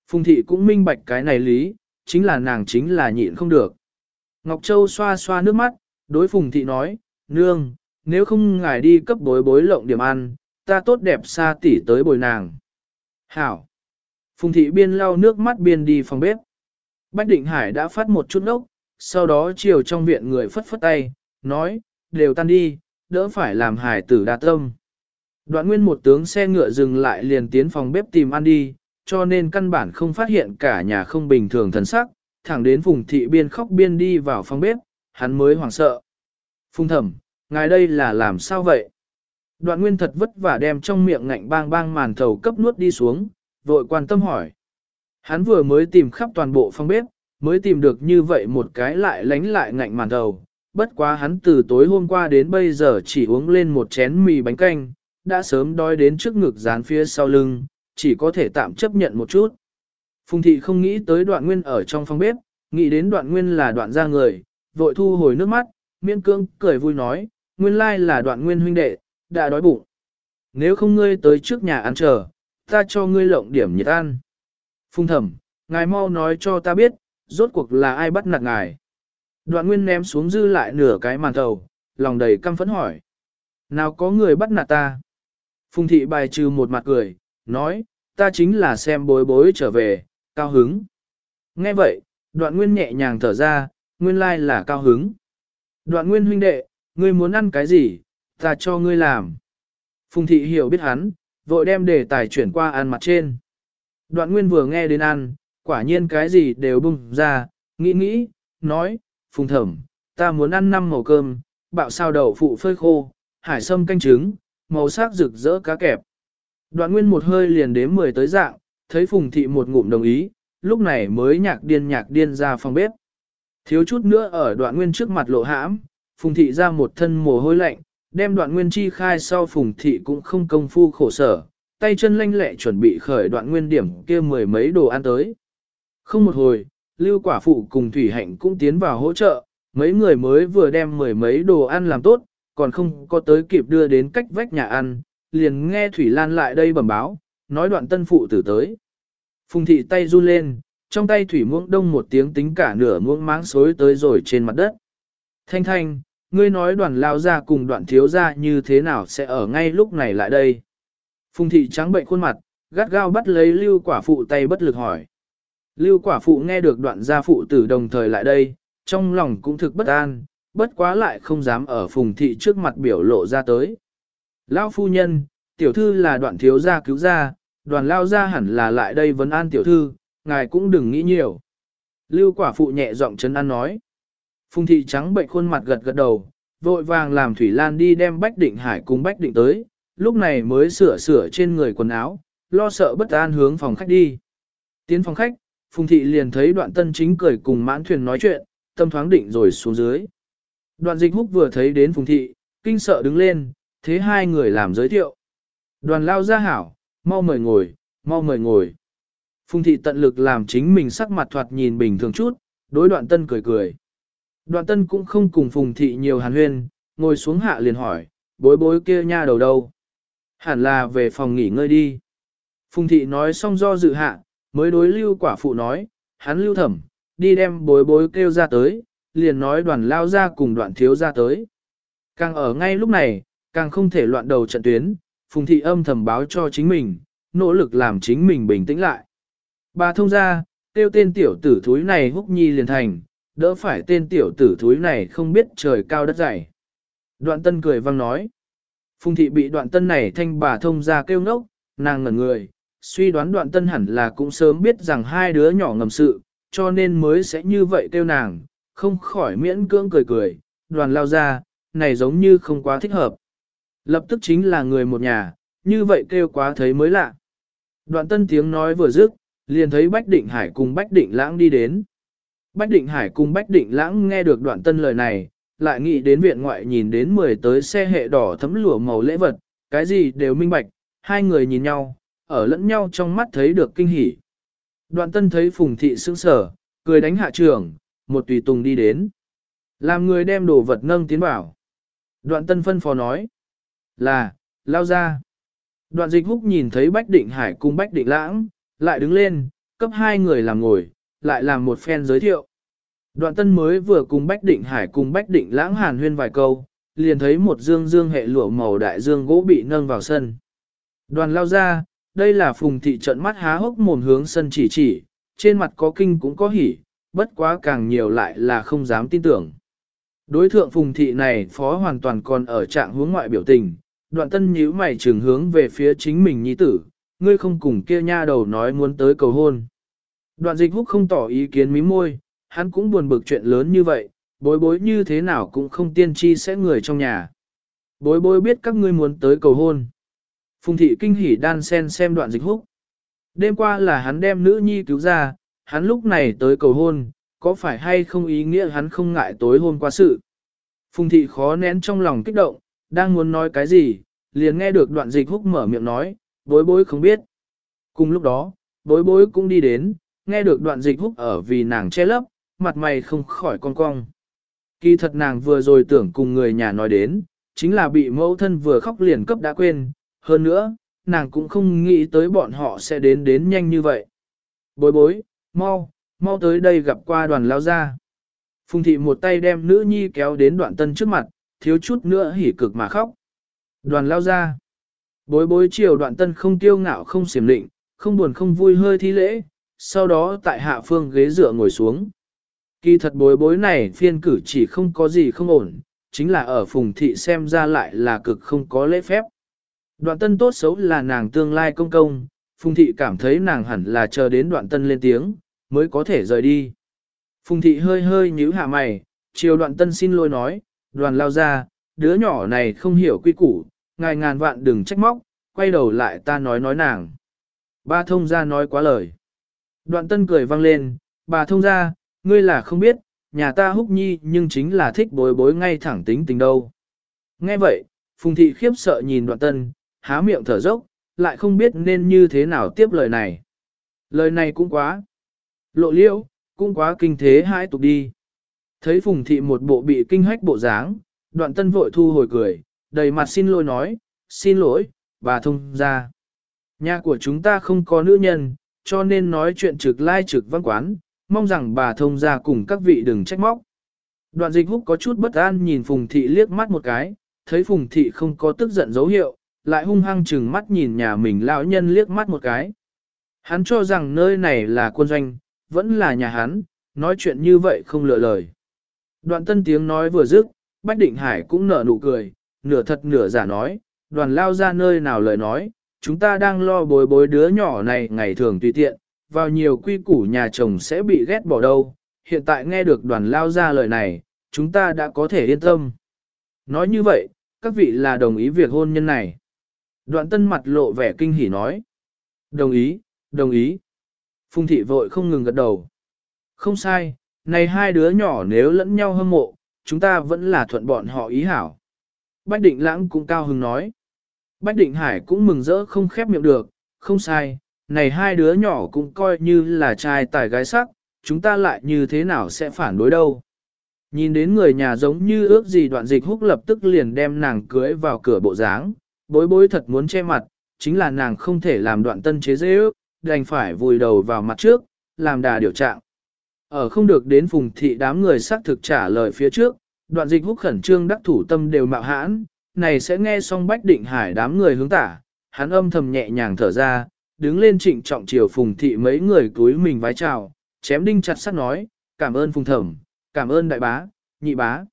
Phùng thị cũng minh bạch cái này lý, chính là nàng chính là nhịn không được. Ngọc Châu xoa xoa nước mắt, đối Phùng thị nói, nương, nếu không ngài đi cấp bối bối lộng điểm ăn, ta tốt đẹp xa tỉ tới bồi nàng. Hảo. Phùng thị biên lau nước mắt biên đi phòng bếp. Bách Định Hải đã phát một chút ốc, sau đó chiều trong viện người phất phất tay, nói, đều tan đi, đỡ phải làm hải tử đa tâm. Đoạn nguyên một tướng xe ngựa dừng lại liền tiến phòng bếp tìm ăn đi, cho nên căn bản không phát hiện cả nhà không bình thường thần sắc, thẳng đến phùng thị biên khóc biên đi vào phòng bếp, hắn mới hoảng sợ. Phùng thẩm, ngài đây là làm sao vậy? Đoạn nguyên thật vất vả đem trong miệng ngạnh bang bang màn thầu cấp nuốt đi xuống, vội quan tâm hỏi. Hắn vừa mới tìm khắp toàn bộ phòng bếp, mới tìm được như vậy một cái lại lánh lại ngạnh màn thầu. Bất quá hắn từ tối hôm qua đến bây giờ chỉ uống lên một chén mì bánh canh, đã sớm đói đến trước ngực dán phía sau lưng, chỉ có thể tạm chấp nhận một chút. Phùng thị không nghĩ tới đoạn nguyên ở trong phòng bếp, nghĩ đến đoạn nguyên là đoạn ra người, vội thu hồi nước mắt, miễn cương cười vui nói, nguyên lai là đoạn nguyên huynh đệ, đã đói bụng. Nếu không ngươi tới trước nhà ăn chờ, ta cho ngươi lộng điểm nhiệt ăn. Phùng thẩm, ngài mau nói cho ta biết, rốt cuộc là ai bắt nạt ngài. Đoạn nguyên ném xuống dư lại nửa cái màn thầu, lòng đầy căm phẫn hỏi. Nào có người bắt nạt ta? Phùng thị bài trừ một mặt cười, nói, ta chính là xem bối bối trở về, cao hứng. Nghe vậy, đoạn nguyên nhẹ nhàng thở ra, nguyên lai là cao hứng. Đoạn nguyên huynh đệ, ngươi muốn ăn cái gì, ta cho ngươi làm. Phùng thị hiểu biết hắn, vội đem đề tài chuyển qua ăn mặt trên. Đoạn nguyên vừa nghe đến ăn, quả nhiên cái gì đều bung ra, nghĩ nghĩ, nói, phùng thẩm, ta muốn ăn năm màu cơm, bạo sao đậu phụ phơi khô, hải sâm canh trứng, màu sắc rực rỡ cá kẹp. Đoạn nguyên một hơi liền đếm 10 tới dạng, thấy phùng thị một ngụm đồng ý, lúc này mới nhạc điên nhạc điên ra phòng bếp. Thiếu chút nữa ở đoạn nguyên trước mặt lộ hãm, phùng thị ra một thân mồ hôi lạnh, đem đoạn nguyên chi khai sau phùng thị cũng không công phu khổ sở, tay chân lanh lẹ chuẩn bị khởi đoạn nguyên điểm kia mười mấy đồ ăn tới. Không một hồi, lưu quả phụ cùng thủy hạnh cũng tiến vào hỗ trợ, mấy người mới vừa đem mười mấy đồ ăn làm tốt, còn không có tới kịp đưa đến cách vách nhà ăn, liền nghe Thủy Lan lại đây bẩm báo, nói đoạn tân phụ tử tới. Phùng thị tay run lên, trong tay thủy muỗng đông một tiếng tính cả nửa muỗng máng xối tới rồi trên mặt đất. Thanh thanh, ngươi nói đoàn lao ra cùng đoạn thiếu ra như thế nào sẽ ở ngay lúc này lại đây. Phùng thị trắng bệnh khuôn mặt, gắt gao bắt lấy lưu quả phụ tay bất lực hỏi. Lưu quả phụ nghe được đoạn gia phụ tử đồng thời lại đây, trong lòng cũng thực bất an, bất quá lại không dám ở phùng thị trước mặt biểu lộ ra tới. Lão phu nhân, tiểu thư là đoạn thiếu gia cứu gia, đoàn lao gia hẳn là lại đây vấn an tiểu thư, ngài cũng đừng nghĩ nhiều. Lưu quả phụ nhẹ giọng chấn an nói. Phùng thị trắng bệnh khuôn mặt gật gật đầu, vội vàng làm Thủy Lan đi đem Bách Định Hải cùng Bách Định tới, lúc này mới sửa sửa trên người quần áo, lo sợ bất an hướng phòng khách đi. Tiến phòng khách, Phùng thị liền thấy đoạn tân chính cười cùng mãn thuyền nói chuyện, tâm thoáng định rồi xuống dưới. Đoàn dịch húc vừa thấy đến Phùng thị, kinh sợ đứng lên, thế hai người làm giới thiệu. Đoàn lao ra hảo, mau mời ngồi, mau mời ngồi. Phùng thị tận lực làm chính mình sắc mặt thoạt nhìn bình thường chút, đối đoạn tân cười cười. Đoạn tân cũng không cùng phùng thị nhiều hàn huyên, ngồi xuống hạ liền hỏi, bối bối kia nha đầu đâu. Hẳn là về phòng nghỉ ngơi đi. Phùng thị nói xong do dự hạ, mới đối lưu quả phụ nói, hắn lưu thẩm, đi đem bối bối kêu ra tới, liền nói đoàn lao ra cùng đoạn thiếu ra tới. Càng ở ngay lúc này, càng không thể loạn đầu trận tuyến, phùng thị âm thầm báo cho chính mình, nỗ lực làm chính mình bình tĩnh lại. Bà thông ra, tiêu tên tiểu tử thúi này húc nhi liền thành, đỡ phải tên tiểu tử thúi này không biết trời cao đất dày. Đoạn tân cười vang nói. Phùng thị bị đoạn tân này thanh bà thông ra kêu ngốc, nàng ngẩn người, suy đoán đoạn tân hẳn là cũng sớm biết rằng hai đứa nhỏ ngầm sự, cho nên mới sẽ như vậy kêu nàng, không khỏi miễn cưỡng cười cười, đoàn lao ra, này giống như không quá thích hợp. Lập tức chính là người một nhà, như vậy kêu quá thấy mới lạ. Đoạn tân tiếng nói vừa dứt, liền thấy Bách Định Hải cùng Bách Định Lãng đi đến. Bách Định Hải cùng Bách Định Lãng nghe được đoạn tân lời này, lại nghĩ đến viện ngoại nhìn đến 10 tới xe hệ đỏ thấm lụa màu lễ vật, cái gì đều minh bạch, hai người nhìn nhau, ở lẫn nhau trong mắt thấy được kinh hỉ. Đoạn tân thấy Phùng Thị sững sở, cười đánh hạ trưởng, một tùy tùng đi đến. Làm người đem đồ vật nâng tiến vào. Đoạn tân phân phó nói. Là, lao ra. Đoạn dịch húc nhìn thấy Bách Định Hải cùng Bách Định Lãng, lại đứng lên, cấp hai người làm ngồi, lại làm một phen giới thiệu. Đoạn tân mới vừa cùng Bách Định Hải cùng Bách Định Lãng hàn huyên vài câu, liền thấy một dương dương hệ lụa màu đại dương gỗ bị nâng vào sân. Đoàn lao ra, đây là phùng thị trận mắt há hốc mồm hướng sân chỉ chỉ, trên mặt có kinh cũng có hỉ, bất quá càng nhiều lại là không dám tin tưởng. Đối thượng phùng thị này phó hoàn toàn còn ở trạng hướng ngoại biểu tình, đoạn tân nhíu mày trường hướng về phía chính mình nhi tử, ngươi không cùng kia nha đầu nói muốn tới cầu hôn. Đoạn dịch húc không tỏ ý kiến mí môi, hắn cũng buồn bực chuyện lớn như vậy, bối bối như thế nào cũng không tiên tri sẽ người trong nhà. Bối bối biết các ngươi muốn tới cầu hôn. Phùng thị kinh hỉ đan sen xem đoạn dịch húc. Đêm qua là hắn đem nữ nhi cứu ra, hắn lúc này tới cầu hôn, có phải hay không ý nghĩa hắn không ngại tối hôn qua sự. Phùng thị khó nén trong lòng kích động, đang muốn nói cái gì, liền nghe được đoạn dịch húc mở miệng nói, bối bối không biết. Cùng lúc đó, bối bối cũng đi đến, nghe được đoạn dịch húc ở vì nàng che lấp, mặt mày không khỏi con cong. Kỳ thật nàng vừa rồi tưởng cùng người nhà nói đến, chính là bị mẫu thân vừa khóc liền cấp đã quên, hơn nữa, nàng cũng không nghĩ tới bọn họ sẽ đến đến nhanh như vậy. Bối bối, mau, mau tới đây gặp qua đoàn lao ra. Phùng thị một tay đem nữ nhi kéo đến đoạn tân trước mặt, thiếu chút nữa hỉ cực mà khóc. Đoàn lao ra. Bối bối chiều đoạn tân không tiêu ngạo không xiểm định, không buồn không vui hơi thi lễ, sau đó tại hạ phương ghế dựa ngồi xuống. Kỳ thật bối bối này phiên cử chỉ không có gì không ổn, chính là ở phùng thị xem ra lại là cực không có lễ phép. Đoạn tân tốt xấu là nàng tương lai công công, phùng thị cảm thấy nàng hẳn là chờ đến đoạn tân lên tiếng, mới có thể rời đi. Phùng thị hơi hơi nhíu hạ mày, chiều đoạn tân xin lỗi nói, đoàn lao ra, đứa nhỏ này không hiểu quy củ, ngài ngàn vạn đừng trách móc, quay đầu lại ta nói nói nàng. Ba thông gia nói quá lời. Đoạn tân cười vang lên, bà thông gia, ngươi là không biết, nhà ta húc nhi nhưng chính là thích bối bối ngay thẳng tính tình đâu. Nghe vậy, phùng thị khiếp sợ nhìn đoạn tân, há miệng thở dốc, lại không biết nên như thế nào tiếp lời này. Lời này cũng quá. Lộ liễu, cũng quá kinh thế hai tục đi. Thấy phùng thị một bộ bị kinh hách bộ dáng, đoạn tân vội thu hồi cười, đầy mặt xin lỗi nói, xin lỗi, bà thông ra. Nhà của chúng ta không có nữ nhân, cho nên nói chuyện trực lai trực văn quán, mong rằng bà thông ra cùng các vị đừng trách móc. Đoạn dịch húc có chút bất an nhìn Phùng Thị liếc mắt một cái, thấy Phùng Thị không có tức giận dấu hiệu, lại hung hăng chừng mắt nhìn nhà mình lão nhân liếc mắt một cái. Hắn cho rằng nơi này là quân doanh, vẫn là nhà hắn, nói chuyện như vậy không lựa lời. Đoạn tân tiếng nói vừa dứt, Bách Định Hải cũng nở nụ cười, nửa thật nửa giả nói, đoàn lao ra nơi nào lời nói, chúng ta đang lo bối bối đứa nhỏ này ngày thường tùy tiện, vào nhiều quy củ nhà chồng sẽ bị ghét bỏ đâu, hiện tại nghe được đoàn lao ra lời này, chúng ta đã có thể yên tâm. Nói như vậy, các vị là đồng ý việc hôn nhân này. Đoạn tân mặt lộ vẻ kinh hỉ nói. Đồng ý, đồng ý. Phùng thị vội không ngừng gật đầu. Không sai, này hai đứa nhỏ nếu lẫn nhau hâm mộ, chúng ta vẫn là thuận bọn họ ý hảo. Bách định lãng cũng cao hứng nói. Bách định hải cũng mừng rỡ không khép miệng được, không sai, này hai đứa nhỏ cũng coi như là trai tài gái sắc, chúng ta lại như thế nào sẽ phản đối đâu. Nhìn đến người nhà giống như ước gì đoạn dịch húc lập tức liền đem nàng cưới vào cửa bộ dáng, bối bối thật muốn che mặt, chính là nàng không thể làm đoạn tân chế dễ ước, đành phải vùi đầu vào mặt trước, làm đà điều trạng. Ở không được đến phùng thị đám người xác thực trả lời phía trước, đoạn dịch húc khẩn trương đắc thủ tâm đều mạo hãn, này sẽ nghe xong bách định hải đám người hướng tả, hắn âm thầm nhẹ nhàng thở ra, đứng lên trịnh trọng chiều phùng thị mấy người túi mình vái chào, chém đinh chặt sắt nói, cảm ơn phùng thẩm, cảm ơn đại bá, nhị bá.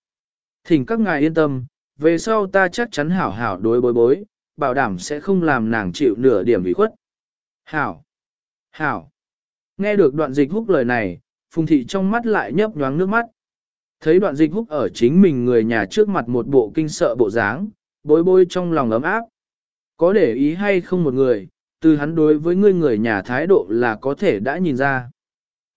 Thỉnh các ngài yên tâm, về sau ta chắc chắn hảo hảo đối bối bối, bảo đảm sẽ không làm nàng chịu nửa điểm bị khuất. Hảo! Hảo! Nghe được đoạn dịch húc lời này, phùng thị trong mắt lại nhấp nhoáng nước mắt. Thấy đoạn dịch húc ở chính mình người nhà trước mặt một bộ kinh sợ bộ dáng, bối bối trong lòng ấm áp. Có để ý hay không một người, từ hắn đối với ngươi người nhà thái độ là có thể đã nhìn ra.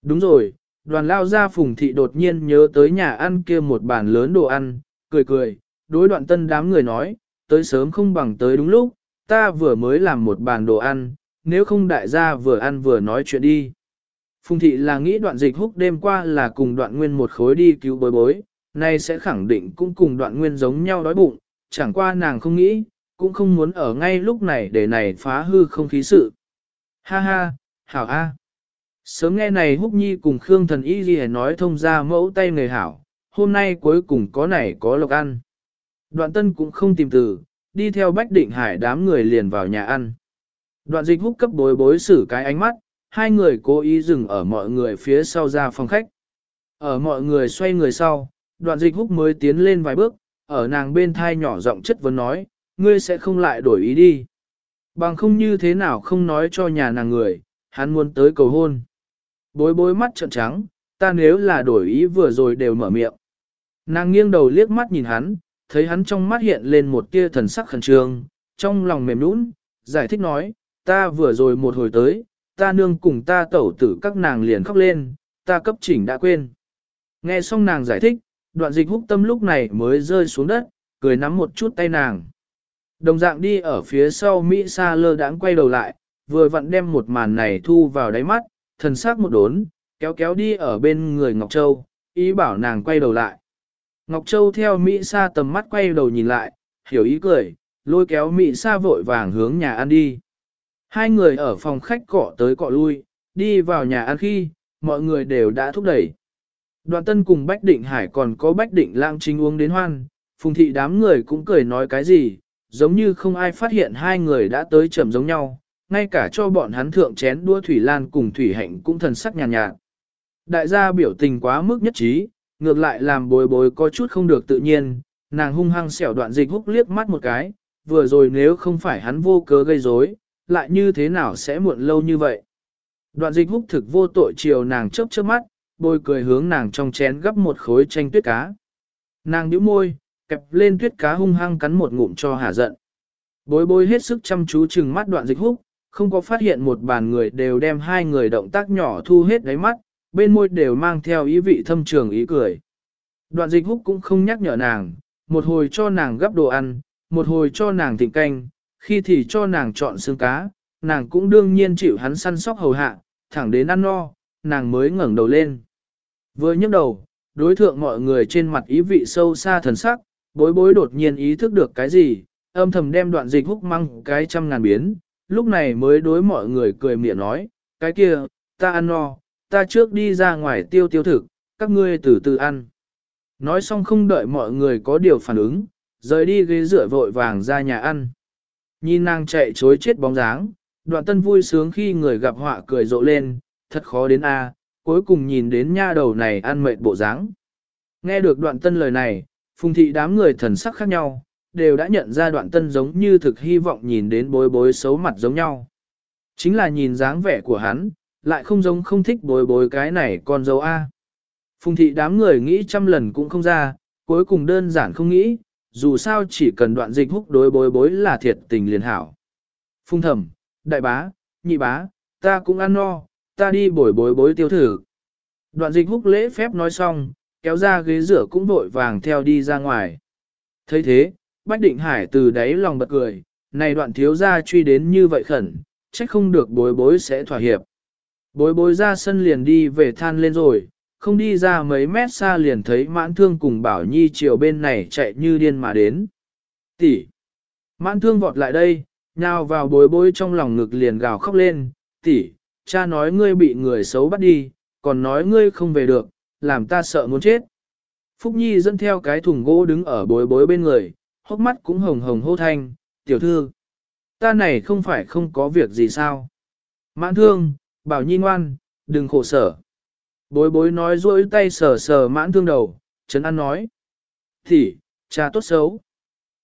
Đúng rồi, đoàn lao ra phùng thị đột nhiên nhớ tới nhà ăn kia một bàn lớn đồ ăn, cười cười, đối đoạn tân đám người nói, tới sớm không bằng tới đúng lúc, ta vừa mới làm một bàn đồ ăn, nếu không đại gia vừa ăn vừa nói chuyện đi. Phùng thị là nghĩ đoạn dịch húc đêm qua là cùng đoạn nguyên một khối đi cứu bối bối, nay sẽ khẳng định cũng cùng đoạn nguyên giống nhau đói bụng, chẳng qua nàng không nghĩ, cũng không muốn ở ngay lúc này để này phá hư không khí sự. Ha ha, hảo a. Sớm nghe này húc nhi cùng Khương thần y ghi nói thông ra mẫu tay người hảo, hôm nay cuối cùng có này có lộc ăn. Đoạn tân cũng không tìm từ, đi theo bách định hải đám người liền vào nhà ăn. Đoạn dịch húc cấp bối bối xử cái ánh mắt, hai người cố ý dừng ở mọi người phía sau ra phòng khách. Ở mọi người xoay người sau, đoạn dịch húc mới tiến lên vài bước, ở nàng bên thai nhỏ giọng chất vấn nói, ngươi sẽ không lại đổi ý đi. Bằng không như thế nào không nói cho nhà nàng người, hắn muốn tới cầu hôn. Bối bối mắt trợn trắng, ta nếu là đổi ý vừa rồi đều mở miệng. Nàng nghiêng đầu liếc mắt nhìn hắn, thấy hắn trong mắt hiện lên một tia thần sắc khẩn trương, trong lòng mềm nũng, giải thích nói, ta vừa rồi một hồi tới, ta nương cùng ta tẩu tử các nàng liền khóc lên, ta cấp chỉnh đã quên. Nghe xong nàng giải thích, đoạn dịch húc tâm lúc này mới rơi xuống đất, cười nắm một chút tay nàng. Đồng dạng đi ở phía sau Mỹ Sa lơ đãng quay đầu lại, vừa vặn đem một màn này thu vào đáy mắt, thần sắc một đốn, kéo kéo đi ở bên người Ngọc Châu, ý bảo nàng quay đầu lại. Ngọc Châu theo Mỹ Sa tầm mắt quay đầu nhìn lại, hiểu ý cười, lôi kéo Mỹ Sa vội vàng hướng nhà ăn đi. Hai người ở phòng khách cọ tới cọ lui, đi vào nhà ăn khi, mọi người đều đã thúc đẩy. Đoạn tân cùng Bách Định Hải còn có Bách Định lang chính uống đến hoan, phùng thị đám người cũng cười nói cái gì, giống như không ai phát hiện hai người đã tới chậm giống nhau, ngay cả cho bọn hắn thượng chén đua Thủy Lan cùng Thủy Hạnh cũng thần sắc nhàn nhạt, nhạt. Đại gia biểu tình quá mức nhất trí, ngược lại làm bối bối có chút không được tự nhiên, nàng hung hăng xẻo đoạn dịch húc liếc mắt một cái, vừa rồi nếu không phải hắn vô cớ gây rối, lại như thế nào sẽ muộn lâu như vậy. Đoạn dịch húc thực vô tội chiều nàng chớp chớp mắt, bôi cười hướng nàng trong chén gấp một khối chanh tuyết cá. Nàng nhíu môi, kẹp lên tuyết cá hung hăng cắn một ngụm cho hả giận. Bối bối hết sức chăm chú chừng mắt đoạn dịch húc, không có phát hiện một bàn người đều đem hai người động tác nhỏ thu hết đáy mắt, bên môi đều mang theo ý vị thâm trường ý cười. Đoạn dịch húc cũng không nhắc nhở nàng, một hồi cho nàng gấp đồ ăn, một hồi cho nàng thịnh canh, khi thì cho nàng chọn xương cá, nàng cũng đương nhiên chịu hắn săn sóc hầu hạ, thẳng đến ăn no, nàng mới ngẩng đầu lên. Vừa nhấc đầu, đối thượng mọi người trên mặt ý vị sâu xa thần sắc, bối bối đột nhiên ý thức được cái gì, âm thầm đem đoạn dịch húc măng cái trăm ngàn biến, lúc này mới đối mọi người cười miệng nói, cái kia, ta ăn no, ta trước đi ra ngoài tiêu tiêu thực, các ngươi từ từ ăn. Nói xong không đợi mọi người có điều phản ứng, rời đi ghế rửa vội vàng ra nhà ăn. Nhìn nàng chạy chối chết bóng dáng, đoạn tân vui sướng khi người gặp họa cười rộ lên, thật khó đến a, cuối cùng nhìn đến nha đầu này ăn mệt bộ dáng. Nghe được đoạn tân lời này, phùng thị đám người thần sắc khác nhau, đều đã nhận ra đoạn tân giống như thực hy vọng nhìn đến bối bối xấu mặt giống nhau. Chính là nhìn dáng vẻ của hắn, lại không giống không thích bồi bồi cái này con dâu A. Phùng thị đám người nghĩ trăm lần cũng không ra, cuối cùng đơn giản không nghĩ, dù sao chỉ cần đoạn dịch húc đối bối bối là thiệt tình liền hảo. Phùng thẩm, đại bá, nhị bá, ta cũng ăn no, ta đi bồi bối bối tiêu thử. Đoạn dịch húc lễ phép nói xong, kéo ra ghế rửa cũng vội vàng theo đi ra ngoài. thấy thế, Bách Định Hải từ đáy lòng bật cười, này đoạn thiếu gia truy đến như vậy khẩn, trách không được bối bối sẽ thỏa hiệp. Bối bối ra sân liền đi về than lên rồi, không đi ra mấy mét xa liền thấy mãn thương cùng bảo nhi chiều bên này chạy như điên mà đến. Tỷ! Mãn thương vọt lại đây, nhào vào bối bối trong lòng ngực liền gào khóc lên, tỷ, cha nói ngươi bị người xấu bắt đi, còn nói ngươi không về được, làm ta sợ muốn chết. Phúc Nhi dẫn theo cái thùng gỗ đứng ở bối bối bên người, hốc mắt cũng hồng hồng hô thanh, tiểu thư. Ta này không phải không có việc gì sao. Mãn thương, bảo nhi ngoan, đừng khổ sở. Bối bối nói rỗi tay sờ sờ mãn thương đầu, Trấn An nói. Thì, cha tốt xấu.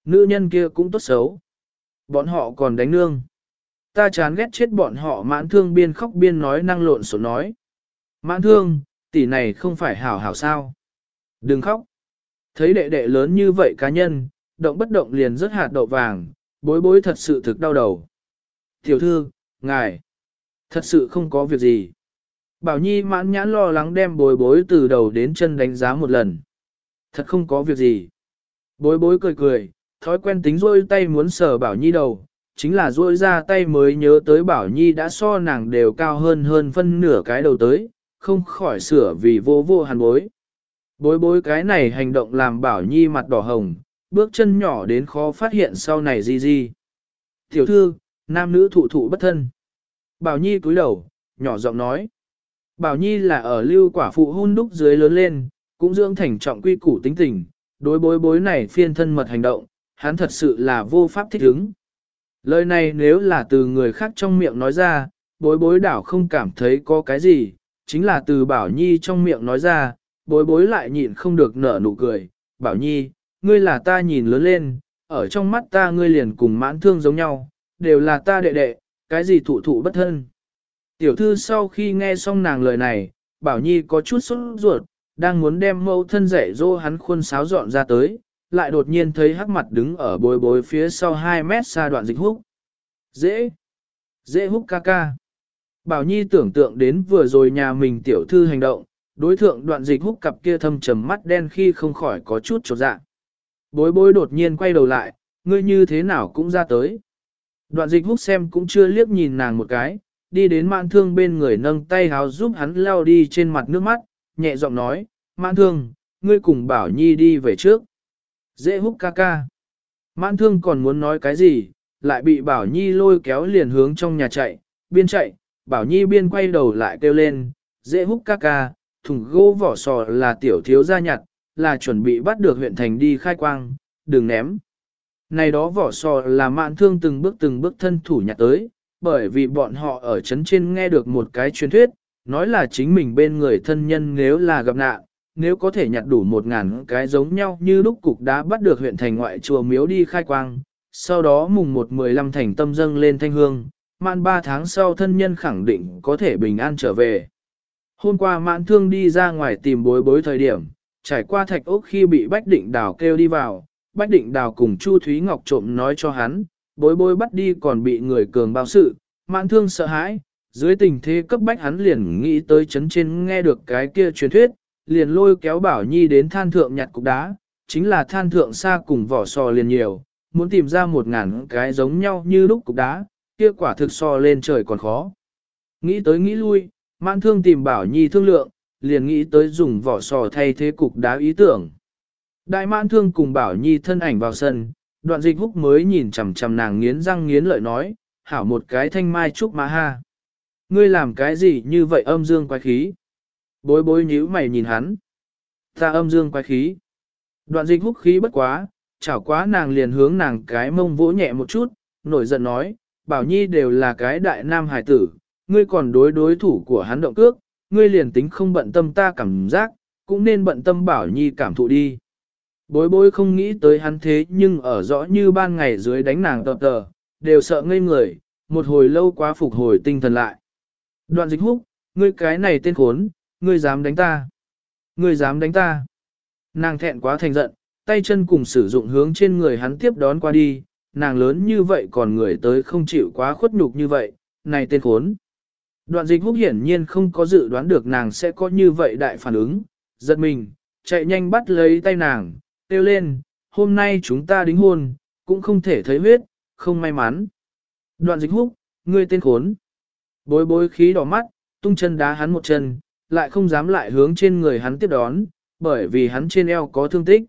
Nữ nhân kia cũng tốt xấu. Bọn họ còn đánh nương. Ta chán ghét chết bọn họ mãn thương biên khóc biên nói năng lộn xộn nói. Mãn thương, tỷ này không phải hảo hảo sao. Đừng khóc. Thấy đệ đệ lớn như vậy cá nhân, động bất động liền rất hạt đậu vàng, bối bối thật sự thực đau đầu. Tiểu thư, ngài, thật sự không có việc gì. Bảo Nhi mãn nhãn lo lắng đem bối bối từ đầu đến chân đánh giá một lần. Thật không có việc gì. Bối bối cười cười, thói quen tính rôi tay muốn sờ Bảo Nhi đầu, chính là rôi ra tay mới nhớ tới Bảo Nhi đã so nàng đều cao hơn hơn phân nửa cái đầu tới, không khỏi sửa vì vô vô hàn bối. Bối bối cái này hành động làm Bảo Nhi mặt đỏ hồng, bước chân nhỏ đến khó phát hiện sau này gì gì. Tiểu thư, nam nữ thụ thụ bất thân. Bảo Nhi cúi đầu, nhỏ giọng nói. Bảo Nhi là ở lưu quả phụ hôn đúc dưới lớn lên, cũng dưỡng thành trọng quy củ tính tình, đối bối bối này phiên thân mật hành động, hắn thật sự là vô pháp thích ứng. Lời này nếu là từ người khác trong miệng nói ra, bối bối đảo không cảm thấy có cái gì, chính là từ Bảo Nhi trong miệng nói ra, bối bối lại nhịn không được nở nụ cười. Bảo Nhi, ngươi là ta nhìn lớn lên, ở trong mắt ta ngươi liền cùng mãn thương giống nhau, đều là ta đệ đệ, cái gì thụ thụ bất thân. Tiểu thư sau khi nghe xong nàng lời này, Bảo Nhi có chút sốt ruột, đang muốn đem mâu thân dạy dỗ hắn khuôn sáo dọn ra tới, lại đột nhiên thấy hắc mặt đứng ở bối bối phía sau 2 mét xa đoạn dịch húc. Dễ, dễ húc ca ca. Bảo Nhi tưởng tượng đến vừa rồi nhà mình tiểu thư hành động, đối thượng đoạn dịch húc cặp kia thâm trầm mắt đen khi không khỏi có chút trột dạ. Bối bối đột nhiên quay đầu lại, ngươi như thế nào cũng ra tới. Đoạn dịch húc xem cũng chưa liếc nhìn nàng một cái, đi đến mạn thương bên người nâng tay háo giúp hắn leo đi trên mặt nước mắt, nhẹ giọng nói, mạn thương, ngươi cùng bảo nhi đi về trước. Dễ húc ca ca. Mạn thương còn muốn nói cái gì, lại bị bảo nhi lôi kéo liền hướng trong nhà chạy, biên chạy, bảo nhi biên quay đầu lại kêu lên, dễ húc ca ca, thùng gỗ vỏ sò là tiểu thiếu gia nhặt, là chuẩn bị bắt được huyện thành đi khai quang, đừng ném. Này đó vỏ sò là mạn thương từng bước từng bước thân thủ nhặt tới, bởi vì bọn họ ở chấn trên nghe được một cái truyền thuyết, nói là chính mình bên người thân nhân nếu là gặp nạn, nếu có thể nhặt đủ một ngàn cái giống nhau như lúc cục đá bắt được huyện thành ngoại chùa miếu đi khai quang, sau đó mùng một mười lăm thành tâm dâng lên thanh hương, mạn ba tháng sau thân nhân khẳng định có thể bình an trở về. Hôm qua mạn thương đi ra ngoài tìm bối bối thời điểm, trải qua thạch ốc khi bị Bách Định Đào kêu đi vào, Bách Định Đào cùng Chu Thúy Ngọc trộm nói cho hắn, bối bối bắt đi còn bị người cường bao sự, mãn thương sợ hãi, dưới tình thế cấp bách hắn liền nghĩ tới chấn trên nghe được cái kia truyền thuyết, liền lôi kéo Bảo Nhi đến than thượng nhặt cục đá, chính là than thượng xa cùng vỏ sò liền nhiều, muốn tìm ra một ngàn cái giống nhau như lúc cục đá, kia quả thực so lên trời còn khó. Nghĩ tới nghĩ lui, mãn thương tìm Bảo Nhi thương lượng, liền nghĩ tới dùng vỏ sò thay thế cục đá ý tưởng. Đại mãn thương cùng Bảo Nhi thân ảnh vào sân, đoạn dịch húc mới nhìn chằm chằm nàng nghiến răng nghiến lợi nói, hảo một cái thanh mai trúc má ha. Ngươi làm cái gì như vậy âm dương quái khí? Bối bối nhíu mày nhìn hắn. Ta âm dương quái khí. Đoạn dịch húc khí bất quá, chảo quá nàng liền hướng nàng cái mông vỗ nhẹ một chút, nổi giận nói, bảo nhi đều là cái đại nam hải tử, ngươi còn đối đối thủ của hắn động cước, ngươi liền tính không bận tâm ta cảm giác, cũng nên bận tâm bảo nhi cảm thụ đi. Bối bối không nghĩ tới hắn thế nhưng ở rõ như ban ngày dưới đánh nàng tờ tờ, đều sợ ngây người, một hồi lâu quá phục hồi tinh thần lại. Đoạn dịch húc, ngươi cái này tên khốn, ngươi dám đánh ta. Ngươi dám đánh ta. Nàng thẹn quá thành giận, tay chân cùng sử dụng hướng trên người hắn tiếp đón qua đi, nàng lớn như vậy còn người tới không chịu quá khuất nhục như vậy, này tên khốn. Đoạn dịch húc hiển nhiên không có dự đoán được nàng sẽ có như vậy đại phản ứng, giật mình, chạy nhanh bắt lấy tay nàng, kêu lên, hôm nay chúng ta đính hôn, cũng không thể thấy huyết, không may mắn. Đoạn dịch húc, ngươi tên khốn. Bối bối khí đỏ mắt, tung chân đá hắn một chân, lại không dám lại hướng trên người hắn tiếp đón, bởi vì hắn trên eo có thương tích.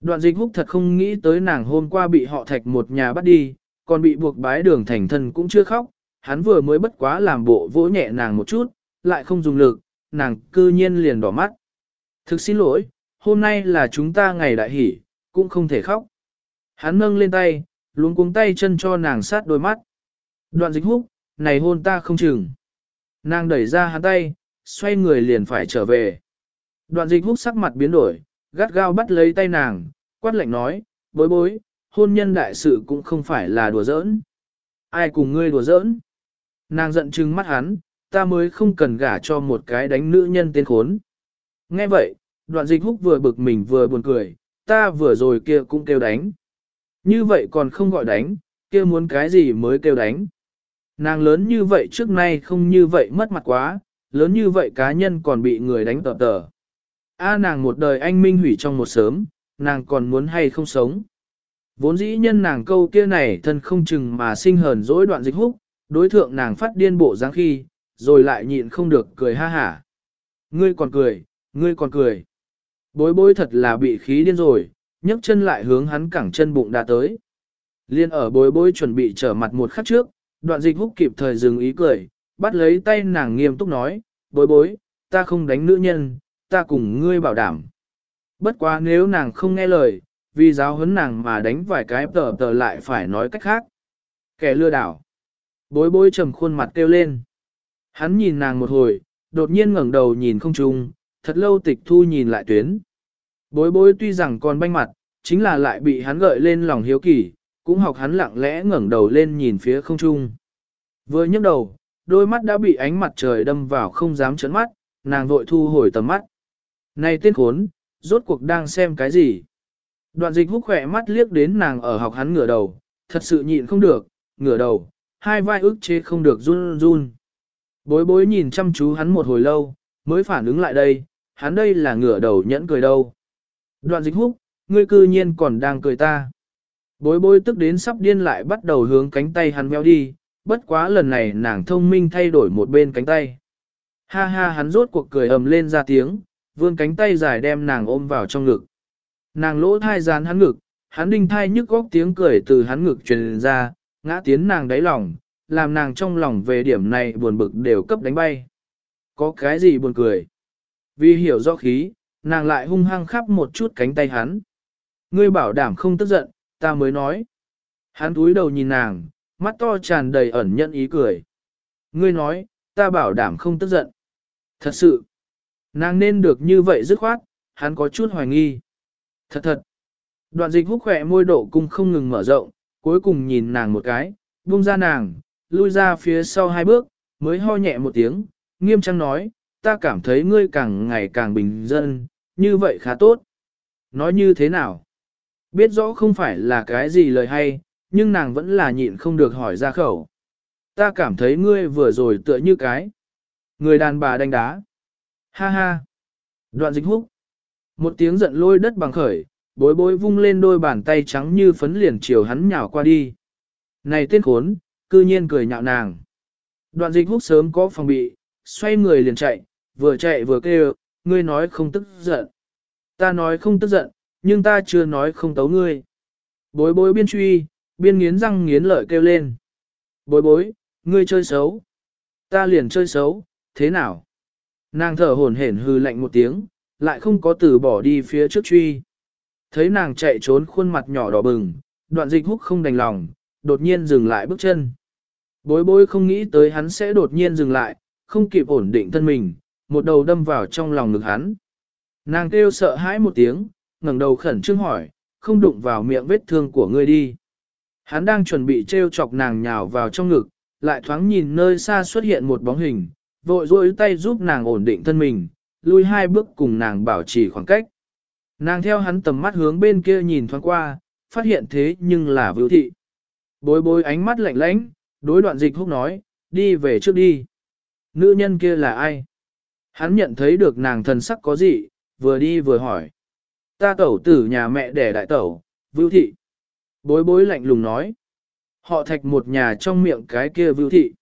Đoạn dịch húc thật không nghĩ tới nàng hôm qua bị họ thạch một nhà bắt đi, còn bị buộc bái đường thành thân cũng chưa khóc, hắn vừa mới bất quá làm bộ vỗ nhẹ nàng một chút, lại không dùng lực, nàng cư nhiên liền đỏ mắt. Thực xin lỗi, hôm nay là chúng ta ngày đại hỷ, cũng không thể khóc. Hắn nâng lên tay, luống cuống tay chân cho nàng sát đôi mắt. Đoạn dịch húc, này hôn ta không chừng. Nàng đẩy ra hắn tay, xoay người liền phải trở về. Đoạn dịch húc sắc mặt biến đổi, gắt gao bắt lấy tay nàng, quát lạnh nói, bối bối, hôn nhân đại sự cũng không phải là đùa giỡn. Ai cùng ngươi đùa giỡn? Nàng giận trừng mắt hắn, ta mới không cần gả cho một cái đánh nữ nhân tên khốn. Nghe vậy, đoạn dịch húc vừa bực mình vừa buồn cười, ta vừa rồi kia cũng kêu đánh. Như vậy còn không gọi đánh, kia muốn cái gì mới kêu đánh. Nàng lớn như vậy trước nay không như vậy mất mặt quá, lớn như vậy cá nhân còn bị người đánh tờ tờ. A nàng một đời anh minh hủy trong một sớm, nàng còn muốn hay không sống. Vốn dĩ nhân nàng câu kia này thân không chừng mà sinh hờn dỗi đoạn dịch húc, đối thượng nàng phát điên bộ dáng khi, rồi lại nhịn không được cười ha hả. Ngươi còn cười, ngươi còn cười. Bối bối thật là bị khí điên rồi, nhấc chân lại hướng hắn cẳng chân bụng đã tới. Liên ở bối bối chuẩn bị trở mặt một khắc trước, đoạn dịch húc kịp thời dừng ý cười, bắt lấy tay nàng nghiêm túc nói, bối bối, ta không đánh nữ nhân, ta cùng ngươi bảo đảm. Bất quá nếu nàng không nghe lời, vì giáo huấn nàng mà đánh vài cái tờ tờ lại phải nói cách khác. Kẻ lừa đảo. Bối bối trầm khuôn mặt kêu lên. Hắn nhìn nàng một hồi, đột nhiên ngẩng đầu nhìn không trung, thật lâu tịch thu nhìn lại tuyến. Bối bối tuy rằng còn banh mặt, chính là lại bị hắn gợi lên lòng hiếu kỳ, cũng học hắn lặng lẽ ngẩng đầu lên nhìn phía không trung. Vừa nhấc đầu, đôi mắt đã bị ánh mặt trời đâm vào không dám chấn mắt, nàng vội thu hồi tầm mắt. Này tên khốn, rốt cuộc đang xem cái gì? Đoạn dịch hút khỏe mắt liếc đến nàng ở học hắn ngửa đầu, thật sự nhịn không được, ngửa đầu, hai vai ức chế không được run run. Bối bối nhìn chăm chú hắn một hồi lâu, mới phản ứng lại đây, hắn đây là ngửa đầu nhẫn cười đâu. Đoạn dịch húc, ngươi cư nhiên còn đang cười ta. Bối bối tức đến sắp điên lại bắt đầu hướng cánh tay hắn meo đi, bất quá lần này nàng thông minh thay đổi một bên cánh tay. Ha ha hắn rốt cuộc cười ầm lên ra tiếng, vươn cánh tay dài đem nàng ôm vào trong ngực. Nàng lỗ thai dán hắn ngực, hắn đinh thai nhức góc tiếng cười từ hắn ngực truyền ra, ngã tiến nàng đáy lòng, làm nàng trong lòng về điểm này buồn bực đều cấp đánh bay. Có cái gì buồn cười? Vì hiểu rõ khí, nàng lại hung hăng khắp một chút cánh tay hắn. Ngươi bảo đảm không tức giận, ta mới nói. Hắn túi đầu nhìn nàng, mắt to tràn đầy ẩn nhận ý cười. Ngươi nói, ta bảo đảm không tức giận. Thật sự, nàng nên được như vậy dứt khoát, hắn có chút hoài nghi. Thật thật, đoạn dịch hút khỏe môi độ cung không ngừng mở rộng, cuối cùng nhìn nàng một cái, buông ra nàng, lui ra phía sau hai bước, mới ho nhẹ một tiếng, nghiêm trang nói, ta cảm thấy ngươi càng ngày càng bình dân, như vậy khá tốt. Nói như thế nào? Biết rõ không phải là cái gì lời hay, nhưng nàng vẫn là nhịn không được hỏi ra khẩu. Ta cảm thấy ngươi vừa rồi tựa như cái. Người đàn bà đánh đá. Ha ha. Đoạn dịch húc. Một tiếng giận lôi đất bằng khởi, bối bối vung lên đôi bàn tay trắng như phấn liền chiều hắn nhào qua đi. Này tên khốn, cư nhiên cười nhạo nàng. Đoạn dịch húc sớm có phòng bị, xoay người liền chạy, vừa chạy vừa kêu, ngươi nói không tức giận. Ta nói không tức giận, nhưng ta chưa nói không tấu ngươi. Bối bối biên truy, biên nghiến răng nghiến lợi kêu lên. Bối bối, ngươi chơi xấu. Ta liền chơi xấu, thế nào? Nàng thở hổn hển hư lạnh một tiếng, lại không có từ bỏ đi phía trước truy. Thấy nàng chạy trốn khuôn mặt nhỏ đỏ bừng, đoạn dịch húc không đành lòng, đột nhiên dừng lại bước chân. Bối bối không nghĩ tới hắn sẽ đột nhiên dừng lại, không kịp ổn định thân mình, một đầu đâm vào trong lòng ngực hắn. Nàng kêu sợ hãi một tiếng, ngẩng đầu khẩn trương hỏi, không đụng vào miệng vết thương của ngươi đi. Hắn đang chuẩn bị treo chọc nàng nhào vào trong ngực, lại thoáng nhìn nơi xa xuất hiện một bóng hình, vội dối tay giúp nàng ổn định thân mình, lui hai bước cùng nàng bảo trì khoảng cách. Nàng theo hắn tầm mắt hướng bên kia nhìn thoáng qua, phát hiện thế nhưng là vưu thị. Bối bối ánh mắt lạnh lãnh, đối đoạn dịch húc nói, đi về trước đi. Nữ nhân kia là ai? Hắn nhận thấy được nàng thần sắc có gì, vừa đi vừa hỏi. Ta tẩu tử nhà mẹ đẻ đại tẩu, vưu thị. Bối bối lạnh lùng nói. Họ thạch một nhà trong miệng cái kia vưu thị.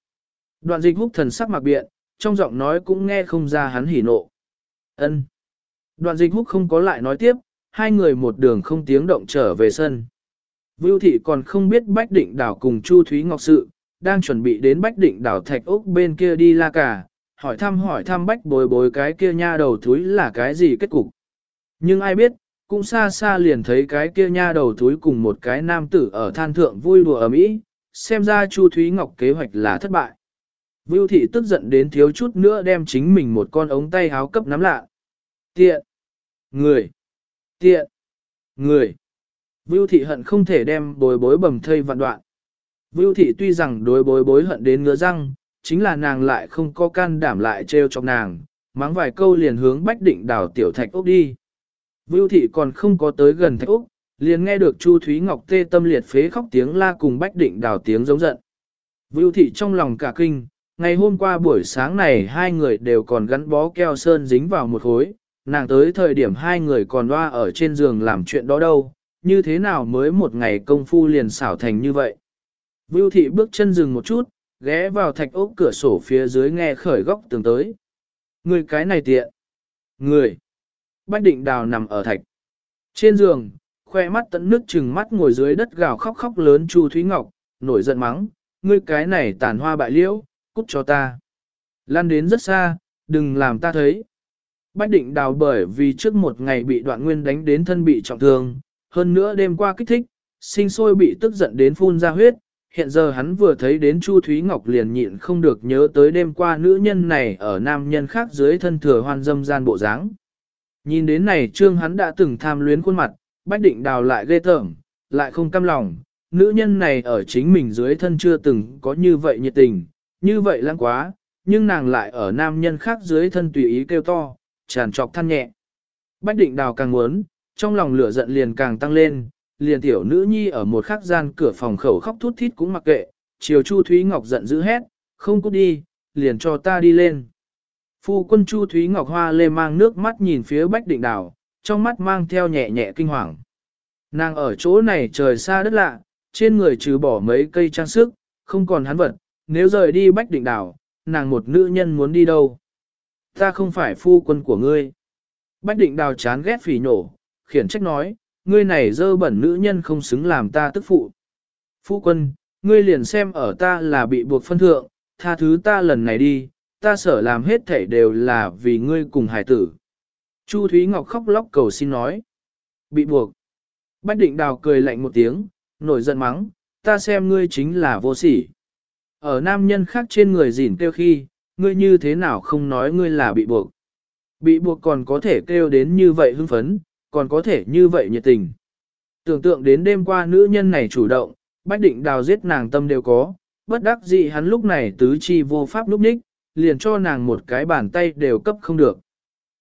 Đoạn dịch húc thần sắc mặc biện, trong giọng nói cũng nghe không ra hắn hỉ nộ. ân Đoạn dịch húc không có lại nói tiếp, hai người một đường không tiếng động trở về sân. Vưu thị còn không biết Bách Định Đảo cùng Chu Thúy Ngọc sự, đang chuẩn bị đến Bách Định Đảo Thạch Úc bên kia đi la cả, hỏi thăm hỏi thăm Bách bồi bồi cái kia nha đầu thúi là cái gì kết cục. Nhưng ai biết, cũng xa xa liền thấy cái kia nha đầu thúi cùng một cái nam tử ở than thượng vui đùa ở mỹ, xem ra Chu Thúy Ngọc kế hoạch là thất bại. Vưu thị tức giận đến thiếu chút nữa đem chính mình một con ống tay háo cấp nắm lạ. Tiện! Người! Tiện! Người! Vưu thị hận không thể đem bồi bối bầm thây vạn đoạn. Vưu thị tuy rằng đối bối bối hận đến ngứa răng, chính là nàng lại không có can đảm lại trêu chọc nàng, mắng vài câu liền hướng bách định đảo tiểu thạch ốc đi. Vưu thị còn không có tới gần thạch ốc, liền nghe được Chu Thúy Ngọc tê tâm liệt phế khóc tiếng la cùng bách định đảo tiếng giống giận. Vưu thị trong lòng cả kinh, ngày hôm qua buổi sáng này hai người đều còn gắn bó keo sơn dính vào một khối, nàng tới thời điểm hai người còn loa ở trên giường làm chuyện đó đâu, như thế nào mới một ngày công phu liền xảo thành như vậy. Vưu thị bước chân dừng một chút, ghé vào thạch ốc cửa sổ phía dưới nghe khởi góc tường tới. Người cái này tiện. Người. Bách định đào nằm ở thạch. Trên giường, khoe mắt tận nước chừng mắt ngồi dưới đất gào khóc khóc lớn Chu Thúy Ngọc, nổi giận mắng, ngươi cái này tàn hoa bại liễu, cút cho ta. Lan đến rất xa, đừng làm ta thấy. Bách định đào bởi vì trước một ngày bị đoạn nguyên đánh đến thân bị trọng thương, hơn nữa đêm qua kích thích, sinh sôi bị tức giận đến phun ra huyết. Hiện giờ hắn vừa thấy đến Chu Thúy Ngọc liền nhịn không được nhớ tới đêm qua nữ nhân này ở nam nhân khác dưới thân thừa hoan dâm gian bộ dáng. Nhìn đến này trương hắn đã từng tham luyến khuôn mặt, bách định đào lại ghê tởm, lại không căm lòng. Nữ nhân này ở chính mình dưới thân chưa từng có như vậy nhiệt tình, như vậy lãng quá, nhưng nàng lại ở nam nhân khác dưới thân tùy ý kêu to, tràn trọc than nhẹ. Bách định đào càng muốn, trong lòng lửa giận liền càng tăng lên, liền tiểu nữ nhi ở một khắc gian cửa phòng khẩu khóc thút thít cũng mặc kệ, chiều Chu Thúy Ngọc giận dữ hét, không cút đi, liền cho ta đi lên. Phu quân Chu Thúy Ngọc Hoa lê mang nước mắt nhìn phía Bách Định Đào, trong mắt mang theo nhẹ nhẹ kinh hoàng. Nàng ở chỗ này trời xa đất lạ, trên người trừ bỏ mấy cây trang sức, không còn hắn vật, nếu rời đi Bách Định Đào, nàng một nữ nhân muốn đi đâu? Ta không phải phu quân của ngươi. Bách Định Đào chán ghét phỉ nổ, khiển trách nói, ngươi này dơ bẩn nữ nhân không xứng làm ta tức phụ. Phu quân, ngươi liền xem ở ta là bị buộc phân thượng, tha thứ ta lần này đi, ta sở làm hết thảy đều là vì ngươi cùng hải tử. Chu Thúy Ngọc khóc lóc cầu xin nói. Bị buộc. Bách định đào cười lạnh một tiếng, nổi giận mắng, ta xem ngươi chính là vô sỉ. Ở nam nhân khác trên người dỉn tiêu khi, ngươi như thế nào không nói ngươi là bị buộc. Bị buộc còn có thể kêu đến như vậy hưng phấn, còn có thể như vậy nhiệt tình. Tưởng tượng đến đêm qua nữ nhân này chủ động, bách định đào giết nàng tâm đều có, bất đắc dĩ hắn lúc này tứ chi vô pháp lúc ních, liền cho nàng một cái bàn tay đều cấp không được.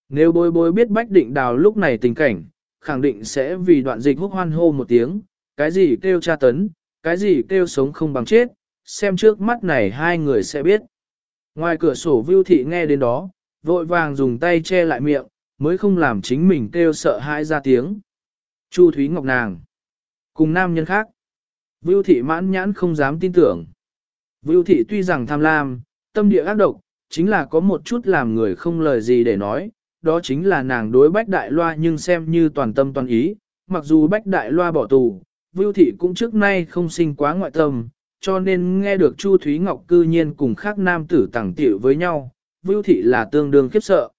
Nếu bối bối biết bách định đào lúc này tình cảnh, khẳng định sẽ vì đoạn dịch húc hoan hô một tiếng, cái gì kêu tra tấn, cái gì kêu sống không bằng chết, xem trước mắt này hai người sẽ biết. Ngoài cửa sổ Vưu thị nghe đến đó, vội vàng dùng tay che lại miệng, mới không làm chính mình kêu sợ hãi ra tiếng. Chu Thúy Ngọc nàng, cùng nam nhân khác. Vưu thị mãn nhãn không dám tin tưởng. Vưu thị tuy rằng tham lam, tâm địa ác độc, chính là có một chút làm người không lời gì để nói, đó chính là nàng đối bách đại loa nhưng xem như toàn tâm toàn ý, mặc dù bách đại loa bỏ tù, Vưu thị cũng trước nay không sinh quá ngoại tâm, cho nên nghe được Chu Thúy Ngọc cư nhiên cùng khác nam tử tẳng tiểu với nhau, Vưu thị là tương đương khiếp sợ.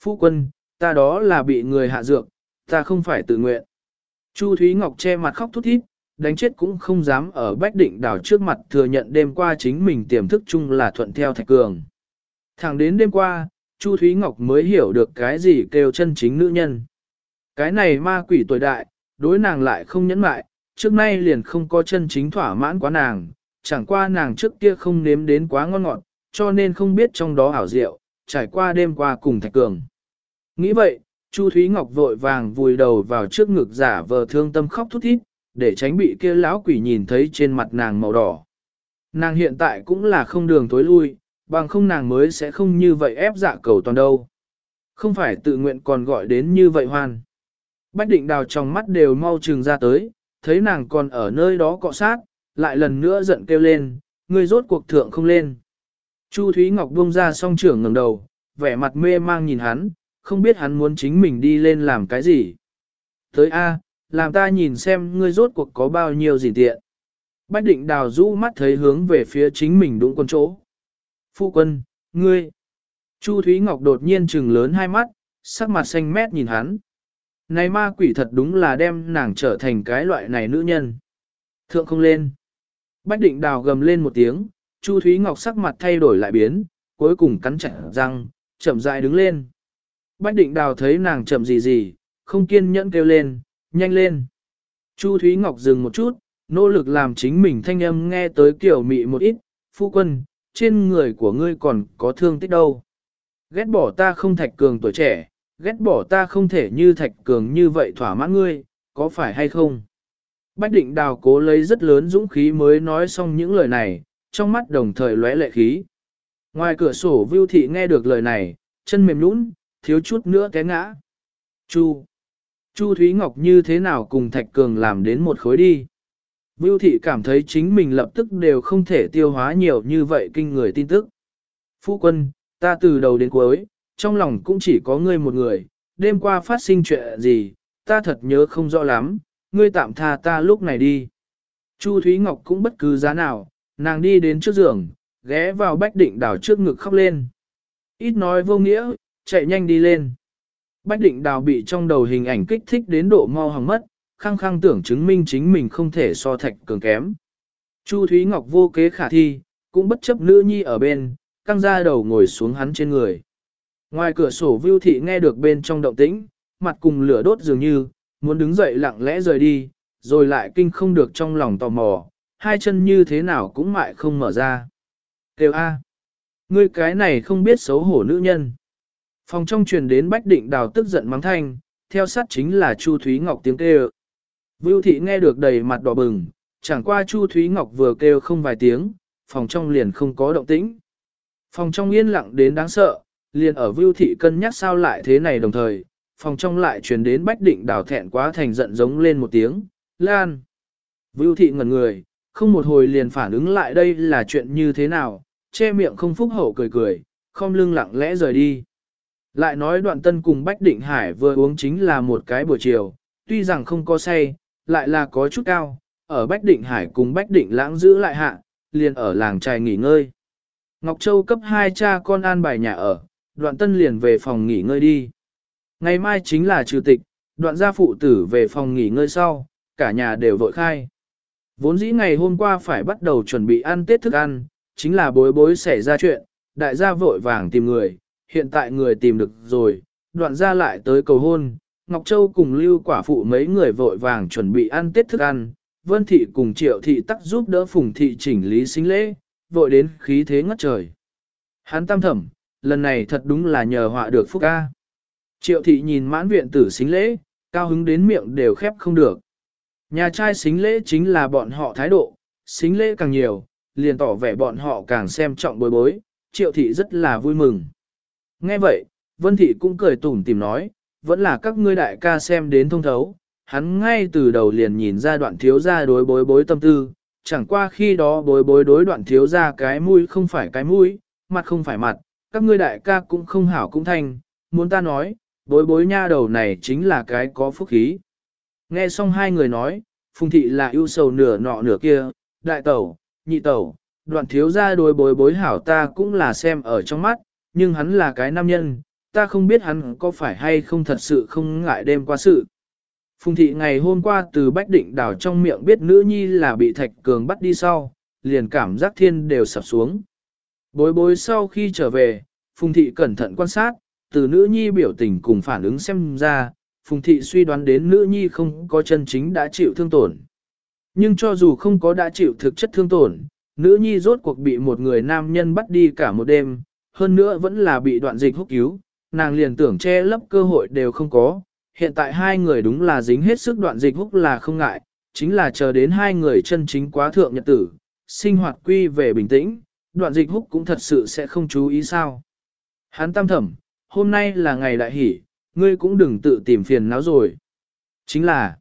Phu quân, ta đó là bị người hạ dược, ta không phải tự nguyện. Chu Thúy Ngọc che mặt khóc thút thít, đánh chết cũng không dám ở Bách Định đảo trước mặt thừa nhận đêm qua chính mình tiềm thức chung là thuận theo Thạch Cường. Thẳng đến đêm qua, Chu Thúy Ngọc mới hiểu được cái gì kêu chân chính nữ nhân. Cái này ma quỷ tuổi đại, đối nàng lại không nhẫn mại, trước nay liền không có chân chính thỏa mãn quá nàng, chẳng qua nàng trước kia không nếm đến quá ngon ngọt, cho nên không biết trong đó ảo diệu, trải qua đêm qua cùng Thạch Cường. Nghĩ vậy, Chu Thúy Ngọc vội vàng vùi đầu vào trước ngực giả vờ thương tâm khóc thút thít, để tránh bị kia lão quỷ nhìn thấy trên mặt nàng màu đỏ. Nàng hiện tại cũng là không đường tối lui, bằng không nàng mới sẽ không như vậy ép dạ cầu toàn đâu. Không phải tự nguyện còn gọi đến như vậy hoan. Bách định đào trong mắt đều mau trừng ra tới, thấy nàng còn ở nơi đó cọ sát, lại lần nữa giận kêu lên, người rốt cuộc thượng không lên. Chu Thúy Ngọc buông ra song trưởng ngẩng đầu, vẻ mặt mê mang nhìn hắn, không biết hắn muốn chính mình đi lên làm cái gì. Tới A, làm ta nhìn xem ngươi rốt cuộc có bao nhiêu gì tiện. Bách định đào rũ mắt thấy hướng về phía chính mình đúng con chỗ. Phu quân, ngươi. Chu Thúy Ngọc đột nhiên trừng lớn hai mắt, sắc mặt xanh mét nhìn hắn. Này ma quỷ thật đúng là đem nàng trở thành cái loại này nữ nhân. Thượng không lên. Bách định đào gầm lên một tiếng, Chu Thúy Ngọc sắc mặt thay đổi lại biến, cuối cùng cắn chặt răng, chậm rãi đứng lên. Bách định đào thấy nàng chậm gì gì, không kiên nhẫn kêu lên, nhanh lên. Chu Thúy Ngọc dừng một chút, nỗ lực làm chính mình thanh âm nghe tới kiểu mị một ít, phu quân, trên người của ngươi còn có thương tích đâu. Ghét bỏ ta không thạch cường tuổi trẻ, ghét bỏ ta không thể như thạch cường như vậy thỏa mãn ngươi, có phải hay không? Bách định đào cố lấy rất lớn dũng khí mới nói xong những lời này, trong mắt đồng thời lóe lệ khí. Ngoài cửa sổ Vưu Thị nghe được lời này, chân mềm nũng, thiếu chút nữa té ngã. Chu. Chu Thúy Ngọc như thế nào cùng Thạch Cường làm đến một khối đi. Vưu Thị cảm thấy chính mình lập tức đều không thể tiêu hóa nhiều như vậy kinh người tin tức. Phu quân, ta từ đầu đến cuối, trong lòng cũng chỉ có ngươi một người, đêm qua phát sinh chuyện gì, ta thật nhớ không rõ lắm, ngươi tạm tha ta lúc này đi. Chu Thúy Ngọc cũng bất cứ giá nào, nàng đi đến trước giường, ghé vào bách định đảo trước ngực khóc lên. Ít nói vô nghĩa, chạy nhanh đi lên. Bách định đào bị trong đầu hình ảnh kích thích đến độ mau hằng mất, khăng khăng tưởng chứng minh chính mình không thể so thạch cường kém. Chu Thúy Ngọc vô kế khả thi, cũng bất chấp nữ nhi ở bên, căng ra đầu ngồi xuống hắn trên người. Ngoài cửa sổ Vưu Thị nghe được bên trong động tĩnh, mặt cùng lửa đốt dường như, muốn đứng dậy lặng lẽ rời đi, rồi lại kinh không được trong lòng tò mò, hai chân như thế nào cũng mại không mở ra. Kêu A. Ngươi cái này không biết xấu hổ nữ nhân. Phòng trong truyền đến Bách Định Đào tức giận mắng thanh, theo sát chính là Chu Thúy Ngọc tiếng kêu. Vưu thị nghe được đầy mặt đỏ bừng, chẳng qua Chu Thúy Ngọc vừa kêu không vài tiếng, phòng trong liền không có động tĩnh. Phòng trong yên lặng đến đáng sợ, liền ở Vưu thị cân nhắc sao lại thế này đồng thời, phòng trong lại truyền đến Bách Định Đào thẹn quá thành giận giống lên một tiếng, Lan. Vưu thị ngẩn người, không một hồi liền phản ứng lại đây là chuyện như thế nào, che miệng không phúc hậu cười cười, không lưng lặng lẽ rời đi. Lại nói đoạn tân cùng Bách Định Hải vừa uống chính là một cái buổi chiều, tuy rằng không có say, lại là có chút cao, ở Bách Định Hải cùng Bách Định lãng giữ lại hạ, liền ở làng trài nghỉ ngơi. Ngọc Châu cấp hai cha con an bài nhà ở, đoạn tân liền về phòng nghỉ ngơi đi. Ngày mai chính là trừ tịch, đoạn gia phụ tử về phòng nghỉ ngơi sau, cả nhà đều vội khai. Vốn dĩ ngày hôm qua phải bắt đầu chuẩn bị ăn Tết thức ăn, chính là bối bối xảy ra chuyện, đại gia vội vàng tìm người, hiện tại người tìm được rồi, đoạn ra lại tới cầu hôn, Ngọc Châu cùng lưu quả phụ mấy người vội vàng chuẩn bị ăn tết thức ăn, Vân Thị cùng Triệu Thị tắc giúp đỡ Phùng Thị chỉnh lý xính lễ, vội đến khí thế ngất trời. Hắn tam thẩm, lần này thật đúng là nhờ họa được phúc ca. Triệu Thị nhìn mãn viện tử xính lễ, cao hứng đến miệng đều khép không được. Nhà trai xính lễ chính là bọn họ thái độ, xính lễ càng nhiều, liền tỏ vẻ bọn họ càng xem trọng bối bối, Triệu Thị rất là vui mừng. Nghe vậy, Vân Thị cũng cười tủm tìm nói, vẫn là các ngươi đại ca xem đến thông thấu, hắn ngay từ đầu liền nhìn ra đoạn thiếu gia đối bối bối tâm tư, chẳng qua khi đó bối bối đối đoạn thiếu gia cái mũi không phải cái mũi, mặt không phải mặt, các ngươi đại ca cũng không hảo cũng thành, muốn ta nói, bối bối nha đầu này chính là cái có phúc khí. Nghe xong hai người nói, Phùng Thị là ưu sầu nửa nọ nửa kia, đại tẩu, nhị tẩu, đoạn thiếu gia đối bối bối hảo ta cũng là xem ở trong mắt, nhưng hắn là cái nam nhân, ta không biết hắn có phải hay không thật sự không ngại đêm qua sự. Phùng thị ngày hôm qua từ Bách Định đảo trong miệng biết nữ nhi là bị Thạch Cường bắt đi sau, liền cảm giác thiên đều sập xuống. Bối bối sau khi trở về, Phùng thị cẩn thận quan sát, từ nữ nhi biểu tình cùng phản ứng xem ra, Phùng thị suy đoán đến nữ nhi không có chân chính đã chịu thương tổn. Nhưng cho dù không có đã chịu thực chất thương tổn, nữ nhi rốt cuộc bị một người nam nhân bắt đi cả một đêm, hơn nữa vẫn là bị đoạn dịch hút cứu, nàng liền tưởng che lấp cơ hội đều không có. Hiện tại hai người đúng là dính hết sức đoạn dịch hút là không ngại, chính là chờ đến hai người chân chính quá thượng nhật tử, sinh hoạt quy về bình tĩnh, đoạn dịch hút cũng thật sự sẽ không chú ý sao. Hắn tam thẩm, hôm nay là ngày đại hỷ, ngươi cũng đừng tự tìm phiền não rồi. Chính là,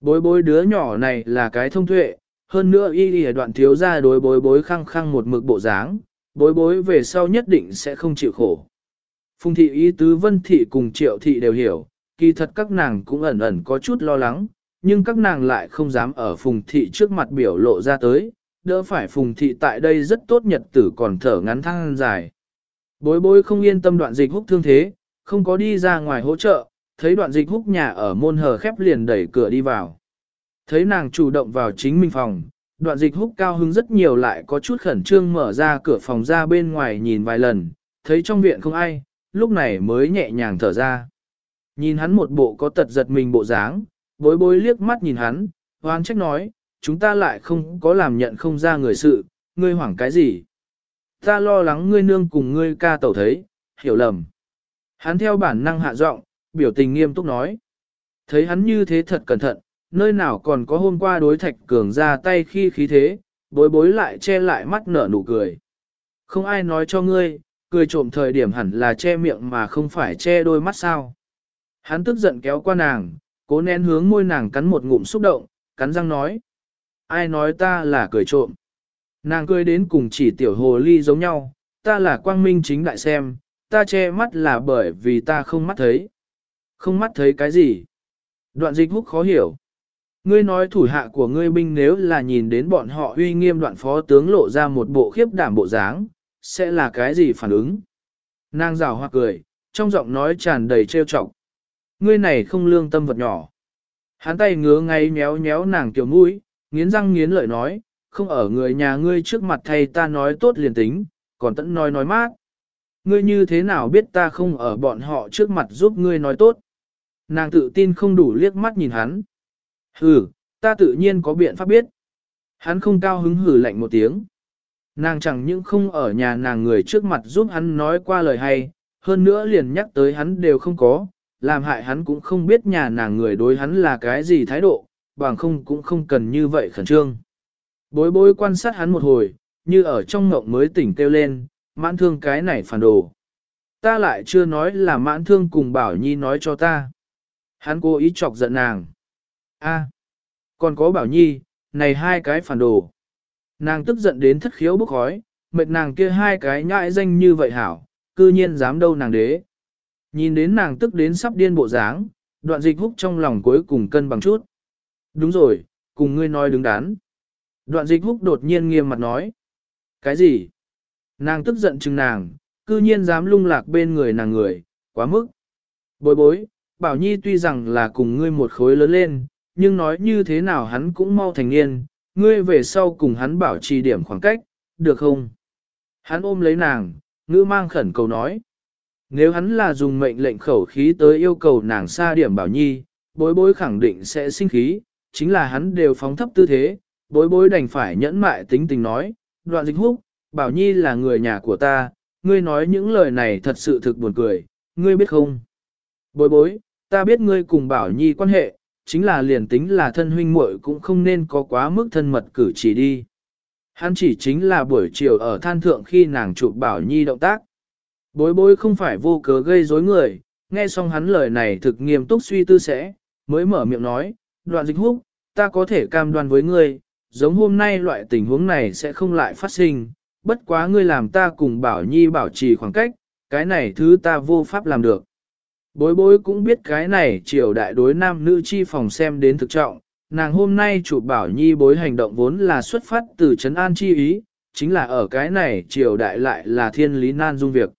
bối bối đứa nhỏ này là cái thông tuệ, hơn nữa y y đoạn thiếu ra đối bối bối khăng khăng một mực bộ dáng, bối bối về sau nhất định sẽ không chịu khổ. Phùng thị ý tứ vân thị cùng triệu thị đều hiểu, kỳ thật các nàng cũng ẩn ẩn có chút lo lắng, nhưng các nàng lại không dám ở phùng thị trước mặt biểu lộ ra tới, đỡ phải phùng thị tại đây rất tốt nhật tử còn thở ngắn thăng dài. Bối bối không yên tâm đoạn dịch húc thương thế, không có đi ra ngoài hỗ trợ, thấy đoạn dịch húc nhà ở môn hờ khép liền đẩy cửa đi vào. Thấy nàng chủ động vào chính mình phòng, đoạn dịch húc cao hứng rất nhiều lại có chút khẩn trương mở ra cửa phòng ra bên ngoài nhìn vài lần, thấy trong viện không ai, lúc này mới nhẹ nhàng thở ra. Nhìn hắn một bộ có tật giật mình bộ dáng, bối bối liếc mắt nhìn hắn, hoang trách nói, chúng ta lại không có làm nhận không ra người sự, ngươi hoảng cái gì. Ta lo lắng ngươi nương cùng ngươi ca tẩu thấy, hiểu lầm. Hắn theo bản năng hạ giọng, biểu tình nghiêm túc nói. Thấy hắn như thế thật cẩn thận, nơi nào còn có hôm qua đối thạch cường ra tay khi khí thế, bối bối lại che lại mắt nở nụ cười. Không ai nói cho ngươi, cười trộm thời điểm hẳn là che miệng mà không phải che đôi mắt sao. Hắn tức giận kéo qua nàng, cố nén hướng môi nàng cắn một ngụm xúc động, cắn răng nói. Ai nói ta là cười trộm? Nàng cười đến cùng chỉ tiểu hồ ly giống nhau, ta là quang minh chính đại xem, ta che mắt là bởi vì ta không mắt thấy. Không mắt thấy cái gì? Đoạn dịch húc khó hiểu. Ngươi nói thủ hạ của ngươi binh nếu là nhìn đến bọn họ uy nghiêm đoạn phó tướng lộ ra một bộ khiếp đảm bộ dáng, sẽ là cái gì phản ứng? Nàng rào hoa cười, trong giọng nói tràn đầy trêu chọc. Ngươi này không lương tâm vật nhỏ. Hắn tay ngứa ngay nhéo nhéo nàng kiểu mũi, nghiến răng nghiến lợi nói, không ở người nhà ngươi trước mặt thầy ta nói tốt liền tính, còn tận nói nói mát. Ngươi như thế nào biết ta không ở bọn họ trước mặt giúp ngươi nói tốt? Nàng tự tin không đủ liếc mắt nhìn hắn. Hừ, ta tự nhiên có biện pháp biết. Hắn không cao hứng hử lạnh một tiếng. Nàng chẳng những không ở nhà nàng người trước mặt giúp hắn nói qua lời hay, hơn nữa liền nhắc tới hắn đều không có, làm hại hắn cũng không biết nhà nàng người đối hắn là cái gì thái độ, bằng không cũng không cần như vậy khẩn trương. Bối bối quan sát hắn một hồi, như ở trong ngộng mới tỉnh kêu lên, mãn thương cái này phản đồ. Ta lại chưa nói là mãn thương cùng bảo nhi nói cho ta. Hắn cố ý chọc giận nàng a còn có bảo nhi, này hai cái phản đồ. Nàng tức giận đến thất khiếu bốc khói, mệt nàng kia hai cái nhãi danh như vậy hảo, cư nhiên dám đâu nàng đế. Nhìn đến nàng tức đến sắp điên bộ dáng, đoạn dịch húc trong lòng cuối cùng cân bằng chút. Đúng rồi, cùng ngươi nói đứng đắn. Đoạn dịch húc đột nhiên nghiêm mặt nói. Cái gì? Nàng tức giận chừng nàng, cư nhiên dám lung lạc bên người nàng người, quá mức. Bối bối, Bảo Nhi tuy rằng là cùng ngươi một khối lớn lên, nhưng nói như thế nào hắn cũng mau thành niên, ngươi về sau cùng hắn bảo trì điểm khoảng cách, được không? Hắn ôm lấy nàng, Ngữ mang khẩn cầu nói. Nếu hắn là dùng mệnh lệnh khẩu khí tới yêu cầu nàng xa điểm bảo nhi, bối bối khẳng định sẽ sinh khí, chính là hắn đều phóng thấp tư thế, bối bối đành phải nhẫn mại tính tình nói, đoạn dịch húc, bảo nhi là người nhà của ta, ngươi nói những lời này thật sự thực buồn cười, ngươi biết không? Bối bối, ta biết ngươi cùng bảo nhi quan hệ, chính là liền tính là thân huynh muội cũng không nên có quá mức thân mật cử chỉ đi. Hắn chỉ chính là buổi chiều ở than thượng khi nàng chụp bảo nhi động tác. Bối bối không phải vô cớ gây rối người, nghe xong hắn lời này thực nghiêm túc suy tư sẽ, mới mở miệng nói, đoạn dịch húc, ta có thể cam đoan với ngươi, giống hôm nay loại tình huống này sẽ không lại phát sinh, bất quá ngươi làm ta cùng bảo nhi bảo trì khoảng cách, cái này thứ ta vô pháp làm được. Bối bối cũng biết cái này triều đại đối nam nữ chi phòng xem đến thực trọng, nàng hôm nay chủ bảo nhi bối hành động vốn là xuất phát từ trấn an chi ý, chính là ở cái này triều đại lại là thiên lý nan dung việc.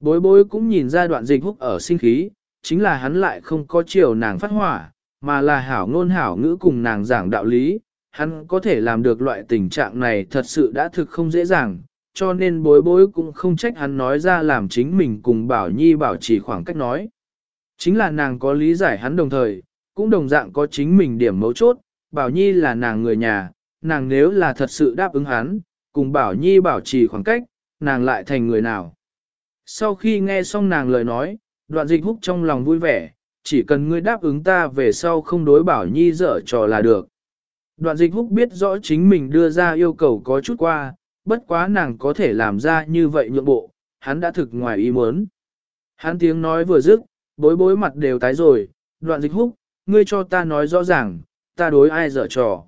Bối bối cũng nhìn ra đoạn dịch húc ở sinh khí, chính là hắn lại không có chiều nàng phát hỏa, mà là hảo ngôn hảo ngữ cùng nàng giảng đạo lý, hắn có thể làm được loại tình trạng này thật sự đã thực không dễ dàng, cho nên bối bối cũng không trách hắn nói ra làm chính mình cùng Bảo Nhi bảo trì khoảng cách nói. Chính là nàng có lý giải hắn đồng thời, cũng đồng dạng có chính mình điểm mấu chốt, Bảo Nhi là nàng người nhà, nàng nếu là thật sự đáp ứng hắn, cùng Bảo Nhi bảo trì khoảng cách, nàng lại thành người nào. Sau khi nghe xong nàng lời nói, đoạn dịch húc trong lòng vui vẻ, chỉ cần ngươi đáp ứng ta về sau không đối Bảo Nhi dở trò là được. Đoạn dịch húc biết rõ chính mình đưa ra yêu cầu có chút qua, bất quá nàng có thể làm ra như vậy nhượng bộ, hắn đã thực ngoài ý muốn. Hắn tiếng nói vừa dứt, bối bối mặt đều tái rồi, đoạn dịch húc, ngươi cho ta nói rõ ràng, ta đối ai dở trò.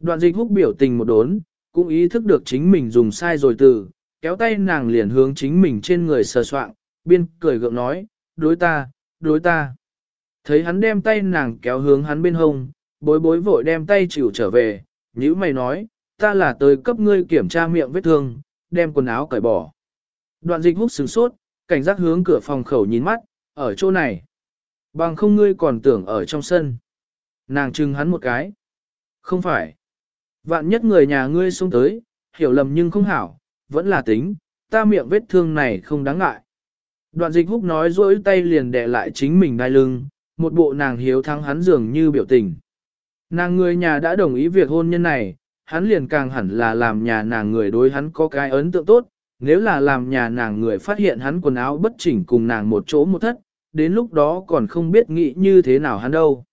Đoạn dịch húc biểu tình một đốn, cũng ý thức được chính mình dùng sai rồi từ, kéo tay nàng liền hướng chính mình trên người sờ soạn, biên cười gượng nói, đối ta, đối ta. Thấy hắn đem tay nàng kéo hướng hắn bên hông, bối bối vội đem tay chịu trở về, nhữ mày nói, ta là tới cấp ngươi kiểm tra miệng vết thương, đem quần áo cởi bỏ. Đoạn dịch hút sừng sốt, cảnh giác hướng cửa phòng khẩu nhìn mắt, ở chỗ này. Bằng không ngươi còn tưởng ở trong sân. Nàng trưng hắn một cái. Không phải. Vạn nhất người nhà ngươi xuống tới, hiểu lầm nhưng không hảo, vẫn là tính, ta miệng vết thương này không đáng ngại. Đoạn dịch húc nói dối tay liền đè lại chính mình đai lưng, một bộ nàng hiếu thắng hắn dường như biểu tình. Nàng người nhà đã đồng ý việc hôn nhân này, hắn liền càng hẳn là làm nhà nàng người đối hắn có cái ấn tượng tốt, nếu là làm nhà nàng người phát hiện hắn quần áo bất chỉnh cùng nàng một chỗ một thất, đến lúc đó còn không biết nghĩ như thế nào hắn đâu.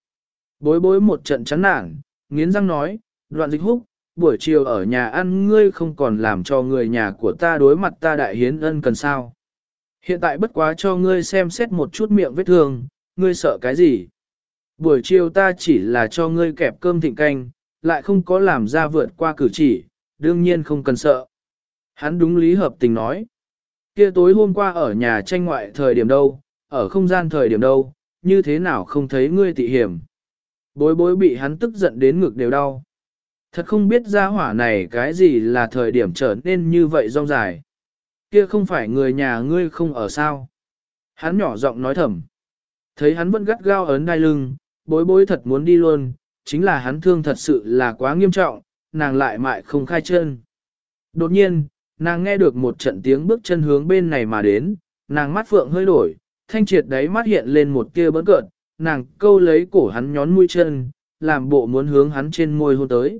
Bối bối một trận chán nản, nghiến răng nói, đoạn dịch húc, buổi chiều ở nhà ăn ngươi không còn làm cho người nhà của ta đối mặt ta đại hiến ân cần sao. Hiện tại bất quá cho ngươi xem xét một chút miệng vết thương, ngươi sợ cái gì? Buổi chiều ta chỉ là cho ngươi kẹp cơm thịnh canh, lại không có làm ra vượt qua cử chỉ, đương nhiên không cần sợ. Hắn đúng lý hợp tình nói. Kia tối hôm qua ở nhà tranh ngoại thời điểm đâu, ở không gian thời điểm đâu, như thế nào không thấy ngươi tị hiểm. Bối bối bị hắn tức giận đến ngực đều đau. Thật không biết ra hỏa này cái gì là thời điểm trở nên như vậy rong dài. Kia không phải người nhà ngươi không ở sao. Hắn nhỏ giọng nói thầm. Thấy hắn vẫn gắt gao ấn đai lưng, bối bối thật muốn đi luôn, chính là hắn thương thật sự là quá nghiêm trọng, nàng lại mại không khai chân. Đột nhiên, nàng nghe được một trận tiếng bước chân hướng bên này mà đến, nàng mắt phượng hơi đổi, thanh triệt đấy mắt hiện lên một tia bỡn cợt, nàng câu lấy cổ hắn nhón mũi chân, làm bộ muốn hướng hắn trên môi hôn tới.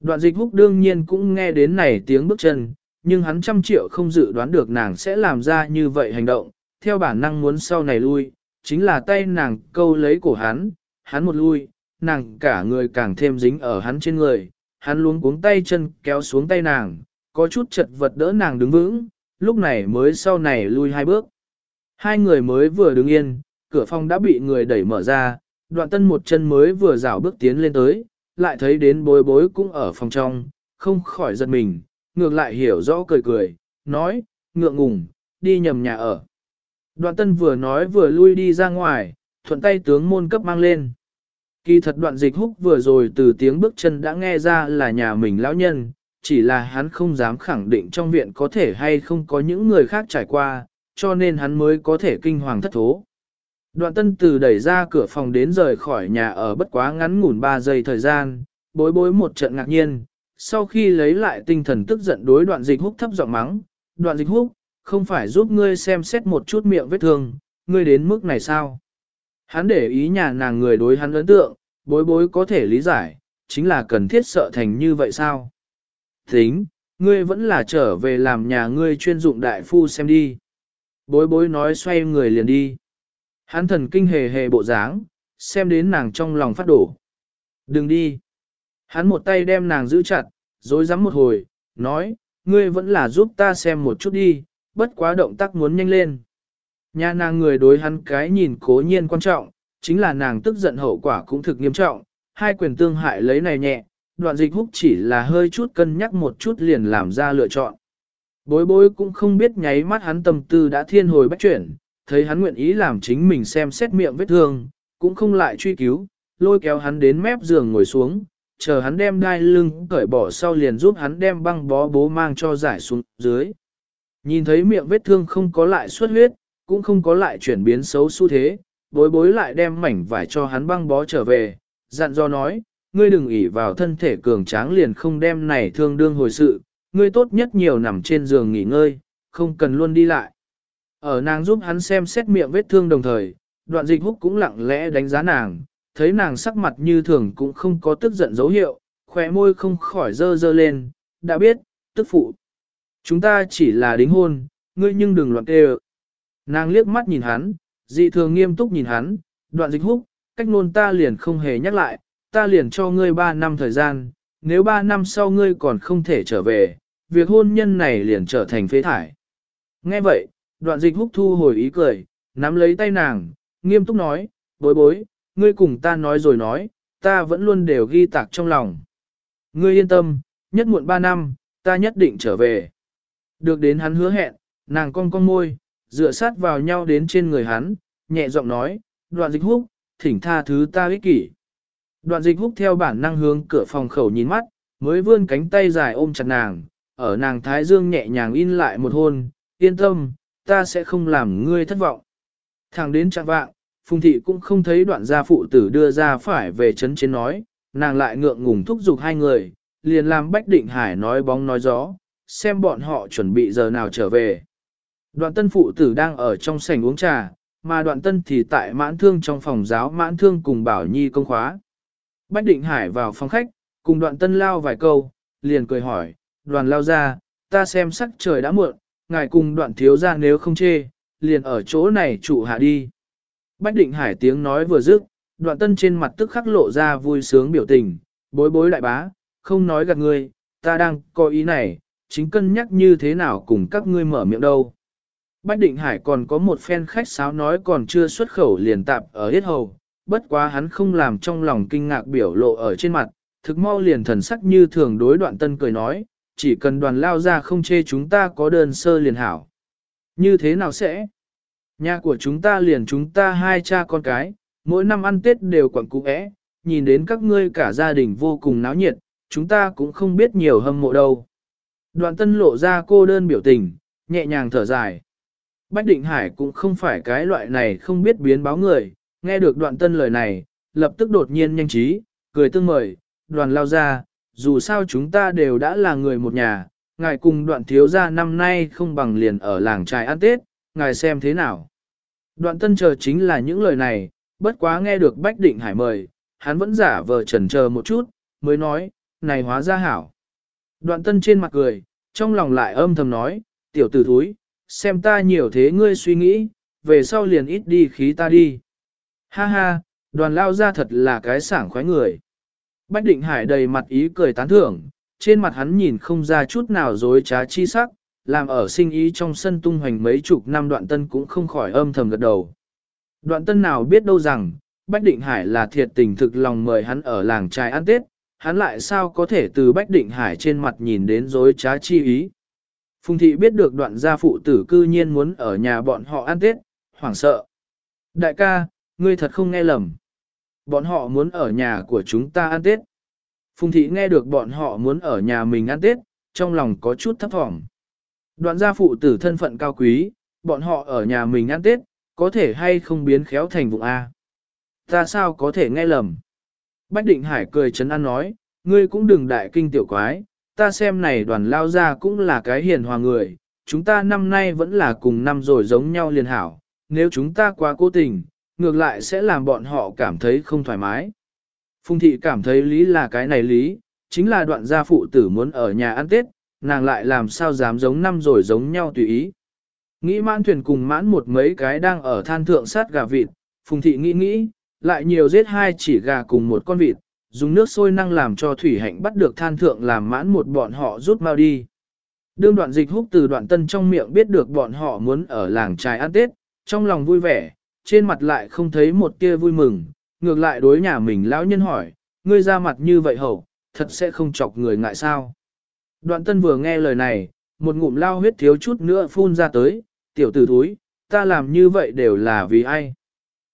Đoạn dịch húc đương nhiên cũng nghe đến này tiếng bước chân, nhưng hắn trăm triệu không dự đoán được nàng sẽ làm ra như vậy hành động, theo bản năng muốn sau này lui, chính là tay nàng câu lấy cổ hắn, hắn một lui, nàng cả người càng thêm dính ở hắn trên người, hắn luống cuống tay chân kéo xuống tay nàng, có chút chật vật đỡ nàng đứng vững, lúc này mới sau này lui hai bước. Hai người mới vừa đứng yên, cửa phòng đã bị người đẩy mở ra, đoạn tân một chân mới vừa rảo bước tiến lên tới, lại thấy đến bối bối cũng ở phòng trong, không khỏi giật mình, ngược lại hiểu rõ cười cười, nói, ngượng ngùng, đi nhầm nhà ở. Đoạn tân vừa nói vừa lui đi ra ngoài, thuận tay tướng môn cấp mang lên. Kỳ thật đoạn dịch húc vừa rồi từ tiếng bước chân đã nghe ra là nhà mình lão nhân, chỉ là hắn không dám khẳng định trong viện có thể hay không có những người khác trải qua, cho nên hắn mới có thể kinh hoàng thất thố. Đoạn tân từ đẩy ra cửa phòng đến rời khỏi nhà ở bất quá ngắn ngủn 3 giây thời gian, bối bối một trận ngạc nhiên, sau khi lấy lại tinh thần tức giận đối đoạn dịch húc thấp giọng mắng, đoạn dịch húc, không phải giúp ngươi xem xét một chút miệng vết thương, ngươi đến mức này sao? Hắn để ý nhà nàng người đối hắn ấn tượng, bối bối có thể lý giải, chính là cần thiết sợ thành như vậy sao? Tính, ngươi vẫn là trở về làm nhà ngươi chuyên dụng đại phu xem đi. Bối bối nói xoay người liền đi. Hắn thần kinh hề hề bộ dáng, xem đến nàng trong lòng phát đổ. Đừng đi. Hắn một tay đem nàng giữ chặt, dối rắm một hồi, nói, ngươi vẫn là giúp ta xem một chút đi, bất quá động tác muốn nhanh lên. Nhà nàng người đối hắn cái nhìn cố nhiên quan trọng, chính là nàng tức giận hậu quả cũng thực nghiêm trọng, hai quyền tương hại lấy này nhẹ, đoạn dịch húc chỉ là hơi chút cân nhắc một chút liền làm ra lựa chọn. Bối bối cũng không biết nháy mắt hắn tâm tư đã thiên hồi bách chuyển, thấy hắn nguyện ý làm chính mình xem xét miệng vết thương, cũng không lại truy cứu, lôi kéo hắn đến mép giường ngồi xuống, chờ hắn đem đai lưng cởi bỏ sau liền giúp hắn đem băng bó bố mang cho giải xuống dưới. Nhìn thấy miệng vết thương không có lại xuất huyết, cũng không có lại chuyển biến xấu xu thế, bối bối lại đem mảnh vải cho hắn băng bó trở về, dặn do nói, ngươi đừng ỉ vào thân thể cường tráng liền không đem này thương đương hồi sự, ngươi tốt nhất nhiều nằm trên giường nghỉ ngơi, không cần luôn đi lại. Ở nàng giúp hắn xem xét miệng vết thương đồng thời, đoạn dịch húc cũng lặng lẽ đánh giá nàng, thấy nàng sắc mặt như thường cũng không có tức giận dấu hiệu, khỏe môi không khỏi dơ dơ lên, đã biết, tức phụ. Chúng ta chỉ là đính hôn, ngươi nhưng đừng loạn tê Nàng liếc mắt nhìn hắn, dị thường nghiêm túc nhìn hắn, đoạn dịch húc, cách nôn ta liền không hề nhắc lại, ta liền cho ngươi ba năm thời gian, nếu ba năm sau ngươi còn không thể trở về, việc hôn nhân này liền trở thành phế thải. Nghe vậy, đoạn dịch húc thu hồi ý cười, nắm lấy tay nàng, nghiêm túc nói, bối bối, ngươi cùng ta nói rồi nói, ta vẫn luôn đều ghi tạc trong lòng. Ngươi yên tâm, nhất muộn ba năm, ta nhất định trở về. Được đến hắn hứa hẹn, nàng cong cong môi, dựa sát vào nhau đến trên người hắn, nhẹ giọng nói, đoạn dịch húc, thỉnh tha thứ ta ích kỷ. Đoạn dịch húc theo bản năng hướng cửa phòng khẩu nhìn mắt, mới vươn cánh tay dài ôm chặt nàng, ở nàng thái dương nhẹ nhàng in lại một hôn, yên tâm, ta sẽ không làm ngươi thất vọng. Thẳng đến trạng vạng, Phùng thị cũng không thấy đoạn gia phụ tử đưa ra phải về chấn chiến nói, nàng lại ngượng ngùng thúc giục hai người, liền làm Bách Định Hải nói bóng nói gió, xem bọn họ chuẩn bị giờ nào trở về. Đoạn tân phụ tử đang ở trong sảnh uống trà, mà đoạn tân thì tại mãn thương trong phòng giáo mãn thương cùng bảo nhi công khóa. Bách Định Hải vào phòng khách, cùng đoạn tân lao vài câu, liền cười hỏi, đoàn lao ra, ta xem sắc trời đã muộn, ngài cùng đoạn thiếu ra nếu không chê, liền ở chỗ này trụ hạ đi. Bách định hải tiếng nói vừa dứt, đoạn tân trên mặt tức khắc lộ ra vui sướng biểu tình, bối bối đại bá, không nói gạt ngươi, ta đang có ý này, chính cân nhắc như thế nào cùng các ngươi mở miệng đâu. Bách định hải còn có một phen khách sáo nói còn chưa xuất khẩu liền tạp ở hết hầu, bất quá hắn không làm trong lòng kinh ngạc biểu lộ ở trên mặt, thực mau liền thần sắc như thường đối đoạn tân cười nói, chỉ cần đoàn lao ra không chê chúng ta có đơn sơ liền hảo. Như thế nào sẽ? Nhà của chúng ta liền chúng ta hai cha con cái, mỗi năm ăn Tết đều quẳng cú ẽ, nhìn đến các ngươi cả gia đình vô cùng náo nhiệt, chúng ta cũng không biết nhiều hâm mộ đâu. Đoạn tân lộ ra cô đơn biểu tình, nhẹ nhàng thở dài. Bách Định Hải cũng không phải cái loại này không biết biến báo người, nghe được đoạn tân lời này, lập tức đột nhiên nhanh trí, cười tương mời, đoàn lao ra, dù sao chúng ta đều đã là người một nhà, ngài cùng đoạn thiếu gia năm nay không bằng liền ở làng trài ăn Tết, ngài xem thế nào. Đoạn tân chờ chính là những lời này, bất quá nghe được Bách Định Hải mời, hắn vẫn giả vờ chần chờ một chút, mới nói, này hóa ra hảo. Đoạn tân trên mặt cười, trong lòng lại âm thầm nói, tiểu tử thúi, xem ta nhiều thế ngươi suy nghĩ, về sau liền ít đi khí ta đi. Ha ha, đoàn lao ra thật là cái sảng khoái người. Bách Định Hải đầy mặt ý cười tán thưởng, trên mặt hắn nhìn không ra chút nào dối trá chi sắc, làm ở sinh ý trong sân tung hoành mấy chục năm đoạn tân cũng không khỏi âm thầm gật đầu. Đoạn tân nào biết đâu rằng, Bách Định Hải là thiệt tình thực lòng mời hắn ở làng trai ăn Tết, hắn lại sao có thể từ Bách Định Hải trên mặt nhìn đến dối trá chi ý. Phùng thị biết được đoạn gia phụ tử cư nhiên muốn ở nhà bọn họ ăn Tết, hoảng sợ. Đại ca, ngươi thật không nghe lầm. Bọn họ muốn ở nhà của chúng ta ăn Tết. Phùng thị nghe được bọn họ muốn ở nhà mình ăn Tết, trong lòng có chút thấp thỏm. Đoạn gia phụ tử thân phận cao quý, bọn họ ở nhà mình ăn Tết, có thể hay không biến khéo thành vụ A. Ta sao có thể nghe lầm? Bách Định Hải cười chấn an nói, ngươi cũng đừng đại kinh tiểu quái, ta xem này đoàn lao ra cũng là cái hiền hòa người, chúng ta năm nay vẫn là cùng năm rồi giống nhau liền hảo, nếu chúng ta quá cố tình, ngược lại sẽ làm bọn họ cảm thấy không thoải mái. Phùng thị cảm thấy lý là cái này lý, chính là đoạn gia phụ tử muốn ở nhà ăn Tết, nàng lại làm sao dám giống năm rồi giống nhau tùy ý. Nghĩ mãn thuyền cùng mãn một mấy cái đang ở than thượng sát gà vịt, phùng thị nghĩ nghĩ, lại nhiều giết hai chỉ gà cùng một con vịt, dùng nước sôi năng làm cho thủy hạnh bắt được than thượng làm mãn một bọn họ rút mau đi. Đương đoạn dịch húc từ đoạn tân trong miệng biết được bọn họ muốn ở làng trài ăn Tết, trong lòng vui vẻ, trên mặt lại không thấy một tia vui mừng, ngược lại đối nhà mình lão nhân hỏi, ngươi ra mặt như vậy hậu, thật sẽ không chọc người ngại sao. Đoạn tân vừa nghe lời này, một ngụm lao huyết thiếu chút nữa phun ra tới, tiểu tử thúi, ta làm như vậy đều là vì ai.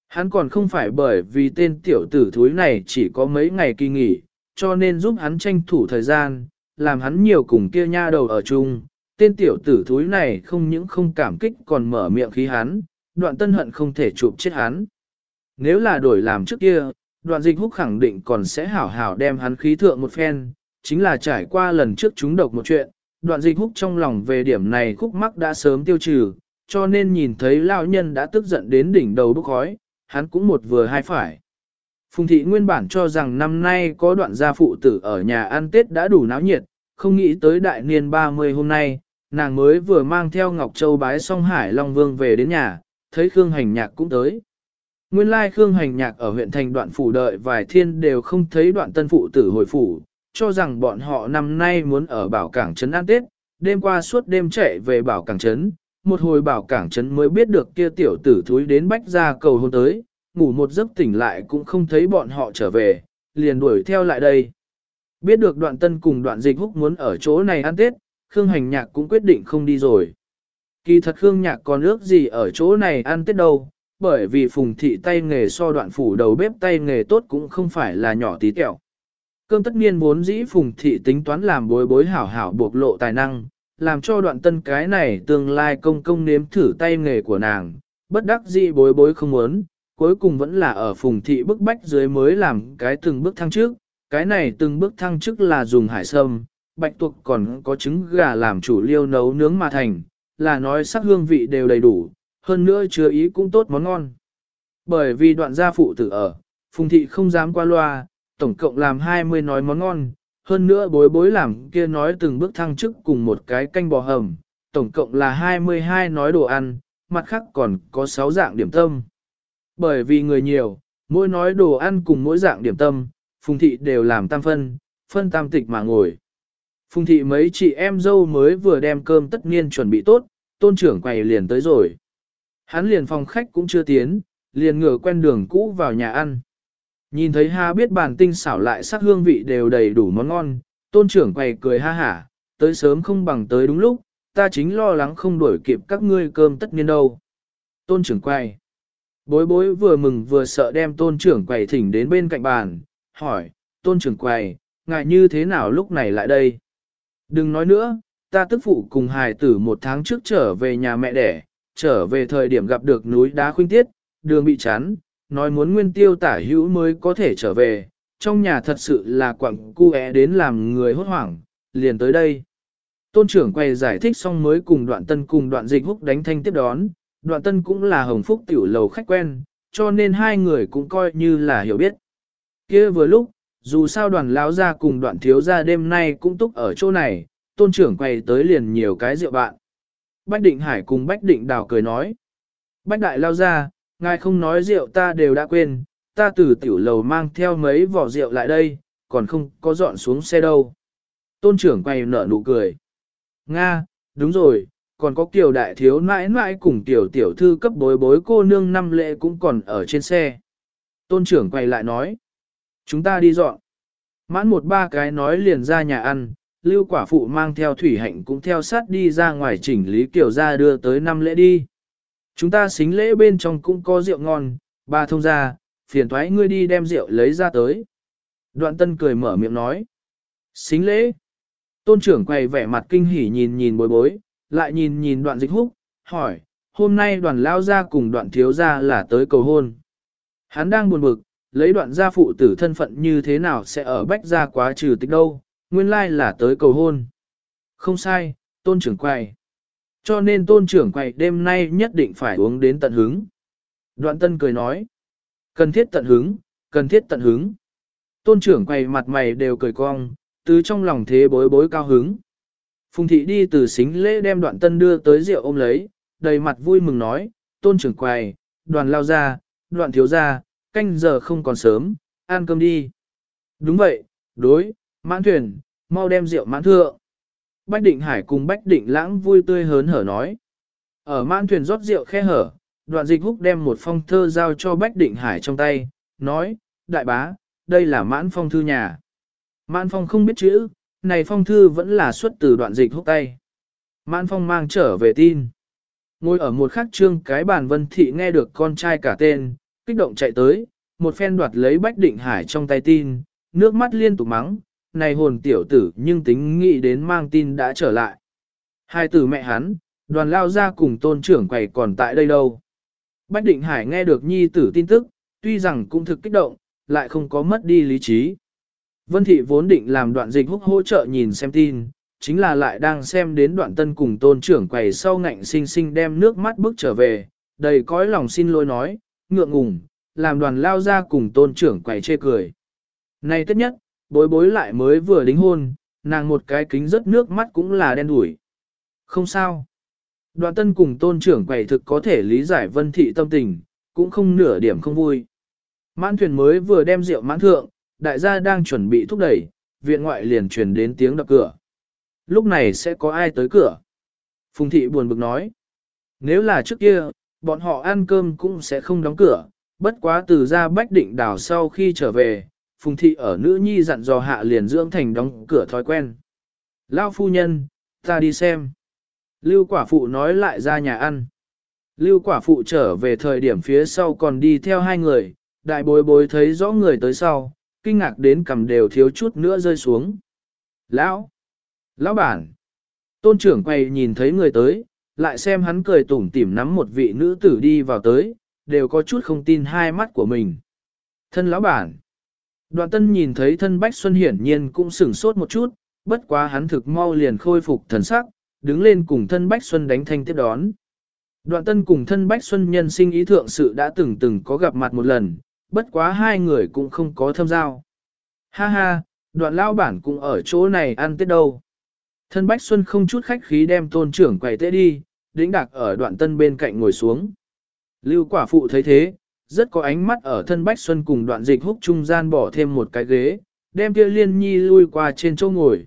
Hắn còn không phải bởi vì tên tiểu tử thúi này chỉ có mấy ngày kỳ nghỉ, cho nên giúp hắn tranh thủ thời gian, làm hắn nhiều cùng kia nha đầu ở chung. Tên tiểu tử thúi này không những không cảm kích còn mở miệng khí hắn, đoạn tân hận không thể chụp chết hắn. Nếu là đổi làm trước kia, đoạn dịch húc khẳng định còn sẽ hảo hảo đem hắn khí thượng một phen, chính là trải qua lần trước chúng độc một chuyện, đoạn dịch húc trong lòng về điểm này khúc mắc đã sớm tiêu trừ, cho nên nhìn thấy lão nhân đã tức giận đến đỉnh đầu bốc khói, hắn cũng một vừa hai phải. Phùng thị nguyên bản cho rằng năm nay có đoạn gia phụ tử ở nhà ăn Tết đã đủ náo nhiệt, không nghĩ tới đại niên 30 hôm nay, nàng mới vừa mang theo Ngọc Châu bái song Hải Long Vương về đến nhà, thấy Khương Hành Nhạc cũng tới. Nguyên lai Khương Hành Nhạc ở huyện thành đoạn phủ đợi vài thiên đều không thấy đoạn tân phụ tử hồi phủ, cho rằng bọn họ năm nay muốn ở bảo cảng trấn ăn Tết, đêm qua suốt đêm chạy về bảo cảng trấn, một hồi bảo cảng trấn mới biết được kia tiểu tử thúi đến bách ra cầu hôn tới, ngủ một giấc tỉnh lại cũng không thấy bọn họ trở về, liền đuổi theo lại đây. Biết được đoạn tân cùng đoạn dịch húc muốn ở chỗ này ăn Tết, Khương Hành Nhạc cũng quyết định không đi rồi. Kỳ thật Khương Nhạc còn ước gì ở chỗ này ăn Tết đâu, bởi vì phùng thị tay nghề so đoạn phủ đầu bếp tay nghề tốt cũng không phải là nhỏ tí tẹo. Cơm tất nhiên muốn dĩ phùng thị tính toán làm bối bối hảo hảo bộc lộ tài năng, làm cho đoạn tân cái này tương lai công công nếm thử tay nghề của nàng, bất đắc dĩ bối bối không muốn, cuối cùng vẫn là ở phùng thị bức bách dưới mới làm cái từng bước thăng trước, cái này từng bước thăng trước là dùng hải sâm, bạch tuộc còn có trứng gà làm chủ liêu nấu nướng mà thành, là nói sắc hương vị đều đầy đủ, hơn nữa chứa ý cũng tốt món ngon. Bởi vì đoạn gia phụ tử ở, phùng thị không dám qua loa, tổng cộng làm 20 nói món ngon, hơn nữa bối bối làm kia nói từng bước thăng chức cùng một cái canh bò hầm, tổng cộng là 22 nói đồ ăn, mặt khác còn có 6 dạng điểm tâm. Bởi vì người nhiều, mỗi nói đồ ăn cùng mỗi dạng điểm tâm, phùng thị đều làm tam phân, phân tam tịch mà ngồi. Phùng thị mấy chị em dâu mới vừa đem cơm tất niên chuẩn bị tốt, tôn trưởng quầy liền tới rồi. Hắn liền phòng khách cũng chưa tiến, liền ngửa quen đường cũ vào nhà ăn. Nhìn thấy ha biết bàn tinh xảo lại sắc hương vị đều đầy đủ món ngon, tôn trưởng quầy cười ha hả, tới sớm không bằng tới đúng lúc, ta chính lo lắng không đuổi kịp các ngươi cơm tất nhiên đâu. Tôn trưởng quầy. Bối bối vừa mừng vừa sợ đem tôn trưởng quầy thỉnh đến bên cạnh bàn, hỏi, tôn trưởng quầy, ngại như thế nào lúc này lại đây? Đừng nói nữa, ta tức phụ cùng hài tử một tháng trước trở về nhà mẹ đẻ, trở về thời điểm gặp được núi đá khuynh tiết, đường bị chắn, nói muốn nguyên tiêu tả hữu mới có thể trở về, trong nhà thật sự là quặng cu é đến làm người hốt hoảng, liền tới đây. Tôn trưởng quay giải thích xong mới cùng đoạn tân cùng đoạn dịch húc đánh thanh tiếp đón, đoạn tân cũng là hồng phúc tiểu lầu khách quen, cho nên hai người cũng coi như là hiểu biết. kia vừa lúc, dù sao đoàn lão gia cùng đoạn thiếu gia đêm nay cũng túc ở chỗ này, tôn trưởng quay tới liền nhiều cái rượu bạn. Bách định hải cùng bách định đào cười nói. Bách đại lao ra, ngài không nói rượu ta đều đã quên, ta từ tiểu lầu mang theo mấy vỏ rượu lại đây, còn không có dọn xuống xe đâu. Tôn trưởng quay nở nụ cười. Nga, đúng rồi, còn có kiểu đại thiếu nãi nãi cùng tiểu tiểu thư cấp bối bối cô nương năm lệ cũng còn ở trên xe. Tôn trưởng quay lại nói. Chúng ta đi dọn. Mãn một ba cái nói liền ra nhà ăn, lưu quả phụ mang theo thủy hạnh cũng theo sát đi ra ngoài chỉnh lý kiểu ra đưa tới năm lễ đi. Chúng ta xính lễ bên trong cũng có rượu ngon, ba thông ra, phiền thoái ngươi đi đem rượu lấy ra tới. Đoạn tân cười mở miệng nói. Xính lễ. Tôn trưởng quay vẻ mặt kinh hỉ nhìn nhìn bối bối, lại nhìn nhìn đoạn dịch húc, hỏi, hôm nay đoàn lao ra cùng đoạn thiếu ra là tới cầu hôn. Hắn đang buồn bực, lấy đoạn gia phụ tử thân phận như thế nào sẽ ở bách gia quá trừ tích đâu, nguyên lai là tới cầu hôn. Không sai, tôn trưởng quầy Cho nên tôn trưởng quầy đêm nay nhất định phải uống đến tận hứng. Đoạn tân cười nói. Cần thiết tận hứng, cần thiết tận hứng. Tôn trưởng quầy mặt mày đều cười cong, từ trong lòng thế bối bối cao hứng. Phùng thị đi từ xính lễ đem đoạn tân đưa tới rượu ôm lấy, đầy mặt vui mừng nói, tôn trưởng quầy, đoàn lao ra, đoạn thiếu ra, canh giờ không còn sớm, ăn cơm đi. Đúng vậy, đối, mãn thuyền, mau đem rượu mãn thượng. Bách định hải cùng bách định lãng vui tươi hớn hở nói. Ở mãn thuyền rót rượu khe hở, đoạn dịch húc đem một phong thơ giao cho bách định hải trong tay, nói, đại bá, đây là mãn phong thư nhà. Mãn phong không biết chữ, này phong thư vẫn là xuất từ đoạn dịch húc tay. Mãn phong mang trở về tin. Ngồi ở một khắc trương cái bàn vân thị nghe được con trai cả tên, kích động chạy tới, một phen đoạt lấy bách định hải trong tay tin, nước mắt liên tục mắng, này hồn tiểu tử nhưng tính nghĩ đến mang tin đã trở lại. Hai tử mẹ hắn, đoàn lao ra cùng tôn trưởng quầy còn tại đây đâu. Bách định hải nghe được nhi tử tin tức, tuy rằng cũng thực kích động, lại không có mất đi lý trí. Vân thị vốn định làm đoạn dịch húc hỗ trợ nhìn xem tin, chính là lại đang xem đến đoạn tân cùng tôn trưởng quầy sau ngạnh sinh sinh đem nước mắt bước trở về, đầy cõi lòng xin lỗi nói, ngượng ngùng, làm đoàn lao ra cùng tôn trưởng quầy chê cười. Này tất nhất, bối bối lại mới vừa đính hôn, nàng một cái kính rất nước mắt cũng là đen đủi. Không sao. Đoàn tân cùng tôn trưởng quầy thực có thể lý giải vân thị tâm tình, cũng không nửa điểm không vui. Mãn thuyền mới vừa đem rượu mãn thượng, đại gia đang chuẩn bị thúc đẩy, viện ngoại liền truyền đến tiếng đập cửa. Lúc này sẽ có ai tới cửa? Phùng thị buồn bực nói. Nếu là trước kia, bọn họ ăn cơm cũng sẽ không đóng cửa, bất quá từ ra bách định đảo sau khi trở về, Phùng thị ở nữ nhi dặn dò hạ liền dưỡng thành đóng cửa thói quen. Lao phu nhân, ta đi xem. Lưu quả phụ nói lại ra nhà ăn. Lưu quả phụ trở về thời điểm phía sau còn đi theo hai người, đại bối bối thấy rõ người tới sau, kinh ngạc đến cầm đều thiếu chút nữa rơi xuống. Lão! Lão bản! Tôn trưởng quay nhìn thấy người tới, lại xem hắn cười tủm tỉm nắm một vị nữ tử đi vào tới, đều có chút không tin hai mắt của mình. Thân lão bản! Đoạn tân nhìn thấy thân Bách Xuân hiển nhiên cũng sửng sốt một chút, bất quá hắn thực mau liền khôi phục thần sắc, đứng lên cùng thân Bách Xuân đánh thanh tiếp đón. Đoạn tân cùng thân Bách Xuân nhân sinh ý thượng sự đã từng từng có gặp mặt một lần, bất quá hai người cũng không có thâm giao. Ha ha, đoạn lao bản cũng ở chỗ này ăn tết đâu. Thân Bách Xuân không chút khách khí đem tôn trưởng quầy tế đi, đĩnh đạc ở đoạn tân bên cạnh ngồi xuống. Lưu quả phụ thấy thế, rất có ánh mắt ở thân Bách Xuân cùng đoạn dịch húc trung gian bỏ thêm một cái ghế, đem kia liên nhi lui qua trên chỗ ngồi.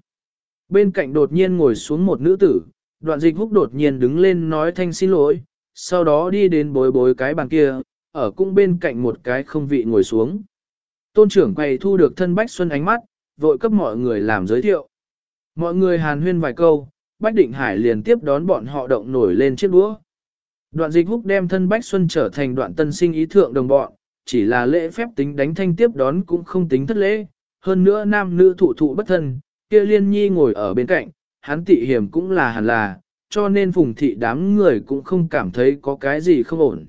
Bên cạnh đột nhiên ngồi xuống một nữ tử, đoạn dịch húc đột nhiên đứng lên nói thanh xin lỗi, sau đó đi đến bối bối cái bàn kia, ở cung bên cạnh một cái không vị ngồi xuống. Tôn trưởng quầy thu được thân Bách Xuân ánh mắt, vội cấp mọi người làm giới thiệu. Mọi người hàn huyên vài câu, Bách Định Hải liền tiếp đón bọn họ động nổi lên chiếc đũa. Đoạn dịch húc đem thân Bách Xuân trở thành đoạn tân sinh ý thượng đồng bọn, chỉ là lễ phép tính đánh thanh tiếp đón cũng không tính thất lễ, hơn nữa nam nữ thụ thụ bất thân, kia liên nhi ngồi ở bên cạnh, hắn tị hiểm cũng là hẳn là, cho nên phùng thị đám người cũng không cảm thấy có cái gì không ổn.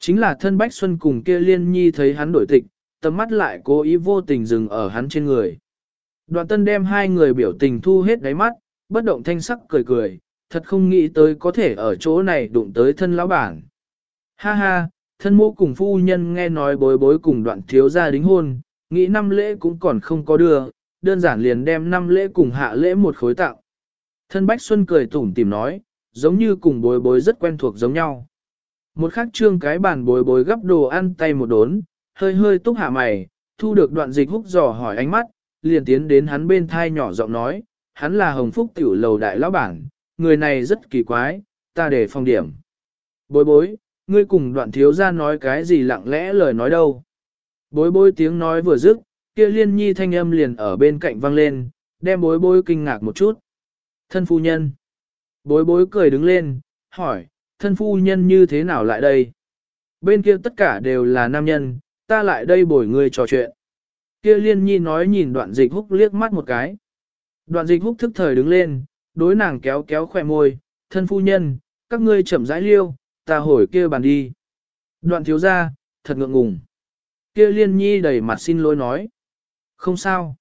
Chính là thân Bách Xuân cùng kia liên nhi thấy hắn đổi tịch, tầm mắt lại cố ý vô tình dừng ở hắn trên người. Đoạn tân đem hai người biểu tình thu hết đáy mắt, bất động thanh sắc cười cười, thật không nghĩ tới có thể ở chỗ này đụng tới thân lão bản. Ha ha, thân mô cùng phu nhân nghe nói bối bối cùng đoạn thiếu gia đính hôn, nghĩ năm lễ cũng còn không có đưa, đơn giản liền đem năm lễ cùng hạ lễ một khối tạo. Thân Bách Xuân cười tủm tìm nói, giống như cùng bối bối rất quen thuộc giống nhau. Một khắc trương cái bàn bối bối gấp đồ ăn tay một đốn, hơi hơi túc hạ mày, thu được đoạn dịch húc dò hỏi ánh mắt, liền tiến đến hắn bên thai nhỏ giọng nói, hắn là hồng phúc tiểu lầu đại lão bản, người này rất kỳ quái, ta để phong điểm. Bối bối, ngươi cùng đoạn thiếu ra nói cái gì lặng lẽ lời nói đâu. Bối bối tiếng nói vừa dứt, kia liên nhi thanh âm liền ở bên cạnh vang lên, đem bối bối kinh ngạc một chút. Thân phu nhân. Bối bối cười đứng lên, hỏi, thân phu nhân như thế nào lại đây? Bên kia tất cả đều là nam nhân, ta lại đây bồi người trò chuyện. Kia liên nhi nói nhìn đoạn dịch húc liếc mắt một cái. Đoạn dịch húc thức thời đứng lên, đối nàng kéo kéo khỏe môi, thân phu nhân, các ngươi chậm rãi liêu, ta hồi kia bàn đi. Đoạn thiếu ra, thật ngượng ngùng. Kia liên nhi đầy mặt xin lỗi nói. Không sao.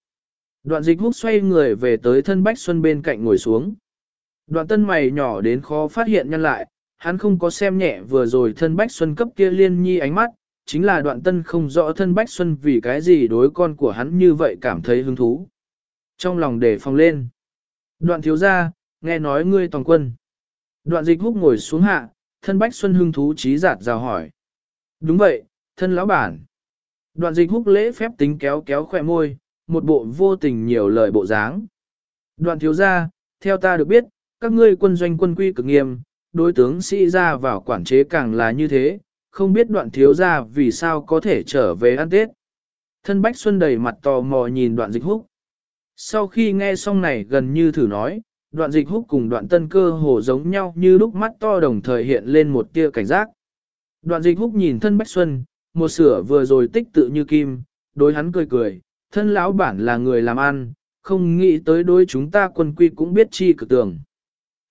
Đoạn dịch húc xoay người về tới thân Bách Xuân bên cạnh ngồi xuống. Đoạn tân mày nhỏ đến khó phát hiện nhân lại, hắn không có xem nhẹ vừa rồi thân Bách Xuân cấp kia liên nhi ánh mắt, chính là đoạn tân không rõ thân Bách Xuân vì cái gì đối con của hắn như vậy cảm thấy hứng thú. Trong lòng để phòng lên. Đoạn thiếu ra, nghe nói ngươi toàn quân. Đoạn dịch húc ngồi xuống hạ, thân Bách Xuân hứng thú trí giạt rào hỏi. Đúng vậy, thân lão bản. Đoạn dịch húc lễ phép tính kéo kéo khỏe môi, một bộ vô tình nhiều lời bộ dáng. Đoạn thiếu ra, theo ta được biết, các ngươi quân doanh quân quy cực nghiêm, đối tướng sĩ ra vào quản chế càng là như thế, không biết đoạn thiếu gia vì sao có thể trở về ăn Tết. Thân Bách Xuân đầy mặt tò mò nhìn đoạn dịch húc. Sau khi nghe xong này gần như thử nói, đoạn dịch húc cùng đoạn tân cơ hồ giống nhau như lúc mắt to đồng thời hiện lên một tia cảnh giác. Đoạn dịch húc nhìn thân Bách Xuân, một sửa vừa rồi tích tự như kim, đối hắn cười cười, thân lão bản là người làm ăn, không nghĩ tới đối chúng ta quân quy cũng biết chi cực tường.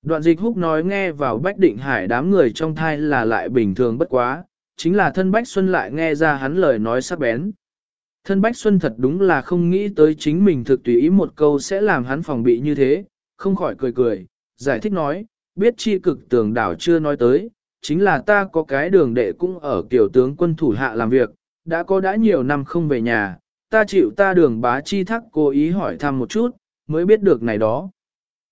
Đoạn dịch húc nói nghe vào Bách Định Hải đám người trong thai là lại bình thường bất quá, chính là thân Bách Xuân lại nghe ra hắn lời nói sắc bén. Thân Bách Xuân thật đúng là không nghĩ tới chính mình thực tùy ý một câu sẽ làm hắn phòng bị như thế, không khỏi cười cười, giải thích nói, biết chi cực tường đảo chưa nói tới, chính là ta có cái đường đệ cũng ở kiểu tướng quân thủ hạ làm việc, đã có đã nhiều năm không về nhà, ta chịu ta đường bá chi thắc cố ý hỏi thăm một chút, mới biết được này đó.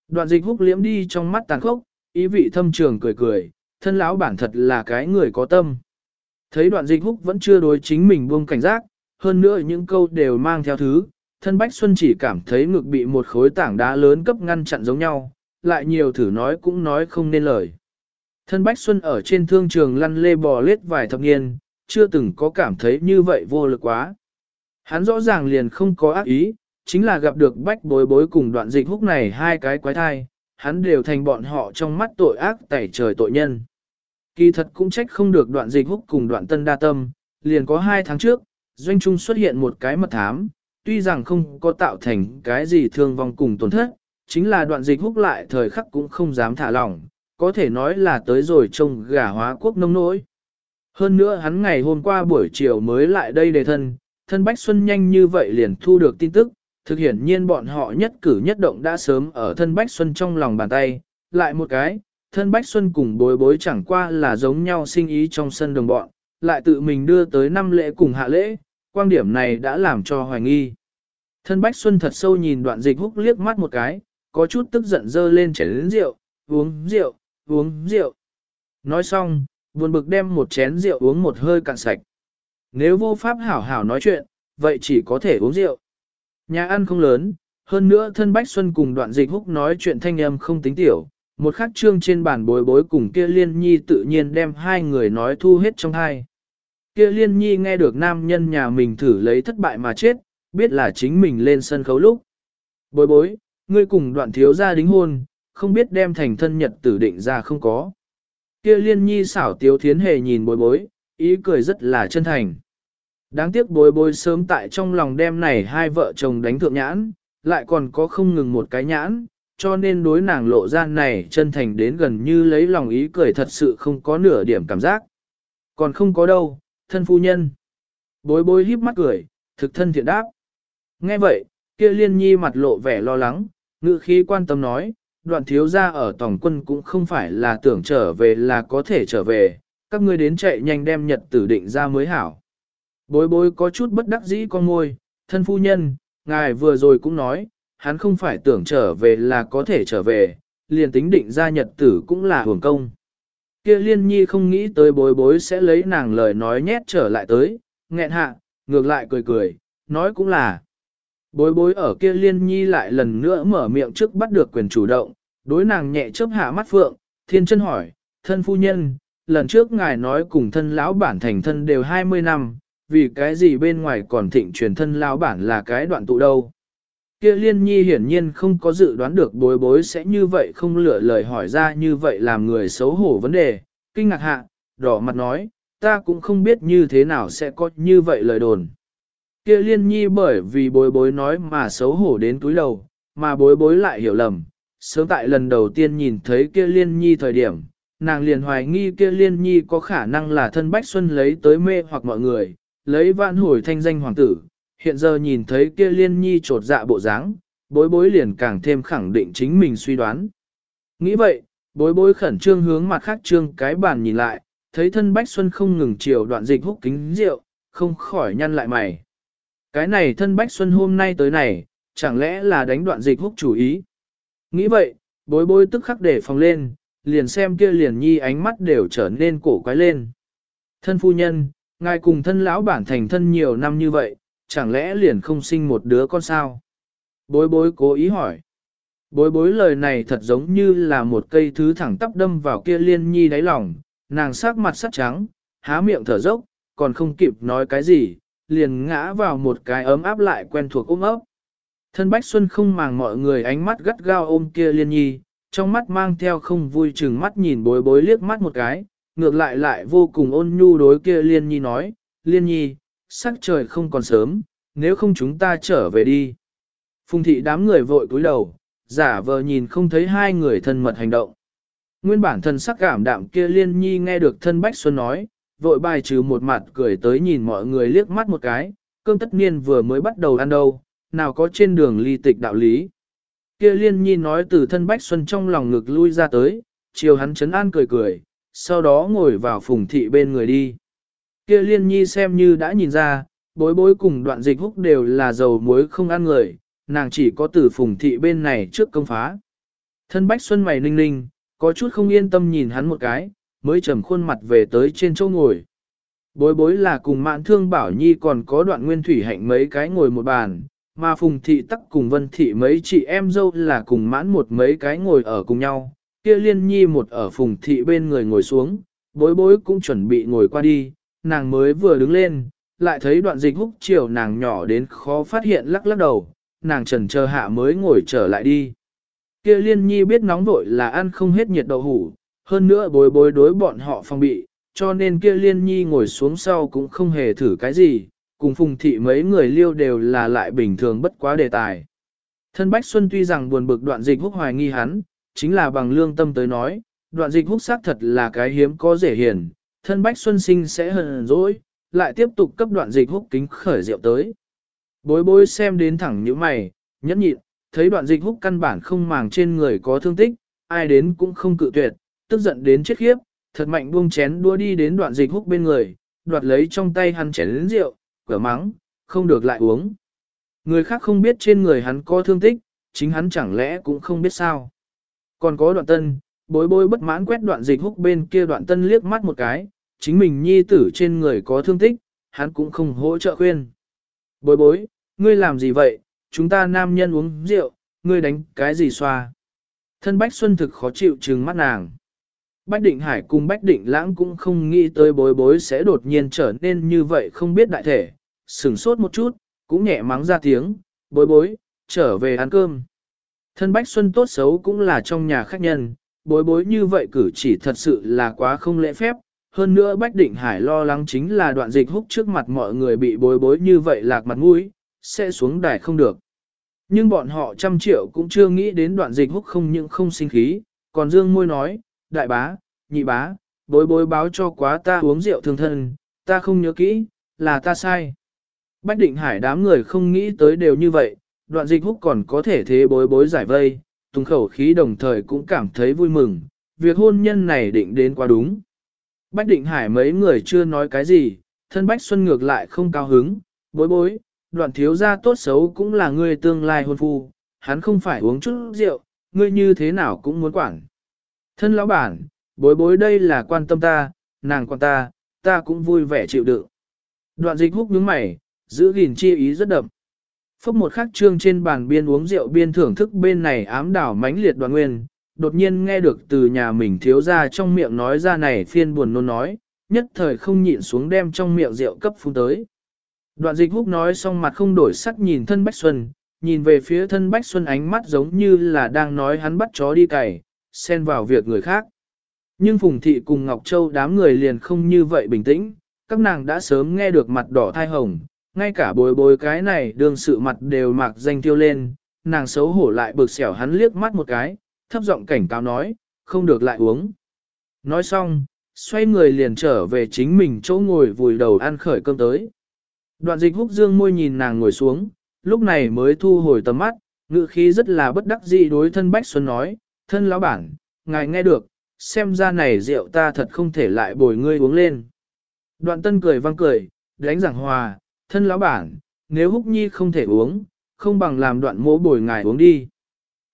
Đoạn dịch húc liễm đi trong mắt tàn khốc, ý vị thâm trường cười cười, thân lão bản thật là cái người có tâm. Thấy đoạn dịch húc vẫn chưa đối chính mình buông cảnh giác, hơn nữa những câu đều mang theo thứ, thân Bách Xuân chỉ cảm thấy ngực bị một khối tảng đá lớn cấp ngăn chặn giống nhau, lại nhiều thử nói cũng nói không nên lời. Thân Bách Xuân ở trên thương trường lăn lê bò lết vài thập niên, chưa từng có cảm thấy như vậy vô lực quá. Hắn rõ ràng liền không có ác ý, chính là gặp được bách bối bối cùng đoạn dịch húc này hai cái quái thai, hắn đều thành bọn họ trong mắt tội ác tẩy trời tội nhân. Kỳ thật cũng trách không được đoạn dịch húc cùng đoạn tân đa tâm, liền có hai tháng trước, doanh trung xuất hiện một cái mật thám, tuy rằng không có tạo thành cái gì thương vong cùng tổn thất, chính là đoạn dịch húc lại thời khắc cũng không dám thả lỏng, có thể nói là tới rồi trông gà hóa quốc nông nỗi. Hơn nữa hắn ngày hôm qua buổi chiều mới lại đây đề thân, thân Bách Xuân nhanh như vậy liền thu được tin tức, thực hiện nhiên bọn họ nhất cử nhất động đã sớm ở thân Bách Xuân trong lòng bàn tay, lại một cái, thân Bách Xuân cùng bối bối chẳng qua là giống nhau sinh ý trong sân đồng bọn, lại tự mình đưa tới năm lễ cùng hạ lễ, quan điểm này đã làm cho hoài nghi. Thân Bách Xuân thật sâu nhìn đoạn dịch húc liếc mắt một cái, có chút tức giận dơ lên chén rượu, uống rượu, uống rượu. Nói xong, buồn bực đem một chén rượu uống một hơi cạn sạch. Nếu vô pháp hảo hảo nói chuyện, vậy chỉ có thể uống rượu. Nhà ăn không lớn, hơn nữa thân Bách Xuân cùng đoạn dịch húc nói chuyện thanh âm không tính tiểu. Một khắc trương trên bàn bối bối cùng kia liên nhi tự nhiên đem hai người nói thu hết trong hai. Kia liên nhi nghe được nam nhân nhà mình thử lấy thất bại mà chết, biết là chính mình lên sân khấu lúc. Bối bối, ngươi cùng đoạn thiếu gia đính hôn, không biết đem thành thân nhật tử định ra không có. Kia liên nhi xảo tiếu thiến hề nhìn bối bối, ý cười rất là chân thành. Đáng tiếc bối bối sớm tại trong lòng đem này hai vợ chồng đánh thượng nhãn, lại còn có không ngừng một cái nhãn, cho nên đối nàng lộ ra này chân thành đến gần như lấy lòng ý cười thật sự không có nửa điểm cảm giác. Còn không có đâu, thân phu nhân. Bối bối híp mắt cười, thực thân thiện đáp. Nghe vậy, kia liên nhi mặt lộ vẻ lo lắng, ngữ khí quan tâm nói, đoạn thiếu gia ở tổng quân cũng không phải là tưởng trở về là có thể trở về, các ngươi đến chạy nhanh đem nhật tử định ra mới hảo. Bối bối có chút bất đắc dĩ con ngôi, thân phu nhân, ngài vừa rồi cũng nói, hắn không phải tưởng trở về là có thể trở về, liền tính định ra nhật tử cũng là hưởng công. Kia liên nhi không nghĩ tới bối bối sẽ lấy nàng lời nói nhét trở lại tới, nghẹn hạ, ngược lại cười cười, nói cũng là. Bối bối ở kia liên nhi lại lần nữa mở miệng trước bắt được quyền chủ động, đối nàng nhẹ chớp hạ mắt phượng, thiên chân hỏi, thân phu nhân, lần trước ngài nói cùng thân lão bản thành thân đều 20 năm, vì cái gì bên ngoài còn thịnh truyền thân lão bản là cái đoạn tụ đâu. Kia liên nhi hiển nhiên không có dự đoán được bối bối sẽ như vậy không lựa lời hỏi ra như vậy làm người xấu hổ vấn đề, kinh ngạc hạ, đỏ mặt nói, ta cũng không biết như thế nào sẽ có như vậy lời đồn. Kia liên nhi bởi vì bối bối nói mà xấu hổ đến túi đầu, mà bối bối lại hiểu lầm. Sớm tại lần đầu tiên nhìn thấy kia liên nhi thời điểm, nàng liền hoài nghi kia liên nhi có khả năng là thân Bách Xuân lấy tới mê hoặc mọi người, lấy vạn hồi thanh danh hoàng tử. Hiện giờ nhìn thấy kia liên nhi trột dạ bộ dáng, bối bối liền càng thêm khẳng định chính mình suy đoán. Nghĩ vậy, bối bối khẩn trương hướng mặt khác trương cái bàn nhìn lại, thấy thân Bách Xuân không ngừng chiều đoạn dịch hút kính rượu, không khỏi nhăn lại mày. Cái này thân Bách Xuân hôm nay tới này, chẳng lẽ là đánh đoạn dịch hút chủ ý. Nghĩ vậy, bối bối tức khắc để phòng lên, liền xem kia liền nhi ánh mắt đều trở nên cổ quái lên. Thân phu nhân, ngài cùng thân lão bản thành thân nhiều năm như vậy, chẳng lẽ liền không sinh một đứa con sao? Bối bối cố ý hỏi. Bối bối lời này thật giống như là một cây thứ thẳng tắp đâm vào kia liên nhi đáy lòng, nàng sắc mặt sắt trắng, há miệng thở dốc, còn không kịp nói cái gì, liền ngã vào một cái ấm áp lại quen thuộc ôm ấp. Thân Bách Xuân không màng mọi người ánh mắt gắt gao ôm kia liên nhi, trong mắt mang theo không vui chừng mắt nhìn bối bối liếc mắt một cái, ngược lại lại vô cùng ôn nhu đối kia liên nhi nói, liên nhi, sắc trời không còn sớm, nếu không chúng ta trở về đi. Phùng thị đám người vội cúi đầu, giả vờ nhìn không thấy hai người thân mật hành động. Nguyên bản thân sắc cảm đạm kia liên nhi nghe được thân Bách Xuân nói, vội bài trừ một mặt cười tới nhìn mọi người liếc mắt một cái, cơm tất niên vừa mới bắt đầu ăn đâu, nào có trên đường ly tịch đạo lý. Kia liên nhi nói từ thân Bách Xuân trong lòng ngực lui ra tới, chiều hắn chấn an cười cười, sau đó ngồi vào phùng thị bên người đi. Kia liên nhi xem như đã nhìn ra, bối bối cùng đoạn dịch húc đều là dầu muối không ăn người, nàng chỉ có từ phùng thị bên này trước công phá. Thân Bách Xuân mày ninh ninh, có chút không yên tâm nhìn hắn một cái, mới trầm khuôn mặt về tới trên chỗ ngồi. Bối bối là cùng mạn thương bảo nhi còn có đoạn nguyên thủy hạnh mấy cái ngồi một bàn, mà phùng thị tắc cùng vân thị mấy chị em dâu là cùng mãn một mấy cái ngồi ở cùng nhau, kia liên nhi một ở phùng thị bên người ngồi xuống, bối bối cũng chuẩn bị ngồi qua đi, nàng mới vừa đứng lên, lại thấy đoạn dịch húc chiều nàng nhỏ đến khó phát hiện lắc lắc đầu, nàng trần chờ hạ mới ngồi trở lại đi. Kia liên nhi biết nóng vội là ăn không hết nhiệt đậu hủ, hơn nữa bối bối đối bọn họ phong bị, cho nên kia liên nhi ngồi xuống sau cũng không hề thử cái gì, cùng phùng thị mấy người liêu đều là lại bình thường bất quá đề tài. Thân Bách Xuân tuy rằng buồn bực đoạn dịch húc hoài nghi hắn, chính là bằng lương tâm tới nói, đoạn dịch húc xác thật là cái hiếm có dễ hiền, thân Bách Xuân sinh sẽ hờn dỗi, lại tiếp tục cấp đoạn dịch húc kính khởi rượu tới. Bối bối xem đến thẳng như mày, nhẫn nhịn, thấy đoạn dịch húc căn bản không màng trên người có thương tích, ai đến cũng không cự tuyệt, tức giận đến chết khiếp, thật mạnh buông chén đua đi đến đoạn dịch húc bên người, đoạt lấy trong tay hắn chén đến rượu, cửa mắng, không được lại uống. Người khác không biết trên người hắn có thương tích, chính hắn chẳng lẽ cũng không biết sao. Còn có đoạn tân, bối bối bất mãn quét đoạn dịch húc bên kia đoạn tân liếc mắt một cái, chính mình nhi tử trên người có thương tích, hắn cũng không hỗ trợ khuyên. Bối bối, ngươi làm gì vậy, chúng ta nam nhân uống rượu, ngươi đánh cái gì xoa. Thân Bách Xuân thực khó chịu trừng mắt nàng. Bách Định Hải cùng Bách Định Lãng cũng không nghĩ tới bối bối sẽ đột nhiên trở nên như vậy không biết đại thể, sửng sốt một chút, cũng nhẹ mắng ra tiếng, bối bối, trở về ăn cơm. Thân Bách Xuân tốt xấu cũng là trong nhà khách nhân, bối bối như vậy cử chỉ thật sự là quá không lễ phép, hơn nữa Bách Định Hải lo lắng chính là đoạn dịch húc trước mặt mọi người bị bối bối như vậy lạc mặt mũi, sẽ xuống đài không được. Nhưng bọn họ trăm triệu cũng chưa nghĩ đến đoạn dịch húc không những không sinh khí, còn dương môi nói, đại bá, nhị bá, bối bối báo cho quá ta uống rượu thương thân, ta không nhớ kỹ, là ta sai. Bách định hải đám người không nghĩ tới đều như vậy, đoạn dịch húc còn có thể thế bối bối giải vây, tung khẩu khí đồng thời cũng cảm thấy vui mừng, việc hôn nhân này định đến quá đúng. Bách định hải mấy người chưa nói cái gì, thân Bách Xuân ngược lại không cao hứng, bối bối, đoạn thiếu gia tốt xấu cũng là người tương lai hôn phu, hắn không phải uống chút rượu, ngươi như thế nào cũng muốn quản. Thân lão bản, bối bối đây là quan tâm ta, nàng quan ta, ta cũng vui vẻ chịu đựng. Đoạn dịch húc nhướng mày, giữ gìn chi ý rất đậm. Phốc một khắc trương trên bàn biên uống rượu biên thưởng thức bên này ám đảo mãnh liệt đoàn nguyên, đột nhiên nghe được từ nhà mình thiếu ra trong miệng nói ra này phiên buồn nôn nói, nhất thời không nhịn xuống đem trong miệng rượu cấp phun tới. Đoạn dịch húc nói xong mặt không đổi sắc nhìn thân Bách Xuân, nhìn về phía thân Bách Xuân ánh mắt giống như là đang nói hắn bắt chó đi cày, xen vào việc người khác. Nhưng Phùng Thị cùng Ngọc Châu đám người liền không như vậy bình tĩnh, các nàng đã sớm nghe được mặt đỏ thai hồng, ngay cả bồi bồi cái này đương sự mặt đều mạc danh tiêu lên, nàng xấu hổ lại bực xẻo hắn liếc mắt một cái, thấp giọng cảnh cáo nói, không được lại uống. Nói xong, xoay người liền trở về chính mình chỗ ngồi vùi đầu ăn khởi cơm tới. Đoạn dịch húc dương môi nhìn nàng ngồi xuống, lúc này mới thu hồi tầm mắt, ngự khí rất là bất đắc dĩ đối thân Bách Xuân nói, thân lão bản, ngài nghe được, xem ra này rượu ta thật không thể lại bồi ngươi uống lên. Đoạn tân cười vang cười, đánh giảng hòa, thân lão bản, nếu húc nhi không thể uống, không bằng làm đoạn mỗ bồi ngài uống đi.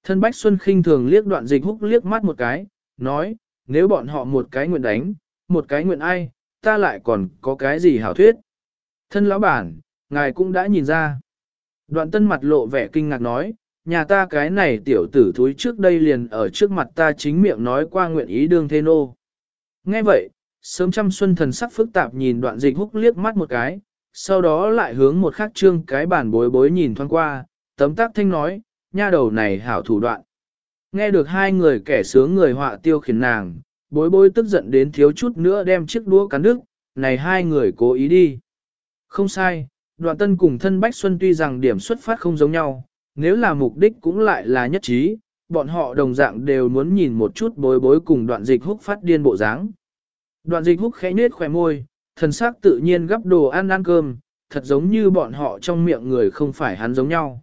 Thân Bách Xuân khinh thường liếc đoạn dịch húc liếc mắt một cái, nói, nếu bọn họ một cái nguyện đánh, một cái nguyện ai, ta lại còn có cái gì hảo thuyết. Thân lão bản, ngài cũng đã nhìn ra. Đoạn tân mặt lộ vẻ kinh ngạc nói, nhà ta cái này tiểu tử thúi trước đây liền ở trước mặt ta chính miệng nói qua nguyện ý đương thế nô. Nghe vậy, sớm trăm xuân thần sắc phức tạp nhìn đoạn dịch húc liếc mắt một cái, sau đó lại hướng một khắc trương cái bản bối bối nhìn thoáng qua, tấm tác thanh nói, nha đầu này hảo thủ đoạn. Nghe được hai người kẻ sướng người họa tiêu khiển nàng, bối bối tức giận đến thiếu chút nữa đem chiếc đũa cắn đứt, này hai người cố ý đi. Không sai, đoạn tân cùng thân Bách Xuân tuy rằng điểm xuất phát không giống nhau, nếu là mục đích cũng lại là nhất trí, bọn họ đồng dạng đều muốn nhìn một chút bối bối cùng đoạn dịch húc phát điên bộ dáng. Đoạn dịch húc khẽ nết khỏe môi, thần sắc tự nhiên gấp đồ ăn ăn cơm, thật giống như bọn họ trong miệng người không phải hắn giống nhau.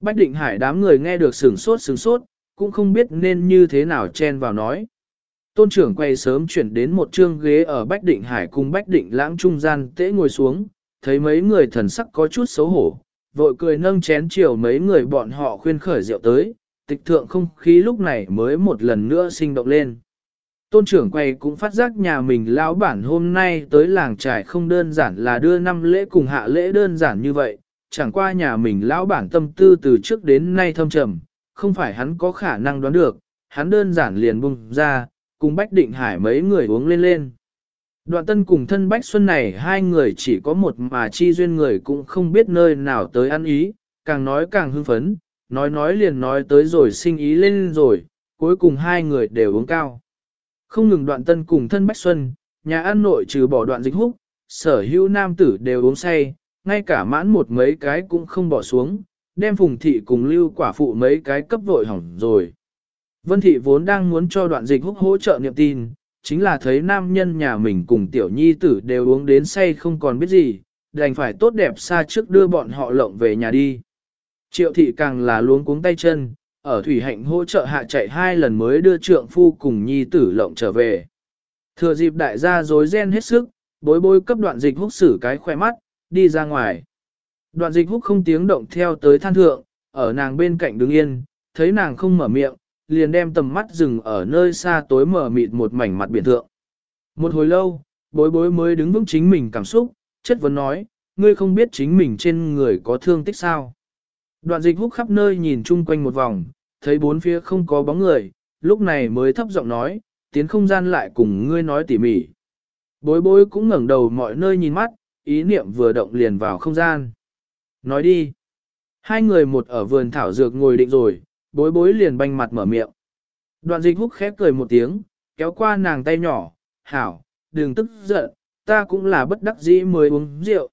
Bách định hải đám người nghe được sừng sốt sừng sốt, cũng không biết nên như thế nào chen vào nói. Tôn trưởng quay sớm chuyển đến một trương ghế ở Bách Định Hải cùng Bách Định lãng trung gian tễ ngồi xuống, thấy mấy người thần sắc có chút xấu hổ, vội cười nâng chén chiều mấy người bọn họ khuyên khởi rượu tới, tịch thượng không khí lúc này mới một lần nữa sinh động lên. Tôn trưởng quay cũng phát giác nhà mình lão bản hôm nay tới làng trải không đơn giản là đưa năm lễ cùng hạ lễ đơn giản như vậy, chẳng qua nhà mình lão bản tâm tư từ trước đến nay thâm trầm, không phải hắn có khả năng đoán được, hắn đơn giản liền bung ra, cùng Bách Định Hải mấy người uống lên lên. Đoạn tân cùng thân Bách Xuân này hai người chỉ có một mà chi duyên người cũng không biết nơi nào tới ăn ý, càng nói càng hưng phấn, nói nói liền nói tới rồi sinh ý lên rồi, cuối cùng hai người đều uống cao. Không ngừng đoạn tân cùng thân Bách Xuân, nhà ăn nội trừ bỏ đoạn dịch húc, sở hữu nam tử đều uống say, ngay cả mãn một mấy cái cũng không bỏ xuống, đem phùng thị cùng lưu quả phụ mấy cái cấp vội hỏng rồi. Vân thị vốn đang muốn cho đoạn dịch húc hỗ trợ niệm tin, chính là thấy nam nhân nhà mình cùng tiểu nhi tử đều uống đến say không còn biết gì, đành phải tốt đẹp xa trước đưa bọn họ lộng về nhà đi. Triệu thị càng là luống cuống tay chân, ở thủy hạnh hỗ trợ hạ chạy hai lần mới đưa trượng phu cùng nhi tử lộng trở về. Thừa dịp đại gia rối ren hết sức, bối bối cấp đoạn dịch húc xử cái khoe mắt, đi ra ngoài. Đoạn dịch húc không tiếng động theo tới than thượng, ở nàng bên cạnh đứng yên, thấy nàng không mở miệng, liền đem tầm mắt dừng ở nơi xa tối mở mịt một mảnh mặt biển thượng. Một hồi lâu, bối bối mới đứng vững chính mình cảm xúc, chất vấn nói, ngươi không biết chính mình trên người có thương tích sao. Đoạn dịch húc khắp nơi nhìn chung quanh một vòng, thấy bốn phía không có bóng người, lúc này mới thấp giọng nói, tiến không gian lại cùng ngươi nói tỉ mỉ. Bối bối cũng ngẩng đầu mọi nơi nhìn mắt, ý niệm vừa động liền vào không gian. Nói đi. Hai người một ở vườn thảo dược ngồi định rồi, bối bối liền banh mặt mở miệng. Đoạn dịch húc khép cười một tiếng, kéo qua nàng tay nhỏ, hảo, đừng tức giận, ta cũng là bất đắc dĩ mới uống rượu.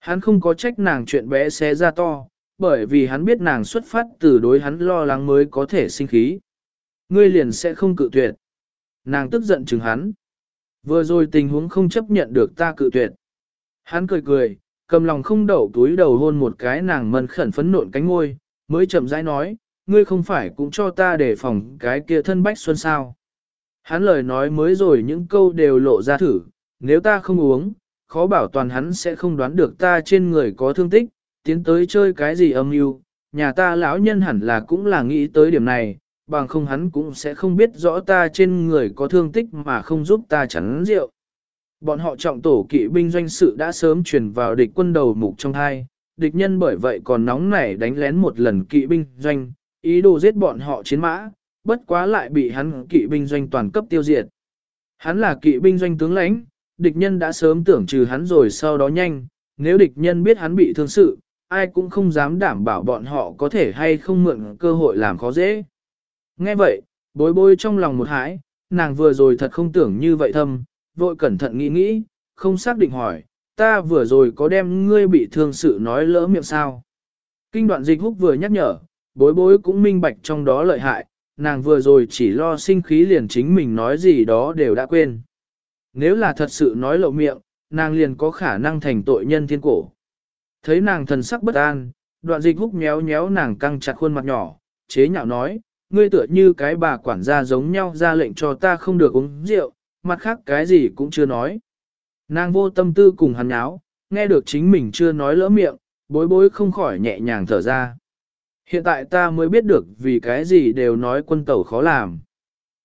Hắn không có trách nàng chuyện bé xé ra to, bởi vì hắn biết nàng xuất phát từ đối hắn lo lắng mới có thể sinh khí. Ngươi liền sẽ không cự tuyệt. Nàng tức giận chừng hắn. Vừa rồi tình huống không chấp nhận được ta cự tuyệt. Hắn cười cười, cầm lòng không đậu túi đầu hôn một cái nàng mân khẩn phấn nộn cánh ngôi, mới chậm rãi nói, ngươi không phải cũng cho ta để phòng cái kia thân bách xuân sao. Hắn lời nói mới rồi những câu đều lộ ra thử, nếu ta không uống, khó bảo toàn hắn sẽ không đoán được ta trên người có thương tích, tiến tới chơi cái gì âm mưu nhà ta lão nhân hẳn là cũng là nghĩ tới điểm này, bằng không hắn cũng sẽ không biết rõ ta trên người có thương tích mà không giúp ta chắn rượu. Bọn họ trọng tổ kỵ binh doanh sự đã sớm truyền vào địch quân đầu mục trong hai, địch nhân bởi vậy còn nóng nảy đánh lén một lần kỵ binh doanh, ý đồ giết bọn họ chiến mã, bất quá lại bị hắn kỵ binh doanh toàn cấp tiêu diệt. Hắn là kỵ binh doanh tướng lãnh, địch nhân đã sớm tưởng trừ hắn rồi sau đó nhanh, nếu địch nhân biết hắn bị thương sự, ai cũng không dám đảm bảo bọn họ có thể hay không mượn cơ hội làm khó dễ. Nghe vậy, bối bối trong lòng một hãi, nàng vừa rồi thật không tưởng như vậy thâm, vội cẩn thận nghĩ nghĩ, không xác định hỏi, ta vừa rồi có đem ngươi bị thương sự nói lỡ miệng sao. Kinh đoạn dịch húc vừa nhắc nhở, bối bối cũng minh bạch trong đó lợi hại, nàng vừa rồi chỉ lo sinh khí liền chính mình nói gì đó đều đã quên. Nếu là thật sự nói lộ miệng, nàng liền có khả năng thành tội nhân thiên cổ. Thấy nàng thần sắc bất an, đoạn dịch húc méo méo nàng căng chặt khuôn mặt nhỏ, chế nhạo nói, ngươi tựa như cái bà quản gia giống nhau ra lệnh cho ta không được uống rượu, mặt khác cái gì cũng chưa nói. Nàng vô tâm tư cùng hắn nháo, nghe được chính mình chưa nói lỡ miệng, bối bối không khỏi nhẹ nhàng thở ra. Hiện tại ta mới biết được vì cái gì đều nói quân tẩu khó làm.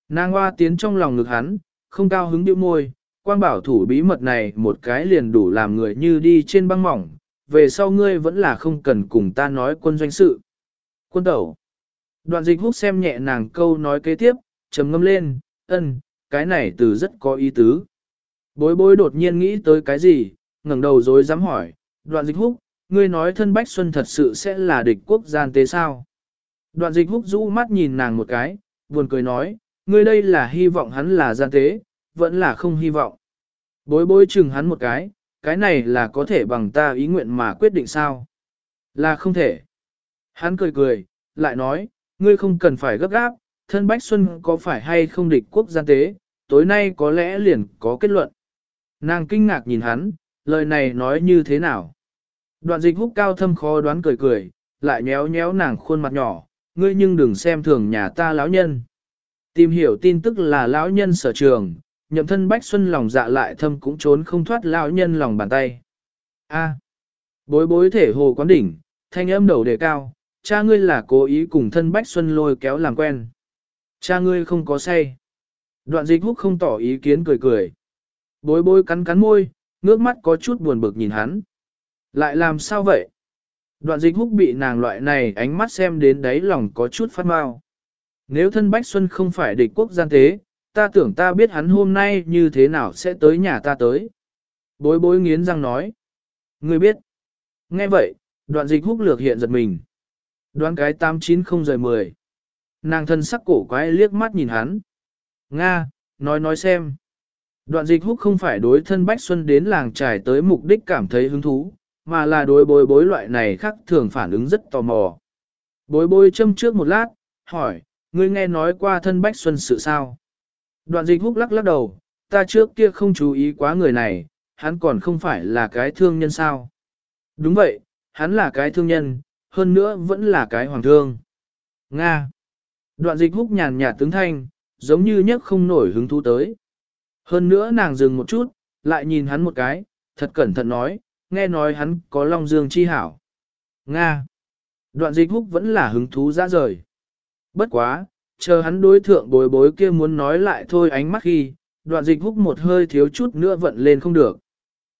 Nàng hoa tiến trong lòng ngực hắn, không cao hứng điệu môi, quan bảo thủ bí mật này một cái liền đủ làm người như đi trên băng mỏng, về sau ngươi vẫn là không cần cùng ta nói quân doanh sự. Quân tẩu. Đoạn dịch hút xem nhẹ nàng câu nói kế tiếp, trầm ngâm lên, ân, cái này từ rất có ý tứ. Bối bối đột nhiên nghĩ tới cái gì, ngẩng đầu dối dám hỏi, đoạn dịch húc, ngươi nói thân Bách Xuân thật sự sẽ là địch quốc gian tế sao? Đoạn dịch húc rũ mắt nhìn nàng một cái, buồn cười nói, ngươi đây là hy vọng hắn là gian tế, vẫn là không hy vọng. Bối bối chừng hắn một cái, cái này là có thể bằng ta ý nguyện mà quyết định sao? Là không thể. Hắn cười cười, lại nói, ngươi không cần phải gấp gáp, thân Bách Xuân có phải hay không địch quốc gian tế, tối nay có lẽ liền có kết luận. Nàng kinh ngạc nhìn hắn, lời này nói như thế nào? Đoạn dịch húc cao thâm khó đoán cười cười, lại nhéo nhéo nàng khuôn mặt nhỏ, ngươi nhưng đừng xem thường nhà ta lão nhân. Tìm hiểu tin tức là lão nhân sở trường, nhậm thân Bách Xuân lòng dạ lại thâm cũng trốn không thoát lão nhân lòng bàn tay. A. bối bối thể hồ quán đỉnh, thanh âm đầu đề cao, cha ngươi là cố ý cùng thân Bách Xuân lôi kéo làm quen. Cha ngươi không có say. Đoạn dịch húc không tỏ ý kiến cười cười. Bối bối cắn cắn môi, ngước mắt có chút buồn bực nhìn hắn. Lại làm sao vậy? Đoạn dịch húc bị nàng loại này ánh mắt xem đến đáy lòng có chút phát mau. Nếu thân Bách Xuân không phải địch quốc gian tế, ta tưởng ta biết hắn hôm nay như thế nào sẽ tới nhà ta tới. Bối bối nghiến răng nói. Ngươi biết. Nghe vậy, đoạn dịch húc lược hiện giật mình. Đoán cái 890 rời 10. Nàng thân sắc cổ quái liếc mắt nhìn hắn. Nga, nói nói xem. Đoạn dịch húc không phải đối thân Bách Xuân đến làng trải tới mục đích cảm thấy hứng thú, mà là đối bối bối loại này khác thường phản ứng rất tò mò. Bối bối châm trước một lát, hỏi, ngươi nghe nói qua thân Bách Xuân sự sao? Đoạn dịch húc lắc lắc đầu, ta trước kia không chú ý quá người này, hắn còn không phải là cái thương nhân sao? Đúng vậy, hắn là cái thương nhân, hơn nữa vẫn là cái hoàng thương. Nga. Đoạn dịch húc nhàn nhạt tướng thanh, giống như nhất không nổi hứng thú tới. Hơn nữa nàng dừng một chút, lại nhìn hắn một cái, thật cẩn thận nói, nghe nói hắn có long dương chi hảo. Nga. Đoạn dịch húc vẫn là hứng thú ra rời. Bất quá, chờ hắn đối thượng bối bối kia muốn nói lại thôi ánh mắt khi, đoạn dịch húc một hơi thiếu chút nữa vận lên không được.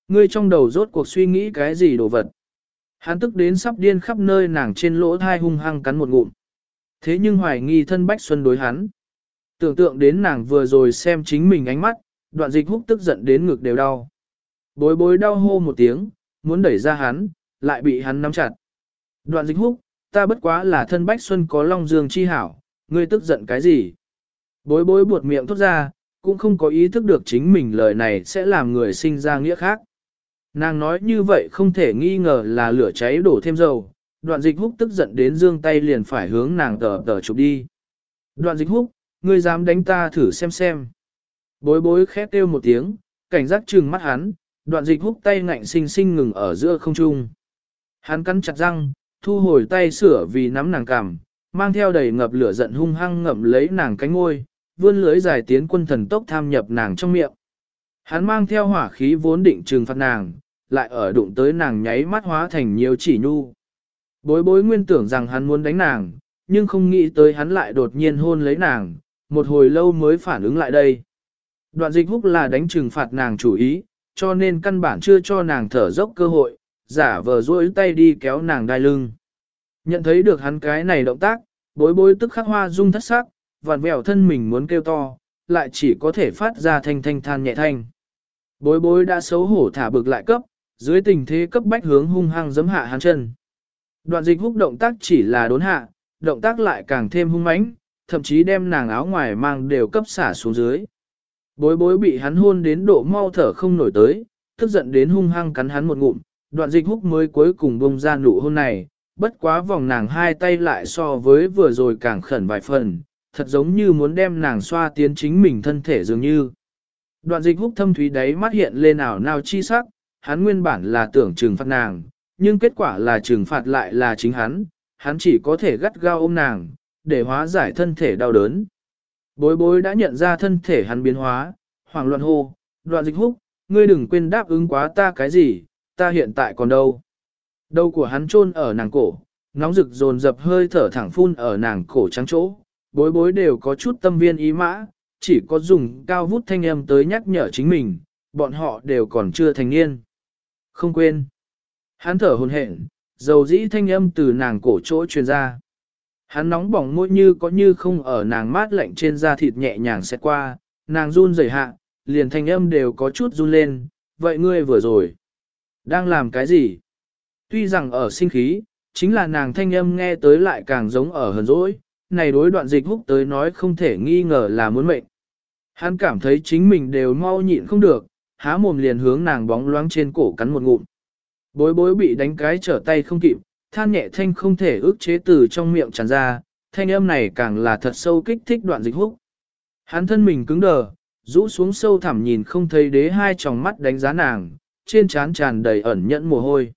Ngươi trong đầu rốt cuộc suy nghĩ cái gì đồ vật. Hắn tức đến sắp điên khắp nơi nàng trên lỗ thai hung hăng cắn một ngụm. Thế nhưng hoài nghi thân Bách Xuân đối hắn. Tưởng tượng đến nàng vừa rồi xem chính mình ánh mắt, đoạn dịch húc tức giận đến ngực đều đau. Bối bối đau hô một tiếng, muốn đẩy ra hắn, lại bị hắn nắm chặt. Đoạn dịch húc, ta bất quá là thân Bách Xuân có long dương chi hảo, ngươi tức giận cái gì? Bối bối buột miệng thốt ra, cũng không có ý thức được chính mình lời này sẽ làm người sinh ra nghĩa khác. Nàng nói như vậy không thể nghi ngờ là lửa cháy đổ thêm dầu, đoạn dịch húc tức giận đến dương tay liền phải hướng nàng tờ tờ chụp đi. Đoạn dịch húc, ngươi dám đánh ta thử xem xem. Bối bối khét kêu một tiếng, cảnh giác trừng mắt hắn, đoạn dịch húc tay ngạnh sinh sinh ngừng ở giữa không trung. Hắn cắn chặt răng, thu hồi tay sửa vì nắm nàng cằm, mang theo đầy ngập lửa giận hung hăng ngậm lấy nàng cánh ngôi, vươn lưới dài tiến quân thần tốc tham nhập nàng trong miệng. Hắn mang theo hỏa khí vốn định trừng phạt nàng, lại ở đụng tới nàng nháy mắt hóa thành nhiều chỉ nhu. Bối bối nguyên tưởng rằng hắn muốn đánh nàng, nhưng không nghĩ tới hắn lại đột nhiên hôn lấy nàng, một hồi lâu mới phản ứng lại đây. Đoạn dịch húc là đánh trừng phạt nàng chủ ý, cho nên căn bản chưa cho nàng thở dốc cơ hội, giả vờ duỗi tay đi kéo nàng đai lưng. Nhận thấy được hắn cái này động tác, bối bối tức khắc hoa dung thất sắc, vặn vẹo thân mình muốn kêu to, lại chỉ có thể phát ra thanh thanh than nhẹ thanh. Bối bối đã xấu hổ thả bực lại cấp, dưới tình thế cấp bách hướng hung hăng giấm hạ hắn chân. Đoạn dịch húc động tác chỉ là đốn hạ, động tác lại càng thêm hung mãnh, thậm chí đem nàng áo ngoài mang đều cấp xả xuống dưới. Bối bối bị hắn hôn đến độ mau thở không nổi tới, tức giận đến hung hăng cắn hắn một ngụm, đoạn dịch húc mới cuối cùng bông ra nụ hôn này, bất quá vòng nàng hai tay lại so với vừa rồi càng khẩn vài phần, thật giống như muốn đem nàng xoa tiến chính mình thân thể dường như. Đoạn dịch húc thâm thúy đáy mắt hiện lên ảo nào chi sắc, hắn nguyên bản là tưởng trừng phạt nàng, nhưng kết quả là trừng phạt lại là chính hắn, hắn chỉ có thể gắt gao ôm nàng, để hóa giải thân thể đau đớn. Bối bối đã nhận ra thân thể hắn biến hóa, hoàng loạn hô, đoạn dịch húc, ngươi đừng quên đáp ứng quá ta cái gì, ta hiện tại còn đâu. Đầu của hắn chôn ở nàng cổ, nóng rực dồn dập hơi thở thẳng phun ở nàng cổ trắng chỗ, bối bối đều có chút tâm viên ý mã, chỉ có dùng cao vút thanh âm tới nhắc nhở chính mình, bọn họ đều còn chưa thành niên. Không quên. Hắn thở hồn hển, dầu dĩ thanh âm từ nàng cổ chỗ truyền ra. Hắn nóng bỏng môi như có như không ở nàng mát lạnh trên da thịt nhẹ nhàng xét qua, nàng run rẩy hạ, liền thanh âm đều có chút run lên, vậy ngươi vừa rồi, đang làm cái gì? Tuy rằng ở sinh khí, chính là nàng thanh âm nghe tới lại càng giống ở hờn dỗi, này đối đoạn dịch húc tới nói không thể nghi ngờ là muốn mệnh. Hắn cảm thấy chính mình đều mau nhịn không được, há mồm liền hướng nàng bóng loáng trên cổ cắn một ngụm. Bối bối bị đánh cái trở tay không kịp, than nhẹ thanh không thể ước chế từ trong miệng tràn ra, thanh âm này càng là thật sâu kích thích đoạn dịch húc. Hắn thân mình cứng đờ, rũ xuống sâu thẳm nhìn không thấy đế hai tròng mắt đánh giá nàng, trên trán tràn đầy ẩn nhẫn mồ hôi.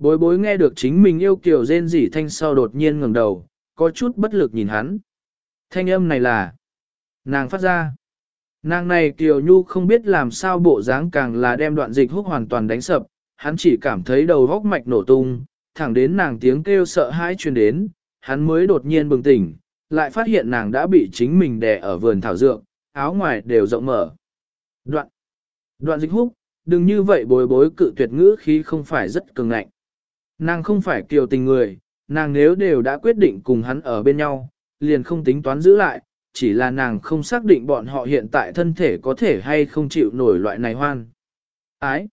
Bối bối nghe được chính mình yêu kiều rên rỉ thanh sau đột nhiên ngẩng đầu, có chút bất lực nhìn hắn. Thanh âm này là nàng phát ra. Nàng này kiều nhu không biết làm sao bộ dáng càng là đem đoạn dịch húc hoàn toàn đánh sập, hắn chỉ cảm thấy đầu góc mạch nổ tung, thẳng đến nàng tiếng kêu sợ hãi truyền đến, hắn mới đột nhiên bừng tỉnh, lại phát hiện nàng đã bị chính mình đè ở vườn thảo dược, áo ngoài đều rộng mở. Đoạn, đoạn dịch húc, đừng như vậy bối bối cự tuyệt ngữ khí không phải rất cường ngạnh. Nàng không phải kiều tình người, nàng nếu đều đã quyết định cùng hắn ở bên nhau, liền không tính toán giữ lại, chỉ là nàng không xác định bọn họ hiện tại thân thể có thể hay không chịu nổi loại này hoan. Ái!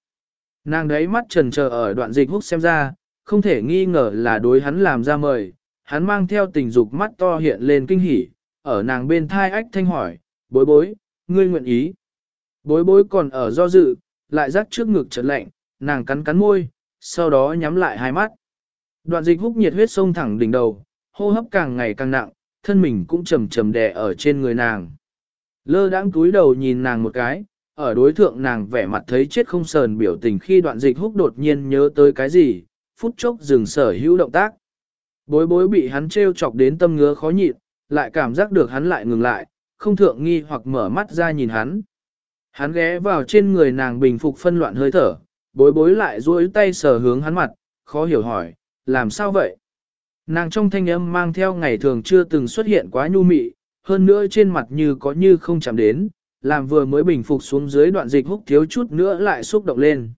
Nàng đấy mắt trần chờ ở đoạn dịch húc xem ra, không thể nghi ngờ là đối hắn làm ra mời, hắn mang theo tình dục mắt to hiện lên kinh hỉ, ở nàng bên thai ách thanh hỏi, bối bối, ngươi nguyện ý. Bối bối còn ở do dự, lại rắc trước ngực chợt lạnh, nàng cắn cắn môi, sau đó nhắm lại hai mắt. Đoạn dịch húc nhiệt huyết sông thẳng đỉnh đầu, hô hấp càng ngày càng nặng, thân mình cũng trầm trầm đè ở trên người nàng. Lơ đãng túi đầu nhìn nàng một cái, ở đối thượng nàng vẻ mặt thấy chết không sờn biểu tình khi đoạn dịch húc đột nhiên nhớ tới cái gì, phút chốc dừng sở hữu động tác. Bối bối bị hắn trêu chọc đến tâm ngứa khó nhịn, lại cảm giác được hắn lại ngừng lại, không thượng nghi hoặc mở mắt ra nhìn hắn. Hắn ghé vào trên người nàng bình phục phân loạn hơi thở, bối bối lại duỗi tay sờ hướng hắn mặt, khó hiểu hỏi, làm sao vậy? Nàng trong thanh âm mang theo ngày thường chưa từng xuất hiện quá nhu mị, hơn nữa trên mặt như có như không chạm đến, làm vừa mới bình phục xuống dưới đoạn dịch húc thiếu chút nữa lại xúc động lên.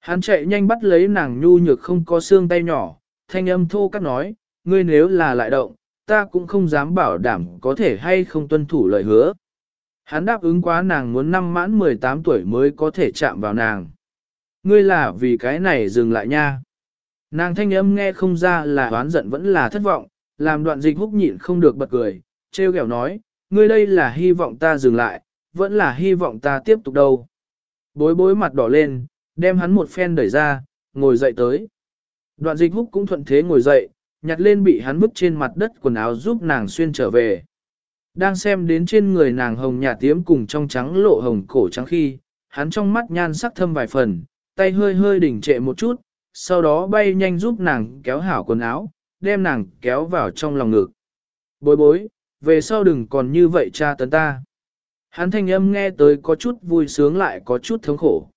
Hắn chạy nhanh bắt lấy nàng nhu nhược không có xương tay nhỏ, thanh âm thô cắt nói, ngươi nếu là lại động, ta cũng không dám bảo đảm có thể hay không tuân thủ lời hứa. Hắn đáp ứng quá nàng muốn năm mãn 18 tuổi mới có thể chạm vào nàng. Ngươi là vì cái này dừng lại nha. Nàng thanh âm nghe không ra là oán giận vẫn là thất vọng, làm đoạn dịch húc nhịn không được bật cười, trêu kẹo nói, ngươi đây là hy vọng ta dừng lại, vẫn là hy vọng ta tiếp tục đâu. Bối bối mặt đỏ lên, đem hắn một phen đẩy ra, ngồi dậy tới. Đoạn dịch húc cũng thuận thế ngồi dậy, nhặt lên bị hắn vứt trên mặt đất quần áo giúp nàng xuyên trở về. Đang xem đến trên người nàng hồng nhà tiếm cùng trong trắng lộ hồng cổ trắng khi, hắn trong mắt nhan sắc thâm vài phần, tay hơi hơi đỉnh trệ một chút, sau đó bay nhanh giúp nàng kéo hảo quần áo, đem nàng kéo vào trong lòng ngực. Bối bối, về sau đừng còn như vậy cha tấn ta. Hắn thanh âm nghe tới có chút vui sướng lại có chút thống khổ.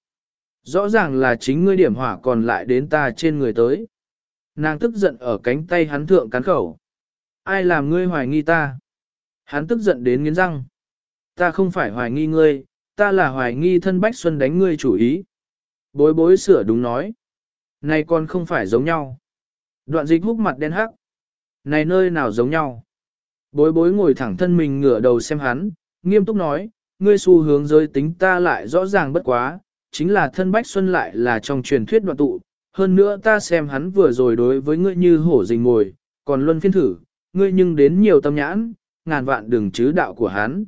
Rõ ràng là chính ngươi điểm hỏa còn lại đến ta trên người tới. Nàng tức giận ở cánh tay hắn thượng cắn khẩu. Ai làm ngươi hoài nghi ta? Hắn tức giận đến nghiến răng. Ta không phải hoài nghi ngươi, ta là hoài nghi thân Bách Xuân đánh ngươi chủ ý. Bối bối sửa đúng nói. Này còn không phải giống nhau. Đoạn dịch hút mặt đen hắc. Này nơi nào giống nhau. Bối bối ngồi thẳng thân mình ngửa đầu xem hắn, nghiêm túc nói, ngươi xu hướng giới tính ta lại rõ ràng bất quá, chính là thân Bách Xuân lại là trong truyền thuyết đoạn tụ. Hơn nữa ta xem hắn vừa rồi đối với ngươi như hổ rình ngồi, còn luân phiên thử, ngươi nhưng đến nhiều tâm nhãn, ngàn vạn đừng chứ đạo của hắn.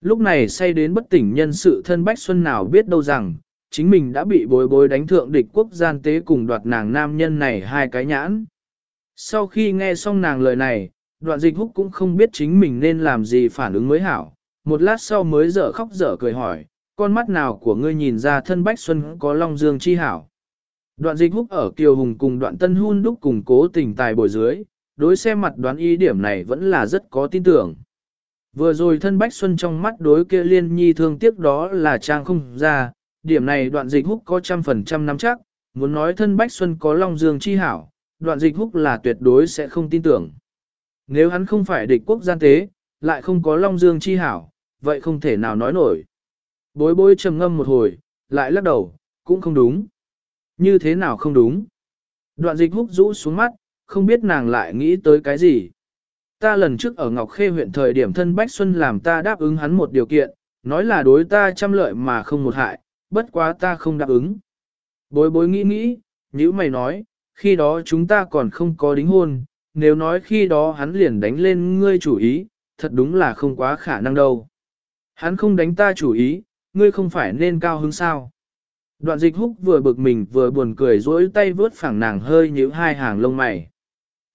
Lúc này say đến bất tỉnh nhân sự thân Bách Xuân nào biết đâu rằng, chính mình đã bị bối bối đánh thượng địch quốc gian tế cùng đoạt nàng nam nhân này hai cái nhãn. Sau khi nghe xong nàng lời này, đoạn dịch húc cũng không biết chính mình nên làm gì phản ứng mới hảo, một lát sau mới dở khóc dở cười hỏi, con mắt nào của ngươi nhìn ra thân Bách Xuân có long dương chi hảo. Đoạn dịch húc ở Kiều Hùng cùng đoạn tân hun đúc cùng cố tình tài bồi dưới, đối xem mặt đoán ý điểm này vẫn là rất có tin tưởng. Vừa rồi thân Bách Xuân trong mắt đối kia liên nhi thương tiếc đó là trang không ra, điểm này đoạn dịch húc có trăm phần trăm nắm chắc, muốn nói thân Bách Xuân có Long Dương chi hảo, đoạn dịch húc là tuyệt đối sẽ không tin tưởng. Nếu hắn không phải địch quốc gian tế, lại không có Long Dương chi hảo, vậy không thể nào nói nổi. Bối bối trầm ngâm một hồi, lại lắc đầu, cũng không đúng. Như thế nào không đúng? Đoạn dịch húc rũ xuống mắt, không biết nàng lại nghĩ tới cái gì. Ta lần trước ở Ngọc Khê huyện thời điểm thân Bách Xuân làm ta đáp ứng hắn một điều kiện, nói là đối ta trăm lợi mà không một hại, bất quá ta không đáp ứng. Bối bối nghĩ nghĩ, như mày nói, khi đó chúng ta còn không có đính hôn, nếu nói khi đó hắn liền đánh lên ngươi chủ ý, thật đúng là không quá khả năng đâu. Hắn không đánh ta chủ ý, ngươi không phải nên cao hứng sao. Đoạn dịch húc vừa bực mình vừa buồn cười dỗi tay vướt phẳng nàng hơi như hai hàng lông mày.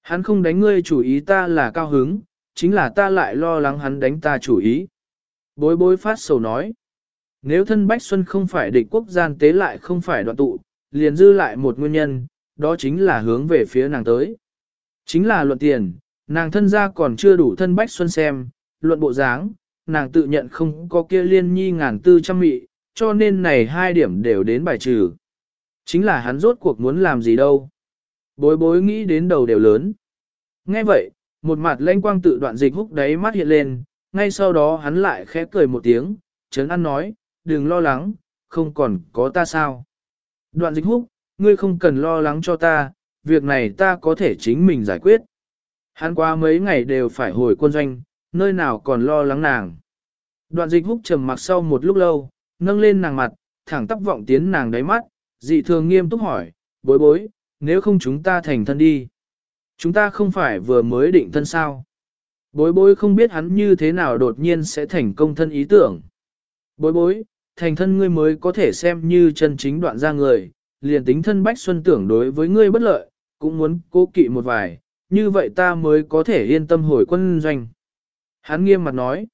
Hắn không đánh ngươi chủ ý ta là cao hứng, chính là ta lại lo lắng hắn đánh ta chủ ý. Bối bối phát sầu nói. Nếu thân Bách Xuân không phải địch quốc gian tế lại không phải đoạn tụ, liền dư lại một nguyên nhân, đó chính là hướng về phía nàng tới. Chính là luận tiền, nàng thân gia còn chưa đủ thân Bách Xuân xem, luận bộ dáng, nàng tự nhận không có kia liên nhi ngàn tư trăm mị, cho nên này hai điểm đều đến bài trừ. Chính là hắn rốt cuộc muốn làm gì đâu. Bối bối nghĩ đến đầu đều lớn. Nghe vậy, một mặt lanh quang tự đoạn dịch húc đáy mắt hiện lên, ngay sau đó hắn lại khẽ cười một tiếng, chấn ăn nói, đừng lo lắng, không còn có ta sao. Đoạn dịch húc, ngươi không cần lo lắng cho ta, việc này ta có thể chính mình giải quyết. Hắn qua mấy ngày đều phải hồi quân doanh, nơi nào còn lo lắng nàng. Đoạn dịch húc trầm mặc sau một lúc lâu, nâng lên nàng mặt, thẳng tắp vọng tiến nàng đáy mắt, dị thường nghiêm túc hỏi, bối bối, nếu không chúng ta thành thân đi. Chúng ta không phải vừa mới định thân sao. Bối bối không biết hắn như thế nào đột nhiên sẽ thành công thân ý tưởng. Bối bối, thành thân ngươi mới có thể xem như chân chính đoạn ra người, liền tính thân Bách Xuân tưởng đối với ngươi bất lợi, cũng muốn cố kỵ một vài, như vậy ta mới có thể yên tâm hồi quân doanh. Hắn nghiêm mặt nói,